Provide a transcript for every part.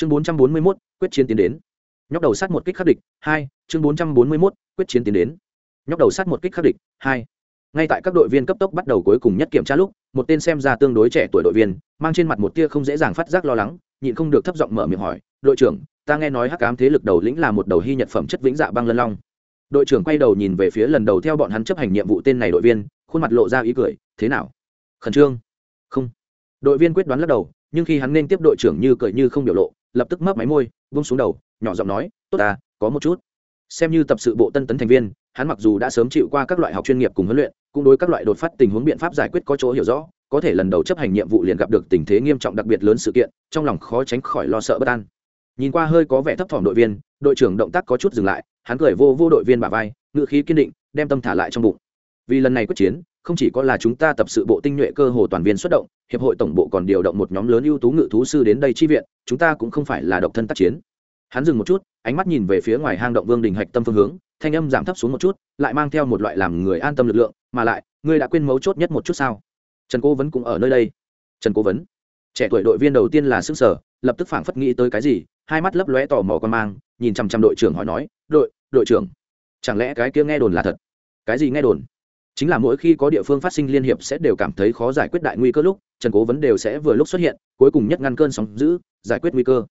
chương bốn trăm bốn mươi mốt, quyết chiến tiến đến. Nhóc đầu sát một kích khắc địch, hai, chương bốn trăm bốn mươi mốt, quyết chiến tiến đến. Nhóc đầu sát một kích khắc địch, hai. Ngay tại các đội viên cấp tốc bắt đầu cuối cùng nhất kiểm tra lúc, một tên xem ra tương đối trẻ tuổi đội viên, mang trên mặt một tia không dễ dàng phát giác lo lắng, nhịn không được thấp giọng mở miệng hỏi, đội trưởng, ta nghe nói hắc ám thế lực đầu lĩnh là một đầu hy nhật phẩm chất vĩnh dạ băng lân long. Đội trưởng quay đầu nhìn về phía lần đầu theo bọn hắn chấp hành nhiệm vụ tên này đội viên, khuôn mặt lộ ra ý cười, thế nào? Khẩn trương? Không. Đội viên quyết đoán lắc đầu, nhưng khi hắn nên tiếp đội trưởng như cười như không biểu lộ lập tức mấp máy môi, vung xuống đầu, nhỏ giọng nói, tốt à có một chút. Xem như tập sự bộ tân tấn thành viên, hắn mặc dù đã sớm chịu qua các loại học chuyên nghiệp cùng huấn luyện, cũng đối các loại đột phát tình huống biện pháp giải quyết có chỗ hiểu rõ, có thể lần đầu chấp hành nhiệm vụ liền gặp được tình thế nghiêm trọng đặc biệt lớn sự kiện, trong lòng khó tránh khỏi lo sợ bất an. Nhìn qua hơi có vẻ thấp thỏm đội viên, đội trưởng động tác có chút dừng lại, hắn cười vô vô đội viên bà vai ngự khí kiên định, đem tâm thả lại trong bụng. Vì lần này quyết chiến không chỉ có là chúng ta tập sự bộ tinh nhuệ cơ hồ toàn viên xuất động, hiệp hội tổng bộ còn điều động một nhóm lớn ưu tú ngự thú sư đến đây chi viện, chúng ta cũng không phải là độc thân tác chiến. Hắn dừng một chút, ánh mắt nhìn về phía ngoài hang động vương đình hạch tâm phương hướng, thanh âm giảm thấp xuống một chút, lại mang theo một loại làm người an tâm lực lượng, mà lại, ngươi đã quên mấu chốt nhất một chút sao? Trần cố vấn cũng ở nơi đây. Trần cố vấn, trẻ tuổi đội viên đầu tiên là sức sở, lập tức phảng phất nghĩ tới cái gì, hai mắt lấp lóe tò mò con mang, nhìn chằm chằm đội trưởng hỏi nói, đội đội trưởng, chẳng lẽ cái kia nghe đồn là thật? Cái gì nghe đồn? Chính là mỗi khi có địa phương phát sinh liên hiệp sẽ đều cảm thấy khó giải quyết đại nguy cơ lúc, trần cố vấn đều sẽ vừa lúc xuất hiện, cuối cùng nhất ngăn cơn sóng giữ giải quyết nguy cơ.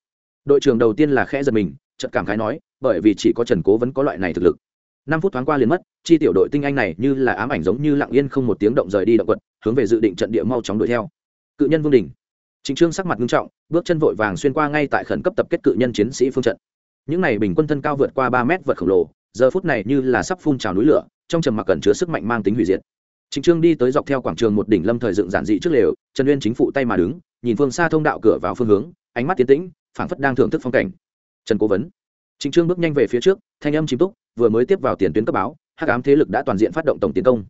Đội trưởng đầu tiên là khẽ giật mình trận cảm khái nói, bởi vì chỉ có trần cố vấn có loại này thực lực. Năm phút thoáng qua liền mất, chi tiểu đội tinh anh này như là ám ảnh giống như lặng yên không một tiếng động rời đi động quật, hướng về dự định trận địa mau chóng đuổi theo. Cự nhân vương đình. Chính trương sắc mặt nghiêm trọng, bước chân vội vàng xuyên qua ngay tại khẩn cấp tập kết cự nhân chiến sĩ phương trận. Những này bình quân thân cao vượt qua ba mét vật khổng lồ giờ phút này như là sắp phun trào núi lửa trong trầm mặc cẩn chứa sức mạnh mang tính hủy diệt Trịnh Trương đi tới dọc theo quảng trường một đỉnh lâm thời dựng giản dị trước lều, Trần Uyên chính phụ tay mà đứng, nhìn phương xa thông đạo cửa vào phương hướng, ánh mắt tiến tĩnh, phảng phất đang thưởng thức phong cảnh. Trần Cố vấn. Trịnh Trương bước nhanh về phía trước, thanh âm chìm túc, vừa mới tiếp vào tiền tuyến cấp báo, Hắc ám thế lực đã toàn diện phát động tổng tiến công.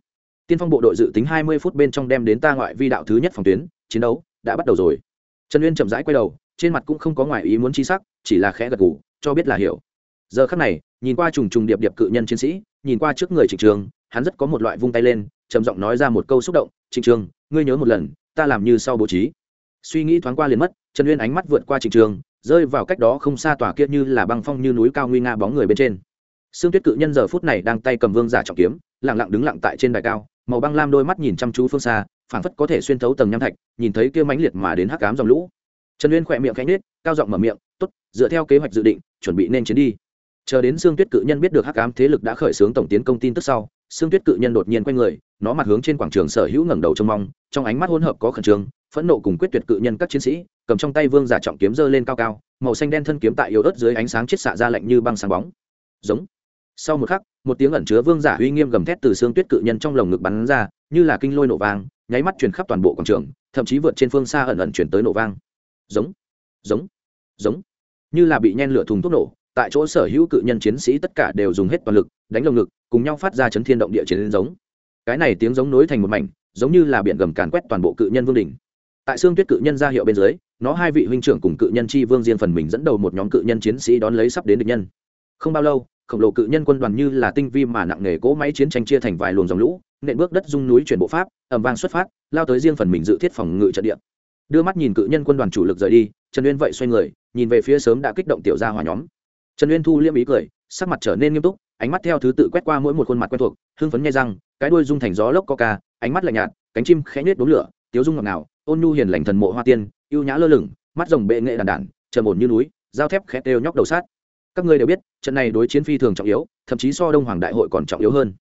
Tiên phong bộ đội dự tính hai mươi phút bên trong đem đến ta ngoại vi đạo thứ nhất phòng tuyến, chiến đấu đã bắt đầu rồi. Trần Uyên chậm rãi quay đầu, trên mặt cũng không có ngoài ý muốn chi sắc, chỉ là khẽ gật gù, cho biết là hiểu. Giờ khắc này, nhìn qua trùng trùng điệp điệp cự nhân chiến sĩ, nhìn qua trước người Trịnh Trường, hắn rất có một loại vung tay lên, trầm giọng nói ra một câu xúc động trịnh trường ngươi nhớ một lần ta làm như sau bố trí. Suy nghĩ thoáng qua liền mất trần uyên ánh mắt vượt qua trịnh trường rơi vào cách đó không xa tòa kia như là băng phong như núi cao nguy nga bóng người bên trên. Sương tuyết cự nhân giờ phút này đang tay cầm vương giả trọng kiếm lặng lặng đứng lặng tại trên đài cao màu băng lam đôi mắt nhìn chăm chú phương xa phảng phất có thể xuyên thấu tầng nham thạch nhìn thấy kia mãnh liệt mà đến hắc ám dòng lũ. Trần uyên khẽ miệng khẽ nhếch, cao giọng mở miệng tốt dựa theo kế hoạch dự định chuẩn bị nên chiến đi chờ đến xương tuyết cự nhân biết được hắc ám thế lực đã khởi xướng tổng tiến công tin tức sau xương tuyết cự nhân đột nhiên quay người, nó mặt hướng trên quảng trường sở hữu ngẩng đầu trông mong, trong ánh mắt hỗn hợp có khẩn trương, phẫn nộ cùng quyết tuyệt cự nhân các chiến sĩ, cầm trong tay vương giả trọng kiếm dơ lên cao cao, màu xanh đen thân kiếm tại yếu ớt dưới ánh sáng chết xạ ra lạnh như băng sáng bóng. Giống. Sau một khắc, một tiếng ẩn chứa vương giả uy nghiêm gầm thét từ xương tuyết cự nhân trong lồng ngực bắn ra, như là kinh lôi nổ vang, nháy mắt truyền khắp toàn bộ quảng trường, thậm chí vượt trên phương xa ẩn ẩn chuyển tới nổ vang. Giống. Giống. Giống. Như là bị nhen lửa thùng thuốc nổ tại chỗ sở hữu cự nhân chiến sĩ tất cả đều dùng hết toàn lực, đánh lồng ngực, cùng nhau phát ra chấn thiên động địa chiến giống. Cái này tiếng giống nối thành một mảnh, giống như là biển gầm càn quét toàn bộ cự nhân vương đỉnh. Tại xương tuyết cự nhân ra hiệu bên dưới, nó hai vị huynh trưởng cùng cự nhân chi vương diên phần mình dẫn đầu một nhóm cự nhân chiến sĩ đón lấy sắp đến địch nhân. Không bao lâu, khổng lồ cự nhân quân đoàn như là tinh vi mà nặng nề cỗ máy chiến tranh chia thành vài luồng dòng lũ, nện bước đất dung núi chuyển bộ pháp ẩm vang xuất phát, lao tới riêng phần mình dự thiết phòng ngự trận địa. Đưa mắt nhìn cự nhân quân đoàn chủ lực rời đi, trần uyên vậy xoay người, nhìn về phía sớm đã kích động tiểu gia hỏa nhóm trần uyên thu liêm ý cười, sắc mặt trở nên nghiêm túc, ánh mắt theo thứ tự quét qua mỗi một khuôn mặt quen thuộc, hưng phấn nhai răng cái đuôi rung thành gió lốc coca, ánh mắt lạnh nhạt, cánh chim khẽ nhếch đốm lửa, tiếu dung ngọt ngào, ôn nhu hiền lành thần mộ hoa tiên, ưu nhã lơ lửng, mắt rồng bệ nghệ đàn đản trầm ổn như núi, dao thép khẽ đều nhóc đầu sát. Các ngươi đều biết, trận này đối chiến phi thường trọng yếu, thậm chí so đông hoàng đại hội còn trọng yếu hơn.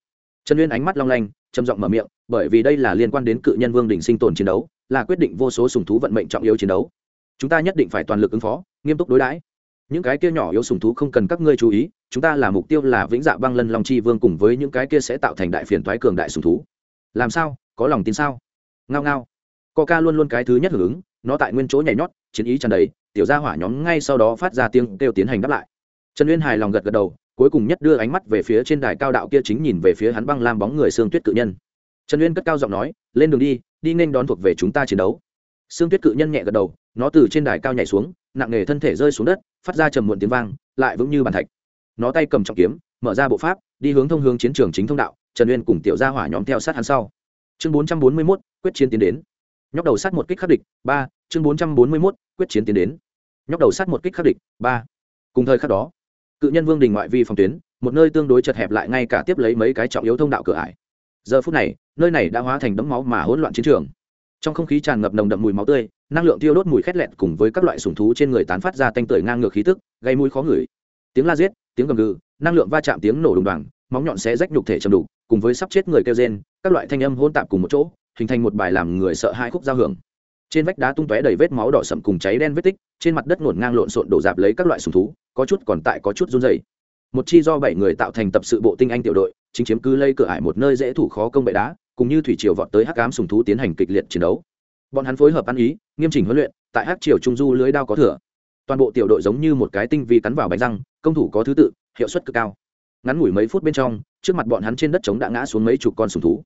Trần uyên ánh mắt long lanh, trầm giọng mở miệng, bởi vì đây là liên quan đến cự nhân vương đỉnh sinh tồn chiến đấu, là quyết định vô số sùng thú vận mệnh trọng yếu chiến đấu. Chúng ta nhất định phải toàn lực ứng phó, nghiêm túc đối đãi những cái kia nhỏ yếu sùng thú không cần các ngươi chú ý, chúng ta là mục tiêu là vĩnh dạ băng lân long chi vương cùng với những cái kia sẽ tạo thành đại phiền thoái cường đại sùng thú. Làm sao? Có lòng tin sao? Ngao ngao. Coca luôn luôn cái thứ nhất hưởng ứng, nó tại nguyên chỗ nhảy nhót, chiến ý tràn đầy, tiểu gia hỏa nhóm ngay sau đó phát ra tiếng kêu tiến hành đáp lại. Trần uyên hài lòng gật gật đầu, cuối cùng nhất đưa ánh mắt về phía trên đài cao đạo kia chính nhìn về phía hắn băng lam bóng người xương tuyết cự nhân. Trần uyên cất cao giọng nói, lên đường đi đi nên đón thuộc về chúng ta chiến đấu. Xương tuyết cự nhân nhẹ gật đầu nó từ trên đài cao nhảy xuống, nặng nề thân thể rơi xuống đất, phát ra trầm muộn tiếng vang, lại vững như bàn thạch. Nó tay cầm trọng kiếm, mở ra bộ pháp, đi hướng thông hướng chiến trường chính thông đạo, trần uyên cùng tiểu gia hỏa nhóm theo sát hắn sau. Chương bốn trăm bốn mươi mốt, quyết chiến tiến đến. Nhóc đầu sát một kích khắc địch, ba, chương bốn trăm bốn mươi mốt, quyết chiến tiến đến. Nhóc đầu sát một kích khắc địch, ba. Cùng thời khắc đó, cự nhân vương đình ngoại vi phòng tuyến, một nơi tương đối chật hẹp lại ngay cả tiếp lấy mấy cái trọng yếu thông đạo cửa ải. Giờ phút này, nơi này đã hóa thành đấm máu mà hỗn loạn chiến trường. Trong không khí tràn ngập nồng đậm mùi máu tươi năng lượng tiêu đốt mùi khét lẹt cùng với các loại sùng thú trên người tán phát ra tanh tưởi ngang ngược khí tức, gây mũi khó ngửi. Tiếng la giết, tiếng gầm gừ, năng lượng va chạm tiếng nổ đùng đoàng, móng nhọn xé rách nhục thể chầm đục, cùng với sắp chết người kêu rên, các loại thanh âm hôn tạp cùng một chỗ, hình thành một bài làm người sợ hai khúc giao hưởng. Trên vách đá tung tóe đầy vết máu đỏ sậm cùng cháy đen vết tích, trên mặt đất ngổn ngang lộn xộn đổ dạp lấy các loại sùng thú, có chút còn tại có chút run dày một chi do bảy người tạo thành tập sự bộ tinh anh tiểu đội, chính chiếm cứ lây cửa ải một nơi dễ thủ khó công bệ đá, cùng như thủy triều vọt tới hắc ám sùng thú tiến hành kịch liệt chiến đấu bọn hắn phối hợp ăn ý, nghiêm chỉnh huấn luyện, tại hắc triều trung du lưới đao có thừa. Toàn bộ tiểu đội giống như một cái tinh vi cắn vào bánh răng, công thủ có thứ tự, hiệu suất cực cao. Ngắn ngủi mấy phút bên trong, trước mặt bọn hắn trên đất trống đã ngã xuống mấy chục con sùng thú.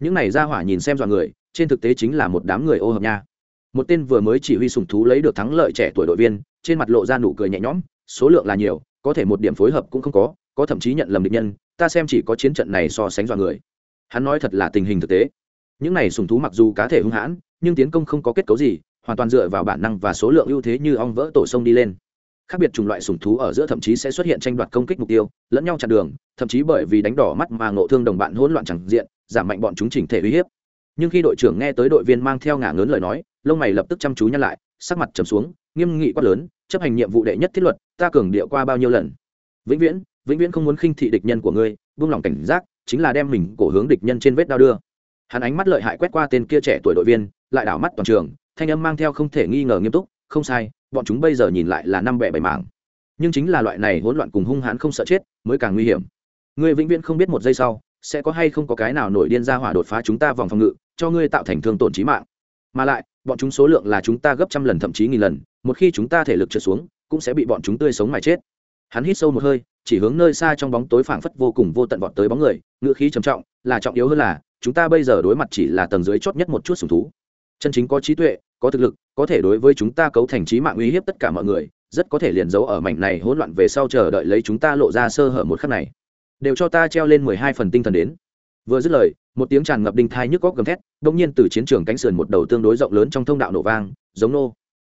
Những này ra hỏa nhìn xem dọa người, trên thực tế chính là một đám người ô hợp nha. Một tên vừa mới chỉ huy sùng thú lấy được thắng lợi trẻ tuổi đội viên, trên mặt lộ ra nụ cười nhẹ nhõm, số lượng là nhiều, có thể một điểm phối hợp cũng không có có thậm chí nhận lầm địch nhân, ta xem chỉ có chiến trận này so sánh dọa người. Hắn nói thật là tình hình thực tế. Những này sùng thú mặc dù cá thể hung hãn nhưng tiến công không có kết cấu gì, hoàn toàn dựa vào bản năng và số lượng ưu thế như ong vỡ tổ sông đi lên. Khác biệt chủng loại sủng thú ở giữa thậm chí sẽ xuất hiện tranh đoạt công kích mục tiêu, lẫn nhau chặn đường, thậm chí bởi vì đánh đỏ mắt mà ngộ thương đồng bạn hỗn loạn chẳng diện, giảm mạnh bọn chúng chỉnh thể uy hiếp. Nhưng khi đội trưởng nghe tới đội viên mang theo ngả ngớn lời nói, lông mày lập tức chăm chú nhăn lại, sắc mặt trầm xuống, nghiêm nghị quát lớn, chấp hành nhiệm vụ đệ nhất thiết luật, ta cường địa qua bao nhiêu lần? Vĩnh viễn vĩnh viễn không muốn khinh thị địch nhân của ngươi, buông lỏng cảnh giác, chính là đem mình cổ hướng địch nhân trên vết đao đưa hắn ánh mắt lợi hại quét qua tên kia trẻ tuổi đội viên, lại đảo mắt toàn trường, thanh âm mang theo không thể nghi ngờ nghiêm túc, không sai, bọn chúng bây giờ nhìn lại là năm bẻ bảy mảng. Nhưng chính là loại này hỗn loạn cùng hung hãn không sợ chết mới càng nguy hiểm. Ngươi vĩnh viễn không biết một giây sau, sẽ có hay không có cái nào nổi điên ra hỏa đột phá chúng ta vòng phòng ngự, cho ngươi tạo thành thương tổn trí mạng. Mà lại, bọn chúng số lượng là chúng ta gấp trăm lần thậm chí nghìn lần, một khi chúng ta thể lực trượt xuống, cũng sẽ bị bọn chúng tươi sống mà chết. Hắn hít sâu một hơi, chỉ hướng nơi xa trong bóng tối phảng phất vô cùng vô tận vọt tới bóng người ngựa khí trầm trọng, là trọng yếu hơn là chúng ta bây giờ đối mặt chỉ là tầng dưới chót nhất một chút sùng thú. Chân chính có trí tuệ, có thực lực, có thể đối với chúng ta cấu thành trí mạng uy hiếp tất cả mọi người, rất có thể liền giấu ở mảnh này hỗn loạn về sau chờ đợi lấy chúng ta lộ ra sơ hở một khắc này. Đều cho ta treo lên mười hai phần tinh thần đến. Vừa dứt lời, một tiếng tràn ngập đinh thai nhức góc gầm thét đông nhiên từ chiến trường cánh sườn một đầu tương đối rộng lớn trong thông đạo nổ vang, giống nô.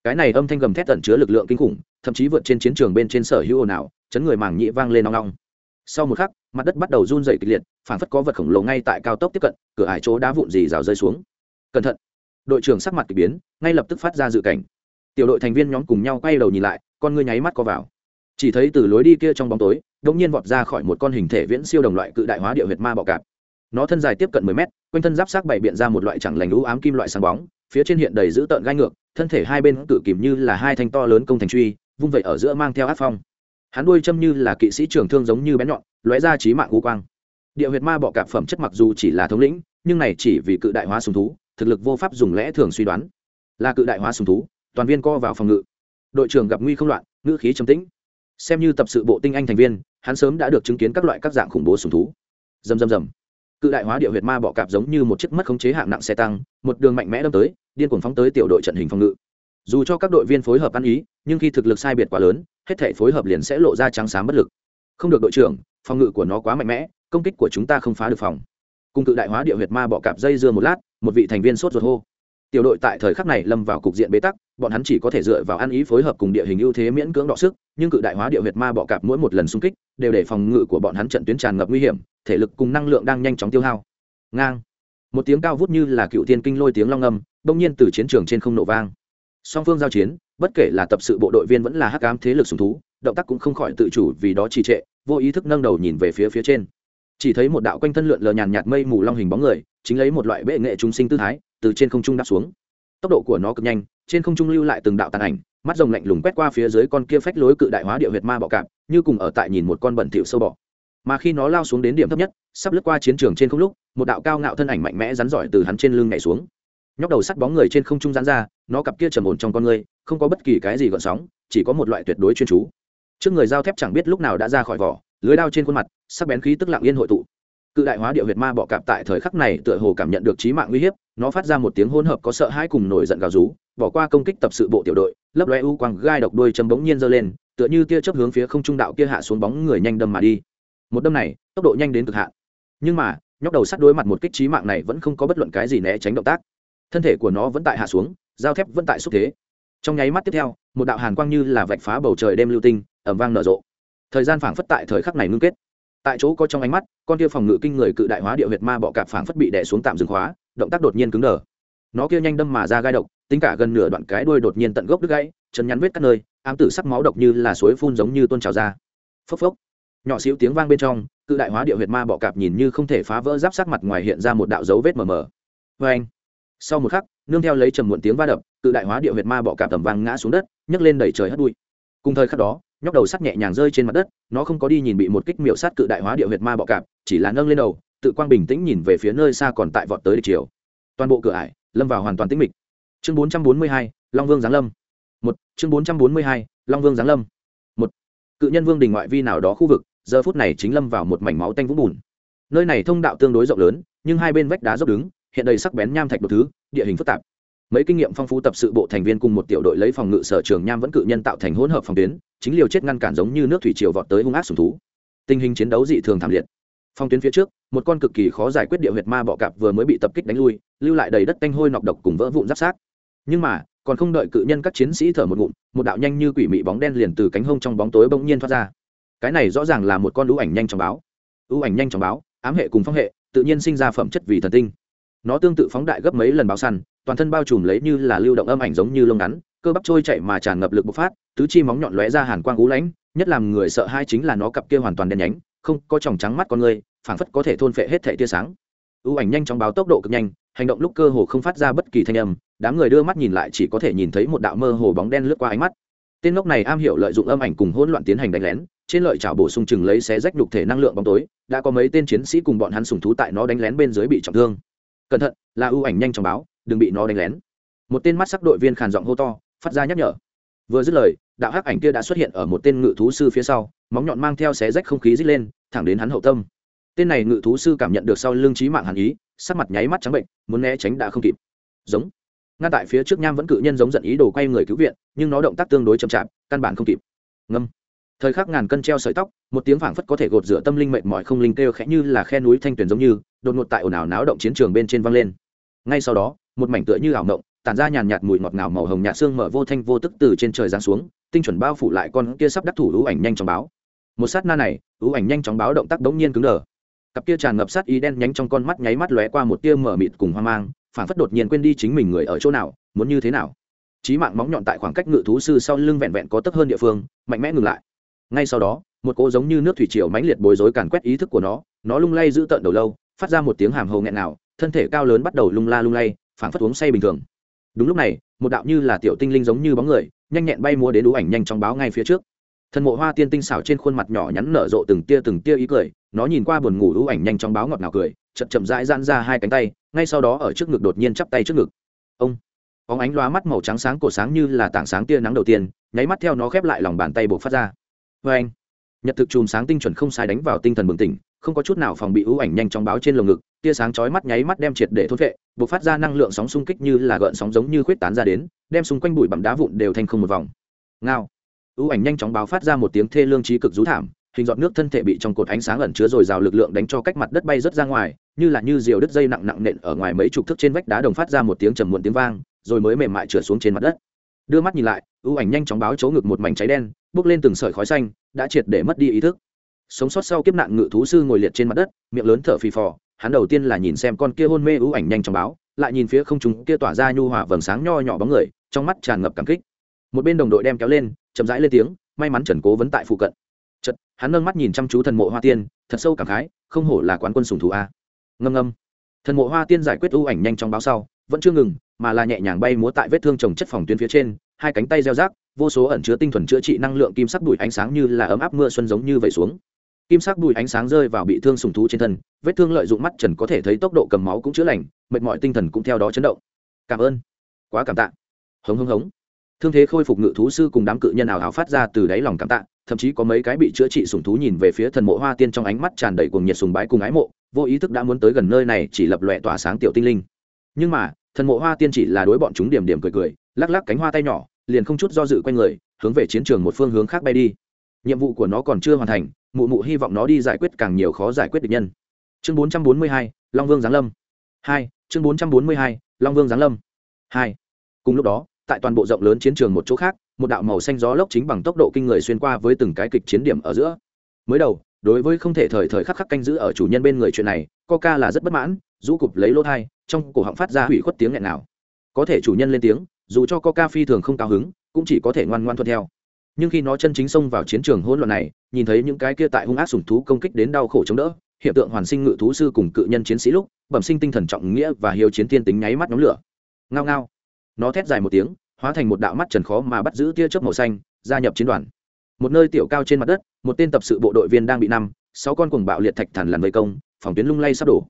Cái này âm thanh gầm thét tận chứa lực lượng kinh khủng, thậm chí vượt trên chiến trường bên trên sở hữu ồn ào, chấn người màng nhị vang lên nong nong sau một khắc, mặt đất bắt đầu run dày kịch liệt, phảng phất có vật khổng lồ ngay tại cao tốc tiếp cận, cửa ải chỗ đá vụn dì rào rơi xuống. Cẩn thận! Đội trưởng sắc mặt k ỳ biến, ngay lập tức phát ra dự cảnh. Tiểu đội thành viên nhóm cùng nhau quay đầu nhìn lại, con ngươi nháy mắt co vào. Chỉ thấy từ lối đi kia trong bóng tối đ ỗ n g nhiên vọt ra khỏi một con hình thể viễn siêu đồng loại cự đại hóa địa huyệt ma bọ cạp. Nó thân dài tiếp cận mười mét, quanh thân giáp sát bày biện ra một loại chẳng lành lũ ám kim loại sáng bóng, phía trên hiện đầy dữ tợn gai ngược, thân thể hai bên cự kìm như là hai thanh to lớn công thành truy, vung vẩy ở giữa mang theo áp phong hắn đuôi châm như là kỵ sĩ trường thương giống như bén nhọn, lóe ra trí mạng u quang. Địa huyệt ma bọ cạp phẩm chất mặc dù chỉ là thống lĩnh, nhưng này chỉ vì cự đại hóa sùng thú, thực lực vô pháp dùng lẽ thường suy đoán. Là cự đại hóa sùng thú, toàn viên co vào phòng ngự. Đội trưởng gặp nguy không loạn, ngữ khí trầm tĩnh. Xem như tập sự bộ tinh anh thành viên, hắn sớm đã được chứng kiến các loại các dạng khủng bố sùng thú. Dầm dầm dầm cự đại hóa địa huyệt ma bọ cạp giống như một chiếc mất khống chế hạng nặng xe tăng, một đường mạnh mẽ đâm tới, điên cuồng phóng tới tiểu đội trận hình phòng ngự. Dù cho các đội viên phối hợp ăn ý, nhưng khi thực lực sai biệt quá lớn hết thể phối hợp liền sẽ lộ ra trắng sáng bất lực. Không được đội trưởng, phòng ngự của nó quá mạnh mẽ, công kích của chúng ta không phá được phòng. Cùng cự đại hóa địa huyệt ma bọ cạp dây dưa một lát, một vị thành viên sốt ruột hô. Tiểu đội tại thời khắc này lâm vào cục diện bế tắc, bọn hắn chỉ có thể dựa vào ăn ý phối hợp cùng địa hình ưu thế miễn cưỡng đọ sức, nhưng cự đại hóa địa huyệt ma bọ cạp mỗi một lần xung kích, đều để phòng ngự của bọn hắn trận tuyến tràn ngập nguy hiểm, thể lực cùng năng lượng đang nhanh chóng tiêu hao. Ngang. Một tiếng cao vút như là cựu tiên kinh lôi tiếng long âm, bỗng nhiên từ chiến trường trên không nổ vang. Song phương giao chiến bất kể là tập sự bộ đội viên vẫn là hắc ám thế lực sùng thú, động tác cũng không khỏi tự chủ vì đó trì trệ, vô ý thức nâng đầu nhìn về phía phía trên. Chỉ thấy một đạo quanh thân lượn lờ nhàn nhạt mây mù long hình bóng người, chính lấy một loại bệ nghệ chúng sinh tư thái, từ trên không trung đáp xuống. Tốc độ của nó cực nhanh, trên không trung lưu lại từng đạo tàn ảnh, mắt rồng lạnh lùng quét qua phía dưới con kia phách lối cự đại hóa địa huyệt ma bọ cạp, như cùng ở tại nhìn một con bẩn thỉu sâu bọ. Mà khi nó lao xuống đến điểm thấp nhất, sắp lướt qua chiến trường trên không lúc, một đạo cao ngạo thân ảnh mạnh mẽ rắn giỏi từ hắn trên lưng nhảy xuống nhóc đầu sắt bóng người trên không trung gián ra, nó cặp kia trầm ổn trong con người, không có bất kỳ cái gì gợn sóng, chỉ có một loại tuyệt đối chuyên chú. Trước người dao thép chẳng biết lúc nào đã ra khỏi vỏ, lưới đao trên khuôn mặt, sắc bén khí tức lặng yên hội tụ. Cự đại hóa địa huyệt ma bọ cạp tại thời khắc này tựa hồ cảm nhận được trí mạng uy hiếp, nó phát ra một tiếng hỗn hợp có sợ hãi cùng nổi giận gào rú, bỏ qua công kích tập sự bộ tiểu đội, lấp lóe u quang gai độc đuôi châm bỗng nhiên giơ lên, tựa như tia chớp hướng phía không trung đạo kia hạ xuống bóng người nhanh đâm mà đi. Một đâm này, tốc độ nhanh đến cực hạn. Nhưng mà, nhóc đầu sắt đối mặt một kích trí mạng này vẫn không có bất luận cái gì né tránh động tác thân thể của nó vẫn tại hạ xuống dao thép vẫn tại xúc thế. Trong nháy mắt tiếp theo, một đạo hàn quang như là vạch phá bầu trời đêm lưu tinh ẩm vang nở rộ. Thời gian phảng phất tại thời khắc này ngưng kết. Tại chỗ có trong ánh mắt, con kia phòng ngự kinh người cự đại hóa địa huyệt ma bọ cạp phảng phất bị đè xuống tạm dừng khóa, động tác đột nhiên cứng đờ. Nó kia nhanh đâm mà ra gai độc, tính cả gần nửa đoạn cái đuôi đột nhiên tận gốc đứt gãy, chân nhắn vết các nơi, ám tử sắc máu độc như là suối phun giống như tôn trào ra. Phốc phốc. Nhỏ xíu tiếng vang bên trong, cự đại hóa địa huyệt ma bọ cạp nhìn như không thể phá vỡ giáp sắc mặt ngoài hiện ra một đạo dấu vết mờ mờ. Vê anh sau một khắc, nương theo lấy trầm muộn tiếng va đập, cự đại hóa địa huyệt ma bọ cạp tầm vang ngã xuống đất, nhấc lên đẩy trời hất bụi. Cùng thời khắc đó, nhóc đầu sắt nhẹ nhàng rơi trên mặt đất, nó không có đi nhìn bị một kích miệu sát cự đại hóa địa huyệt ma bọ cạp, chỉ là nâng lên đầu, tự quang bình tĩnh nhìn về phía nơi xa còn tại vọt tới địch chiều toàn bộ cửa ải, lâm vào hoàn toàn tĩnh mịch. Chương bốn trăm bốn mươi hai, long vương giáng lâm. Một, chương bốn trăm bốn mươi hai, long vương giáng lâm. Một, cự nhân vương đình ngoại vi nào đó khu vực, giờ phút này chính lâm vào một mảnh máu tanh vũng bùn. Nơi này thông đạo tương đối rộng lớn, nhưng hai bên vách đá dốc đứng hiện đầy sắc bén nham thạch đột thứ, địa hình phức tạp. Mấy kinh nghiệm phong phú tập sự bộ thành viên cùng một tiểu đội lấy phòng ngự sở trường nham vẫn cự nhân tạo thành hỗn hợp phòng tuyến, chính liều chết ngăn cản giống như nước thủy triều vọt tới hung ác sùng thú. Tình hình chiến đấu dị thường thảm liệt. Phong tuyến phía trước, một con cực kỳ khó giải quyết địa huyệt ma bọ cạp vừa mới bị tập kích đánh lui, lưu lại đầy đất tanh hôi nọc độc cùng vỡ vụn giáp sát. Nhưng mà, còn không đợi cự nhân các chiến sĩ thở một ngụm, một đạo nhanh như quỷ mị bóng đen liền từ cánh hông trong bóng tối bỗng nhiên thoát ra. Cái này rõ ràng là một con lũ ảnh nhanh trong báo. Ưu ảnh nhanh trong báo, ám hệ cùng phong hệ, tự nhiên sinh ra phẩm chất vì thần tinh nó tương tự phóng đại gấp mấy lần báo săn, toàn thân bao trùm lấy như là lưu động âm ảnh giống như lông ngắn, cơ bắp trôi chạy mà tràn ngập lực bộc phát, tứ chi móng nhọn lóe ra hàn quang ú lãnh, nhất làm người sợ hai chính là nó cặp kia hoàn toàn đen nhánh, không có tròng trắng mắt con người, phảng phất có thể thôn phệ hết thể tia sáng. Ưu ảnh nhanh chóng báo tốc độ cực nhanh, hành động lúc cơ hồ không phát ra bất kỳ thanh âm, đám người đưa mắt nhìn lại chỉ có thể nhìn thấy một đạo mơ hồ bóng đen lướt qua ánh mắt. Tên ngốc này am hiểu lợi dụng âm ảnh cùng hỗn loạn tiến hành đánh lén, trên lợi chảo bổ sung chừng lấy xé rách đục thể năng lượng bóng tối, đã có mấy tên chiến sĩ cùng bọn hắn sùng thú tại nó đánh lén bên dưới bị trọng thương cẩn thận là ưu ảnh nhanh chóng báo, đừng bị nó đánh lén. Một tên mắt sắc đội viên khàn giọng hô to, phát ra nhắc nhở. Vừa dứt lời, đạo hắc ảnh kia đã xuất hiện ở một tên ngự thú sư phía sau, móng nhọn mang theo xé rách không khí dít lên, thẳng đến hắn hậu tâm. Tên này ngự thú sư cảm nhận được sau lưng trí mạng hàn ý, sắc mặt nháy mắt trắng bệnh, muốn né tránh đã không kịp. Giống. Ngăn tại phía trước nham vẫn cự nhân giống giận ý đồ quay người cứu viện, nhưng nó động tác tương đối chậm chạp, căn bản không kịp. Ngâm. Thời khắc ngàn cân treo sợi tóc, một tiếng phảng phất có thể gột rửa tâm linh mệt mỏi không linh kêu khẽ như là khe núi thanh tuyền giống như đột ngột tại ồn ào náo động chiến trường bên trên văng lên. Ngay sau đó, một mảnh tựa như ảo mộng, tản ra nhàn nhạt mùi ngọt ngào màu hồng nhạt xương mở vô thanh vô tức từ trên trời giáng xuống, tinh chuẩn bao phủ lại con kia sắp đắc thủ ưu ảnh nhanh chóng báo. Một sát na này, ưu ảnh nhanh chóng báo động tác đống nhiên cứng đờ. Cặp kia tràn ngập sát ý đen nhánh trong con mắt nháy mắt lóe qua một tia mở mịt cùng hoang mang, phản phất đột nhiên quên đi chính mình người ở chỗ nào, muốn như thế nào. Trí mạng móng nhọn tại khoảng cách ngự thú sư sau lưng vẹn vẹn có tấp hơn địa phương, mạnh mẽ ngừng lại. Ngay sau đó, một cỗ giống như nước thủy triều mãnh liệt bối rối càn quét ý thức của nó nó lung lay giữ tận đầu lâu phát ra một tiếng hàm hầu nghẹn nào, thân thể cao lớn bắt đầu lung la lung lay, phảng phất uống say bình thường. Đúng lúc này, một đạo như là tiểu tinh linh giống như bóng người, nhanh nhẹn bay múa đến đũ ảnh nhanh trong báo ngay phía trước. Thần mộ hoa tiên tinh xảo trên khuôn mặt nhỏ nhắn nở rộ từng tia từng tia ý cười, nó nhìn qua buồn ngủ đũ ảnh nhanh trong báo ngọt ngào cười, chậm chậm rãi giãn ra hai cánh tay, ngay sau đó ở trước ngực đột nhiên chắp tay trước ngực. Ông óng ánh loa mắt màu trắng sáng cổ sáng như là tảng sáng tia nắng đầu tiên, nháy mắt theo nó khép lại lòng bàn tay buộc phát ra. Vê anh nhật thực chùm sáng tinh chuẩn không sai đánh vào tinh thần bừng tỉnh không có chút nào phòng bị ưu ảnh nhanh chóng báo trên lồng ngực, tia sáng chói mắt nháy mắt đem triệt để thốt vệ buộc phát ra năng lượng sóng xung kích như là gợn sóng giống như khuyết tán ra đến, đem xung quanh bụi bặm đá vụn đều thành không một vòng. Ngao. Ưu ảnh nhanh chóng báo phát ra một tiếng thê lương trí cực rú thảm, hình dọn nước thân thể bị trong cột ánh sáng ẩn chứa rồi rào lực lượng đánh cho cách mặt đất bay rớt ra ngoài, như là như diều đứt dây nặng nặng nện ở ngoài mấy chục thước trên vách đá đồng phát ra một tiếng trầm muộn tiếng vang, rồi mới mềm mại trượt xuống trên mặt đất. Đưa mắt nhìn lại, ưu ảnh nhanh chóng báo chỗ ngực một mảnh cháy đen, bước lên từng sợi khói xanh, đã triệt để mất đi ý thức sống sót sau kiếp nạn ngự thú sư ngồi liệt trên mặt đất, miệng lớn thở phì phò, hắn đầu tiên là nhìn xem con kia hôn mê ưu ảnh nhanh chóng báo, lại nhìn phía không chúng kia tỏa ra nhu hòa vầng sáng nho nhỏ bóng người, trong mắt tràn ngập cảm kích. Một bên đồng đội đem kéo lên, chậm rãi lên tiếng, may mắn trần cố vẫn tại phụ cận. Chật hắn nâng mắt nhìn chăm chú thần mộ hoa tiên, thật sâu cảm khái, không hổ là quán quân sùng thủ a. Ngâm ngâm. Thần mộ hoa tiên giải quyết ưu ảnh nhanh trong báo sau, vẫn chưa ngừng, mà là nhẹ nhàng bay múa tại vết thương trồng chất phòng tuyến phía trên, hai cánh tay gieo rác, vô số ẩn chứa tinh thuần chữa trị năng lượng kim sắc đuổi ánh sáng như là ấm áp mưa xuân giống như vậy xuống kim sắc bùi ánh sáng rơi vào bị thương sùng thú trên thân, vết thương lợi dụng mắt trần có thể thấy tốc độ cầm máu cũng chữa lành, mệt mỏi tinh thần cũng theo đó chấn động. Cảm ơn. Quá cảm tạ. Hống hống hống. Thương thế khôi phục ngự thú sư cùng đám cự nhân ảo hào phát ra từ đáy lòng cảm tạ, thậm chí có mấy cái bị chữa trị sùng thú nhìn về phía thần mộ hoa tiên trong ánh mắt tràn đầy cuồng nhiệt sùng bái cùng ái mộ, vô ý thức đã muốn tới gần nơi này chỉ lập lòe tỏa sáng tiểu tinh linh. Nhưng mà, thần mộ hoa tiên chỉ là đối bọn chúng điểm điểm cười cười, lắc lắc cánh hoa tay nhỏ, liền không chút do dự quanh người, hướng về chiến trường một phương hướng khác bay đi. Nhiệm vụ của nó còn chưa hoàn thành mụ mụ hy vọng nó đi giải quyết càng nhiều khó giải quyết địch nhân. Chương 442, long vương giáng lâm. Hai chương 442, long vương giáng lâm. Hai. Cùng lúc đó tại toàn bộ rộng lớn chiến trường một chỗ khác một đạo màu xanh gió lốc chính bằng tốc độ kinh người xuyên qua với từng cái kịch chiến điểm ở giữa. Mới đầu đối với không thể thời thời khắc khắc canh giữ ở chủ nhân bên người chuyện này coca là rất bất mãn rũ cụp lấy lỗ thai trong cổ họng phát ra hủy khuất tiếng nghẹn nào có thể chủ nhân lên tiếng dù cho coca phi thường không cao hứng cũng chỉ có thể ngoan ngoan thuận theo nhưng khi nó chân chính xông vào chiến trường hỗn loạn này, nhìn thấy những cái kia tại hung ác sùng thú công kích đến đau khổ chống đỡ, hiện tượng hoàn sinh ngự thú sư cùng cự nhân chiến sĩ lúc, bẩm sinh tinh thần trọng nghĩa và hiếu chiến tiên tính nháy mắt nhóm lửa. Ngao ngao. Nó thét dài một tiếng, hóa thành một đạo mắt trần khó mà bắt giữ tia chớp màu xanh, gia nhập chiến đoàn. Một nơi tiểu cao trên mặt đất, một tên tập sự bộ đội viên đang bị năm sáu con cuồng bạo liệt thạch thản làm vây công, phòng tuyến lung lay sắp đổ.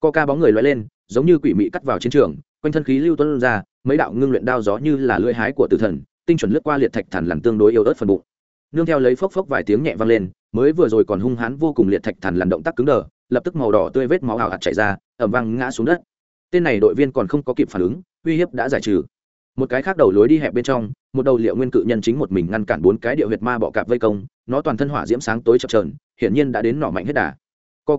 Co ca bóng người loay lên, giống như quỷ mị cắt vào chiến trường, quanh thân khí lưu tuân ra, mấy đạo ngưng luyện đao gió như là lưỡi hái của tử thần tinh chuẩn lướt qua liệt thạch thần lằn tương đối yếu ớt phần bụng. Nương theo lấy phốc phốc vài tiếng nhẹ vang lên, mới vừa rồi còn hung hãn vô cùng liệt thạch thần lằn động tác cứng đờ, lập tức màu đỏ tươi vết máu ảo ạt chảy ra ẩm vang ngã xuống đất. Tên này đội viên còn không có kịp phản ứng, uy hiếp đã giải trừ. Một cái khác đầu lối đi hẹp bên trong, một đầu liệu nguyên cự nhân chính một mình ngăn cản bốn cái điệu huyệt ma bọ cạp vây công, nó toàn thân hỏa diễm sáng tối chập trờn hiển nhiên đã đến nỏ mạnh hết đà.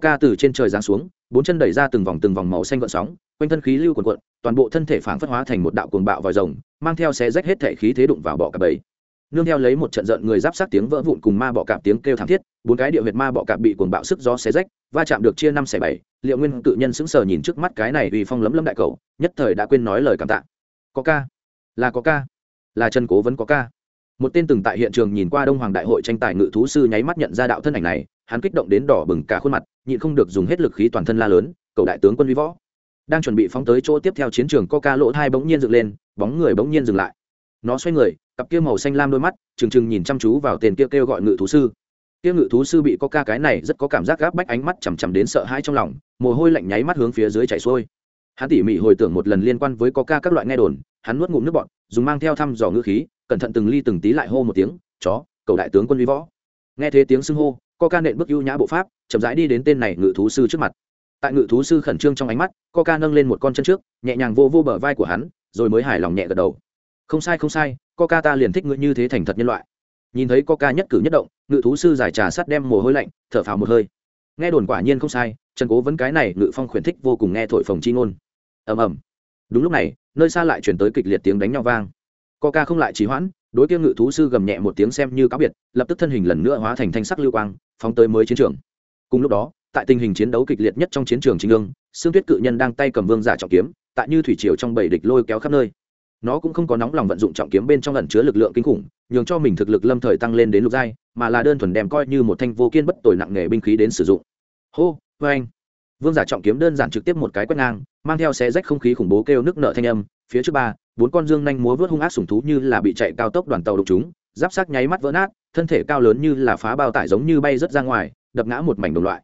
Ca từ trên trời giáng xuống, bốn chân đẩy ra từng vòng từng vòng màu xanh gợn sóng quanh thân khí lưu quần quận toàn bộ thân thể phảng phất hóa thành một đạo cuồng bạo vòi rồng, mang theo xé rách hết thể khí thế đụng vào bọ cạp bầy. Nương theo lấy một trận giận, người giáp sát tiếng vỡ vụn cùng ma bọ cạp tiếng kêu thảm thiết, bốn cái địa huyệt ma bọ cạp bị cuồng bạo sức gió xé rách, va chạm được chia năm xẻ bảy, liệu nguyên tự nhân sững sờ nhìn trước mắt cái này uy phong lấm lấm đại cầu nhất thời đã quên nói lời cảm tạ. Có ca. Là có ca. Là chân cố vẫn có ca. Một tên từng tại hiện trường nhìn qua đông hoàng đại hội tranh tài ngự thú sư nháy mắt nhận ra đạo thân ảnh này, hắn kích động đến đỏ bừng cả khuôn mặt, nhịn không được dùng hết lực khí toàn thân la lớn cầu đại tướng quân uy võ đang chuẩn bị phóng tới chỗ tiếp theo chiến trường coca lỗ hai bỗng nhiên dựng lên, bóng người bỗng nhiên dừng lại. Nó xoay người, cặp kia màu xanh lam đôi mắt, trừng trừng nhìn chăm chú vào tên kia kêu gọi ngự thú sư. Kia ngự thú sư bị coca cái này rất có cảm giác gáp bách ánh mắt chằm chằm đến sợ hãi trong lòng, mồ hôi lạnh nháy mắt hướng phía dưới chảy xuôi. Hắn tỉ mỉ hồi tưởng một lần liên quan với coca các loại nghe đồn, hắn nuốt ngụm nước bọt, dùng mang theo thăm dò ngữ khí, cẩn thận từng ly từng tí lại hô một tiếng, chó, cầu đại tướng quân vi võ. Nghe thế tiếng xưng hô, coca nện bước ưu nhã bộ pháp, chậm rãi đi đến tên này ngự thú sư trước mặt tại ngự thú sư khẩn trương trong ánh mắt, coca nâng lên một con chân trước, nhẹ nhàng vô vô bờ vai của hắn, rồi mới hài lòng nhẹ gật đầu. Không sai không sai, coca ta liền thích ngươi như thế thành thật nhân loại. Nhìn thấy coca nhất cử nhất động, ngự thú sư giải trà sắt đem mồ hôi lạnh, thở phào một hơi. Nghe đồn quả nhiên không sai, trần cố vấn cái này ngự phong khuyến thích vô cùng nghe thổi phồng chi ngôn. Ầm ầm. Đúng lúc này, nơi xa lại chuyển tới kịch liệt tiếng đánh nhau vang. Coca không lại trì hoãn, đối kia ngự thú sư gầm nhẹ một tiếng xem như cáo biệt, lập tức thân hình lần nữa hóa thành thanh sắc lưu quang, phóng tới mới chiến trường. Cùng lúc đó tại tình hình chiến đấu kịch liệt nhất trong chiến trường chính ương xương tuyết cự nhân đang tay cầm vương giả trọng kiếm, tại như thủy triều trong bảy địch lôi kéo khắp nơi. Nó cũng không có nóng lòng vận dụng trọng kiếm bên trong lần chứa lực lượng kinh khủng, nhường cho mình thực lực lâm thời tăng lên đến lục giai, mà là đơn thuần đem coi như một thanh vô kiên bất tồi nặng nghề binh khí đến sử dụng. Hô vê anh vương giả trọng kiếm đơn giản trực tiếp một cái quét ngang, mang theo xé rách không khí khủng bố kêu nước nợ thanh âm, phía trước ba, bốn con dương nhanh múa vớt hung ác sủng thú như là bị chạy cao tốc đoàn tàu đục chúng, giáp sắc nháy mắt vỡ nát, thân thể cao lớn như là phá bao tải giống như bay rớt ra ngoài, đập ngã một mảnh đồng loại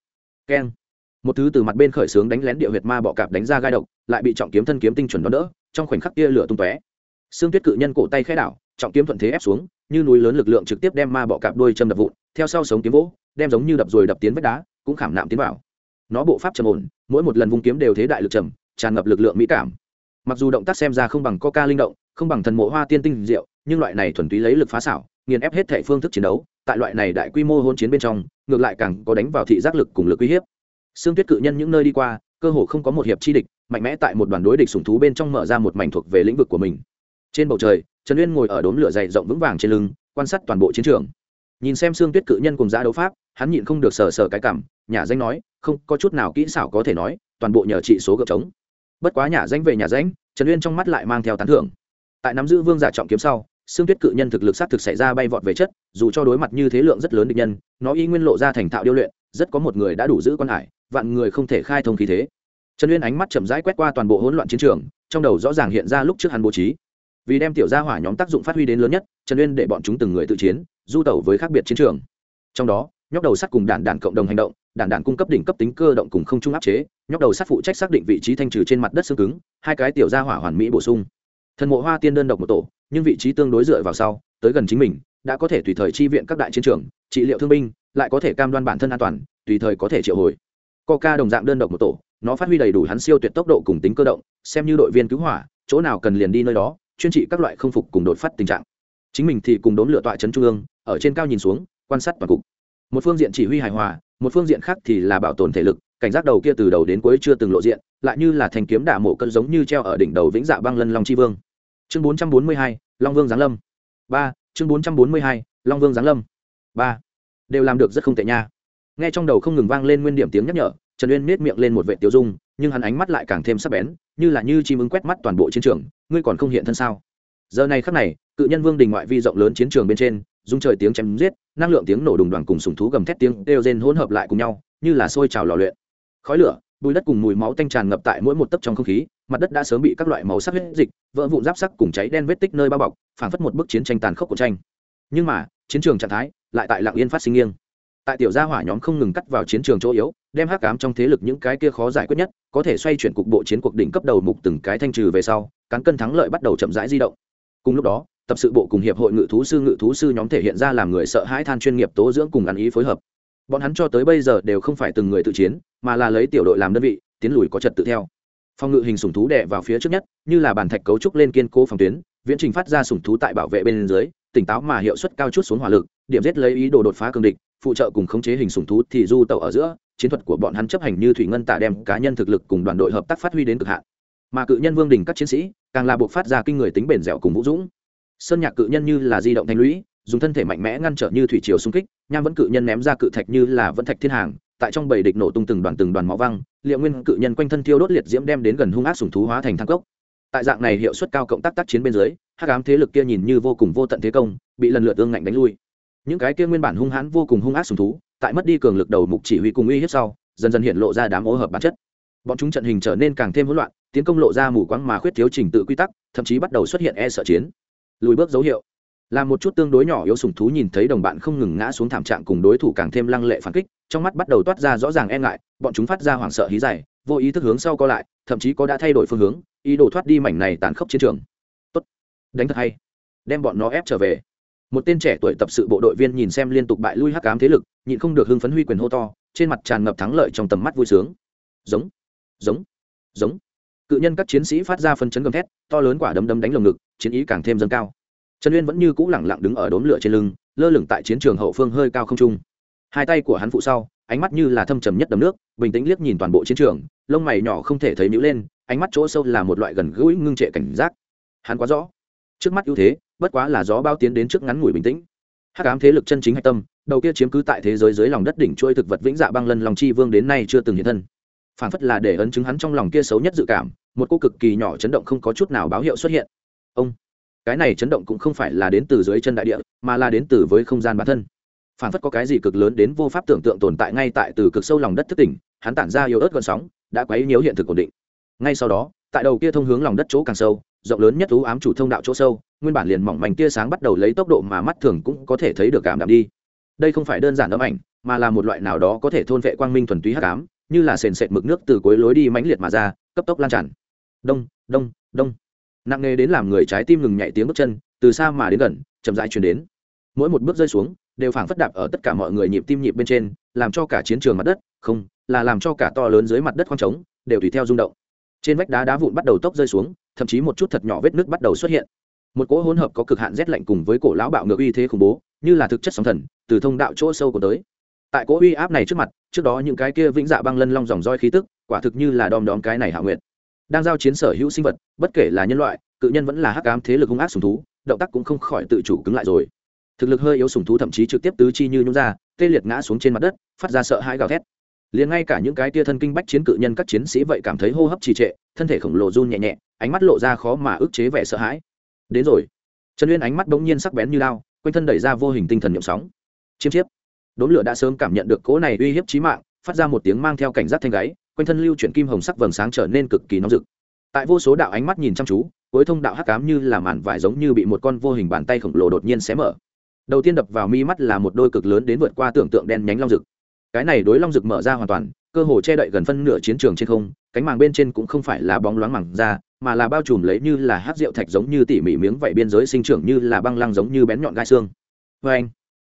keng. Một thứ từ mặt bên khởi xướng đánh lén địa huyệt ma bọ cạp đánh ra gai độc, lại bị trọng kiếm thân kiếm tinh chuẩn đón đỡ, trong khoảnh khắc tia lửa tung tóe. Xương tuyết cự nhân cổ tay khẽ đảo, trọng kiếm thuận thế ép xuống, như núi lớn lực lượng trực tiếp đem ma bọ cạp đuôi châm đập vụn, theo sau sống kiếm vỗ, đem giống như đập rồi đập tiến vách đá, cũng khảm nạm tiến vào. Nó bộ pháp trầm ổn, mỗi một lần vung kiếm đều thế đại lực trầm, tràn ngập lực lượng mỹ cảm. Mặc dù động tác xem ra không bằng coca linh động, không bằng thần mộ hoa tiên tinh diệu, nhưng loại này thuần túy lấy lực phá xảo, nghiền ép hết thể phương thức chiến đấu, tại loại này đại quy mô hôn chiến bên trong ngược lại càng có đánh vào thị giác lực cùng lực uy hiếp. Xương tuyết cự nhân những nơi đi qua, cơ hồ không có một hiệp chi địch, mạnh mẽ tại một đoàn đối địch sùng thú bên trong mở ra một mảnh thuộc về lĩnh vực của mình. Trên bầu trời, trần uyên ngồi ở đốm lửa dày rộng vững vàng trên lưng, quan sát toàn bộ chiến trường. Nhìn xem xương tuyết cự nhân cùng giá đấu pháp, hắn nhịn không được sờ sờ cái cảm, nhà danh nói, không, có chút nào kỹ xảo có thể nói, toàn bộ nhờ trị số gợp trống. Bất quá nhà danh về nhà danh, trần uyên trong mắt lại mang theo tán thưởng. Tại nắm giữ vương giả trọng kiếm sau xương tuyết cự nhân thực lực s á t thực xảy ra bay vọt về chất, dù cho đối mặt như thế lượng rất lớn địch nhân, nó y nguyên lộ ra thành thạo điêu luyện, rất có một người đã đủ giữ con hải, vạn người không thể khai thông khí thế. Trần uyên ánh mắt chậm rãi quét qua toàn bộ hỗn loạn chiến trường, trong đầu rõ ràng hiện ra lúc trước hắn bố trí. Vì đem tiểu gia hỏa nhóm tác dụng phát huy đến lớn nhất, trần uyên để bọn chúng từng người tự chiến, du tẩu với khác biệt chiến trường. Trong đó, nhóc đầu sắt cùng đản đản cộng đồng hành động đản đản cung cấp đỉnh cấp tính cơ động cùng không trung áp chế, nhóc đầu sắt phụ trách xác định vị trí thanh trừ trên mặt đất xương cứng, hai cái tiểu gia hỏa hoàn mỹ bổ sung. Thần mộ hoa tiên đơn độc một tổ nhưng vị trí tương đối dựa vào sau, tới gần chính mình, đã có thể tùy thời chi viện các đại chiến trường, trị liệu thương binh, lại có thể cam đoan bản thân an toàn, tùy thời có thể triệu hồi. Coca đồng dạng đơn độc một tổ, nó phát huy đầy đủ hắn siêu tuyệt tốc độ cùng tính cơ động, xem như đội viên cứu hỏa, chỗ nào cần liền đi nơi đó, chuyên trị các loại không phục cùng đột phát tình trạng. Chính mình thì cùng đốn lựa tọa trấn trung ương, ở trên cao nhìn xuống, quan sát toàn cục. Một phương diện chỉ huy hài hòa, một phương diện khác thì là bảo tồn thể lực, cảnh giác đầu kia từ đầu đến cuối chưa từng lộ diện, lại như là thành kiếm đả mộ cân giống như treo ở đỉnh đầu vĩnh dạ băng lân long chi vương. Chương bốn trăm bốn mươi hai long vương giáng lâm. Ba, chương bốn trăm bốn mươi hai, long vương giáng lâm. Ba, đều làm được rất không tệ nha. Nghe trong đầu không ngừng vang lên nguyên điểm tiếng nhắc nhở, trần uyên nết miệng lên một vệ tiêu dung, nhưng hắn ánh mắt lại càng thêm sắc bén, như là như chim ứng quét mắt toàn bộ chiến trường, ngươi còn không hiện thân sao? Giờ này khắc này, cự nhân vương đình ngoại vi rộng lớn chiến trường bên trên dung trời tiếng chém giết, năng lượng tiếng nổ đùng đoàn cùng sùng thú gầm thét tiếng đều rên hỗn hợp lại cùng nhau, như là sôi trào lò luyện. Khói lửa bùi đất cùng mùi máu tanh tràn ngập tại mỗi một tấc trong không khí, mặt đất đã sớm bị các loại màu sắc huyết dịch, vỡ vụn giáp sắc cùng cháy đen vết tích nơi bao bọc, phảng phất một bức chiến tranh tàn khốc của tranh. Nhưng mà, chiến trường trạng thái lại tại lạng yên phát sinh nghiêng. Tại tiểu gia hỏa nhóm không ngừng cắt vào chiến trường chỗ yếu, đem hắc cám trong thế lực những cái kia khó giải quyết nhất, có thể xoay chuyển cục bộ chiến cuộc đỉnh cấp đầu mục từng cái thanh trừ về sau, cán cân thắng lợi bắt đầu chậm rãi di động. Cùng lúc đó, tập sự bộ cùng hiệp hội ngự thú sư ngự thú sư nhóm thể hiện ra làm người sợ hãi than chuyên nghiệp tố dưỡng cùng ăn ý phối hợp bọn hắn cho tới bây giờ đều không phải từng người tự chiến, mà là lấy tiểu đội làm đơn vị, tiến lùi có trật tự theo. Phòng ngự hình sùng thú đè vào phía trước nhất, như là bàn thạch cấu trúc lên kiên cố phòng tuyến, viễn trình phát ra sùng thú tại bảo vệ bên dưới, tỉnh táo mà hiệu suất cao chút xuống hỏa lực, điểm giết lấy ý đồ đột phá cường địch, phụ trợ cùng khống chế hình sùng thú thì du tàu ở giữa, chiến thuật của bọn hắn chấp hành như thủy ngân tả đem cá nhân thực lực cùng đoàn đội hợp tác phát huy đến cực hạn. Mà cự nhân vương đình các chiến sĩ, càng là buộc phát ra kinh người tính bền dẻo cùng vũ dũng. Sơn nhạc cự nhân như là di động thanh lũy dùng thân thể mạnh mẽ ngăn trở như thủy triều xung kích, nham vẫn cự nhân ném ra cự thạch như là vẫn thạch thiên hàng, tại trong bầy địch nổ tung từng đoàn từng đoàn máu văng, liệu nguyên cự nhân quanh thân thiêu đốt liệt diễm đem đến gần hung ác sùng thú hóa thành thang cốc. Tại dạng này hiệu suất cao cộng tác tác chiến bên dưới, hắc ám thế lực kia nhìn như vô cùng vô tận thế công, bị lần lượt ương ngạnh đánh lui. Những cái kia nguyên bản hung hãn vô cùng hung ác sùng thú, tại mất đi cường lực đầu mục chỉ huy cùng uy hiếp sau, dần dần hiện lộ ra đám ô hợp bản chất. Bọn chúng trận hình trở nên càng thêm hỗn loạn, tiến công lộ ra mù quáng mà khuyết thiếu trình tự quy tắc, thậm chí bắt đầu xuất hiện e sợ chiến. Lùi bước dấu hiệu là một chút tương đối nhỏ yếu sùng thú nhìn thấy đồng bạn không ngừng ngã xuống thảm trạng cùng đối thủ càng thêm lăng lệ phản kích, trong mắt bắt đầu toát ra rõ ràng e ngại, bọn chúng phát ra hoảng sợ hí dày vô ý thức hướng sau co lại, thậm chí có đã thay đổi phương hướng, ý đồ thoát đi mảnh này tàn khốc chiến trường. Tốt. Đánh thật hay. Đem bọn nó ép trở về. Một tên trẻ tuổi tập sự bộ đội viên nhìn xem liên tục bại lui hắc ám thế lực, nhịn không được hưng phấn huy quyền hô to, trên mặt tràn ngập thắng lợi trong tầm mắt vui sướng. Giống. Giống. Giống. Cự nhân các chiến sĩ phát ra phân chấn gầm thét, to lớn quả đấm đấm đánh lồng ngực, chiến ý càng thêm dâng cao trần uyên vẫn như cũ lẳng lặng đứng ở đốm lửa trên lưng, lơ lửng tại chiến trường hậu phương hơi cao không trung. Hai tay của hắn phụ sau, ánh mắt như là thâm trầm nhất đầm nước, bình tĩnh liếc nhìn toàn bộ chiến trường, lông mày nhỏ không thể thấy nhữ lên, ánh mắt chỗ sâu là một loại gần gũi ngưng trệ cảnh giác. Hắn quá rõ. Trước mắt ưu thế, bất quá là gió bao tiến đến trước ngắn ngủi bình tĩnh. Hắc ám thế lực chân chính hạch tâm, đầu kia chiếm cứ tại thế giới dưới lòng đất đỉnh trôi thực vật vĩnh dạ băng lân lòng chi vương đến nay chưa từng hiện thân. Phản phất là để ấn chứng hắn trong lòng kia xấu nhất dự cảm, một cô cực kỳ nhỏ chấn động không có chút nào báo hiệu xuất hiện. Ông! Cái này chấn động cũng không phải là đến từ dưới chân đại địa, mà là đến từ với không gian bản thân. Phản phất có cái gì cực lớn đến vô pháp tưởng tượng tồn tại ngay tại từ cực sâu lòng đất thức tỉnh, hắn tản ra yếu ớt gọn sóng, đã quấy nhiễu hiện thực ổn định. Ngay sau đó, tại đầu kia thông hướng lòng đất chỗ càng sâu, rộng lớn nhất thú ám chủ thông đạo chỗ sâu, nguyên bản liền mỏng manh tia sáng bắt đầu lấy tốc độ mà mắt thường cũng có thể thấy được cảm đạm đi. Đây không phải đơn giản ấm ảnh, mà là một loại nào đó có thể thôn vệ quang minh thuần túy hắc ám, như là sền sệt mực nước từ cuối lối đi mãnh liệt mà ra, cấp tốc lan tràn. Đông đông đông nặng nề đến làm người trái tim ngừng nhảy tiếng bước chân, từ xa mà đến gần, chậm rãi chuyển đến. Mỗi một bước rơi xuống, đều phảng phất đạp ở tất cả mọi người nhịp tim nhịp bên trên, làm cho cả chiến trường mặt đất, không, là làm cho cả to lớn dưới mặt đất khoang trống, đều tùy theo rung động. Trên vách đá đá vụn bắt đầu tốc rơi xuống, thậm chí một chút thật nhỏ vết nước bắt đầu xuất hiện. Một cỗ hỗn hợp có cực hạn rét lạnh cùng với cổ lão bạo ngược uy thế khủng bố, như là thực chất sóng thần, từ thông đạo chỗ sâu của tới. Tại cỗ uy áp này trước mặt, trước đó những cái kia vĩnh dạ băng lân long dòng roi khí tức, quả thực như là đom đóm cái này hạ nguyện đang giao chiến sở hữu sinh vật, bất kể là nhân loại, cự nhân vẫn là hắc ám thế lực hung ác sùng thú, động tác cũng không khỏi tự chủ cứng lại rồi. Thực lực hơi yếu sùng thú thậm chí trực tiếp tứ chi như nhún ra, tê liệt ngã xuống trên mặt đất, phát ra sợ hãi gào thét. Liền ngay cả những cái tia thân kinh bách chiến cự nhân các chiến sĩ vậy cảm thấy hô hấp trì trệ, thân thể khổng lồ run nhẹ nhẹ, ánh mắt lộ ra khó mà ức chế vẻ sợ hãi. Đến rồi. Trần uyên ánh mắt bỗng nhiên sắc bén như lao quanh thân đẩy ra vô hình tinh thần nhậm sóng. Chiêm chiếp. Đốn lửa đã sớm cảm nhận được cỗ này uy hiếp chí mạng, phát ra một tiếng mang theo cảnh giác thanh gáy quanh thân lưu chuyển kim hồng sắc vầng sáng trở nên cực kỳ nóng rực. Tại vô số đạo ánh mắt nhìn chăm chú, cuối thông đạo hắc cám như là màn vải giống như bị một con vô hình bàn tay khổng lồ đột nhiên xé mở. Đầu tiên đập vào mi mắt là một đôi cực lớn đến vượt qua tưởng tượng đen nhánh long rực. Cái này đối long rực mở ra hoàn toàn, cơ hồ che đậy gần phân nửa chiến trường trên không, cánh màng bên trên cũng không phải là bóng loáng màng ra mà là bao trùm lấy như là hát rượu thạch giống như tỉ mỉ miếng vảy biên giới sinh trưởng như là băng lăng giống như bén nhọn gai xương. Vê anh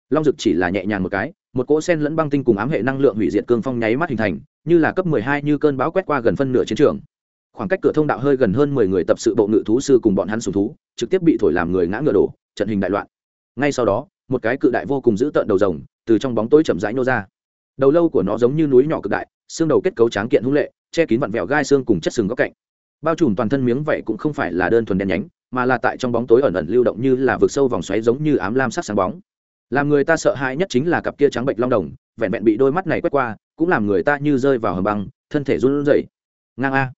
long rực chỉ là nhẹ nhàng một cái một cỗ sen lẫn băng tinh cùng ám hệ năng lượng hủy diệt cương phong nháy mắt hình thành, như là cấp mười hai như cơn bão quét qua gần phân nửa chiến trường. Khoảng cách cửa thông đạo hơi gần hơn mười người tập sự bộ ngự thú sư cùng bọn hắn sùng thú, trực tiếp bị thổi làm người ngã ngựa đổ, trận hình đại loạn. Ngay sau đó, một cái cự đại vô cùng dữ tợn đầu rồng từ trong bóng tối chậm rãi nô ra. Đầu lâu của nó giống như núi nhỏ cực đại, xương đầu kết cấu tráng kiện hung lệ, che kín vặn vẹo gai xương cùng chất sừng góc cạnh. Bao trùm toàn thân miếng vậy cũng không phải là đơn thuần đen nhánh, mà là tại trong bóng tối ẩn ẩn lưu động như là vực sâu vòng xoáy giống như ám lam sắc sáng bóng làm người ta sợ hãi nhất chính là cặp kia trắng bệnh long đồng, vẹn vẹn bị đôi mắt này quét qua, cũng làm người ta như rơi vào hầm băng, thân thể run rẩy. Ngang a.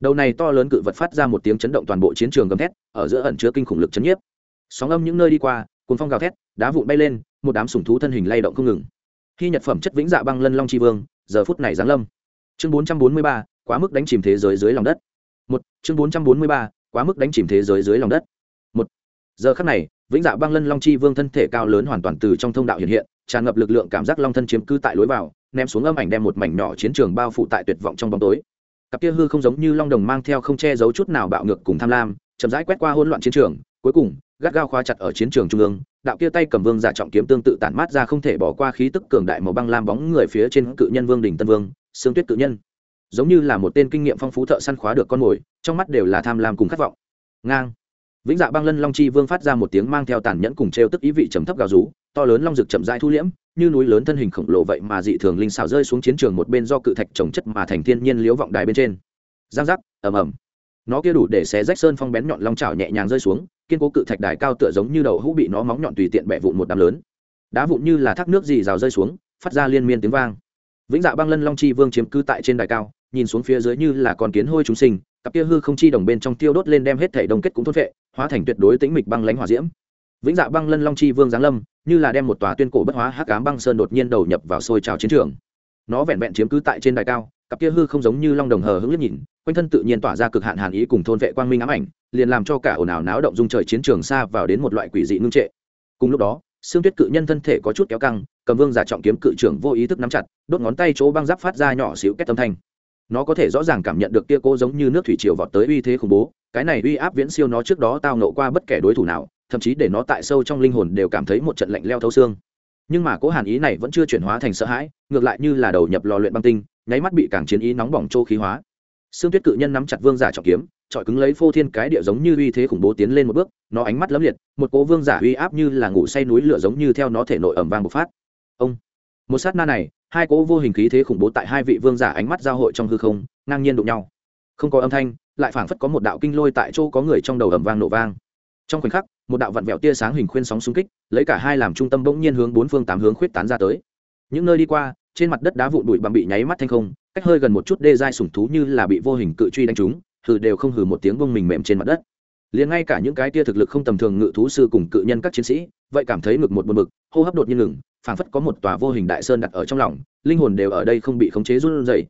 Đầu này to lớn cự vật phát ra một tiếng chấn động toàn bộ chiến trường gầm thét, ở giữa ẩn chứa kinh khủng lực chấn nhiếp. Sóng âm những nơi đi qua cuốn phong gào thét, đá vụn bay lên, một đám sủng thú thân hình lay động không ngừng. Khi nhật phẩm chất vĩnh dạ băng lân long tri vương, giờ phút này giáng lâm. Chương bốn trăm bốn mươi ba, quá mức đánh chìm thế giới dưới lòng đất. Một, chương bốn trăm bốn mươi ba, quá mức đánh chìm thế giới dưới lòng đất. Một, giờ khắc này vĩnh dạ băng lân long chi vương thân thể cao lớn hoàn toàn từ trong thông đạo hiện hiện, tràn ngập lực lượng cảm giác long thân chiếm cư tại lối vào, ném xuống âm ảnh đem một mảnh nhỏ chiến trường bao phủ tại tuyệt vọng trong bóng tối. Cặp kia hư không giống như long đồng mang theo không che giấu chút nào bạo ngược cùng tham lam, chậm rãi quét qua hỗn loạn chiến trường, cuối cùng, gắt gao khóa chặt ở chiến trường trung ương, đạo kia tay cầm vương giả trọng kiếm tương tự tản mát ra không thể bỏ qua khí tức cường đại màu băng lam bóng người phía trên cự nhân vương đỉnh tân vương, xương tuyết cự nhân. Giống như là một tên kinh nghiệm phong phú thợ săn khóa được con mồi, trong mắt đều là tham lam cùng khát vọng. Ngang vĩnh dạ băng lân long chi vương phát ra một tiếng mang theo tàn nhẫn cùng trêu tức ý vị trầm thấp gào rú, to lớn long rực chậm rãi thu liễm, như núi lớn thân hình khổng lồ vậy mà dị thường linh xảo rơi xuống chiến trường một bên do cự thạch trồng chất mà thành thiên nhiên liếu vọng đài bên trên. Giang giác, ầm ầm. Nó kia đủ để xé rách sơn phong bén nhọn long chảo nhẹ nhàng rơi xuống, kiên cố cự thạch đài cao tựa giống như đầu hũ bị nó móng nhọn tùy tiện bẻ vụn một đám lớn. Đá vụn như là thác nước dì rào rơi xuống, phát ra liên miên tiếng vang. Vĩnh dạ băng lân long chi vương chiếm cư tại trên đài cao, nhìn xuống phía dưới như là con kiến hôi chúng sinh, cặp kia hư không chi đồng bên trong tiêu đốt lên đem hết thể đồng kết cũng thôn vệ hóa thành tuyệt đối tĩnh mịch băng lãnh hỏa diễm. Vĩnh dạ băng lân long chi vương giáng lâm, như là đem một tòa tuyên cổ bất hóa hắc ám băng sơn đột nhiên đầu nhập vào sôi trào chiến trường. Nó vẹn vẹn chiếm cứ tại trên đài cao, cặp kia hư không giống như long đồng hờ hững liếc nhìn, quanh thân tự nhiên tỏa ra cực hạn hàn ý cùng thôn vệ quang minh ám ảnh, liền làm cho cả ồn ào náo động dung trời chiến trường xa vào đến một loại quỷ dị ngưng trệ. Cùng lúc đó xương tuyết cự nhân thân thể có chút kéo căng, cầm vương giả trọng kiếm cự trưởng vô ý thức nắm chặt, đốt ngón tay chỗ băng giáp phát ra nhỏ xíu két âm thanh nó có thể rõ ràng cảm nhận được kia cô giống như nước thủy triều vọt tới uy thế khủng bố, cái này uy áp viễn siêu nó trước đó tao nộ qua bất kể đối thủ nào, thậm chí để nó tại sâu trong linh hồn đều cảm thấy một trận lạnh leo thấu xương. Nhưng mà cố hàn ý này vẫn chưa chuyển hóa thành sợ hãi, ngược lại như là đầu nhập lò luyện băng tinh, nháy mắt bị càng chiến ý nóng bỏng trô khí hóa. Xương tuyết cự nhân nắm chặt vương giả trọng kiếm trọi cứng lấy phô thiên cái địa giống như uy thế khủng bố tiến lên một bước, nó ánh mắt lấm liệt, một cố vương giả uy áp như là ngủ say núi lửa giống như theo nó thể nội ẩm vang bộc phát. Ông, một sát na này hai cỗ vô hình khí thế khủng bố tại hai vị vương giả ánh mắt giao hội trong hư không, ngang nhiên đụng nhau. Không có âm thanh, lại phảng phất có một đạo kinh lôi tại chỗ có người trong đầu ầm vang nổ vang. Trong khoảnh khắc, một đạo vặn vẹo tia sáng hình khuyên sóng xung kích, lấy cả hai làm trung tâm bỗng nhiên hướng bốn phương tám hướng khuyết tán ra tới. Những nơi đi qua, trên mặt đất đá vụn bụi bặm bị nháy mắt thanh không, cách hơi gần một chút đê dai sủng thú như là bị vô hình cự truy đánh trúng, hừ đều không hừ một tiếng bông mình mềm trên mặt đất. Liền ngay cả những cái tia thực lực không tầm thường ngự thú sư cùng cự nhân các chiến sĩ vậy cảm thấy ngực một buồn bực, hô hấp đột nhiên ngừng, phảng phất có một tòa vô hình đại sơn đặt ở trong lòng, linh hồn đều ở đây không bị khống chế run rẩy.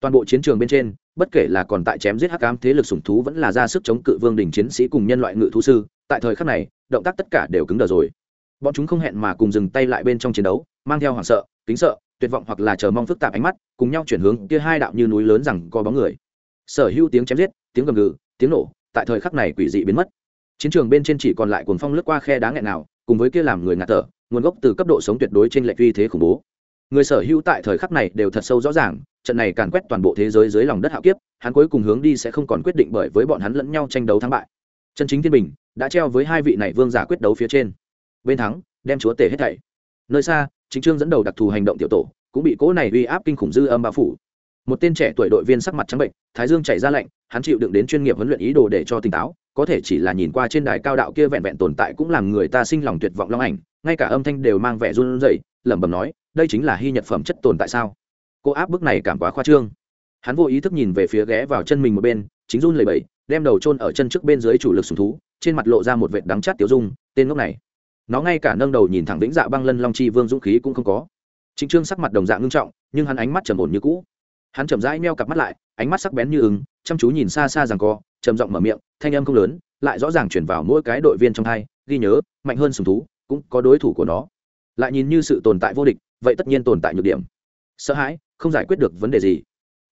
Toàn bộ chiến trường bên trên, bất kể là còn tại chém giết hắc ám thế lực sủng thú vẫn là ra sức chống cự vương đình chiến sĩ cùng nhân loại ngự thú sư, tại thời khắc này, động tác tất cả đều cứng đờ rồi. Bọn chúng không hẹn mà cùng dừng tay lại bên trong chiến đấu, mang theo hoảng sợ, kính sợ, tuyệt vọng hoặc là chờ mong phức tạp ánh mắt, cùng nhau chuyển hướng kia hai đạo như núi lớn rằng có bóng người. Sở hữu tiếng chém giết, tiếng gầm gừ, tiếng nổ, tại thời khắc này quỷ dị biến mất. Chiến trường bên trên chỉ còn lại cuồng phong lướt qua khe đá nghẹn nào cùng với kia làm người ngạt thở, nguồn gốc từ cấp độ sống tuyệt đối trên lệch uy thế khủng bố. Người sở hữu tại thời khắc này đều thật sâu rõ ràng, trận này càn quét toàn bộ thế giới dưới lòng đất hạo kiếp, hắn cuối cùng hướng đi sẽ không còn quyết định bởi với bọn hắn lẫn nhau tranh đấu thắng bại. Chân chính thiên bình đã treo với hai vị này vương giả quyết đấu phía trên. Bên thắng, đem chúa tể hết thảy. Nơi xa, chính trương dẫn đầu đặc thù hành động tiểu tổ, cũng bị cỗ này uy áp kinh khủng dư âm bao phủ một tên trẻ tuổi đội viên sắc mặt trắng bệnh, thái dương chảy ra lạnh, hắn chịu đựng đến chuyên nghiệp huấn luyện ý đồ để cho tỉnh táo, có thể chỉ là nhìn qua trên đài cao đạo kia vẹn vẹn tồn tại cũng làm người ta sinh lòng tuyệt vọng long ảnh, ngay cả âm thanh đều mang vẻ run rẩy, lẩm bẩm nói, đây chính là hy nhật phẩm chất tồn tại sao? Cô áp bức này cảm quá khoa trương. Hắn vô ý thức nhìn về phía ghé vào chân mình một bên, chính run lầy bẩy, đem đầu chôn ở chân trước bên dưới chủ lực sùng thú, trên mặt lộ ra một vệt đắng chát tiểu dung, tên ngốc này. Nó ngay cả nâng đầu nhìn thẳng vĩnh dạ băng lân long chi vương dũng khí cũng không có. Chính trương sắc mặt đồng dạng ngưng trọng, nhưng hắn ánh mắt trầm ổn như cũ hắn chậm rãi meo cặp mắt lại, ánh mắt sắc bén như ứng chăm chú nhìn xa xa rằng co, trầm giọng mở miệng, thanh âm không lớn, lại rõ ràng chuyển vào mỗi cái đội viên trong hai, ghi nhớ, mạnh hơn sùng thú, cũng có đối thủ của nó. Lại nhìn như sự tồn tại vô địch, vậy tất nhiên tồn tại nhược điểm. Sợ hãi, không giải quyết được vấn đề gì.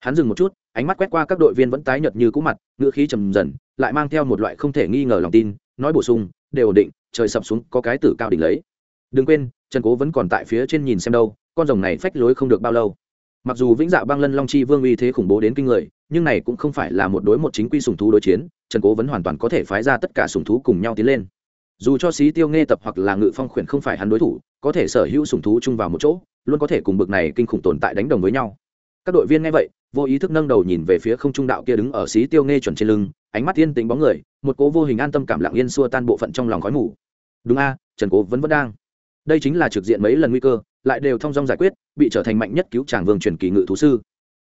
Hắn dừng một chút, ánh mắt quét qua các đội viên vẫn tái nhợt như cũ mặt, ngữ khí trầm dần, lại mang theo một loại không thể nghi ngờ lòng tin, nói bổ sung, đều ổn định, trời sập xuống có cái tử cao đỉnh lấy. Đừng quên, trần cố vẫn còn tại phía trên nhìn xem đâu, con rồng này phách lối không được bao lâu mặc dù vĩnh dạ băng lân long chi vương uy thế khủng bố đến kinh người, nhưng này cũng không phải là một đối một chính quy sùng thú đối chiến, trần cố vẫn hoàn toàn có thể phái ra tất cả sùng thú cùng nhau tiến lên. Dù cho xí tiêu nghe tập hoặc là ngự phong khuyển không phải hắn đối thủ, có thể sở hữu sùng thú chung vào một chỗ, luôn có thể cùng bực này kinh khủng tồn tại đánh đồng với nhau. Các đội viên nghe vậy, vô ý thức nâng đầu nhìn về phía không trung đạo kia đứng ở xí tiêu nghe chuẩn trên lưng, ánh mắt yên tĩnh bóng người, một cố vô hình an tâm cảm lặng yên xua tan bộ phận trong lòng khói mù. Đúng a, trần cố vẫn vẫn đang đây chính là trực diện mấy lần nguy cơ, lại đều thong dong giải quyết, bị trở thành mạnh nhất cứu tràng vương truyền kỳ ngự thú sư.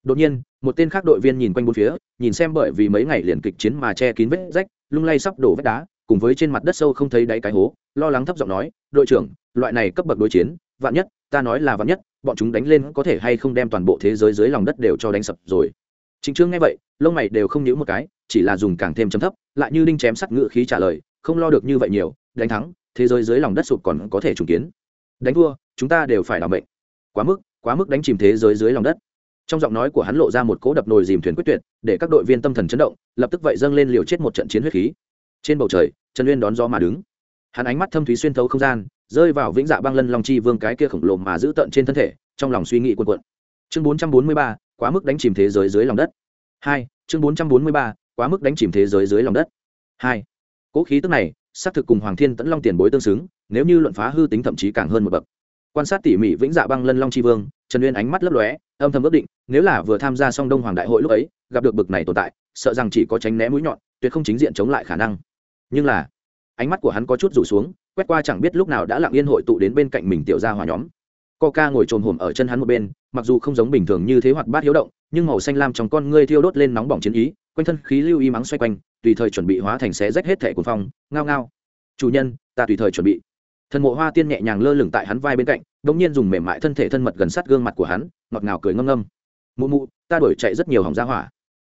Đột nhiên, một tên khác đội viên nhìn quanh bốn phía, nhìn xem bởi vì mấy ngày liền kịch chiến mà che kín vết rách, lung lay sắp đổ vết đá, cùng với trên mặt đất sâu không thấy đáy cái hố, lo lắng thấp giọng nói, đội trưởng, loại này cấp bậc đối chiến, vạn nhất, ta nói là vạn nhất, bọn chúng đánh lên có thể hay không đem toàn bộ thế giới dưới lòng đất đều cho đánh sập rồi. Chính trương nghe vậy, lông mày đều không nhíu một cái, chỉ là dùng càng thêm chấm thấp, lại như đinh chém sắt ngự khí trả lời, không lo được như vậy nhiều, đánh thắng thế giới dưới lòng đất sụp còn có thể trùng kiến. Đánh thua, chúng ta đều phải làm bệnh quá mức quá mức đánh chìm thế giới dưới lòng đất. Trong giọng nói của hắn lộ ra một cỗ đập nồi dìm thuyền quyết tuyệt, để các đội viên tâm thần chấn động, lập tức vậy dâng lên liều chết một trận chiến huyết khí. Trên bầu trời, trần uyên đón gió mà đứng. Hắn ánh mắt thâm thúy xuyên thấu không gian, rơi vào vĩnh dạ băng lân long chi vương cái kia khổng lồ mà giữ tận trên thân thể, trong lòng suy nghĩ quần quận chương bốn trăm bốn mươi ba, quá mức đánh chìm thế giới dưới lòng đất. Hai, chương bốn trăm bốn mươi ba, quá mức đánh chìm thế giới dưới lòng đất. Hai, cỗ khí tức này xác thực cùng hoàng thiên tẫn long tiền bối tương xứng, nếu như luận phá hư tính thậm chí càng hơn một bậc. Quan sát tỉ mỉ vĩnh dạ băng lân long chi vương, trần uyên ánh mắt lấp lóe, âm thầm ước định, nếu là vừa tham gia song đông hoàng đại hội lúc ấy, gặp được bực này tồn tại, sợ rằng chỉ có tránh né mũi nhọn, tuyệt không chính diện chống lại khả năng. Nhưng là, ánh mắt của hắn có chút rủ xuống, quét qua chẳng biết lúc nào đã lặng yên hội tụ đến bên cạnh mình tiểu ra hòa nhóm. Coca ngồi trồm hổm ở chân hắn một bên, mặc dù không giống bình thường như thế hoạt bát hiếu động, nhưng màu xanh lam trong con ngươi thiêu đốt lên nóng bỏng chiến ý quanh thân khí lưu y mắng xoay quanh, tùy thời chuẩn bị hóa thành xé rách hết thẻ cuồng phong, ngao ngao. Chủ nhân, ta tùy thời chuẩn bị. Thần mộ hoa tiên nhẹ nhàng lơ lửng tại hắn vai bên cạnh đ ỗ n g nhiên dùng mềm mại thân thể thân mật gần sát gương mặt của hắn, ngọt ngào cười ngâm ngâm. Mụ mụ, ta đổi chạy rất nhiều hỏng ra hỏa.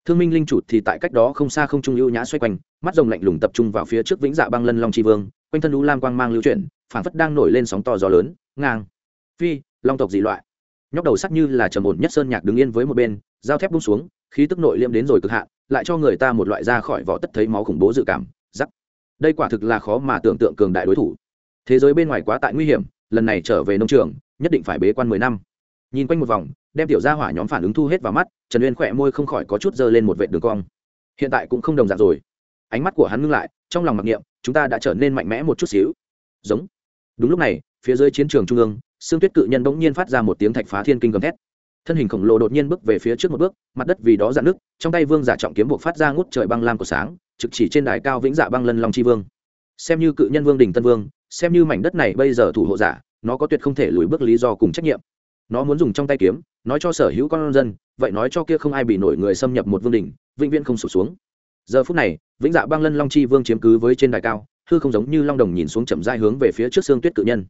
Thương minh linh chủ thì tại cách đó không xa không trung ưu nhã xoay quanh, mắt rồng lạnh lùng tập trung vào phía trước vĩnh dạ băng lân long tri vương, quanh thân lũ lam quang mang lưu chuyển, phảng phất đang nổi lên sóng to gió lớn, ngang. Phi, long tộc dị loại. Nhóc đầu sắc như là trầm ổn nhất sơn nhạc đứng yên với một bên, dao thép bung xuống, khí tức nội liêm đến rồi cực hạn lại cho người ta một loại ra khỏi vỏ tất thấy máu khủng bố dự cảm, giắc. Đây quả thực là khó mà tưởng tượng cường đại đối thủ. Thế giới bên ngoài quá tại nguy hiểm, lần này trở về nông trường, nhất định phải bế quan mười năm. Nhìn quanh một vòng, đem tiểu gia hỏa nhóm phản ứng thu hết vào mắt, trần uyên khỏe môi không khỏi có chút dơ lên một vệ đường cong. Hiện tại cũng không đồng dạng rồi. Ánh mắt của hắn ngưng lại, trong lòng mặc niệm, chúng ta đã trở nên mạnh mẽ một chút xíu. Giống. Đúng lúc này, phía dưới chiến trường trung ương xương tuyết cự nhân bỗng nhiên phát ra một tiếng thạch phá thiên kinh gầm thét. Thân hình khổng lồ đột nhiên bước về phía trước một bước, mặt đất vì đó dạn nước trong tay vương giả trọng kiếm buộc phát ra ngút trời băng lam của sáng, trực chỉ trên đài cao vĩnh dạ băng lân long chi vương. Xem như cự nhân vương đình tân vương, xem như mảnh đất này bây giờ thủ hộ giả, nó có tuyệt không thể lùi bước lý do cùng trách nhiệm. Nó muốn dùng trong tay kiếm, nói cho sở hữu con dân, vậy nói cho kia không ai bị nổi người xâm nhập một vương đình vĩnh viễn không sụp xuống. Giờ phút này, vĩnh dạ băng lân long chi vương chiếm cứ với trên đài cao, hư không giống như long đồng nhìn xuống chậm dai hướng về phía trước xương tuyết cự nhân.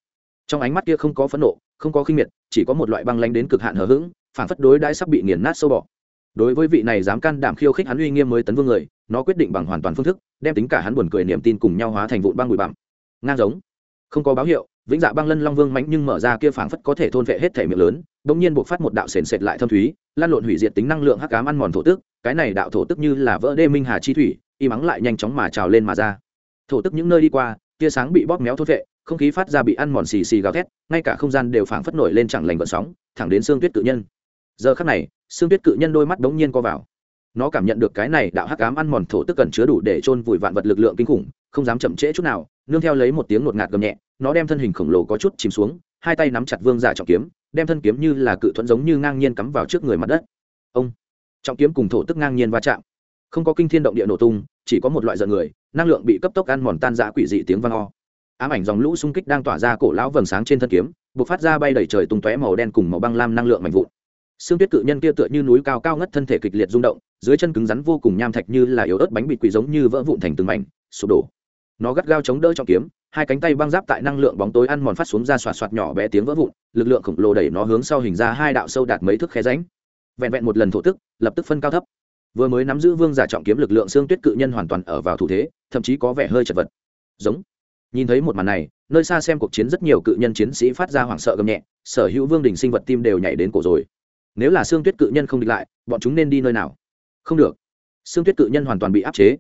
Trong ánh mắt kia không có phẫn nộ, không có khinh miệt, chỉ có một loại băng lanh đến cực hạn hờ hững phản phất đối đãi sắp bị nghiền nát sâu bọ đối với vị này dám can đảm khiêu khích hắn uy nghiêm mới tấn vương người, nó quyết định bằng hoàn toàn phương thức, đem tính cả hắn buồn cười niềm tin cùng nhau hóa thành vụn băng bụi bặm. Ngang giống. Không có báo hiệu, vĩnh dạ băng lân long vương mánh nhưng mở ra kia phảng phất có thể thôn vệ hết thể miệng lớn, bỗng nhiên buộc phát một đạo sền sệt lại thâm thúy, lan lộn hủy diệt tính năng lượng hắc ám ăn mòn thổ tức, cái này đạo thổ tức như là vỡ đê minh hà chi thủy, y mắng lại nhanh chóng mà trào lên mà ra. Thổ tức những nơi đi qua, tia sáng bị bóp méo thốt vệ, không khí phát ra bị ăn mòn xì xì gào thét, ngay cả không gian đều phảng phất nổi lên chẳng lành vận sóng, thẳng đến xương tuyết tự nhân giờ khắc này xương tuyết cự nhân đôi mắt bỗng nhiên co vào. Nó cảm nhận được cái này đạo hắc ám ăn mòn thổ tức cần chứa đủ để chôn vùi vạn vật lực lượng kinh khủng, không dám chậm trễ chút nào, nương theo lấy một tiếng ngột ngạt gầm nhẹ, nó đem thân hình khổng lồ có chút chìm xuống, hai tay nắm chặt vương giả trọng kiếm, đem thân kiếm như là cự thuẫn giống như ngang nhiên cắm vào trước người mặt đất. Ông! Trọng kiếm cùng thổ tức ngang nhiên va chạm. Không có kinh thiên động địa nổ tung, chỉ có một loại giận người, năng lượng bị cấp tốc ăn mòn tan rã quỷ dị tiếng vang o. Ám ảnh dòng lũ xung kích đang tỏa ra cổ lão vầng sáng trên thân kiếm b ộ c phát ra bay đầy trời tung tóe màu đen cùng màu băng lam năng lượng mạnh vụn xương tuyết cự nhân kia tựa như núi cao cao ngất thân thể kịch liệt rung động, dưới chân cứng rắn vô cùng nham thạch như là yếu ớt bánh bị quỷ giống như vỡ vụn thành từng mảnh, sụp đổ. Nó gắt gao chống đỡ trong kiếm, hai cánh tay băng giáp tại năng lượng bóng tối ăn mòn phát xuống ra xoạt xoạt nhỏ bé tiếng vỡ vụn, lực lượng khổng lồ đẩy nó hướng sau hình ra hai đạo sâu đạt mấy thước khe ránh vẹn vẹn một lần thổ tức, lập tức phân cao thấp. Vừa mới nắm giữ vương giả trọng kiếm lực lượng xương tuyết cự nhân hoàn toàn ở vào thủ thế, thậm chí có vẻ hơi chật vật. Giống. Nhìn thấy một màn này, nơi xa xem cuộc chiến rất nhiều cự nhân chiến sĩ phát ra hoảng sợ gầm nhẹ, sở hữu vương đình sinh vật tim đều nhảy đến cổ rồi nếu là xương tuyết cự nhân không địch lại, bọn chúng nên đi nơi nào? Không được. Xương tuyết cự nhân hoàn toàn bị áp chế.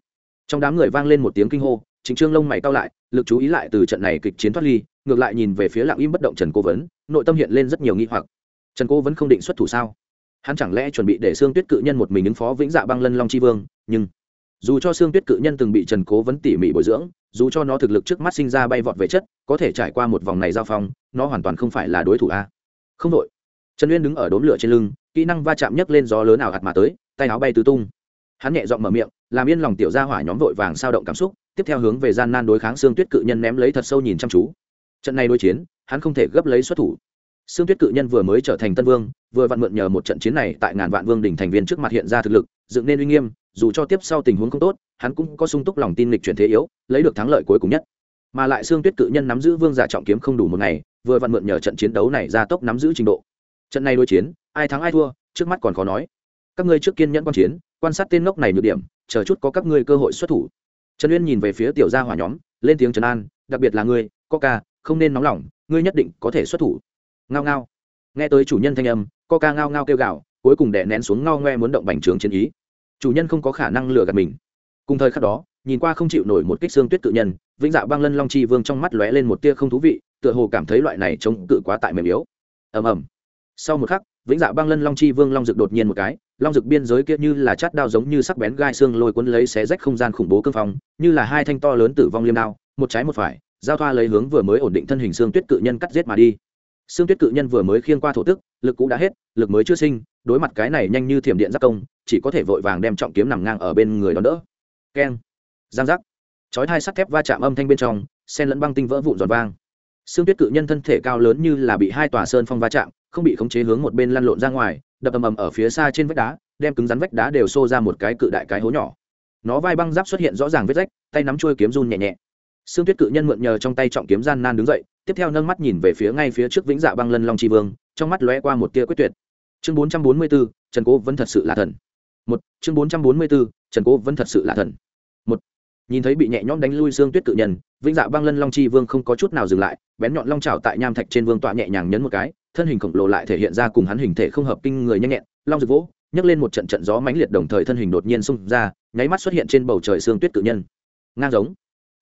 Trong đám người vang lên một tiếng kinh hô chính trương lông mày cao lại, lực chú ý lại từ trận này kịch chiến thoát ly, ngược lại nhìn về phía lặng im bất động trần cố vấn, nội tâm hiện lên rất nhiều nghi hoặc. Trần cố vẫn không định xuất thủ sao? Hắn chẳng lẽ chuẩn bị để xương tuyết cự nhân một mình ứng phó vĩnh dạ băng lân long c h i vương, nhưng dù cho xương tuyết cự nhân từng bị trần cố vấn tỉ mỉ bồi dưỡng, dù cho nó thực lực trước mắt sinh ra bay vọt về chất, có thể trải qua một vòng này giao phong, nó hoàn toàn không phải là đối thủ a. Không đội trần uyên đứng ở đốm lửa trên lưng, kỹ năng va chạm nhấc lên gió lớn ảo hạt mà tới, tay áo bay tứ tung. Hắn nhẹ giọng mở miệng, làm yên lòng tiểu gia hỏa nhóm vội vàng sao động cảm xúc, tiếp theo hướng về gian nan đối kháng xương tuyết cự nhân ném lấy thật sâu nhìn chăm chú. Trận này đối chiến, hắn không thể gấp lấy xuất thủ. Xương tuyết cự nhân vừa mới trở thành tân vương, vừa vặn mượn nhờ một trận chiến này tại ngàn vạn vương đỉnh thành viên trước mặt hiện ra thực lực, dựng nên uy nghiêm, dù cho tiếp sau tình huống không tốt, hắn cũng có sung túc lòng tin lịch chuyển thế yếu, lấy được thắng lợi cuối cùng nhất. Mà lại xương tuyết cự nhân nắm giữ vương giả trọng kiếm không đủ một ngày, vừa vặn mượn nhờ trận chiến đấu này ra tốc nắm giữ trình độ trận này đối chiến, ai thắng ai thua, trước mắt còn khó nói. Các ngươi trước kiên nhẫn quan chiến, quan sát tên ngốc này nhược điểm, chờ chút có các ngươi cơ hội xuất thủ. Trần uyên nhìn về phía tiểu gia hỏa nhóm, lên tiếng trần an, đặc biệt là ngươi, coca, không nên nóng lòng, ngươi nhất định có thể xuất thủ. Ngao ngao. Nghe tới chủ nhân thanh âm, coca ngao ngao kêu gào, cuối cùng đè nén xuống ngao ngoe muốn động bành trướng chiến ý. Chủ nhân không có khả năng lừa gạt mình. Cùng thời khắc đó, nhìn qua không chịu nổi một kích xương tuyết tự nhân, vĩnh dạ băng lân long chi vương trong mắt lóe lên một tia không thú vị, tựa hồ cảm thấy loại này chống cự quá tại mềm yếu. Ầm ầm sau một khắc, vĩnh dạ băng lân long chi vương long rực đột nhiên một cái, long rực biên giới kia như là chát đao giống như sắc bén gai xương lôi cuốn lấy xé rách không gian khủng bố cương phong, như là hai thanh to lớn tử vong liêm đao, một trái một phải, giao thoa lấy hướng vừa mới ổn định thân hình xương tuyết cự nhân cắt giết mà đi. Xương tuyết cự nhân vừa mới khiêng qua thổ tức, lực cũ đã hết, lực mới chưa sinh, đối mặt cái này nhanh như thiểm điện giáp công, chỉ có thể vội vàng đem trọng kiếm nằm ngang ở bên người đón đỡ. Keng. Giang giác. Chói hai sắt thép va chạm âm thanh bên trong sen lẫn băng tinh vỡ vụn giòn vang. Xương tuyết cự nhân thân thể cao lớn như là bị hai tòa sơn phong va chạm không bị khống chế hướng một bên lăn lộn ra ngoài, đập ầm ầm ở phía xa trên vách đá, đem cứng rắn vách đá đều xô ra một cái cự đại cái hố nhỏ. Nó vai băng giáp xuất hiện rõ ràng vết rách, tay nắm chuôi kiếm run nhẹ nhẹ. Xương tuyết cự nhân mượn nhờ trong tay trọng kiếm gian nan đứng dậy, tiếp theo nâng mắt nhìn về phía ngay phía trước vĩnh dạ băng lân long tri vương, trong mắt lóe qua một tia quyết tuyệt. Chương bốn trăm bốn mươi bốn trần cố vẫn thật sự là thần. Một, chương bốn trăm bốn mươi bốn trần cố vẫn thật sự là thần. Một, nhìn thấy bị nhẹ nhõm đánh lui xương tuyết cự nhân, vĩnh dạ băng lân long chi vương không có chút nào dừng lại, bén nhọn long trào tại nham thạch trên vương tọa nhẹ nhàng nhấn một cái thân hình khổng lồ lại thể hiện ra cùng hắn hình thể không hợp kinh người nhanh nhẹn, long rực vỗ, nhấc lên một trận trận gió mãnh liệt đồng thời thân hình đột nhiên xung ra, nháy mắt xuất hiện trên bầu trời xương tuyết cự nhân. Ngang giống.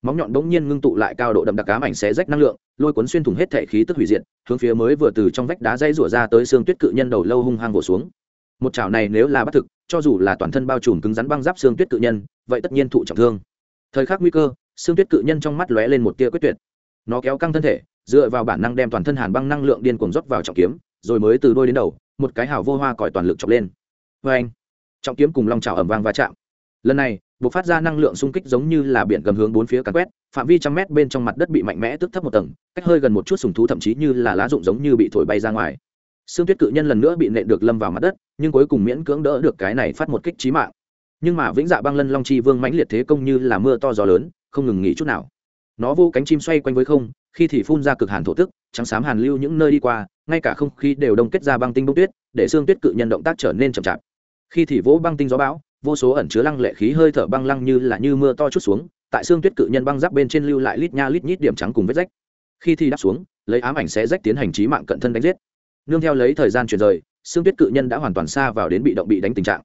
Móng nhọn bỗng nhiên ngưng tụ lại cao độ đậm đặc cá mảnh xé rách năng lượng, lôi cuốn xuyên thủng hết thể khí tức hủy diệt, hướng phía mới vừa từ trong vách đá dây rủa ra tới xương tuyết cự nhân đầu lâu hung hăng vỗ xuống. Một chảo này nếu là bắt thực, cho dù là toàn thân bao trùm cứng rắn băng giáp xương tuyết cự nhân, vậy tất nhiên thụ trọng thương. Thời khắc nguy cơ, xương tuyết cự nhân trong mắt lóe lên một tia quyết tuyệt. Nó kéo căng thân thể dựa vào bản năng đem toàn thân hàn băng năng lượng điên cuồng rót vào trọng kiếm, rồi mới từ đôi đến đầu, một cái hào vô hoa còi toàn lực chọc lên. Vê anh, trọng kiếm cùng long trào ẩm vang va chạm. Lần này buộc phát ra năng lượng xung kích giống như là biển gầm hướng bốn phía cắn quét, phạm vi trăm mét bên trong mặt đất bị mạnh mẽ tức thấp một tầng, cách hơi gần một chút sùng thú thậm chí như là lá rụng giống như bị thổi bay ra ngoài. Xương tuyết cự nhân lần nữa bị nện được lâm vào mặt đất, nhưng cuối cùng miễn cưỡng đỡ được cái này phát một kích trí mạng. Nhưng mà vĩnh dạ băng lân long chi vương mãnh liệt thế công như là mưa to gió lớn, không ngừng nghỉ chút nào nó vô cánh chim xoay quanh với không, khi thì phun ra cực hàn thổ tức, trắng xám hàn lưu những nơi đi qua, ngay cả không khí đều đông kết ra băng tinh bông tuyết, để xương tuyết cự nhân động tác trở nên chậm chạp. Khi thì vỗ băng tinh gió bão, vô số ẩn chứa lăng lệ khí hơi thở băng lăng như là như mưa to chút xuống, tại xương tuyết cự nhân băng giáp bên trên lưu lại lít nha lít nhít điểm trắng cùng vết rách. Khi thì đáp xuống, lấy ám ảnh sẽ rách tiến hành trí mạng cận thân đánh giết. Nương theo lấy thời gian chuyển rời, xương tuyết cự nhân đã hoàn toàn xa vào đến bị động bị đánh tình trạng.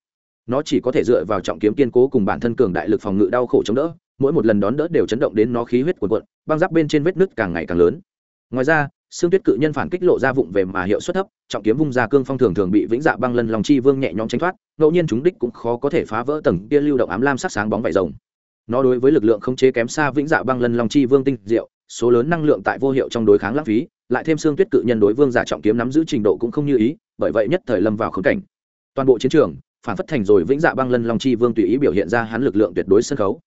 Nó chỉ có thể dựa vào trọng kiếm kiên cố cùng bản thân cường đại lực phòng ngự đau khổ chống đỡ mỗi một lần đón đỡ đều chấn động đến nó khí huyết cuồn cuộn, băng giáp bên trên vết nứt càng ngày càng lớn. Ngoài ra, xương tuyết cự nhân phản kích lộ ra vụng về mà hiệu suất thấp, trọng kiếm vung ra cương phong thường thường bị vĩnh dạ băng lân lòng chi vương nhẹ nhõm tránh thoát, ngẫu nhiên chúng đích cũng khó có thể phá vỡ tầng kia lưu động ám lam sắc sáng bóng vải rồng. Nó đối với lực lượng không chế kém xa vĩnh dạ băng lân lòng chi vương tinh diệu, số lớn năng lượng tại vô hiệu trong đối kháng lãng phí, lại thêm xương tuyết cự nhân đối vương giả trọng kiếm nắm giữ trình độ cũng không như ý, bởi vậy nhất thời lâm vào khốn cảnh. Toàn bộ chiến trường, phản phất thành rồi vĩnh dạ băng lân long chi vương tùy ý biểu hiện ra hắn lực lượng tuyệt đối sân khấu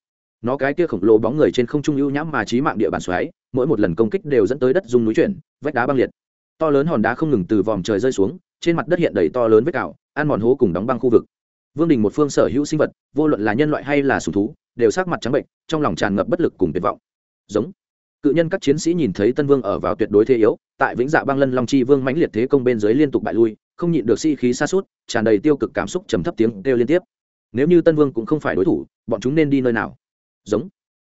nó cái kia khổng lồ bóng người trên không trung ưu nhãm mà trí mạng địa bàn xoáy, mỗi một lần công kích đều dẫn tới đất dung núi chuyển, vách đá băng liệt. To lớn hòn đá không ngừng từ vòm trời rơi xuống, trên mặt đất hiện đầy to lớn vết cào, ăn mòn hố cùng đóng băng khu vực. Vương đình một phương sở hữu sinh vật, vô luận là nhân loại hay là sùng thú, đều sắc mặt trắng bệnh, trong lòng tràn ngập bất lực cùng tuyệt vọng. Giống. Cự nhân các chiến sĩ nhìn thấy tân vương ở vào tuyệt đối thế yếu, tại vĩnh dạ băng lân long chi vương mãnh liệt thế công bên dưới liên tục bại lui, không nhịn được si khí xa suốt tràn đầy tiêu cực cảm xúc trầm thấp tiếng kêu liên tiếp. Nếu như tân vương cũng không phải đối thủ, bọn chúng nên đi nơi nào? Giống.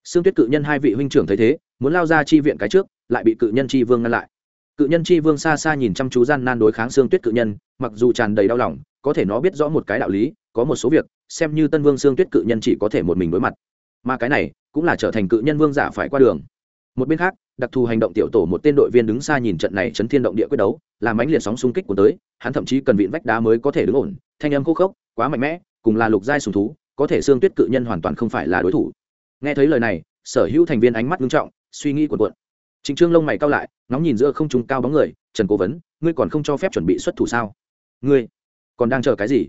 Xương tuyết cự nhân hai vị huynh trưởng thấy thế, muốn lao ra chi viện cái trước, lại bị cự nhân chi vương ngăn lại. Cự nhân chi vương xa xa nhìn chăm chú gian nan đối kháng xương tuyết cự nhân, mặc dù tràn đầy đau lòng, có thể nó biết rõ một cái đạo lý, có một số việc, xem như tân vương xương tuyết cự nhân chỉ có thể một mình đối mặt. Mà cái này, cũng là trở thành cự nhân vương giả phải qua đường. Một bên khác, đặc thù hành động tiểu tổ một tên đội viên đứng xa nhìn trận này chấn thiên động địa quyết đấu, làm ánh liệt sóng xung kích của tới, hắn thậm chí cần vịn vách đá mới có thể đứng ổn, thanh âm khô khốc, quá mạnh mẽ, cùng là lục giai sùng thú, có thể xương tuyết cự nhân hoàn toàn không phải là đối thủ nghe thấy lời này, sở hữu thành viên ánh mắt nghiêm trọng, suy nghĩ cuộn cuộn. Trịnh trương lông mày cao lại, ngóng nhìn giữa không trung cao bóng người, trần cố vấn, ngươi còn không cho phép chuẩn bị xuất thủ sao? Ngươi còn đang chờ cái gì?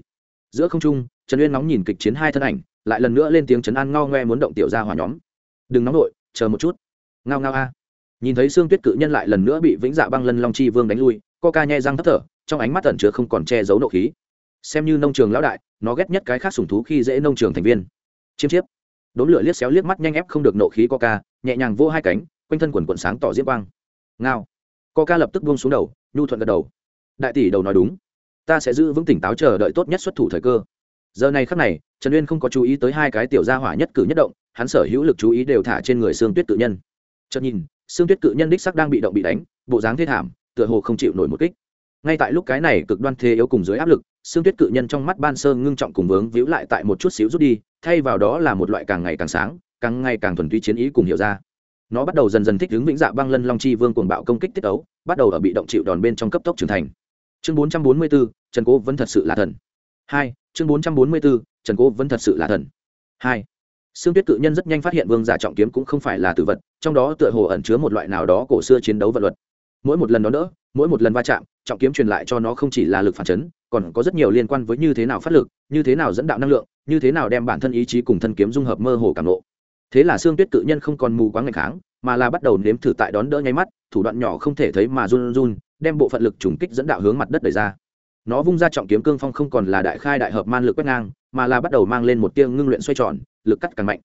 Giữa không trung, trần uyên ngóng nhìn kịch chiến hai thân ảnh, lại lần nữa lên tiếng trấn an ngao ngoe muốn động tiểu ra hỏa nhóm. Đừng nóng nổi chờ một chút. Ngao ngao a. Nhìn thấy xương tuyết cự nhân lại lần nữa bị vĩnh dạ băng lân long chi vương đánh lui co ca nhai răng thấp thở, trong ánh mắt tẩn chứa không còn che giấu nộ khí. Xem như nông trường lão đại, nó ghét nhất cái khác sùng thú khi dễ nông trường thành viên. Chiêm chiếp đốn lửa liếc xéo liếc mắt nhanh ép không được nộ khí coca, nhẹ nhàng vô hai cánh, quanh thân quần quần sáng tỏ diễm quang. Ngao. Coca lập tức buông xuống đầu, nhu thuận gật đầu. Đại tỷ đầu nói đúng. Ta sẽ giữ vững tỉnh táo chờ đợi tốt nhất xuất thủ thời cơ. Giờ này khắc này, trần uyên không có chú ý tới hai cái tiểu gia hỏa nhất cử nhất động, hắn sở hữu lực chú ý đều thả trên người xương tuyết cự nhân. Chợt nhìn xương tuyết cự nhân đích sắc đang bị động bị đánh, bộ dáng thê thảm, tựa hồ không chịu nổi một kích. Ngay tại lúc cái này cực đoan thế yếu cùng dưới áp lực xương tuyết cự nhân trong mắt ban sơ ngưng trọng cùng vướng víu lại tại một chút xíu rút đi thay vào đó là một loại càng ngày càng sáng càng ngày càng thuần túy chiến ý cùng hiểu ra. Nó bắt đầu dần dần thích ứng vĩnh dạ băng lân long chi vương cuồng bạo công kích tiết ấu bắt đầu ở bị động chịu đòn bên trong cấp tốc trưởng thành. Chương 444, trần cố vẫn thật sự là thần. Hai chương 444, trần cố vẫn thật sự là thần. Hai Sương Tuyết cự nhân rất nhanh phát hiện vương giả trọng kiếm cũng không phải là tử vật, trong đó tựa hồ ẩn chứa một loại nào đó cổ xưa chiến đấu vật luật. Mỗi một lần đó đỡ, mỗi một lần va chạm, trọng kiếm truyền lại cho nó không chỉ là lực phản chấn, còn có rất nhiều liên quan với như thế nào phát lực, như thế nào dẫn đạo năng lượng, như thế nào đem bản thân ý chí cùng thân kiếm dung hợp mơ hồ cảm lộ. Thế là xương Tuyết cự nhân không còn mù quáng ngày kháng, mà là bắt đầu nếm thử tại đón đỡ nháy mắt, thủ đoạn nhỏ không thể thấy mà run run, đem bộ phận lực trùng kích dẫn đạo hướng mặt đất đẩy ra. Nó vung ra trọng kiếm cương phong không còn là đại khai đại hợp man lực quét ngang, mà là bắt đầu mang lên một tia ngưng luyện xoay tròn, lực cắt càng mạnh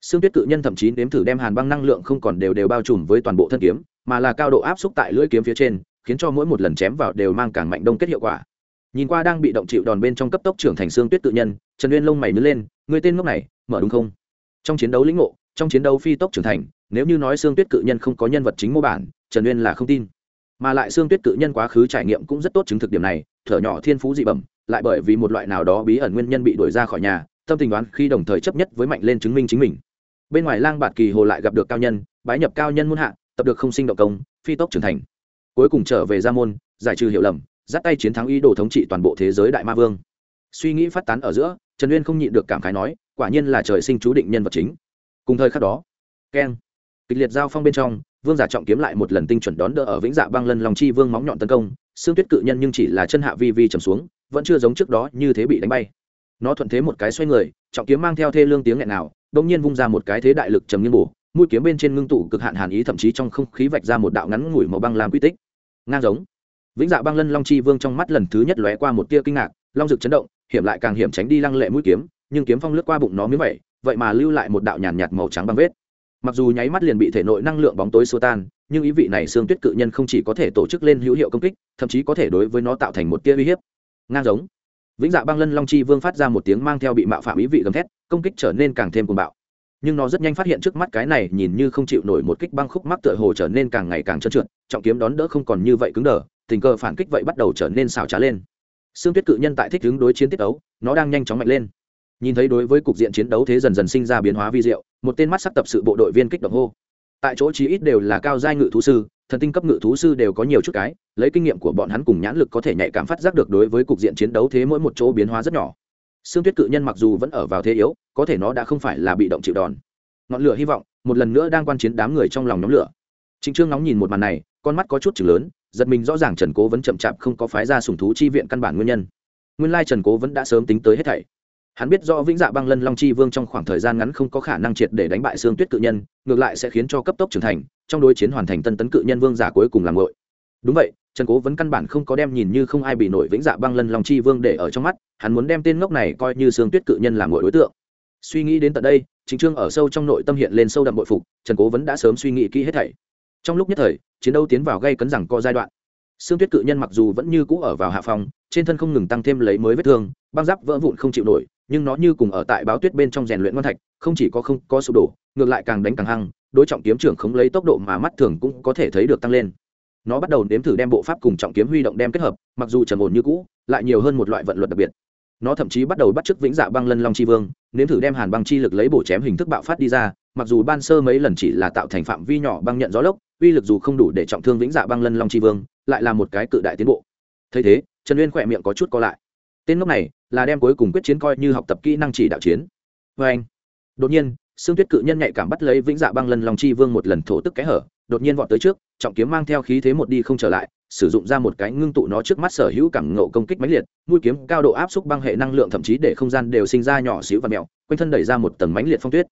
Xương Tuyết cự nhân thậm chí nếm thử đem hàn băng năng lượng không còn đều đều bao trùm với toàn bộ thân kiếm, mà là cao độ áp xúc tại lưỡi kiếm phía trên, khiến cho mỗi một lần chém vào đều mang càng mạnh đông kết hiệu quả. Nhìn qua đang bị động chịu đòn bên trong cấp tốc trưởng thành xương Tuyết tự nhân, Trần Uyên lông mày nứt lên, người tên ngốc này, mở đúng không? Trong chiến đấu lĩnh ngộ, trong chiến đấu phi tốc trưởng thành, nếu như nói xương Tuyết cự nhân không có nhân vật chính mô bản, Trần Uyên là không tin. Mà lại xương Tuyết cự nhân quá khứ trải nghiệm cũng rất tốt chứng thực điểm này, thở nhỏ thiên phú dị bẩm, lại bởi vì một loại nào đó bí ẩn nguyên nhân bị đuổi ra khỏi nhà, tâm tình đoán khi đồng thời chấp nhất với mạnh lên chứng minh chính mình bên ngoài lang bạt kỳ hồ lại gặp được cao nhân bái nhập cao nhân muôn hạ tập được không sinh động công phi tốc trưởng thành cuối cùng trở về gia môn giải trừ hiểu lầm dắt tay chiến thắng ý đồ thống trị toàn bộ thế giới đại ma vương. Suy nghĩ phát tán ở giữa, trần uyên không nhịn được cảm khái nói, quả nhiên là trời sinh chú định nhân vật chính. Cùng thời khắc đó, keng, kịch liệt giao phong bên trong, vương giả trọng kiếm lại một lần tinh chuẩn đón đỡ ở vĩnh dạ băng lân lòng chi vương móng nhọn tấn công, xương tuyết cự nhân nhưng chỉ là chân hạ vi vi trầm xuống, vẫn chưa giống trước đó như thế bị đánh bay. Nó thuận thế một cái xoay người, trọng kiếm mang theo thê lương tiếng nghẹn nào đông nhiên vung ra một cái thế đại lực trầm nghiêng bổ, mũi kiếm bên trên ngưng tụ cực hạn hàn ý thậm chí trong không khí vạch ra một đạo ngắn ngủi màu băng làm quy tích. Ngang giống vĩnh dạ băng lân long chi vương trong mắt lần thứ nhất lóe qua một tia kinh ngạc, long rực chấn động, hiểm lại càng hiểm tránh đi lăng lệ mũi kiếm, nhưng kiếm phong lướt qua bụng nó miếng vậy vậy mà lưu lại một đạo nhàn nhạt màu trắng băng vết. Mặc dù nháy mắt liền bị thể nội năng lượng bóng tối xua tan, nhưng ý vị này xương tuyết cự nhân không chỉ có thể tổ chức lên hữu hiệu công kích, thậm chí có thể đối với nó tạo thành một tia uy hiếp. Ngang giống. Vĩnh dạ băng lân long chi vương phát ra một tiếng mang theo bị mạo phạm ý vị gầm thét, công kích trở nên càng thêm cuồng bạo. Nhưng nó rất nhanh phát hiện trước mắt cái này nhìn như không chịu nổi một kích băng khúc mắc tựa hồ trở nên càng ngày càng trơn trượt, trọng kiếm đón đỡ không còn như vậy cứng đờ tình cờ phản kích vậy bắt đầu trở nên xào trá lên xương tuyết cự nhân tại thích hướng đối chiến tiết đấu nó đang nhanh chóng mạnh lên nhìn thấy đối với cục diện chiến đấu thế dần dần sinh ra biến hóa vi diệu một tên mắt sắc tập sự bộ đội viên kích động hô tại chỗ chí ít đều là cao giai ngự thú sư thần tinh cấp ngự thú sư đều có nhiều chút cái lấy kinh nghiệm của bọn hắn cùng nhãn lực có thể nhạy cảm phát giác được đối với cục diện chiến đấu thế mỗi một chỗ biến hóa rất nhỏ Sương Tuyết cự nhân mặc dù vẫn ở vào thế yếu, có thể nó đã không phải là bị động chịu đòn. Ngọn lửa hy vọng, một lần nữa đang quan chiến đám người trong lòng nhóm lửa. Trịnh Trương nóng nhìn một màn này, con mắt có chút chừng lớn, giật mình rõ ràng Trần Cố vẫn chậm chạp không có phái ra sủng thú chi viện căn bản nguyên nhân. Nguyên lai Trần Cố vẫn đã sớm tính tới hết thảy. Hắn biết rõ Vĩnh Dạ Băng Lân Long Chi Vương trong khoảng thời gian ngắn không có khả năng triệt để đánh bại Sương Tuyết cự nhân, ngược lại sẽ khiến cho cấp tốc trưởng thành, trong đối chiến hoàn thành tân tấn cự nhân vương giả cuối cùng làm ngội. Đúng vậy, trần cố vẫn căn bản không có đem nhìn như không ai bị nổi vĩnh dạ băng lân Long chi vương để ở trong mắt hắn muốn đem tên ngốc này coi như sương tuyết cự nhân làm ngội đối tượng suy nghĩ đến tận đây chính trương ở sâu trong nội tâm hiện lên sâu đậm bội phục trần cố vẫn đã sớm suy nghĩ kỹ hết thảy trong lúc nhất thời chiến đấu tiến vào gây cấn rằng co giai đoạn. Xương Tuyết cự nhân mặc dù vẫn như cũ ở vào hạ phòng, trên thân không ngừng tăng thêm lấy mới vết thương, băng giáp vỡ vụn không chịu nổi, nhưng nó như cùng ở tại báo tuyết bên trong rèn luyện ngon thạch, không chỉ có không có sụp đổ, ngược lại càng đánh càng hăng, đối trọng kiếm trưởng không lấy tốc độ mà mắt thường cũng có thể thấy được tăng lên. Nó bắt đầu nếm thử đem bộ pháp cùng trọng kiếm huy động đem kết hợp mặc dù trầm ổn như cũ lại nhiều hơn một loại vận luật đặc biệt. Nó thậm chí bắt đầu bắt chước vĩnh dạ băng lân long chi vương nếm thử đem hàn băng chi lực lấy bổ chém hình thức bạo phát đi ra mặc dù ban sơ mấy lần chỉ là tạo thành phạm vi nhỏ băng nhận gió lốc, uy lực dù không đủ để trọng thương vĩnh dạ băng lân long chi vương, lại là một cái cự đại tiến bộ. Thấy thế, trần uyên khỏe miệng có chút co lại. Tên ngốc này là đem cuối cùng quyết chiến coi như học tập kỹ năng chỉ đạo chiến. Vê anh, đột nhiên xương tuyết cự nhân nhạy cảm bắt lấy vĩnh dạ băng lân long chi vương một lần thổ tức cái hở, đột nhiên vọt tới trước, trọng kiếm mang theo khí thế một đi không trở lại, sử dụng ra một cái ngưng tụ nó trước mắt sở hữu cảm ngộ công kích mãnh liệt, mũi kiếm cao độ áp xúc băng hệ năng lượng thậm chí để không gian đều sinh ra nhỏ xíu và mẹo, quanh thân đẩy ra một tầng mãnh liệt phong tuyết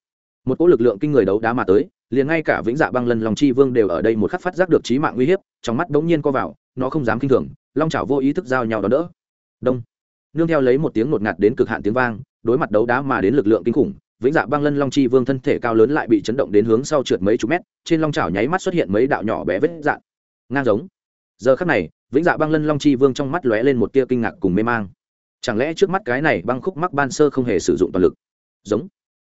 một cỗ lực lượng kinh người đấu đá mà tới, liền ngay cả vĩnh dạ băng lân, long chi vương đều ở đây một khắc phát giác được trí mạng uy hiếp, trong mắt bỗng nhiên co vào, nó không dám kinh thường, long chảo vô ý thức giao nhau đó đỡ. Đông. Nương theo lấy một tiếng ngột ngạt đến cực hạn tiếng vang, đối mặt đấu đá mà đến lực lượng kinh khủng, vĩnh dạ băng lân, long chi vương thân thể cao lớn lại bị chấn động đến hướng sau trượt mấy chục mét, trên long chảo nháy mắt xuất hiện mấy đạo nhỏ bé vết dạn. Ngang giống. Giờ khắc này, vĩnh dạ băng lân, long chi vương trong mắt lóe lên một tia kinh ngạc cùng mê mang. Chẳng lẽ trước mắt cái này băng khúc mắc ban sơ không hề sử dụng toàn lực? Giống.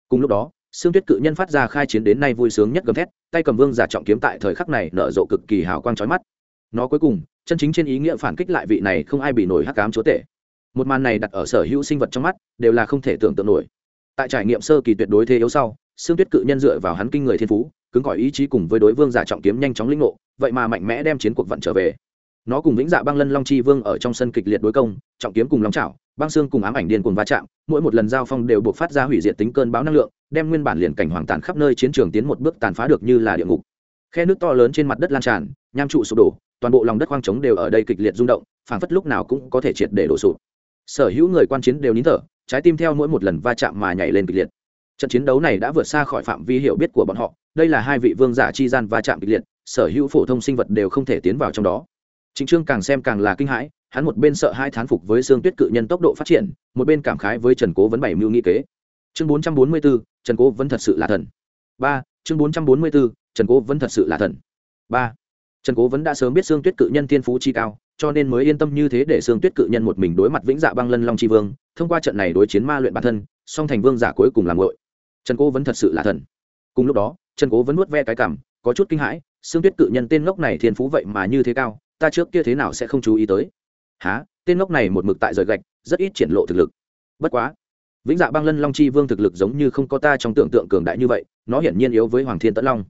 Cùng lúc đó xương tuyết cự nhân phát ra khai chiến đến nay vui sướng nhất gầm thét, tay cầm vương giả trọng kiếm tại thời khắc này nở rộ cực kỳ hào quang trói mắt. Nó cuối cùng, chân chính trên ý nghĩa phản kích lại vị này không ai bị nổi hắc cám chúa tể. Một màn này đặt ở sở hữu sinh vật trong mắt, đều là không thể tưởng tượng nổi. Tại trải nghiệm sơ kỳ tuyệt đối thế yếu sau xương tuyết cự nhân dựa vào hắn kinh người thiên phú, cứng gọi ý chí cùng với đối vương giả trọng kiếm nhanh chóng lĩnh ngộ, vậy mà mạnh mẽ đem chiến cuộc vận trở về nó cùng vĩnh dạ băng lân long chi vương ở trong sân kịch liệt đối công, trọng kiếm cùng long trào băng xương cùng ám ảnh điên cùng va chạm, mỗi một lần giao phong đều buộc phát ra hủy diệt tính cơn bão năng lượng, đem nguyên bản liền cảnh hoàng tàn khắp nơi chiến trường tiến một bước tàn phá được như là địa ngục. Khe nước to lớn trên mặt đất lan tràn, nham trụ sụp đổ, toàn bộ lòng đất hoang trống đều ở đây kịch liệt rung động, phảng phất lúc nào cũng có thể triệt để đổ sụp. Sở hữu người quan chiến đều nín thở, trái tim theo mỗi một lần va chạm mà nhảy lên kịch liệt. Trận chiến đấu này đã vượt xa khỏi phạm vi hiểu biết của bọn họ, đây là hai vị vương giả chi gian va chạm kịch liệt, sở hữu phổ thông sinh vật đều không thể tiến vào trong đó. Trịnh Trương càng xem càng là kinh hãi, hắn một bên sợ hai thán phục với xương tuyết cự nhân tốc độ phát triển, một bên cảm khái với Trần Cố vấn bảy mưu nghi kế. Chương 444, Trần Cố vẫn thật sự là thần. 3. Chương 444, Trần Cố vẫn thật sự là thần. 3. Trần Cố vẫn đã sớm biết xương tuyết cự nhân thiên phú chi cao, cho nên mới yên tâm như thế để xương tuyết cự nhân một mình đối mặt vĩnh dạ băng lân long chi vương, thông qua trận này đối chiến ma luyện bản thân, song thành vương giả cuối cùng làm ngội. Trần Cố vẫn thật sự là thần. Cùng lúc đó, Trần Cố vẫn nuốt ve cái cằm, có chút kinh hãi, xương tuyết cự nhân tên ngốc này thiên phú vậy mà như thế cao, ta trước kia thế nào sẽ không chú ý tới? Há tên ngốc này một mực tại rời gạch, rất ít triển lộ thực lực. Bất quá, vĩnh dạ băng lân long chi vương thực lực giống như không có ta trong tưởng tượng cường đại như vậy, nó hiển nhiên yếu với hoàng thiên tẫn long.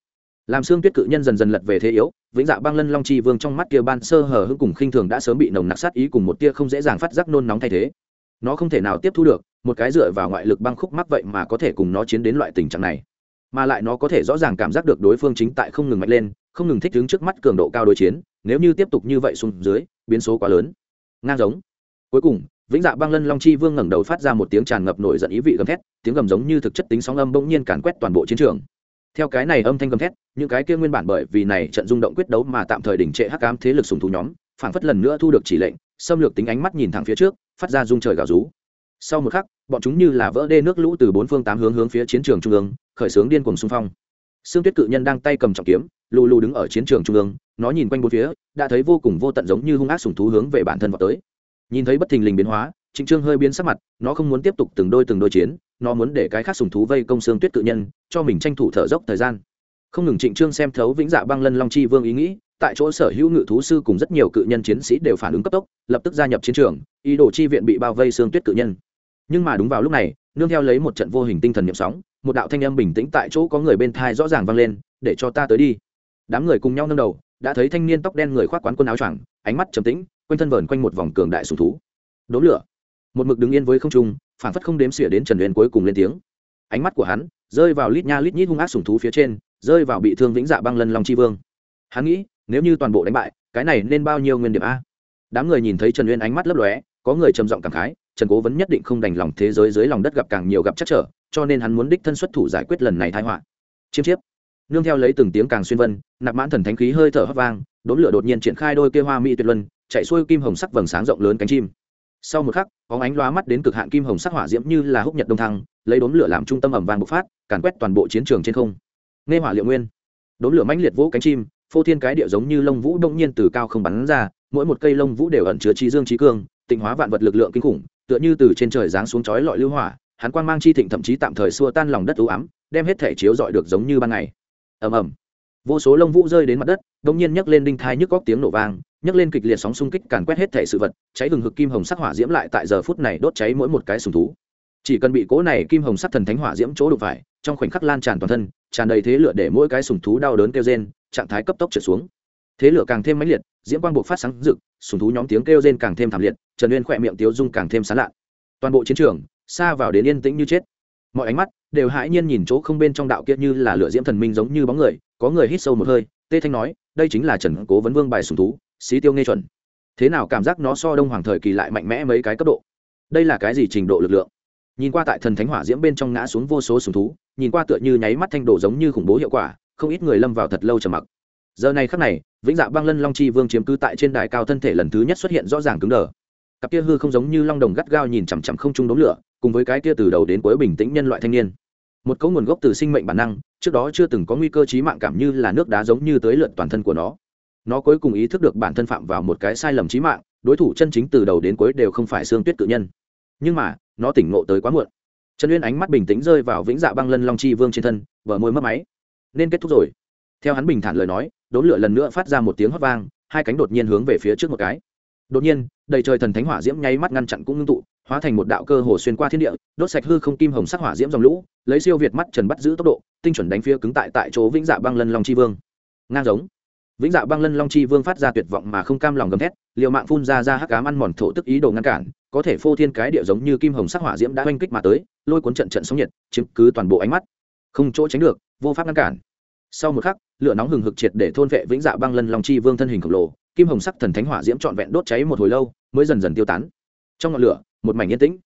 Làm xương tuyết cự nhân dần dần lật về thế yếu, vĩnh dạ băng lân long chi vương trong mắt kia ban sơ hở hưng cùng khinh thường đã sớm bị nồng nặc sát ý cùng một tia không dễ dàng phát giác nôn nóng thay thế. Nó không thể nào tiếp thu được, một cái dựa vào ngoại lực băng khúc mắc vậy mà có thể cùng nó chiến đến loại tình trạng này. Mà lại nó có thể rõ ràng cảm giác được đối phương chính tại không ngừng mạnh lên không ngừng thích đứng trước mắt cường độ cao đối chiến, nếu như tiếp tục như vậy xuống dưới, biến số quá lớn. Ngang giống. Cuối cùng, vĩnh dạ băng lân long chi vương ngẩng đầu phát ra một tiếng tràn ngập nổi giận ý vị gầm thét, tiếng gầm giống như thực chất tính sóng âm bỗng nhiên càn quét toàn bộ chiến trường. Theo cái này âm thanh gầm thét, những cái kia nguyên bản bởi vì này trận rung động quyết đấu mà tạm thời đình trệ hắc ám thế lực sùng thú nhóm phản phất lần nữa thu được chỉ lệnh, xâm lược tính ánh mắt nhìn thẳng phía trước, phát ra rung trời gào rú. Sau một khắc, bọn chúng như là vỡ đê nước lũ từ bốn phương tám hướng hướng phía chiến trường trung ương, khởi xướng điên cuồng xung phong. Sương Tuyết cự nhân đang tay cầm trọng kiếm, lù lù đứng ở chiến trường trung ương, nó nhìn quanh bốn phía, đã thấy vô cùng vô tận giống như hung ác sủng thú hướng về bản thân vọt tới. Nhìn thấy bất thình lình biến hóa, Trịnh Trương hơi biến sắc mặt, nó không muốn tiếp tục từng đôi từng đôi chiến, nó muốn để cái khác sủng thú vây công Sương Tuyết cự nhân, cho mình tranh thủ thở dốc thời gian. Không ngừng Trịnh Trương xem thấu Vĩnh Dạ Băng Lân Long Chi Vương ý nghĩ, tại chỗ sở hữu ngự thú sư cùng rất nhiều cự nhân chiến sĩ đều phản ứng cấp tốc, lập tức gia nhập chiến trường, ý đồ chi viện bị bao vây Sương Tuyết cự nhân. Nhưng mà đúng vào lúc này, nương theo lấy một trận vô hình tinh thần niệm sóng, một đạo thanh âm bình tĩnh tại chỗ có người bên thai rõ ràng vang lên, để cho ta tới đi. Đám người cùng nhau nâng đầu, đã thấy thanh niên tóc đen người khoác quán quân áo choàng, ánh mắt trầm tĩnh, quanh thân vờn quanh một vòng cường đại sùng thú. Đốm lửa. Một mực đứng yên với không trung phản phất không đếm xỉa đến trần huyền cuối cùng lên tiếng. Ánh mắt của hắn rơi vào lít nha lít nhít hung ác sùng thú phía trên, rơi vào bị thương vĩnh dạ băng lân long chi vương. Hắn nghĩ, nếu như toàn bộ đánh bại, cái này nên bao nhiêu nguyên điểm a? Đám người nhìn thấy trần uyên ánh mắt lấp lóe, có người trầm giọng cảm khái, trần cố vẫn nhất định không đành lòng thế giới dưới lòng đất gặp càng nhiều gặp chắc trở cho nên hắn muốn đích thân xuất thủ giải quyết lần này thái họa. Chiêm chiếp. Nương theo lấy từng tiếng càng xuyên vân, nạp mãn thần thánh khí hơi thở hấp vang, đốn lửa đột nhiên triển khai đôi kia hoa mỹ tuyệt luân, chạy xuôi kim hồng sắc vầng sáng rộng lớn cánh chim. Sau một khắc có ánh loá mắt đến cực hạn kim hồng sắc hỏa diễm như là húc nhật đông thăng, lấy đốn lửa làm trung tâm ẩm vàng bộc phát, càn quét toàn bộ chiến trường trên không. Nghe hỏa liệu nguyên, đốn lửa mãnh liệt vỗ cánh chim, phô thiên cái điệu giống như lông vũ đông nhiên từ cao không bắn ra, mỗi một cây lông vũ đều ẩn chứa trí dương trí cương, tịnh hóa vạn vật lực lượng kinh khủng, tựa như từ trên trời giáng xuống chói lọi lưu hỏa hắn quan mang chi thịnh thậm chí tạm thời xua tan lòng đất u ám, đem hết thể chiếu dọi được giống như ban ngày. Ầm ầm. Vô số lông vũ rơi đến mặt đất đông nhiên nhấc lên đinh thai nhức góc tiếng nổ vang, nhấc lên kịch liệt sóng xung kích càn quét hết thể sự vật, cháy hừng hực kim hồng sắc hỏa diễm lại tại giờ phút này đốt cháy mỗi một cái sùng thú. Chỉ cần bị cố này kim hồng sắc thần thánh hỏa diễm chỗ đụng phải, trong khoảnh khắc lan tràn toàn thân, tràn đầy thế lửa để mỗi cái sùng thú đau đớn kêu rên, trạng thái cấp tốc trở xuống. Thế lửa càng thêm mãnh liệt, diễm quang buộc phát sáng rực, sùng thú nhóm tiếng kêu rên càng thêm thảm liệt, trần uyên khỏe miệng tiếu dung càng thêm sán lạ. Toàn bộ chiến trường xa vào đến yên tĩnh như chết. Mọi ánh mắt đều hãi nhiên nhìn chỗ không bên trong đạo kia như là lửa diễm thần minh giống như bóng người, có người hít sâu một hơi, tê thanh nói, đây chính là trần cố vấn vương bài sùng thú, xí tiêu nghe chuẩn. Thế nào cảm giác nó so đông hoàng thời kỳ lại mạnh mẽ mấy cái cấp độ? Đây là cái gì trình độ lực lượng? Nhìn qua tại thần thánh hỏa diễm bên trong ngã xuống vô số sùng thú, nhìn qua tựa như nháy mắt thanh độ giống như khủng bố hiệu quả, không ít người lâm vào thật lâu trầm mặc. Giờ này khắc này, vĩnh dạ băng lân long chi vương chiếm cứ tại trên đài cao thân thể lần thứ nhất xuất hiện rõ ràng cứng đờ. Cặp kia hư không giống như long đồng gắt gao nhìn chằm chằm không trung đống lửa cùng với cái kia từ đầu đến cuối bình tĩnh nhân loại thanh niên. Một cấu nguồn gốc từ sinh mệnh bản năng, trước đó chưa từng có nguy cơ trí mạng cảm như là nước đá giống như tới lượt toàn thân của nó. Nó cuối cùng ý thức được bản thân phạm vào một cái sai lầm trí mạng, đối thủ chân chính từ đầu đến cuối đều không phải xương tuyết cự nhân. Nhưng mà, nó tỉnh ngộ tới quá muộn. Trần uyên ánh mắt bình tĩnh rơi vào vĩnh dạ băng lân long chi vương trên thân vợ môi mất máy. Nên kết thúc rồi. Theo hắn bình thản lời nói, đốn lửa lần nữa phát ra một tiếng hót vang, hai cánh đột nhiên hướng về phía trước một cái. Đột nhiên, đầy trời thần thánh hỏa diễm nháy mắt ngăn chặn cũng ngưng tụ hóa thành một đạo cơ hồ xuyên qua thiên địa, đốt sạch hư không kim hồng sắc hỏa diễm dòng lũ, lấy siêu việt mắt trần bắt giữ tốc độ, tinh chuẩn đánh phía cứng tại tại chỗ vĩnh dạ băng lân long chi vương. Ngang giống. Vĩnh dạ băng lân long chi vương phát ra tuyệt vọng mà không cam lòng gầm thét, liều mạng phun ra ra hắc cám ăn mòn thổ tức ý đồ ngăn cản, có thể phô thiên cái địa giống như kim hồng sắc hỏa diễm đã oanh kích mà tới, lôi cuốn trận trận sóng nhiệt, chiếm cứ toàn bộ ánh mắt. Không chỗ tránh được, vô pháp ngăn cản. Sau một khắc, lửa nóng hừng hực triệt để thôn vệ vĩnh dạ băng lân long chi vương thân hình khổng lồ, kim hồng sắc thần thánh hỏa diễm trọn vẹn đốt cháy một hồi lâu, mới dần dần tiêu tán. Trong ngọn lửa một mảnh yên tĩnh.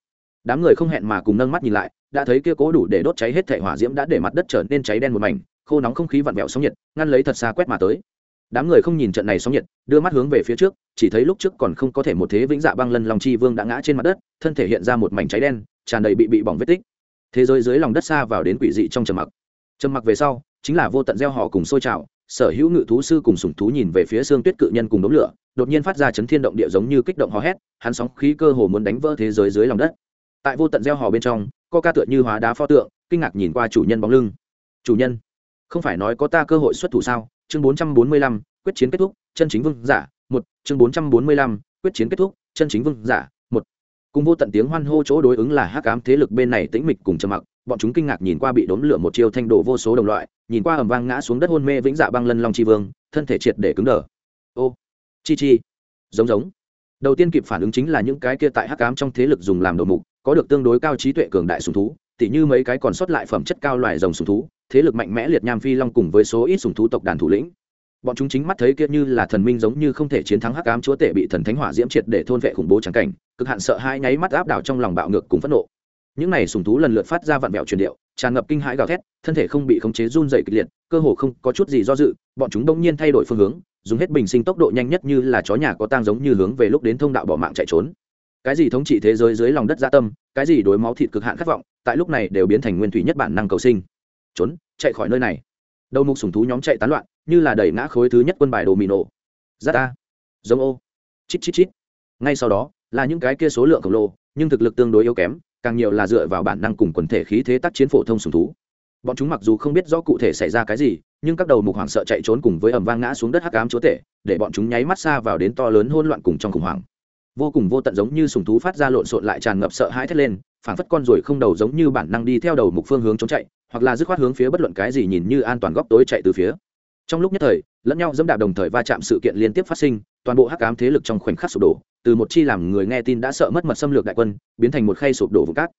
Đám người không hẹn mà cùng nâng mắt nhìn lại, đã thấy kia cố đủ để đốt cháy hết thể hỏa diễm đã để mặt đất trở nên cháy đen một mảnh, khô nóng không khí vặn vẹo sóng nhiệt, ngăn lấy thật xa quét mà tới. Đám người không nhìn trận này sóng nhiệt, đưa mắt hướng về phía trước, chỉ thấy lúc trước còn không có thể một thế vĩnh dạ băng lân long chi vương đã ngã trên mặt đất, thân thể hiện ra một mảnh cháy đen, tràn đầy bị bị bỏng vết tích. Thế giới dưới lòng đất xa vào đến quỷ dị trong trầm mặc. Trầm mặc về sau, chính là vô tận gieo họ cùng sôi trào sở hữu ngự thú sư cùng sủng thú nhìn về phía xương tuyết cự nhân cùng đống lửa, đột nhiên phát ra chấn thiên động địa giống như kích động hò hét, hắn sóng khí cơ hồ muốn đánh vỡ thế giới dưới lòng đất. Tại vô tận gieo hò bên trong co ca tựa như hóa đá pho tượng, kinh ngạc nhìn qua chủ nhân bóng lưng. Chủ nhân, không phải nói có ta cơ hội xuất thủ sao? Chương bốn trăm bốn mươi lăm, quyết chiến kết thúc, chân chính vương giả, một, chương bốn trăm bốn mươi lăm, quyết chiến kết thúc, chân chính vương giả, một. Cùng vô tận tiếng hoan hô chỗ đối ứng là hắc ám thế lực bên này tĩnh mịch cùng trầm mặc bọn chúng kinh ngạc nhìn qua bị đốn lửa một chiêu thanh đổ vô số đồng loại, nhìn qua ầm vang ngã xuống đất hôn mê vĩnh dạ băng lân long chi vương, thân thể triệt để cứng đờ. Ô, chi chi, giống giống. Đầu tiên kịp phản ứng chính là những cái kia tại hắc ám trong thế lực dùng làm đầu mục, có được tương đối cao trí tuệ cường đại sùng thú, tỉ như mấy cái còn sót lại phẩm chất cao loài rồng sùng thú, thế lực mạnh mẽ liệt nham phi long cùng với số ít sùng thú tộc đàn thủ lĩnh. Bọn chúng chính mắt thấy kia như là thần minh giống như không thể chiến thắng hắc ám chúa tể bị thần thánh hỏa diễm triệt để thôn vệ khủng bố trắng cảnh, cực hạn sợ hai nháy mắt áp đảo trong lòng bạo ngược cùng phẫn nộ những này sùng thú lần lượt phát ra vặn vẹo truyền điệu, tràn ngập kinh hãi gào thét, thân thể không bị khống chế run dày kịch liệt, cơ hồ không có chút gì do dự, bọn chúng đông nhiên thay đổi phương hướng, dùng hết bình sinh tốc độ nhanh nhất như là chó nhà có tang giống như hướng về lúc đến thông đạo bỏ mạng chạy trốn. Cái gì thống trị thế giới dưới lòng đất gia tâm, cái gì đối máu thịt cực hạn khát vọng, tại lúc này đều biến thành nguyên thủy nhất bản năng cầu sinh. Trốn, chạy khỏi nơi này. Đầu mục sùng thú nhóm chạy tán loạn, như là đẩy ngã khối thứ nhất quân bài đồ mì nổ ra ta giống ô. Chít chít chít. Ngay sau đó, là những cái kia số lượng khổng lồ, nhưng thực lực tương đối yếu kém càng nhiều là dựa vào bản năng cùng quần thể khí thế tác chiến phổ thông sùng thú. Bọn chúng mặc dù không biết rõ cụ thể xảy ra cái gì, nhưng các đầu mục hoảng sợ chạy trốn cùng với ẩm vang ngã xuống đất hắc ám chúa tể, để bọn chúng nháy mắt xa vào đến to lớn hỗn loạn cùng trong khủng hoảng. Vô cùng vô tận giống như sùng thú phát ra lộn xộn lại tràn ngập sợ hãi thét lên, phảng phất con ruồi không đầu giống như bản năng đi theo đầu mục phương hướng chống chạy, hoặc là dứt khoát hướng phía bất luận cái gì nhìn như an toàn góc tối chạy từ phía trong lúc nhất thời, lẫn nhau dẫm đạp đồng thời va chạm sự kiện liên tiếp phát sinh, toàn bộ hắc ám thế lực trong khoảnh khắc sụp đổ, từ một chi làm người nghe tin đã sợ mất mật xâm lược đại quân, biến thành một khay sụp đổ vùng cát.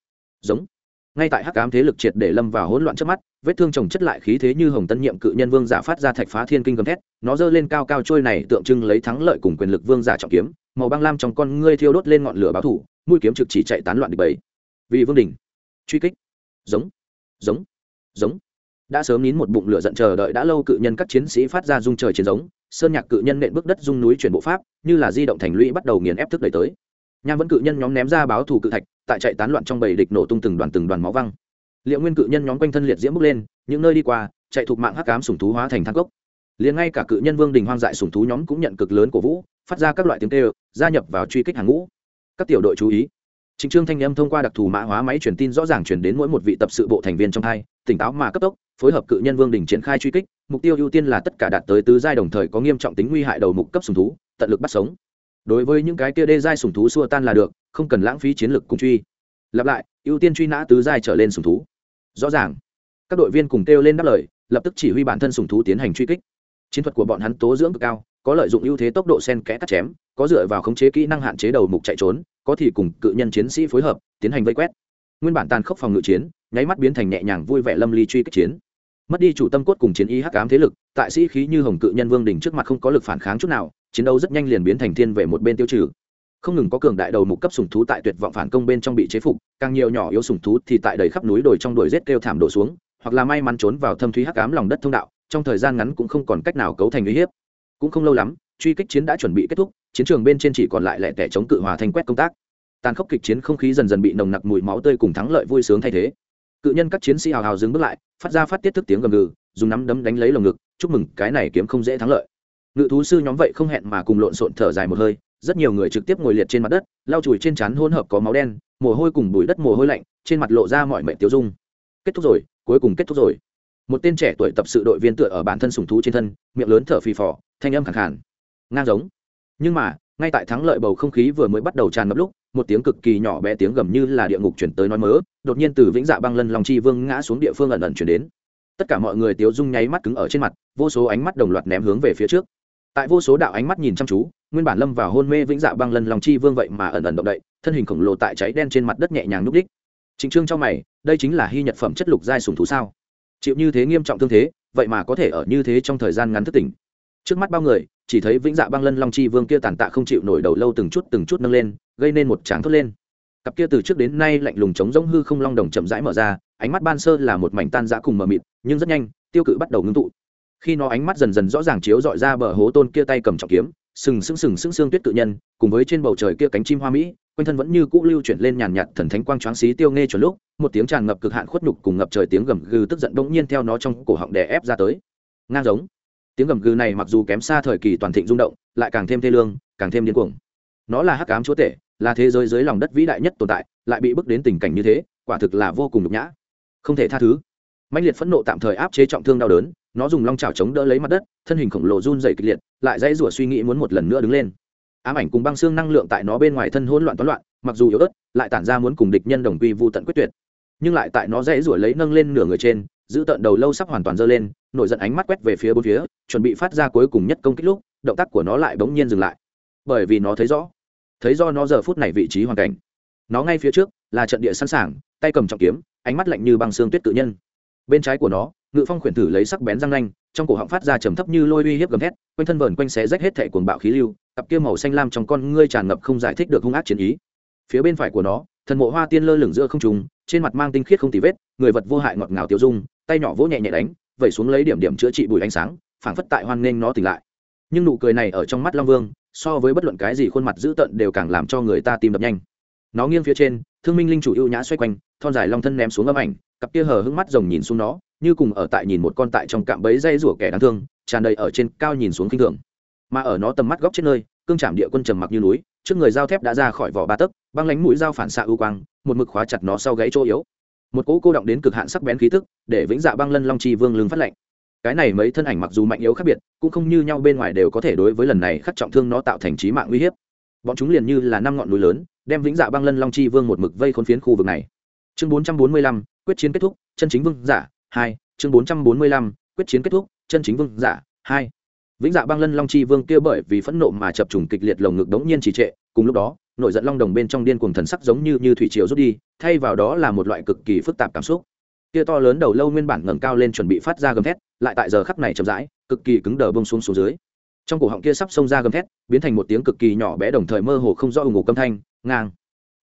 Giống. Ngay tại hắc ám thế lực triệt để lâm vào hỗn loạn trước mắt, vết thương chồng chất lại khí thế như hồng tân nhiệm cự nhân vương giả phát ra thạch phá thiên kinh gầm thét, nó giơ lên cao cao trôi này tượng trưng lấy thắng lợi cùng quyền lực vương giả trọng kiếm, màu băng lam trong con ngươi thiêu đốt lên ngọn lửa báo thủ mũi kiếm trực chỉ chạy tán loạn địch bầy. Vì vương đình truy kích. Giống. Giống. Giống đã sớm nín một bụng lửa giận chờ đợi đã lâu cự nhân các chiến sĩ phát ra dung trời chiến giống, sơn nhạc cự nhân nện bước đất dung núi chuyển bộ pháp, như là di động thành lũy bắt đầu nghiền ép thức đẩy tới. Nham vẫn cự nhân nhóm ném ra báo thù cự thạch, tại chạy tán loạn trong bầy địch nổ tung từng đoàn từng đoàn máu văng. Liệu nguyên cự nhân nhóm quanh thân liệt diễm bước lên, những nơi đi qua, chạy thuộc mạng hắc cám sùng thú hóa thành thang cốc. Liền ngay cả cự nhân vương đình hoang dại sùng thú nhóm cũng nhận cực lớn của vũ, phát ra các loại tiếng kêu, gia nhập vào truy kích hàng ngũ. Các tiểu đội chú ý Trịnh Trương thanh âm thông qua đặc thù mã hóa máy truyền tin rõ ràng truyền đến mỗi một vị tập sự bộ thành viên trong hai, tỉnh táo mà cấp tốc, phối hợp cự nhân Vương đỉnh triển khai truy kích, mục tiêu ưu tiên là tất cả đạt tới tứ giai đồng thời có nghiêm trọng tính nguy hại đầu mục cấp sùng thú, tận lực bắt sống. Đối với những cái kia đê giai sùng thú xua tan là được, không cần lãng phí chiến lực cùng truy. Lặp lại, ưu tiên truy nã tứ giai trở lên sùng thú. Rõ ràng. Các đội viên cùng kêu lên đáp lời, lập tức chỉ huy bản thân sùng thú tiến hành truy kích. Chiến thuật của bọn hắn tố dưỡng cực cao, có lợi dụng ưu thế tốc độ sen kẽ cắt chém, có dựa vào khống chế kỹ năng hạn chế đầu mục chạy trốn, có thì cùng cự nhân chiến sĩ phối hợp tiến hành vây quét. Nguyên bản tàn khốc phòng ngự chiến nháy mắt biến thành nhẹ nhàng vui vẻ lâm ly truy kích chiến. Mất đi chủ tâm cốt cùng chiến ý hắc ám thế lực tại sĩ khí như hồng cự nhân vương đỉnh trước mặt không có lực phản kháng chút nào chiến đấu rất nhanh liền biến thành thiên về một bên tiêu trừ. Không ngừng có cường đại đầu mục cấp sủng thú tại tuyệt vọng phản công bên trong bị chế phục càng nhiều nhỏ yếu sủng thú thì tại đầy khắp núi đồi trong đồi rết kêu thảm đổ xuống hoặc là may mắn trốn vào thâm thúy hắc ám lòng đất thông đạo trong thời gian ngắn cũng không còn cách nào cấu thành uy hiếp cũng không lâu lắm, truy kích chiến đã chuẩn bị kết thúc, chiến trường bên trên chỉ còn lại lẻ tẻ chống cự hòa thanh quét công tác. Tàn khốc kịch chiến không khí dần dần bị nồng nặc mùi máu tươi cùng thắng lợi vui sướng thay thế. Cự nhân các chiến sĩ hào hào dừng bước lại, phát ra phát tiết thức tiếng gầm gừ, dùng nắm đấm đánh lấy lồng ngực, chúc mừng, cái này kiếm không dễ thắng lợi. Ngự thú sư nhóm vậy không hẹn mà cùng lộn xộn thở dài một hơi, rất nhiều người trực tiếp ngồi liệt trên mặt đất, lau chùi trên chắn hỗn hợp có máu đen, mồ hôi cùng bụi đất mồ hôi lạnh, trên mặt lộ ra mọi mệnh tiêu dung. Kết thúc rồi, cuối cùng kết thúc rồi một tên trẻ tuổi tập sự đội viên tựa ở bản thân sùng thú trên thân, miệng lớn thở phì phò, thanh âm khẳng khàn. Ngang giống. Nhưng mà, ngay tại thắng lợi bầu không khí vừa mới bắt đầu tràn ngập lúc, một tiếng cực kỳ nhỏ bé tiếng gầm như là địa ngục chuyển tới nói mớ, đột nhiên từ vĩnh dạ băng lân lòng chi vương ngã xuống địa phương ẩn ẩn chuyển đến. Tất cả mọi người tiếu dung nháy mắt cứng ở trên mặt, vô số ánh mắt đồng loạt ném hướng về phía trước. Tại vô số đạo ánh mắt nhìn chăm chú, nguyên bản lâm vào hôn mê vĩnh dạ băng lân lòng chi vương vậy mà ẩn ẩn động đậy, thân hình khổng lồ tại cháy đen trên mặt đất nhẹ nhàng núp đích. Chính trương trong mày, đây chính là hy nhật phẩm chất lục giai sùng thú sao? Chịu như thế nghiêm trọng thương thế, vậy mà có thể ở như thế trong thời gian ngắn thức tỉnh. Trước mắt bao người, chỉ thấy vĩnh dạ băng lân long chi vương kia tàn tạ không chịu nổi đầu lâu từng chút từng chút nâng lên, gây nên một tráng thốt lên. Cặp kia từ trước đến nay lạnh lùng chống giống hư không long đồng chậm rãi mở ra, ánh mắt ban sơ là một mảnh tan dã cùng mờ mịt, nhưng rất nhanh, tiêu cự bắt đầu ngưng tụ. Khi nó ánh mắt dần dần rõ ràng chiếu dọi ra bờ hố tôn kia tay cầm trọng kiếm sừng sững sừng sững xương tuyết tự nhân, cùng với trên bầu trời kia cánh chim hoa mỹ, quanh thân vẫn như cũ lưu chuyển lên nhàn nhạt thần thánh quang choáng xí tiêu nghe chuẩn lúc, một tiếng tràn ngập cực hạn khuất nhục cùng ngập trời tiếng gầm gừ tức giận bỗng nhiên theo nó trong cổ họng đè ép ra tới. Ngang giống. Tiếng gầm gừ này mặc dù kém xa thời kỳ toàn thịnh rung động, lại càng thêm thê lương, càng thêm điên cuồng. Nó là hắc ám chúa tể, là thế giới dưới lòng đất vĩ đại nhất tồn tại, lại bị bước đến tình cảnh như thế, quả thực là vô cùng nhục nhã. Không thể tha thứ. Mãnh liệt phẫn nộ tạm thời áp chế trọng thương đau đớn nó dùng long trào chống đỡ lấy mặt đất, thân hình khổng lồ run dày kịch liệt, lại dãy rủa suy nghĩ muốn một lần nữa đứng lên. Ám ảnh cùng băng xương năng lượng tại nó bên ngoài thân hỗn loạn toán loạn, mặc dù yếu ớt, lại tản ra muốn cùng địch nhân đồng quy vô tận quyết tuyệt. Nhưng lại tại nó dãy rủa lấy nâng lên nửa người trên, giữ tận đầu lâu sắp hoàn toàn dơ lên, nổi giận ánh mắt quét về phía bốn phía, chuẩn bị phát ra cuối cùng nhất công kích lúc, động tác của nó lại bỗng nhiên dừng lại. Bởi vì nó thấy rõ, thấy do nó giờ phút này vị trí hoàn cảnh. Nó ngay phía trước, là trận địa sẵn sàng, tay cầm trọng kiếm, ánh mắt lạnh như băng xương tuyết tự nhân bên trái của nó, ngự phong khuyển tử lấy sắc bén răng nanh, trong cổ họng phát ra trầm thấp như lôi uy hiếp gầm thét, quanh thân vờn quanh xé rách hết thẻ cuồng bạo khí lưu, cặp kia màu xanh lam trong con ngươi tràn ngập không giải thích được hung ác chiến ý. Phía bên phải của nó, thần mộ hoa tiên lơ lửng giữa không trùng trên mặt mang tinh khiết không tì vết, người vật vô hại ngọt ngào tiêu dung, tay nhỏ vỗ nhẹ nhẹ đánh, vẩy xuống lấy điểm điểm chữa trị bùi ánh sáng, phảng phất tại hoan nghênh nó tỉnh lại. Nhưng nụ cười này ở trong mắt long vương, so với bất luận cái gì khuôn mặt dữ tợn đều càng làm cho người ta tìm đập nhanh. Nó nghiêng phía trên, thương minh linh chủ ưu nhã xoay quanh, thon dài long thân ném xuống âm ảnh cặp kia hờ hững mắt rồng nhìn xuống nó, như cùng ở tại nhìn một con tại trong cạm bẫy dây rủa kẻ đáng thương, tràn đầy ở trên cao nhìn xuống kinh thường. Mà ở nó tầm mắt góc trên nơi, cương chạm địa quân trầm mặc như núi, trước người dao thép đã ra khỏi vỏ ba tấc, băng lánh mũi dao phản xạ ưu quang, một mực khóa chặt nó sau gãy chỗ yếu. Một cỗ cô động đến cực hạn sắc bén khí tức, để vĩnh dạ băng lân long chi vương lưng phát lệnh cái này mấy thân ảnh mặc dù mạnh yếu khác biệt, cũng không như nhau bên ngoài đều có thể đối với lần này khắc trọng thương nó tạo thành trí mạng uy hiếp. Bọn chúng liền như là năm ngọn núi lớn, đem vĩnh dạ băng lân long chi vương một mực vây khốn phiến khu vực này chương bốn trăm bốn mươi lăm, quyết chiến kết thúc, chân chính vương giả, hai. Chương bốn trăm bốn mươi lăm, quyết chiến kết thúc, chân chính vương giả, hai. Vĩnh dạ băng lân long chi vương kia bởi vì phẫn nộ mà chập trùng kịch liệt lồng ngực đống nhiên trì trệ, cùng lúc đó nội giận long đồng bên trong điên cuồng thần sắc giống như như thủy triều rút đi, thay vào đó là một loại cực kỳ phức tạp cảm xúc. Kia to lớn đầu lâu nguyên bản ngẩng cao lên chuẩn bị phát ra gầm thét, lại tại giờ khắc này chậm rãi, cực kỳ cứng đờ bông xuống xuống dưới. Trong cổ họng kia sắp xông ra gầm thét, biến thành một tiếng cực kỳ nhỏ bé đồng thời mơ hồ không rõ ủng ngủ câm thanh, ngang.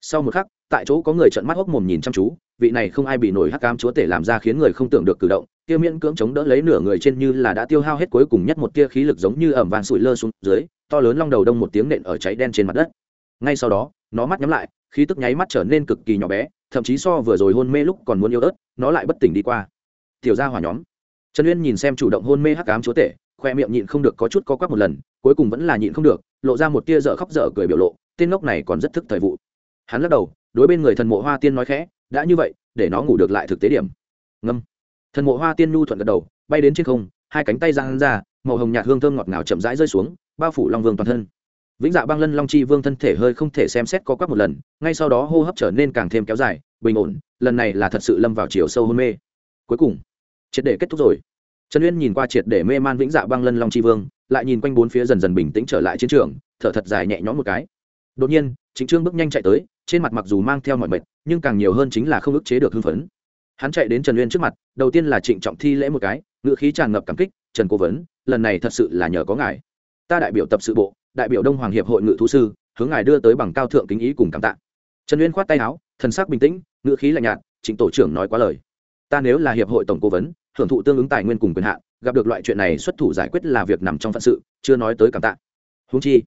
Sau một khắc tại chỗ có người trợn mắt hốc mồm nhìn chăm chú, vị này không ai bị nổi hắc cam chúa tể làm ra khiến người không tưởng được cử động, kia miễn cưỡng chống đỡ lấy nửa người trên như là đã tiêu hao hết cuối cùng nhất một tia khí lực giống như ẩm vàng sụi lơ xuống dưới, to lớn long đầu đông một tiếng nện ở cháy đen trên mặt đất. Ngay sau đó, nó mắt nhắm lại, khí tức nháy mắt trở nên cực kỳ nhỏ bé, thậm chí so vừa rồi hôn mê lúc còn muốn yêu ớt, nó lại bất tỉnh đi qua. Tiểu gia hỏa nhóm. Trần uyên nhìn xem chủ động hôn mê hắc cám chúa tể, khoe miệng nhịn không được có chút co quắp một lần, cuối cùng vẫn là nhịn không được, lộ ra một tia dở khóc dở cười biểu lộ, tên ngốc này còn rất thức thời vụ. Hắn lắc đầu đối bên người thần mộ hoa tiên nói khẽ, đã như vậy, để nó ngủ được lại thực tế điểm. Ngâm. Thần mộ hoa tiên nhu thuận gật đầu, bay đến trên không, hai cánh tay giang ra, màu hồng nhạt hương thơm ngọt ngào chậm rãi rơi xuống, bao phủ long vương toàn thân. Vĩnh dạ băng lân long chi vương thân thể hơi không thể xem xét có quắc một lần, ngay sau đó hô hấp trở nên càng thêm kéo dài, bình ổn, lần này là thật sự lâm vào chiều sâu hôn mê. Cuối cùng, triệt để kết thúc rồi. Trần uyên nhìn qua triệt để mê man vĩnh dạ băng lân long chi vương, lại nhìn quanh bốn phía dần dần bình tĩnh trở lại chiến trường, thở thật dài nhẹ nhõm một cái. Đột nhiên chính trương bước nhanh chạy tới trên mặt mặc dù mang theo mọi mệt, nhưng càng nhiều hơn chính là không ức chế được hưng phấn. Hắn chạy đến trần uyên trước mặt, đầu tiên là trịnh trọng thi lễ một cái ngự khí tràn ngập cảm kích, trần cố vấn, lần này thật sự là nhờ có ngài. Ta đại biểu tập sự bộ, đại biểu đông hoàng hiệp hội ngự thú sư, hướng ngài đưa tới bằng cao thượng kính ý cùng cảm tạ. Trần uyên khoát tay áo, thần sắc bình tĩnh ngự khí lạnh nhạt, trịnh tổ trưởng nói quá lời. Ta nếu là hiệp hội tổng cố vấn hưởng thụ tương ứng tài nguyên cùng quyền hạn, gặp được loại chuyện này xuất thủ giải quyết là việc nằm trong phận sự, chưa nói tới cảm tạ. Húng chi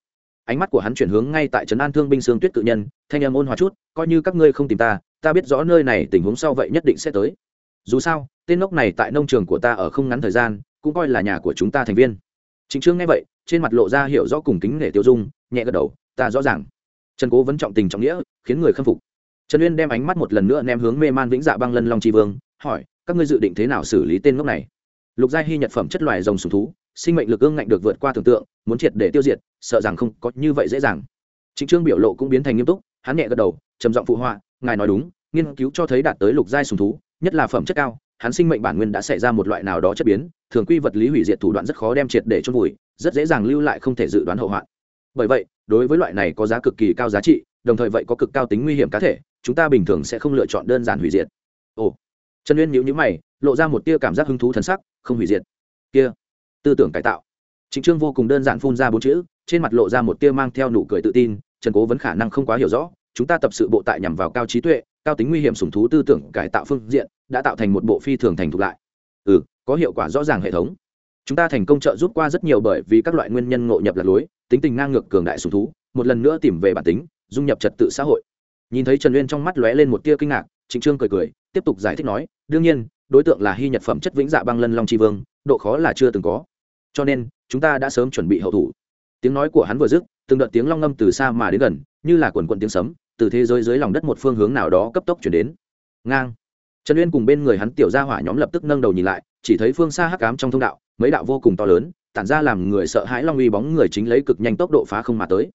ánh mắt của hắn chuyển hướng ngay tại trấn an thương binh sương tuyết cự nhân, thanh âm ôn hòa chút, coi như các ngươi không tìm ta ta biết rõ nơi này tình huống sau vậy nhất định sẽ tới. Dù sao, tên ngốc này tại nông trường của ta ở không ngắn thời gian, cũng coi là nhà của chúng ta thành viên. Chính trương nghe vậy, trên mặt lộ ra hiểu rõ cùng kính nể tiêu dung, nhẹ gật đầu, ta rõ ràng. Trần cố vẫn trọng tình trọng nghĩa, khiến người khâm phục. Trần uyên đem ánh mắt một lần nữa ném hướng mê man vĩnh dạ băng lân long tri vương, hỏi, các ngươi dự định thế nào xử lý tên ngốc này? Lục gia hy nhật phẩm chất loài rồng sùng thú sinh mệnh lực ương ngạnh được vượt qua tưởng tượng, muốn triệt để tiêu diệt, sợ rằng không có như vậy dễ dàng. Chính trương biểu lộ cũng biến thành nghiêm túc, hắn nhẹ gật đầu, trầm giọng phụ họa, ngài nói đúng, nghiên cứu cho thấy đạt tới lục giai sùng thú, nhất là phẩm chất cao, hắn sinh mệnh bản nguyên đã xảy ra một loại nào đó chất biến, thường quy vật lý hủy diệt thủ đoạn rất khó đem triệt để chôn vùi, rất dễ dàng lưu lại không thể dự đoán hậu hoạn. Bởi vậy, đối với loại này có giá cực kỳ cao giá trị, đồng thời vậy có cực cao tính nguy hiểm cá thể, chúng ta bình thường sẽ không lựa chọn đơn giản hủy diệt. Ồ. Trần uyên nhíu nhíu mày, lộ ra một tia cảm giác hứng thú thần sắc, không hủy diệt. Kia tư tưởng cải tạo. Trịnh trương vô cùng đơn giản phun ra bốn chữ, trên mặt lộ ra một tia mang theo nụ cười tự tin, trần cố vẫn khả năng không quá hiểu rõ, chúng ta tập sự bộ tại nhằm vào cao trí tuệ, cao tính nguy hiểm sủng thú tư tưởng cải tạo phương diện, đã tạo thành một bộ phi thường thành thục lại. Ừ có hiệu quả rõ ràng hệ thống. Chúng ta thành công trợ giúp qua rất nhiều bởi vì các loại nguyên nhân ngộ nhập lạc lối, tính tình ngang ngược cường đại sủng thú, một lần nữa tìm về bản tính, dung nhập trật tự xã hội. Nhìn thấy trần uyên trong mắt lóe lên một tia kinh ngạc, trịnh trương cười cười, tiếp tục giải thích nói, đương nhiên, đối tượng là hy nhật phẩm chất vĩnh dạ băng lân long tri vương, độ khó là chưa từng có cho nên, chúng ta đã sớm chuẩn bị hậu thủ. Tiếng nói của hắn vừa dứt, từng đợt tiếng long ngâm từ xa mà đến gần, như là quần quận tiếng sấm, từ thế giới dưới lòng đất một phương hướng nào đó cấp tốc chuyển đến. Ngang. Trần uyên cùng bên người hắn tiểu gia hỏa nhóm lập tức nâng đầu nhìn lại, chỉ thấy phương xa hắc ám trong thông đạo, mấy đạo vô cùng to lớn, tản ra làm người sợ hãi long uy bóng người chính lấy cực nhanh tốc độ phá không mà tới.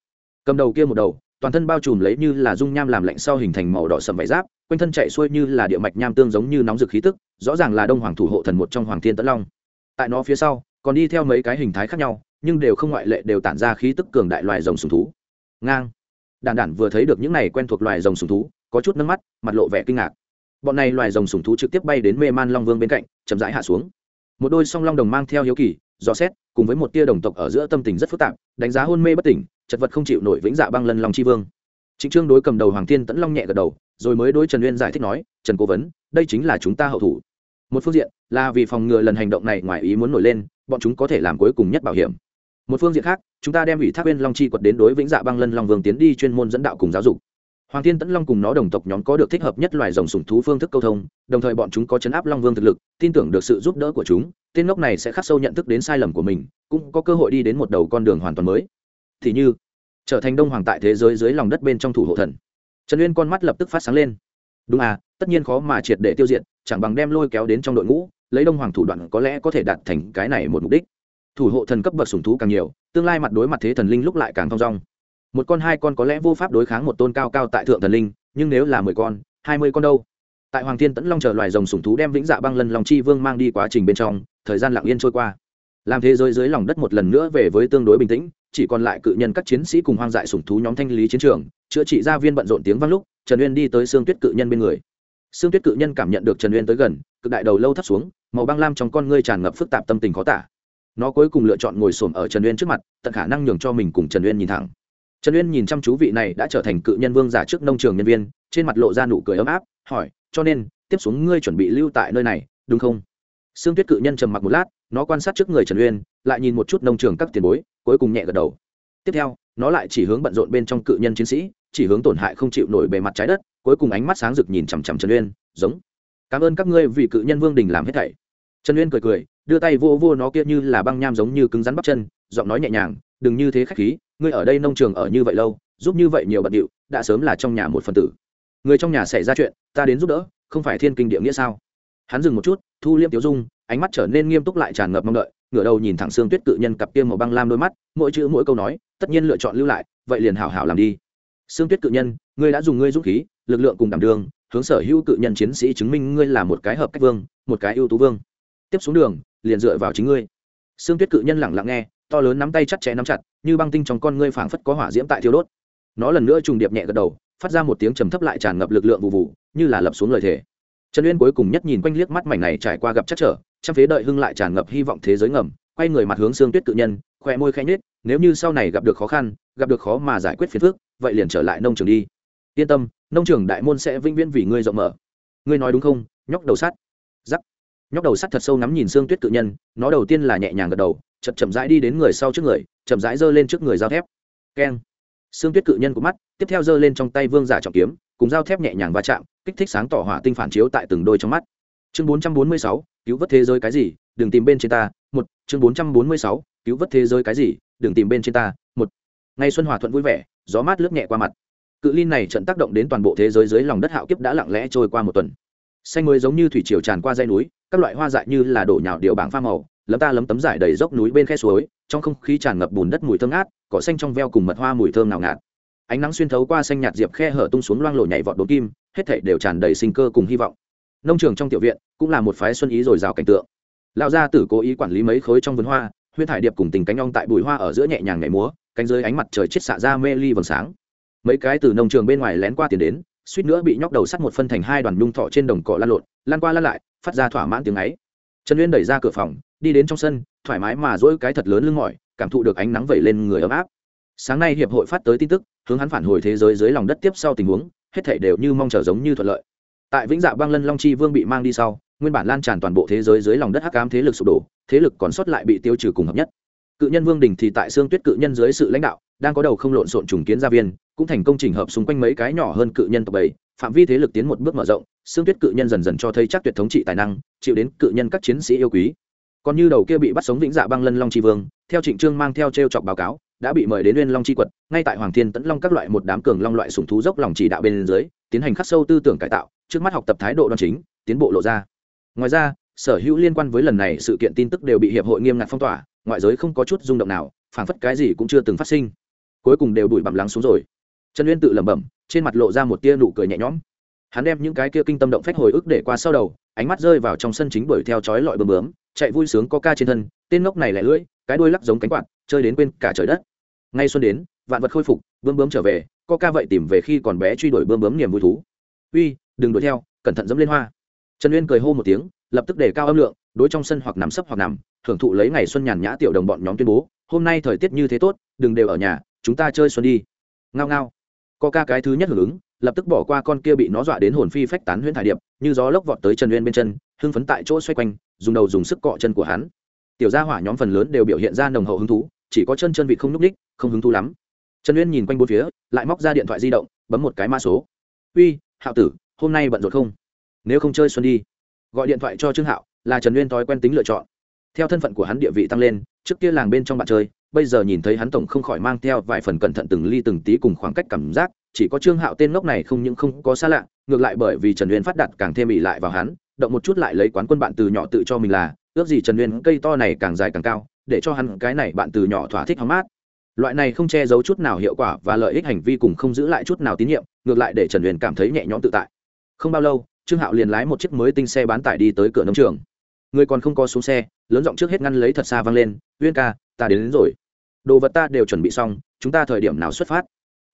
Cầm đầu kia một đầu, toàn thân bao trùm lấy như là dung nham làm lạnh sau hình thành màu đỏ sầm vải giáp, quanh thân chạy xuôi như là địa mạch nham tương giống như nóng rực khí tức, rõ ràng là đông hoàng thủ hộ thần một trong hoàng thiên tấn long. Tại nó phía sau còn đi theo mấy cái hình thái khác nhau, nhưng đều không ngoại lệ đều tản ra khí tức cường đại loài rồng sùng thú. Ngang. Đàn đản vừa thấy được những này quen thuộc loài rồng sùng thú, có chút nước mắt, mặt lộ vẻ kinh ngạc. Bọn này loài rồng sùng thú trực tiếp bay đến mê man long vương bên cạnh, chậm rãi hạ xuống. Một đôi song long đồng mang theo hiếu kỳ, dò xét, cùng với một tia đồng tộc ở giữa tâm tình rất phức tạp, đánh giá hôn mê bất tỉnh, chật vật không chịu nổi vĩnh dạ băng lân long chi vương. Chính trương đối cầm đầu hoàng thiên tẫn long nhẹ gật đầu, rồi mới đối trần uyên giải thích nói, trần cố vấn, đây chính là chúng ta hậu thủ một phương diện là vì phòng ngừa lần hành động này ngoài ý muốn nổi lên, bọn chúng có thể làm cuối cùng nhất bảo hiểm. Một phương diện khác, chúng ta đem ủy thác bên long chi quật đến đối vĩnh dạ băng lân long vương tiến đi chuyên môn dẫn đạo cùng giáo dục. Hoàng thiên tẫn long cùng nó đồng tộc nhóm có được thích hợp nhất loài rồng sủng thú phương thức câu thông, đồng thời bọn chúng có chấn áp long vương thực lực, tin tưởng được sự giúp đỡ của chúng, tên ngốc này sẽ khắc sâu nhận thức đến sai lầm của mình, cũng có cơ hội đi đến một đầu con đường hoàn toàn mới. Thì như, trở thành đông hoàng tại thế giới dưới lòng đất bên trong thủ hộ thần. Trần uyên con mắt lập tức phát sáng lên. Đúng à tất nhiên khó mà triệt để tiêu diệt chẳng bằng đem lôi kéo đến trong đội ngũ, lấy đông hoàng thủ đoạn có lẽ có thể đạt thành cái này một mục đích. Thủ hộ thần cấp bậc sủng thú càng nhiều, tương lai mặt đối mặt thế thần linh lúc lại càng thong dong. Một con hai con có lẽ vô pháp đối kháng một tôn cao cao tại thượng thần linh, nhưng nếu là mười con, hai mươi con đâu? Tại hoàng thiên tẫn long chờ loài rồng sủng thú đem vĩnh dạ băng lân lòng chi vương mang đi quá trình bên trong, thời gian lặng yên trôi qua. Làm thế giới dưới lòng đất một lần nữa về với tương đối bình tĩnh, chỉ còn lại cự nhân các chiến sĩ cùng hoang dại sủng thú nhóm thanh lý chiến trường, chữa trị gia viên bận rộn tiếng vang lúc, trần uyên đi tới xương tuyết cự nhân bên người. Sương tuyết cự nhân cảm nhận được trần uyên tới gần, cực đại đầu lâu thấp xuống, màu băng lam trong con ngươi tràn ngập phức tạp tâm tình khó tả. Nó cuối cùng lựa chọn ngồi xổm ở trần uyên trước mặt, tận khả năng nhường cho mình cùng trần uyên nhìn thẳng. Trần uyên nhìn chăm chú vị này đã trở thành cự nhân vương giả trước nông trường nhân viên, trên mặt lộ ra nụ cười ấm áp, hỏi, cho nên, tiếp xuống ngươi chuẩn bị lưu tại nơi này, đúng không? Sương tuyết cự nhân trầm mặc một lát, nó quan sát trước người trần uyên, lại nhìn một chút nông trường các tiền bối, cuối cùng nhẹ gật đầu. Tiếp theo, nó lại chỉ hướng bận rộn bên trong cự nhân chiến sĩ chỉ hướng tổn hại không chịu nổi bề mặt trái đất, cuối cùng ánh mắt sáng rực nhìn chằm chằm trần uyên, giống, cảm ơn các ngươi vì cự nhân vương đình làm hết thảy. Trần uyên cười cười, đưa tay vô vô nó kia như là băng nham giống như cứng rắn bắp chân, giọng nói nhẹ nhàng, đừng như thế khách khí, ngươi ở đây nông trường ở như vậy lâu, giúp như vậy nhiều bận điệu, đã sớm là trong nhà một phần tử. Người trong nhà xảy ra chuyện, ta đến giúp đỡ, không phải thiên kinh địa nghĩa sao? Hắn dừng một chút, thu liêm tiểu dung, ánh mắt trở nên nghiêm túc lại tràn ngập mong đợi, ngửa đầu nhìn thẳng xương tuyết cự nhân cặp kia màu băng lam đôi mắt, mỗi chữ mỗi câu nói, tất nhiên lựa chọn lưu lại, vậy liền hảo hảo làm đi xương tuyết cự nhân, ngươi đã dùng ngươi dũng khí, lực lượng cùng đảm đường, hướng sở hữu cự nhân chiến sĩ chứng minh ngươi là một cái hợp cách vương, một cái ưu tú vương. Tiếp xuống đường, liền dựa vào chính ngươi. Xương tuyết cự nhân lẳng lặng nghe, to lớn nắm tay chặt chẽ nắm chặt, như băng tinh trong con ngươi phảng phất có hỏa diễm tại thiêu đốt. Nó lần nữa trùng điệp nhẹ gật đầu, phát ra một tiếng trầm thấp lại tràn ngập lực lượng vụ vụ, như là lập xuống lời thề. Trần uyên cuối cùng nhất nhìn quanh liếc mắt mảnh này trải qua gặp chắc trở, trăm phế đợi hưng lại tràn ngập hy vọng thế giới ngầm, quay người mặt hướng xương tuyết cự nhân, khoe môi khẽ nhếch, nếu như sau này gặp được khó khăn, gặp được khó mà giải quyết phiền phức vậy liền trở lại nông trường đi. Yên tâm nông trường đại môn sẽ vĩnh viễn vì ngươi rộng mở. Ngươi nói đúng không? Nhóc đầu sắt. Giắc. Nhóc đầu sắt thật sâu ngắm nhìn xương tuyết cự nhân nó đầu tiên là nhẹ nhàng gật đầu chậm chậm rãi đi đến người sau trước người chậm rãi giơ lên trước người dao thép. Keng. Xương tuyết cự nhân của mắt tiếp theo giơ lên trong tay vương giả trọng kiếm cùng dao thép nhẹ nhàng va chạm kích thích sáng tỏ hỏa tinh phản chiếu tại từng đôi trong mắt. Chương 446, cứu vớt thế giới cái gì? Đừng tìm bên trên ta. Một chương 446, cứu vớt thế giới cái gì? Đừng tìm bên trên ta. Một. Ngày xuân hòa thuận vui vẻ gió mát lướt nhẹ qua mặt. Cự ly này trận tác động đến toàn bộ thế giới dưới lòng đất hạo kiếp đã lặng lẽ trôi qua một tuần. Xanh mới giống như thủy triều tràn qua dãy núi, các loại hoa dại như là đổ nhào điệu bảng pha màu, lấm ta lấm tấm dải đầy dốc núi bên khe suối, trong không khí tràn ngập bùn đất mùi thơm ngát, cỏ xanh trong veo cùng mật hoa mùi thơm nào ngạt. Ánh nắng xuyên thấu qua xanh nhạt diệp khe hở tung xuống loang lộ nhảy vọt đốn kim, hết thảy đều tràn đầy sinh cơ cùng hy vọng. Nông trường trong tiểu viện cũng là một phái xuân ý dồi dào cảnh tượng. Lão gia tử cố ý quản lý mấy khối trong vườn hoa huyên thải điệp cùng tình cánh ong tại bụi hoa ở giữa nhẹ nhàng nhảy múa cánh dưới ánh mặt trời chết xạ ra mê ly vầng sáng. Mấy cái từ nông trường bên ngoài lén qua tiền đến, suýt nữa bị nhóc đầu sắt một phân thành hai đoàn nhung thọ trên đồng cỏ lan lộn, lan qua lan lại, phát ra thỏa mãn tiếng ấy. Trần uyên đẩy ra cửa phòng, đi đến trong sân, thoải mái mà dỗi cái thật lớn lưng mỏi, cảm thụ được ánh nắng vẩy lên người ấm áp. Sáng nay hiệp hội phát tới tin tức, hướng hắn phản hồi thế giới dưới lòng đất tiếp sau tình huống, hết thảy đều như mong chờ giống như thuận lợi. Tại vĩnh dạ băng lân long chi vương bị mang đi sau, nguyên bản lan tràn toàn bộ thế giới dưới lòng đất hắc ám thế lực sụp đổ, thế lực còn sót lại bị tiêu trừ cùng hợp nhất cự nhân vương đình thì tại xương tuyết cự nhân dưới sự lãnh đạo, đang có đầu không lộn xộn trùng kiến gia viên, cũng thành công trình hợp xung quanh mấy cái nhỏ hơn cự nhân tộc bảy phạm vi thế lực tiến một bước mở rộng xương tuyết cự nhân dần dần cho thấy chắc tuyệt thống trị tài năng, chịu đến cự nhân các chiến sĩ yêu quý. Còn như đầu kia bị bắt sống vĩnh dạ băng lân long tri vương, theo trịnh trương mang theo t r e o chọc báo cáo, đã bị mời đến uyên long tri quật, ngay tại hoàng thiên tẫn long các loại một đám cường long loại sùng thú dốc lòng chỉ đạo bên dưới, tiến hành khắc sâu tư tưởng cải tạo, trước mắt học tập thái độ đòn chính, tiến bộ lộ ra. Ngoài ra, sở hữu liên quan với lần này sự kiện tin tức đều bị hiệp hội nghiêm ngặt phong tỏa ngoại giới không có chút rung động nào, phảng phất cái gì cũng chưa từng phát sinh. Cuối cùng đều đuổi bặm lắng xuống rồi. Trần uyên tự lẩm bẩm, trên mặt lộ ra một tia nụ cười nhẹ nhõm. Hắn đem những cái kia kinh tâm động phách hồi ức để qua sau đầu, ánh mắt rơi vào trong sân chính đuổi theo chói lọi bơm bướm, chạy vui sướng có ca trên thân, tên ngốc này lẻ lưỡi, cái đuôi lắc giống cánh quạt, chơi đến quên cả trời đất. Ngay xuân đến, vạn vật khôi phục bươm bướm trở về, có ca vậy tìm về khi còn bé truy đuổi bươm bướm niềm vui thú. Uy, đừng đuổi theo, cẩn thận dẫm lên hoa. Trần uyên cười hô một tiếng, lập tức để cao âm lượng đối trong sân hoặc nằm sấp hoặc nằm, hưởng thụ lấy ngày xuân nhàn nhã tiểu đồng bọn nhóm tuyên bố, hôm nay thời tiết như thế tốt, đừng đều ở nhà, chúng ta chơi xuân đi. Ngao ngao. Có ca cái thứ nhất hưởng ứng, lập tức bỏ qua con kia bị nó dọa đến hồn phi phách tán huyễn thải điệp, như gió lốc vọt tới trần uyên bên chân, hưng phấn tại chỗ xoay quanh, dùng đầu dùng sức cọ chân của hắn. Tiểu gia hỏa nhóm phần lớn đều biểu hiện ra nồng hậu hứng thú, chỉ có chân chân vị không n ních không hứng thú lắm. Trần uyên nhìn quanh bốn phía, lại móc ra điện thoại di động, bấm một cái mã số. Uy, hạo tử, hôm nay bận rộn không? Nếu không chơi xuân đi. Gọi điện thoại cho trương hạo là trần uyên thói quen tính lựa chọn. Theo thân phận của hắn địa vị tăng lên, trước kia làng bên trong bạn chơi, bây giờ nhìn thấy hắn tổng không khỏi mang theo vài phần cẩn thận từng ly từng tí cùng khoảng cách cảm giác, chỉ có trương hạo tên ngốc này không những không có xa lạ, ngược lại bởi vì trần uyên phát đạt càng thêm ỉ lại vào hắn, động một chút lại lấy quán quân bạn từ nhỏ tự cho mình là, ước gì trần uyên cây to này càng dài càng cao, để cho hắn cái này bạn từ nhỏ thỏa thích hóng mát. Loại này không che giấu chút nào hiệu quả và lợi ích hành vi cùng không giữ lại chút nào tín nhiệm, ngược lại để trần uyên cảm thấy nhẹ nhõm tự tại. Không bao lâu, trương hạo liền lái một chiếc mới tinh xe bán tải đi tới cửa nông trường người còn không có xuống xe lớn giọng trước hết ngăn lấy thật xa vang lên uyên ca ta đến, đến rồi. Đồ vật ta đều chuẩn bị xong chúng ta thời điểm nào xuất phát?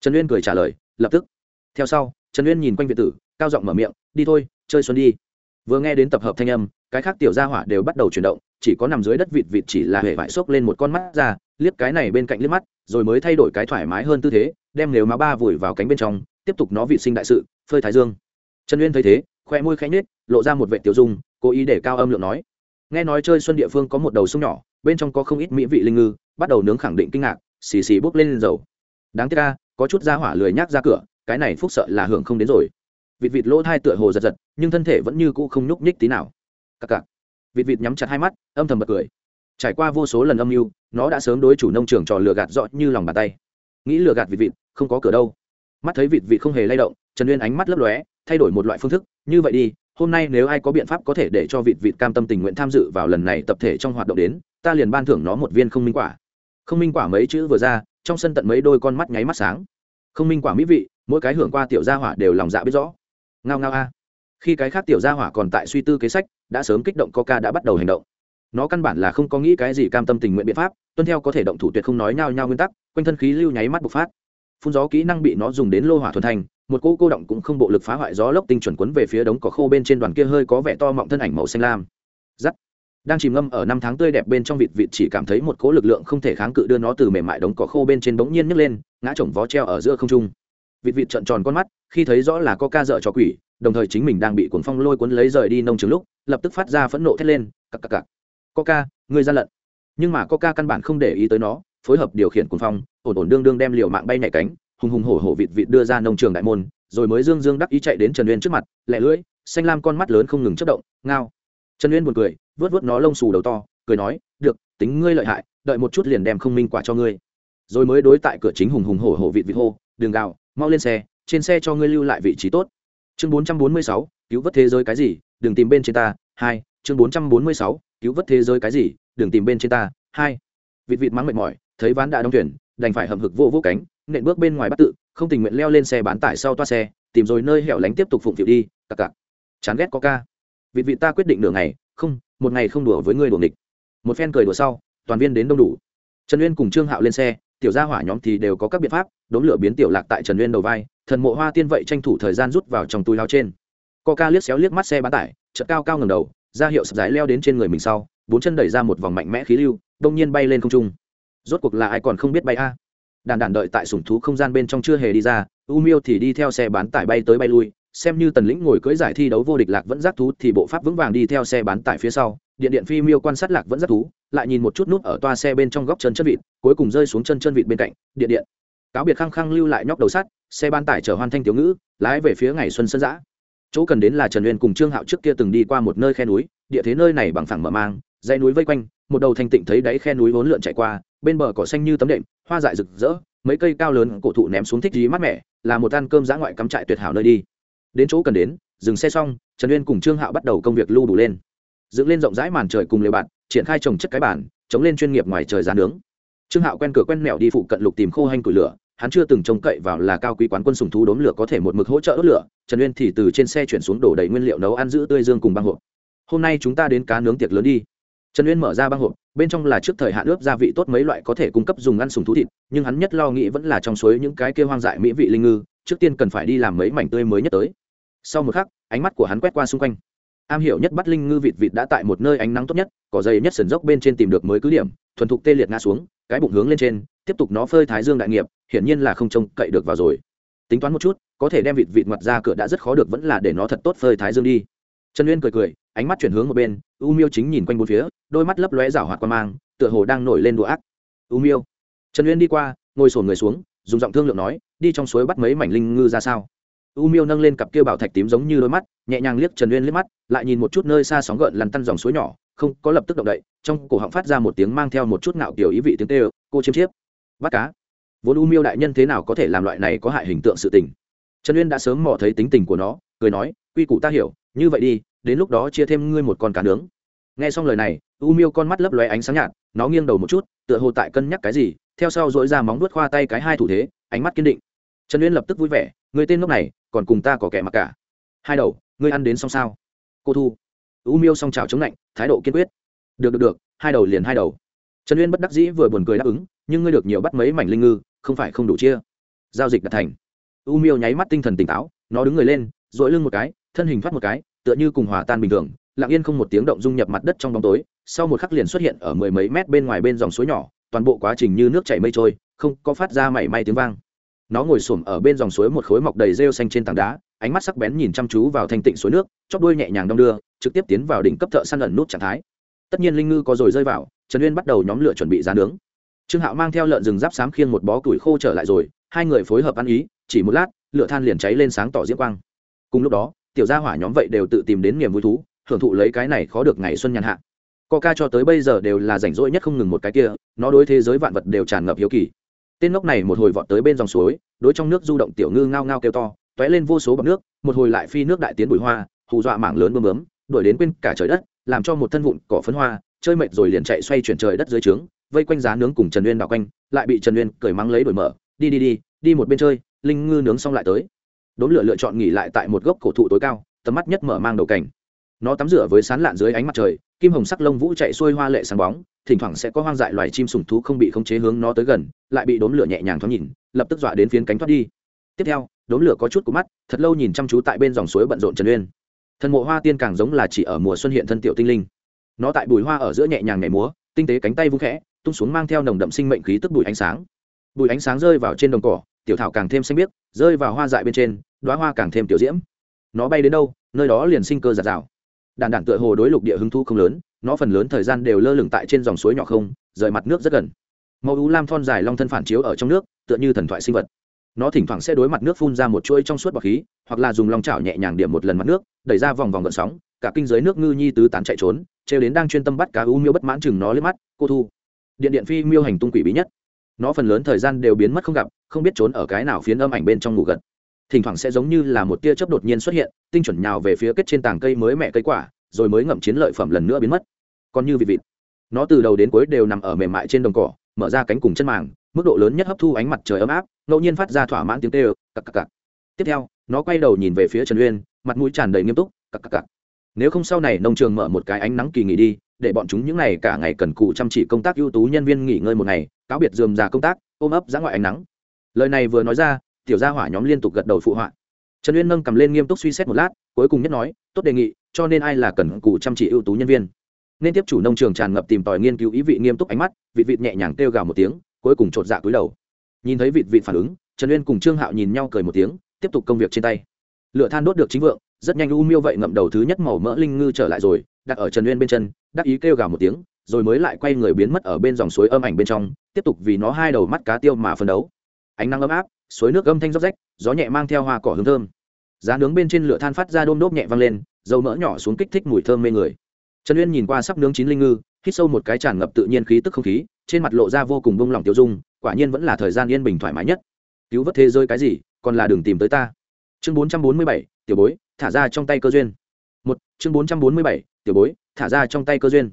Trần uyên cười trả lời lập tức. Theo sau trần uyên nhìn quanh việt tử cao giọng mở miệng đi thôi chơi xuân đi. Vừa nghe đến tập hợp thanh âm cái khác tiểu gia hỏa đều bắt đầu chuyển động chỉ có nằm dưới đất vịt vịt chỉ là hề vải xốc lên một con mắt ra liếc cái này bên cạnh liếc mắt rồi mới thay đổi cái thoải mái hơn tư thế đem nếu má ba vùi vào cánh bên trong tiếp tục nó vị sinh đại sự phơi thái dương. Trần uyên thấy thế khoe môi khẽ nhếch lộ ra một vệ tiểu dung cố ý để cao âm lượng nói. Nghe nói chơi xuân địa phương có một đầu sông nhỏ, bên trong có không ít mỹ vị linh ngư, bắt đầu nướng khẳng định kinh ngạc, xì xì bốc lên lên dầu. Đáng tiếc ca có chút ra hỏa lười nhác ra cửa, cái này phúc sợ là hưởng không đến rồi. Vịt vịt lỗ thai tựa hồ giật giật, nhưng thân thể vẫn như cũ không nhúc nhích tí nào. Cặc cặc. Vịt vịt nhắm chặt hai mắt, âm thầm bật cười. Trải qua vô số lần âm mưu, nó đã sớm đối chủ nông trường trò lừa gạt rõ như lòng bàn tay. Nghĩ lừa gạt vịt vịt, không có cửa đâu. Mắt thấy vịt vịt không hề lay động, trần uyên ánh mắt lấp lóe, thay đổi một loại phương thức, như vậy đi hôm nay nếu ai có biện pháp có thể để cho vịt vịt cam tâm tình nguyện tham dự vào lần này tập thể trong hoạt động đến, ta liền ban thưởng nó một viên không minh quả. Không minh quả mấy chữ vừa ra, trong sân tận mấy đôi con mắt nháy mắt sáng. Không minh quả mỹ vị, mỗi cái hưởng qua tiểu gia hỏa đều lòng dạ biết rõ. Ngao ngao a. Khi cái khác tiểu gia hỏa còn tại suy tư kế sách, đã sớm kích động coca đã bắt đầu hành động. Nó căn bản là không có nghĩ cái gì cam tâm tình nguyện biện pháp, tuân theo có thể động thủ tuyệt không nói nhau nhau nguyên tắc, quanh thân khí lưu nháy mắt bộc phát. Phun gió kỹ năng bị nó dùng đến lô hỏa thuần thành một cô cô động cũng không bộ lực phá hoại gió lốc tinh chuẩn quấn về phía đống cỏ khô bên trên đoàn kia hơi có vẻ to mọng thân ảnh màu xanh lam. Giắt. Đang chìm ngâm ở năm tháng tươi đẹp bên trong vịt vịt chỉ cảm thấy một cỗ lực lượng không thể kháng cự đưa nó từ mềm mại đống cỏ khô bên trên bỗng nhiên nhấc lên, ngã chồng vó treo ở giữa không trung. Vịt vịt trợn tròn con mắt, khi thấy rõ là có ca dợ cho quỷ, đồng thời chính mình đang bị cuốn phong lôi cuốn lấy rời đi nông trường lúc, lập tức phát ra phẫn nộ thét lên, cặc cặc cặc. Coca người gian lận. Nhưng mà coca căn bản không để ý tới nó, phối hợp điều khiển cuốn phong, ổn ổn đương đương đem liều mạng bay nhảy cánh hùng hùng hổ hổ vịt vịt đưa ra nông trường đại môn, rồi mới dương dương đắc ý chạy đến trần uyên trước mặt lẹ lưỡi, xanh lam con mắt lớn không ngừng chất động, ngao. Trần uyên buồn cười vớt vớt nó lông xù đầu to, cười nói, được, tính ngươi lợi hại, đợi một chút liền đem không minh quả cho ngươi. Rồi mới đối tại cửa chính hùng hùng hổ hổ vịt vịt hô đường gạo mau lên xe, trên xe cho ngươi lưu lại vị trí tốt. Chương bốn trăm bốn mươi sáu, cứu vớt thế giới cái gì? Đừng tìm bên trên ta, hai. Chương bốn trăm bốn mươi sáu, cứu vớt thế giới cái gì? Đừng tìm bên trên ta, hai. Vịt vịt mắng mệt mỏi, thấy ván đã đóng thuyền đành phải hầm hực vô vô cánh, nện bước bên ngoài bắt tự, không tình nguyện leo lên xe bán tải sau toa xe, tìm rồi nơi hẻo lánh tiếp tục phụng phịu đi, cặc cặc. Chán ghét có ca. Vị vị ta quyết định nửa ngày, không, một ngày không đùa với người đùa nghịch. Một phen cười đùa sau, toàn viên đến đông đủ. Trần uyên cùng trương hạo lên xe, tiểu gia hỏa nhóm thì đều có các biện pháp, đốn lửa biến tiểu lạc tại trần uyên đầu vai, thần mộ hoa tiên vậy tranh thủ thời gian rút vào trong túi lao trên. Co ca liếc xéo liếc mắt xe bán tải, chợt cao cao ngầm đầu, ra hiệu sập dài leo đến trên người mình sau, bốn chân đẩy ra một vòng mạnh mẽ khí lưu, đông nhiên bay lên không trung rốt cuộc là ai còn không biết bay a. Đàn đàn đợi tại sủng thú không gian bên trong chưa hề đi ra, u miêu thì đi theo xe bán tải bay tới bay lui, xem như tần lĩnh ngồi cưỡi giải thi đấu vô địch lạc vẫn giác thú thì bộ pháp vững vàng đi theo xe bán tải phía sau, điện điện phi miêu quan sát lạc vẫn giác thú, lại nhìn một chút nút ở toa xe bên trong góc chân chân vịt, cuối cùng rơi xuống chân chân vịt bên cạnh, điện điện. Cáo biệt khăng khăng lưu lại nhóc đầu sắt, xe bán tải chở hoan thanh tiểu ngữ, lái về phía ngày xuân sân giã chỗ cần đến là trần uyên cùng trương hạo trước kia từng đi qua một nơi khe núi, địa thế nơi này bằng phẳng mở mang, dãy núi vây quanh, một đầu thanh tịnh thấy đáy khe núi vốn lượn chạy qua bên bờ cỏ xanh như tấm đệm, hoa dại rực rỡ, mấy cây cao lớn cổ thụ ném xuống thích dí mát mẻ, là một ăn cơm giã ngoại cắm trại tuyệt hảo nơi đi. Đến chỗ cần đến, dừng xe xong, trần uyên cùng trương hạo bắt đầu công việc lưu đủ lên. Dựng lên rộng rãi màn trời cùng lều bạn triển khai trồng chất cái bản, chống lên chuyên nghiệp ngoài trời giá nướng. Trương hạo quen cửa quen mẹo đi phụ cận lục tìm khô hanh củi lửa, hắn chưa từng trông cậy vào là cao quý quán quân sùng thú đốn lửa có thể một mực hỗ trợ đốt lửa, trần uyên thì từ trên xe chuyển xuống đổ đầy nguyên liệu nấu ăn giữ tươi dương cùng băng hộp. Hôm nay chúng ta đến cá nướng tiệc lớn đi trần uyên mở ra băng hộp, bên trong là trước thời hạn ướp gia vị tốt mấy loại có thể cung cấp dùng ăn sùng thú thịt, nhưng hắn nhất lo nghĩ vẫn là trong suối những cái kia hoang dại mỹ vị linh ngư, trước tiên cần phải đi làm mấy mảnh tươi mới nhất tới. Sau một khắc, ánh mắt của hắn quét qua xung quanh. Am hiểu nhất bắt linh ngư vịt vịt đã tại một nơi ánh nắng tốt nhất, cỏ dày nhất sườn dốc bên trên tìm được mới cứ điểm, thuần thục tê liệt ngã xuống, cái bụng hướng lên trên, tiếp tục nó phơi thái dương đại nghiệp, hiển nhiên là không trông cậy được vào rồi. Tính toán một chút, có thể đem vịt vịt mặt ra cửa đã rất khó được vẫn là để nó thật tốt phơi thái dương đi trần uyên cười cười, ánh mắt chuyển hướng một bên, u miêu chính nhìn quanh bốn phía, đôi mắt lấp lóe rảo hoạt qua mang, tựa hồ đang nổi lên đùa ác. U miêu. Trần uyên đi qua, ngồi sổn người xuống, dùng giọng thương lượng nói, đi trong suối bắt mấy mảnh linh ngư ra sao? U miêu nâng lên cặp kia bảo thạch tím giống như đôi mắt, nhẹ nhàng liếc trần uyên liếc mắt, lại nhìn một chút nơi xa sóng gợn lăn tăn dòng suối nhỏ, không có lập tức động đậy, trong cổ họng phát ra một tiếng mang theo một chút ngạo kiểu ý vị tiếng tê cô chiếm chiếp, bắt cá. Vốn u miêu đại nhân thế nào có thể làm loại này có hại hình tượng sự tình? Trần uyên đã sớm mò thấy tính tình của nó, cười nói, quy củ ta hiểu như vậy đi, đến lúc đó chia thêm ngươi một con cá nướng. Nghe xong lời này u miêu con mắt lấp lóe ánh sáng nhạt, nó nghiêng đầu một chút, tựa hồ tại cân nhắc cái gì, theo sau dỗi ra móng vuốt khoa tay cái hai thủ thế, ánh mắt kiên định. Trần uyên lập tức vui vẻ, người tên lúc này, còn cùng ta có kẻ mặc cả. Hai đầu, ngươi ăn đến xong sao? Cô thu. U miêu song trào chống lạnh, thái độ kiên quyết. Được được được, hai đầu liền hai đầu. Trần uyên bất đắc dĩ vừa buồn cười đáp ứng, nhưng ngươi được nhiều bắt mấy mảnh linh ngư, không phải không đủ chia. Giao dịch đã thành. U miêu nháy mắt tinh thần tỉnh táo, nó đứng người lên dội lưng một cái, thân hình thoát một cái tựa như cùng hòa tan bình thường, lặng yên không một tiếng động dung nhập mặt đất trong bóng tối, sau một khắc liền xuất hiện ở mười mấy mét bên ngoài bên dòng suối nhỏ, toàn bộ quá trình như nước chảy mây trôi, không có phát ra mảy may tiếng vang. Nó ngồi xổm ở bên dòng suối một khối mọc đầy rêu xanh trên tảng đá, ánh mắt sắc bén nhìn chăm chú vào thanh tịnh suối nước, chóp đuôi nhẹ nhàng đong đưa, trực tiếp tiến vào đỉnh cấp thợ săn ẩn nút trạng thái. Tất nhiên linh ngư có rồi rơi vào, trần uyên bắt đầu nhóm lửa chuẩn bị giá nướng. Trương hạo mang theo lợn rừng giáp xám khiêng một bó củi khô trở lại rồi, hai người phối hợp ăn ý, chỉ một lát, lửa than liền cháy lên sáng tỏ diễm quang. Cùng lúc đó tiểu gia hỏa nhóm vậy đều tự tìm đến niềm vui thú, hưởng thụ lấy cái này khó được ngày xuân nhàn hạ. Ca cho tới bây giờ đều là rảnh rỗi nhất không ngừng một cái kia, nó đối thế giới vạn vật đều tràn ngập hiếu kỳ. Tên ngốc này một hồi vọt tới bên dòng suối, đối trong nước du động tiểu ngư ngao ngao kêu to t ó é lên vô số bọc nước, một hồi lại phi nước đại tiến bụi hoa, hù dọa mảng lớn bơm bướm, đuổi đến quên cả trời đất, làm cho một thân vụn cỏ phấn hoa, chơi mệt rồi liền chạy xoay chuyển trời đất dưới trướng, vây quanh giá nướng cùng trần uyên đào quanh, lại bị trần uyên cởi mắng lấy đổi mở, đi đi đi đi một bên chơi, linh ngư nướng xong lại tới đốn lửa lựa chọn nghỉ lại tại một gốc cổ thụ tối cao, tầm mắt nhất mở mang đầu cảnh. Nó tắm rửa với sán lạn dưới ánh mặt trời, kim hồng sắc lông vũ chạy xuôi hoa lệ sáng bóng, thỉnh thoảng sẽ có hoang dại loài chim sùng thú không bị khống chế hướng nó tới gần, lại bị đốn lửa nhẹ nhàng thoáng nhìn, lập tức dọa đến phiến cánh thoát đi. Tiếp theo, đốm lửa có chút của mắt, thật lâu nhìn chăm chú tại bên dòng suối bận rộn trần uyên. Thần mộ hoa tiên càng giống là chỉ ở mùa xuân hiện thân tiểu tinh linh. Nó tại bùi hoa ở giữa nhẹ nhàng nhảy múa, tinh tế cánh tay vung khẽ, tung xuống mang theo nồng đậm sinh mệnh khí tức bụi ánh sáng. Bụi ánh sáng rơi vào trên đồng cỏ tiểu thảo càng thêm xanh biếc, rơi vào hoa dại bên trên đoá hoa càng thêm tiểu diễm. Nó bay đến đâu, nơi đó liền sinh cơ giạt rào. Đàn đản tựa hồ đối lục địa hứng thu không lớn, nó phần lớn thời gian đều lơ lửng tại trên dòng suối nhỏ không, rời mặt nước rất gần. Màu u lam thon dài long thân phản chiếu ở trong nước, tựa như thần thoại sinh vật. Nó thỉnh thoảng sẽ đối mặt nước phun ra một chuỗi trong suốt bọc khí, hoặc là dùng lòng chảo nhẹ nhàng điểm một lần mặt nước, đẩy ra vòng vòng gợn sóng, cả kinh giới nước ngư nhi tứ tán chạy trốn, trêu đến đang chuyên tâm bắt cá u miêu bất mãn chừng nó lên mắt, cô thu. Điện điện phi miêu hành tung quỷ bí nhất. Nó phần lớn thời gian đều biến mất không gặp không biết trốn ở cái nào phiến âm ảnh bên trong ngủ gật. Thỉnh thoảng sẽ giống như là một tia chớp đột nhiên xuất hiện, tinh chuẩn nhào về phía kết trên tảng cây mới mẹ cây quả, rồi mới ngậm chiến lợi phẩm lần nữa biến mất. Còn như vịt vịt. Nó từ đầu đến cuối đều nằm ở mềm mại trên đồng cỏ, mở ra cánh cùng chân màng, mức độ lớn nhất hấp thu ánh mặt trời ấm áp, ngẫu nhiên phát ra thỏa mãn tiếng tê ơ cặc cặc cặc. Tiếp theo, nó quay đầu nhìn về phía trần uyên, mặt mũi tràn đầy nghiêm túc, cặc cặc cặc. Nếu không sau này nông trường mở một cái ánh nắng kỳ nghỉ đi, để bọn chúng những ngày cả ngày cần cù chăm chỉ công tác ưu tú nhân viên nghỉ ngơi một ngày, cáo biệt dườm già công tác, ôm ấp ra ngoại ánh nắng lời này vừa nói ra, tiểu gia hỏa nhóm liên tục gật đầu phụ họa. Trần uyên nâng cầm lên nghiêm túc suy xét một lát, cuối cùng nhất nói, tốt đề nghị, cho nên ai là cần cù chăm chỉ ưu tú nhân viên? Nên tiếp chủ nông trường tràn ngập tìm tòi nghiên cứu ý vị nghiêm túc ánh mắt vị vịt nhẹ nhàng kêu gào một tiếng, cuối cùng chột dạ cúi đầu. Nhìn thấy vịt vịt phản ứng, trần uyên cùng trương hạo nhìn nhau cười một tiếng, tiếp tục công việc trên tay. Lựa than đốt được chính vượng, rất nhanh u miêu vậy ngậm đầu thứ nhất màu mỡ linh ngư trở lại rồi, đặt ở trần uyên bên chân, đắc ý kêu gào một tiếng, rồi mới lại quay người biến mất ở bên dòng suối âm ảnh bên trong, tiếp tục vì nó hai đầu mắt cá tiêu mà phân đấu ánh nắng ấm áp, suối nước gâm thanh róc rách, gió nhẹ mang theo hoa cỏ hương thơm. Giá nướng bên trên lửa than phát ra đôm đốp nhẹ văng lên, dầu mỡ nhỏ xuống kích thích mùi thơm mê người. Trần uyên nhìn qua sắp nướng chín linh ngư, hít sâu một cái tràn ngập tự nhiên khí tức không khí, trên mặt lộ ra vô cùng bông lỏng tiêu dung, quả nhiên vẫn là thời gian yên bình thoải mái nhất. Cứu vớt thế giới cái gì, còn là đường tìm tới ta. Chương bốn trăm bốn mươi bảy, tiểu bối, thả ra trong tay cơ duyên. Một, chương bốn trăm bốn mươi bảy, tiểu bối, thả ra trong tay cơ duyên.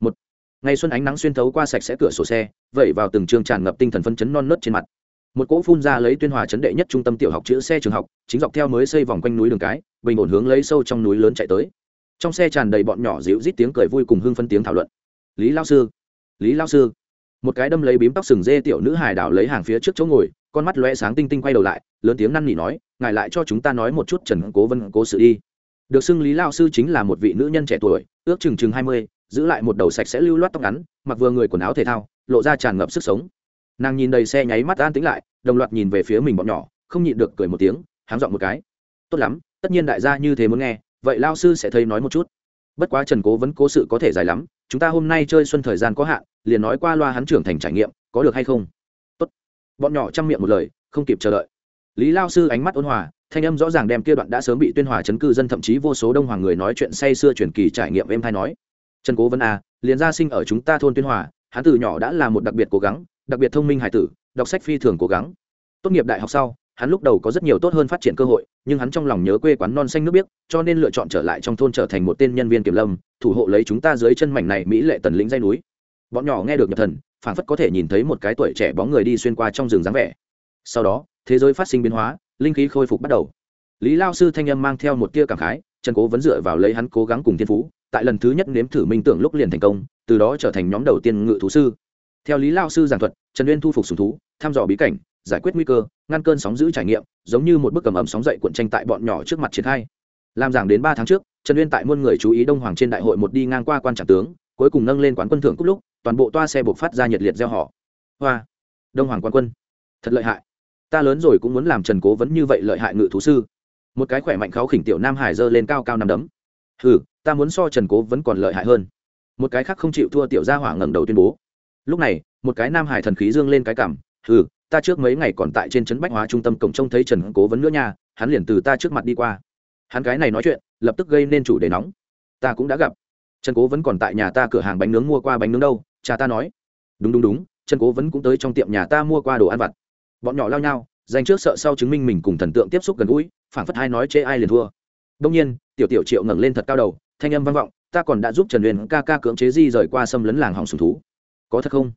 Một, ngày xuân ánh nắng xuyên thấu qua sạch sẽ cửa sổ xe, vẩy vào từng trường tràn ngập tinh thần phân chấn non nớt trên mặt một cỗ phun ra lấy tuyên hòa chấn đệ nhất trung tâm tiểu học chữ xe trường học, chính dọc theo mới xây vòng quanh núi đường cái, bình ổn hướng lấy sâu trong núi lớn chạy tới. Trong xe tràn đầy bọn nhỏ dịu rít tiếng cười vui cùng hưng phân tiếng thảo luận. Lý lao sư, lý lao sư. Một cái đâm lấy bím tóc sừng dê tiểu nữ hài đảo lấy hàng phía trước chỗ ngồi, con mắt lóe sáng tinh tinh quay đầu lại, lớn tiếng năn nỉ nói, ngài lại cho chúng ta nói một chút trần cố vân cố sự đi. Được xưng lý lao sư chính là một vị nữ nhân trẻ tuổi, ước chừng chừng hai mươi, giữ lại một đầu sạch sẽ lưu loát tóc ngắn, mặc vừa người quần áo thể thao, lộ ra tràn ngập sức sống nàng nhìn đầy xe nháy mắt an tĩnh lại đồng loạt nhìn về phía mình bọn nhỏ không nhịn được cười một tiếng háng dọn một cái. Tốt lắm tất nhiên đại gia như thế muốn nghe vậy lao sư sẽ thấy nói một chút. Bất quá trần cố vẫn cố sự có thể dài lắm chúng ta hôm nay chơi xuân thời gian có hạn liền nói qua loa hắn trưởng thành trải nghiệm có được hay không? Tốt. Bọn nhỏ chăm miệng một lời không kịp chờ đợi. Lý lao sư ánh mắt ôn hòa thanh âm rõ ràng đem kia đoạn đã sớm bị tuyên hòa chấn cư dân thậm chí vô số đông hoàng người nói chuyện say xưa truyền kỳ trải nghiệm em thay nói. Trần cố vân a à, liền gia sinh ở chúng ta thôn tuyên hòa hắn từ nhỏ đã là một đặc biệt cố gắng đặc biệt thông minh hải tử, đọc sách phi thường cố gắng. Tốt nghiệp đại học sau, hắn lúc đầu có rất nhiều tốt hơn phát triển cơ hội, nhưng hắn trong lòng nhớ quê quán non xanh nước biếc, cho nên lựa chọn trở lại trong thôn trở thành một tên nhân viên kiểm lâm, thủ hộ lấy chúng ta dưới chân mảnh này mỹ lệ tần lĩnh dây núi. Bọn nhỏ nghe được nhập thần phản phất có thể nhìn thấy một cái tuổi trẻ bóng người đi xuyên qua trong rừng dáng vẻ. Sau đó, thế giới phát sinh biến hóa, linh khí khôi phục bắt đầu. Lý lao sư thanh âm mang theo một tia cảm khái, trần cố vẫn dựa vào lấy hắn cố gắng cùng thiên phú, tại lần thứ nhất nếm thử minh tưởng lúc liền thành công, từ đó trở thành nhóm đầu tiên ngự thú sư theo lý lao sư giảng thuật, trần uyên thu phục sùng thú, thăm dò bí cảnh, giải quyết nguy cơ, ngăn cơn sóng giữ trải nghiệm, giống như một bức cầm ẩm sóng dậy cuộn tranh tại bọn nhỏ trước mặt triển khai. Làm giảng đến ba tháng trước, trần uyên tại muôn người chú ý đông hoàng trên đại hội một đi ngang qua quan trạng tướng, cuối cùng nâng lên quán quân thưởng cúc lúc, toàn bộ toa xe buộc phát ra nhiệt liệt gieo họ. Hoa! Đông hoàng quan quân! Thật lợi hại! Ta lớn rồi cũng muốn làm trần cố vẫn như vậy lợi hại ngự thú sư. Một cái khỏe mạnh kháo khỉnh tiểu nam hải giơ lên cao cao nằm đấm. Ừ ta muốn so trần cố vẫn còn lợi hại hơn. Một cái khác không chịu thua tiểu gia hỏa ngẩng đầu tuyên bố lúc này, một cái nam hải thần khí dương lên cái cảm ừ ta trước mấy ngày còn tại trên trấn bách hóa trung tâm cổng trông thấy trần cố vấn nữa nha, hắn liền từ ta trước mặt đi qua. Hắn cái này nói chuyện, lập tức gây nên chủ đề nóng. Ta cũng đã gặp. Trần cố vẫn còn tại nhà ta cửa hàng bánh nướng mua qua bánh nướng đâu, cha ta nói. Đúng đúng đúng, trần cố vẫn cũng tới trong tiệm nhà ta mua qua đồ ăn vặt. Bọn nhỏ lao nhau, dành trước sợ sau chứng minh mình cùng thần tượng tiếp xúc gần gũi phản phất hai nói chê ai liền thua. Đông nhiên, tiểu tiểu triệu ngẩng lên thật cao đầu, thanh âm vang vọng, ta còn đã giúp trần huyền ca ca cưỡng chế di rời qua xâm lấn làng hỏng sùng thú có thật không?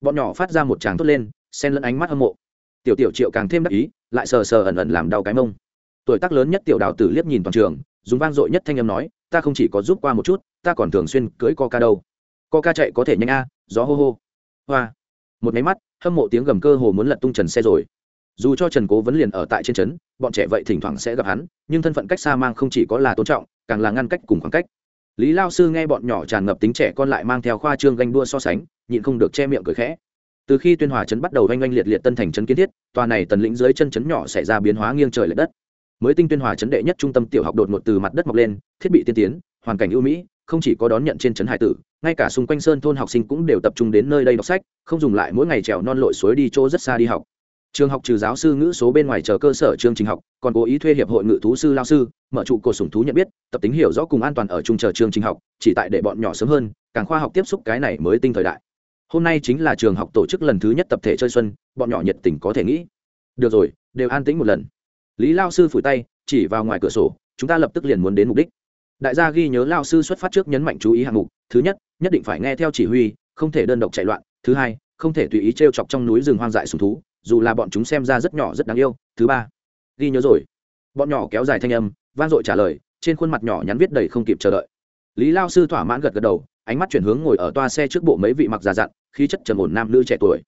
Bọn nhỏ phát ra một tràng thốt lên, xen lẫn ánh mắt hâm mộ. Tiểu tiểu triệu càng thêm đắc ý, lại sờ sờ ẩn ẩn làm đau cái mông. Tuổi tác lớn nhất tiểu đào tử liếc nhìn toàn trường, dùng vang dội nhất thanh âm nói, ta không chỉ có giúp qua một chút, ta còn thường xuyên cưỡi co ca đâu. Co ca chạy có thể nhanh a, gió hô hô. Hoa. Một máy mắt, hâm mộ tiếng gầm cơ hồ muốn lật tung trần xe rồi. Dù cho trần cố vấn liền ở tại trên trấn, bọn trẻ vậy thỉnh thoảng sẽ gặp hắn, nhưng thân phận cách xa mang không chỉ có là tôn trọng, càng là ngăn cách cùng khoảng cách. Lý lao sư nghe bọn nhỏ tràn ngập tính trẻ con lại mang theo khoa trương ganh đua so sánh nhịn không được che miệng cười khẽ. Từ khi tuyên hòa trấn bắt đầu oanh oanh liệt liệt tân thành trấn kiến thiết, tòa này tần lĩnh dưới chân trấn nhỏ xảy ra biến hóa nghiêng trời l ệ đất. Mới tinh tuyên hòa trấn đệ nhất trung tâm tiểu học đột ngột từ mặt đất mọc lên, thiết bị tiên tiến, hoàn cảnh ưu mỹ, không chỉ có đón nhận trên trấn hải tử, ngay cả xung quanh sơn thôn học sinh cũng đều tập trung đến nơi đây đọc sách, không dùng lại mỗi ngày trèo non lội suối đi chỗ rất xa đi học. Trường học trừ giáo sư ngữ số bên ngoài chờ cơ sở chương trình học, còn cố ý thuê hiệp hội ngữ thú sư lao sư, mở trụ cổ sủng thú nhận biết, tập tính hiểu rõ cùng an toàn ở trung chờ chương trình học, chỉ tại để bọn nhỏ sớm hơn, càng khoa học tiếp xúc cái này mới tinh thời đại hôm nay chính là trường học tổ chức lần thứ nhất tập thể chơi xuân, bọn nhỏ nhiệt tình có thể nghĩ. Được rồi, đều an tĩnh một lần. Lý lao sư phủi tay, chỉ vào ngoài cửa sổ, chúng ta lập tức liền muốn đến mục đích. Đại gia ghi nhớ lao sư xuất phát trước nhấn mạnh chú ý hạng mục, thứ nhất nhất định phải nghe theo chỉ huy, không thể đơn độc chạy loạn, thứ hai, không thể tùy ý t r e o chọc trong núi rừng hoang dại sùng thú, dù là bọn chúng xem ra rất nhỏ rất đáng yêu, thứ ba, ghi nhớ rồi. Bọn nhỏ kéo dài thanh âm, vang dội trả lời, trên khuôn mặt nhỏ nhắn viết đầy không kịp chờ đợi lý lao sư thỏa mãn gật gật đầu, ánh mắt chuyển hướng ngồi ở toa xe trước bộ mấy vị mặc già dặn, khí chất trầm ổn nam nữ trẻ tuổi.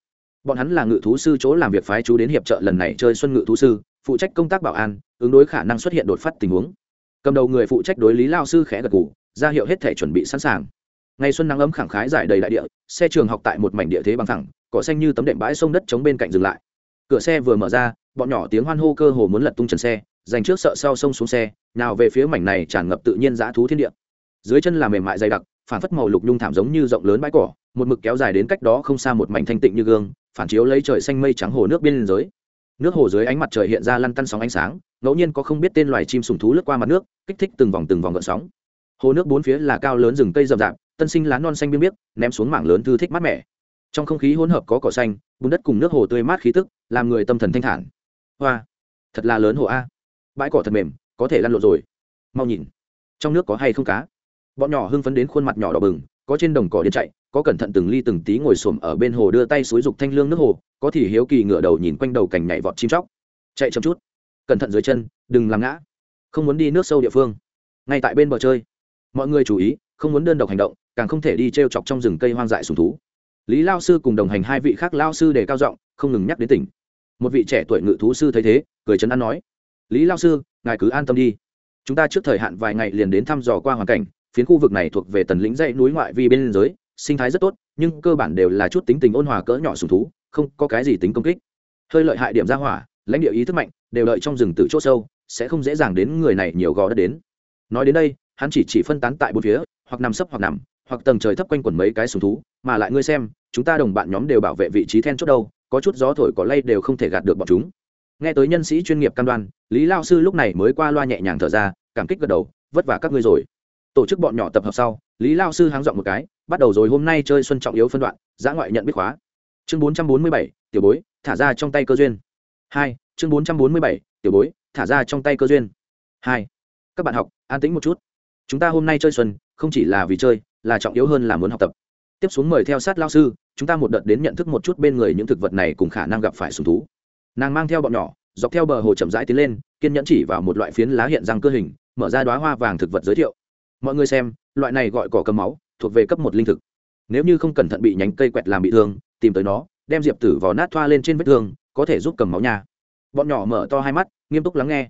Bọn hắn là ngự thú sư chỗ làm việc phái chú đến hiệp trợ lần này chơi xuân ngự thú sư, phụ trách công tác bảo an, ứng đối khả năng xuất hiện đột phát tình huống. Cầm đầu người phụ trách đối lý lao sư khẽ gật g ủ ra hiệu hết thể chuẩn bị sẵn sàng. Ngày xuân nắng ấm khẳng khái giải đầy đại địa, xe trường học tại một mảnh địa thế bằng thẳng cỏ xanh như tấm đệm bãi sông đất chống bên cạnh dừng lại. Cửa xe vừa mở ra, bọn nhỏ tiếng hoan hô cơ hồ muốn lật tung trần xe, dành trước sợ sau sông xuống xe, nào về phía mảnh này tràn ngập tự nhiên dã thú thiên địa dưới chân là mềm mại dày đặc, phản phất màu lục nhung thảm giống như rộng lớn bãi cỏ, một mực kéo dài đến cách đó không xa một mảnh thanh tịnh như gương, phản chiếu lấy trời xanh mây trắng hồ nước biên giới. Nước hồ dưới ánh mặt trời hiện ra lăn tăn sóng ánh sáng, ngẫu nhiên có không biết tên loài chim sùng thú lướt qua mặt nước, kích thích từng vòng từng vòng gợn sóng. Hồ nước bốn phía là cao lớn rừng cây rậm rạp, tân sinh lá non xanh biên biếc, ném xuống mảng lớn thư thích mát mẻ. Trong không khí hỗn hợp có cỏ xanh, bùn đất cùng nước hồ tươi mát khí tức, làm người tâm thần thanh thản. Hoa, thật là lớn hồ a. Bãi cỏ thật mềm, có thể lăn lộn rồi. Mau nhìn, trong nước có hay không cá? Bọn nhỏ hưng phấn đến khuôn mặt nhỏ đỏ bừng, có trên đồng cỏ điên chạy, có cẩn thận từng ly từng tí ngồi xổm ở bên hồ đưa tay xối dục thanh lương nước hồ, có thì hiếu kỳ ngửa đầu nhìn quanh đầu cành nhảy vọt chim chóc. Chạy chậm chút, cẩn thận dưới chân, đừng làm ngã, không muốn đi nước sâu địa phương. Ngay tại bên bờ chơi, mọi người chú ý, không muốn đơn độc hành động, càng không thể đi t r e o chọc trong rừng cây hoang dại sùng thú. Lý lao sư cùng đồng hành hai vị khác lao sư để cao giọng, không ngừng nhắc đến tỉnh. Một vị trẻ tuổi ngự thú sư thấy thế, cười chấn an nói, lý lao sư, ngài cứ an tâm đi. Chúng ta trước thời hạn vài ngày liền đến thăm dò qua hoàn cảnh phiến khu vực này thuộc về tần lĩnh dãy núi ngoại vi bên giới, sinh thái rất tốt, nhưng cơ bản đều là chút tính tình ôn hòa cỡ nhỏ sùng thú, không có cái gì tính công kích. Hơi lợi hại điểm ra hỏa, lãnh địa ý thức mạnh, đều đợi trong rừng tự chỗ sâu, sẽ không dễ dàng đến người này nhiều gò đất đến. Nói đến đây, hắn chỉ chỉ phân tán tại bốn phía, hoặc nằm sấp hoặc nằm, hoặc tầng trời thấp quanh quẩn mấy cái sùng thú, mà lại ngươi xem, chúng ta đồng bạn nhóm đều bảo vệ vị trí then chốt đâu, có chút gió thổi có lay đều không thể gạt được bọn chúng. Nghe tới nhân sĩ chuyên nghiệp cam đoan, lý lao sư lúc này mới qua loa nhẹ nhàng thở ra, cảm kích gật đầu, vất vả các ngươi rồi tổ chức bọn nhỏ tập hợp sau, lý lao sư háng dọn một cái, bắt đầu rồi hôm nay chơi xuân trọng yếu phân đoạn, giã ngoại nhận biết khóa. Chương bốn trăm bốn mươi bảy, tiểu bối, thả ra trong tay cơ duyên. Hai, chương bốn trăm bốn mươi bảy, tiểu bối, thả ra trong tay cơ duyên. Hai, các bạn học, an tĩnh một chút. Chúng ta hôm nay chơi xuân, không chỉ là vì chơi, là trọng yếu hơn là muốn học tập. Tiếp xuống mời theo sát lao sư, chúng ta một đợt đến nhận thức một chút bên người những thực vật này cùng khả năng gặp phải sùng thú. Nàng mang theo bọn nhỏ, dọc theo bờ hồ chậm rãi tiến lên, kiên nhẫn chỉ vào một loại phiến lá hiện răng cơ hình, mở ra đoá hoa vàng thực vật giới thiệu mọi người xem, loại này gọi cỏ cầm máu, thuộc về cấp một linh thực. Nếu như không cẩn thận bị nhánh cây quẹt làm bị thương, tìm tới nó, đem diệp tử vào nát thoa lên trên vết thương, có thể giúp cầm máu nha. Bọn nhỏ mở to hai mắt, nghiêm túc lắng nghe.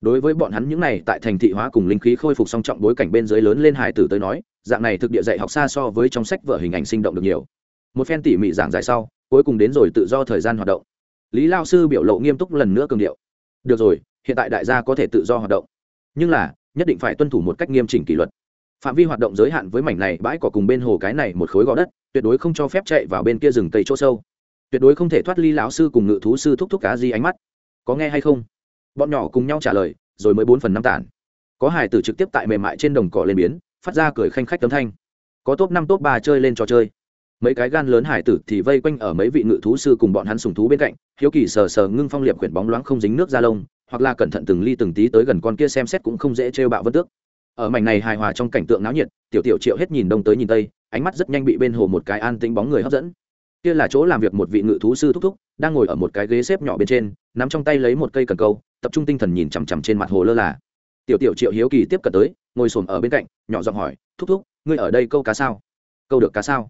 Đối với bọn hắn những này tại thành thị hóa cùng linh khí khôi phục song trọng bối cảnh bên dưới lớn lên hải tử tới nói, dạng này thực địa dạy học xa so với trong sách vở hình ảnh sinh động được nhiều. Một phen tỉ mỉ giảng giải sau, cuối cùng đến rồi tự do thời gian hoạt động. Lý lao sư biểu lộ nghiêm túc lần nữa cường điệu. Được rồi, hiện tại đại gia có thể tự do hoạt động. Nhưng là, nhất định phải tuân thủ một cách nghiêm chỉnh kỷ luật phạm vi hoạt động giới hạn với mảnh này bãi cỏ cùng bên hồ cái này một khối gò đất, tuyệt đối không cho phép chạy vào bên kia rừng cây chỗ sâu. Tuyệt đối không thể thoát ly lão sư cùng ngự thú sư thúc thúc cá gì ánh mắt. Có nghe hay không? Bọn nhỏ cùng nhau trả lời, rồi mới bốn phần năm tản. Có hải tử trực tiếp tại mềm mại trên đồng cỏ lên biến, phát ra cười khanh khách tấm thanh. Có top năm, top ba chơi lên trò chơi. Mấy cái gan lớn hải tử thì vây quanh ở mấy vị ngự thú sư cùng bọn hắn sùng thú bên cạnh, hiếu kỳ sờ sờ ngưng phong liệp quyển bóng loáng không dính nước ra lông, hoặc là cẩn thận từng ly từng tí tới gần con kia xem xét cũng không dễ trêu bạo vân tước ở mảnh này hài hòa trong cảnh tượng náo nhiệt, tiểu tiểu triệu hết nhìn đông tới nhìn tây, ánh mắt rất nhanh bị bên hồ một cái an tĩnh bóng người hấp dẫn. Kia là chỗ làm việc một vị ngự thú sư thúc thúc, đang ngồi ở một cái ghế xếp nhỏ bên trên, nắm trong tay lấy một cây cần câu, tập trung tinh thần nhìn chằm chằm trên mặt hồ lơ là. Tiểu tiểu triệu hiếu kỳ tiếp cận tới, ngồi xổm ở bên cạnh, nhỏ giọng hỏi, thúc thúc, ngươi ở đây câu cá sao? Câu được cá sao?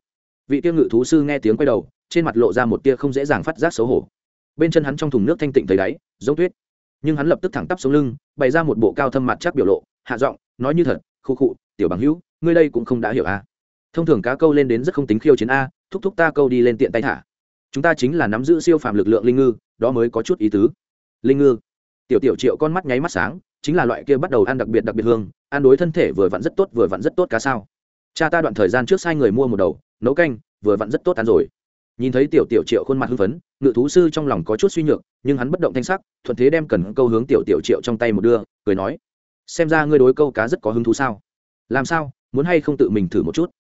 Vị tiêu ngự thú sư nghe tiếng quay đầu, trên mặt lộ ra một tia không dễ dàng phát giác xấu hổ. Bên chân hắn trong thùng nước thanh tịnh thấy đáy, giống tuyết. Nhưng hắn lập tức thẳng tắp xuống lưng, bày ra một bộ cao thâm mặt chắc biểu lộ hạ giọng, nói như thật khu khụ, tiểu bằng hữu, ngươi đây cũng không đã hiểu à. thông thường cá câu lên đến rất không tính khiêu chiến a, thúc thúc ta câu đi lên tiện tay thả. Chúng ta chính là nắm giữ siêu phàm lực lượng linh ngư, đó mới có chút ý tứ. Linh ngư? Tiểu tiểu triệu con mắt nháy mắt sáng, chính là loại kia bắt đầu ăn đặc biệt đặc biệt hương, ăn đối thân thể vừa vặn rất tốt vừa vặn rất tốt cá sao. Cha ta đoạn thời gian trước sai người mua một đầu, nấu canh, vừa vặn rất tốt ăn rồi. Nhìn thấy tiểu tiểu triệu khuôn mặt hưng phấn, ngự thú sư trong lòng có chút suy nhược, nhưng hắn bất động thanh sắc, thuận thế đem cần câu hướng tiểu tiểu triệu trong tay một đưa, cười nói xem ra ngươi đối câu cá rất có hứng thú sao? Làm sao? Muốn hay không tự mình thử một chút?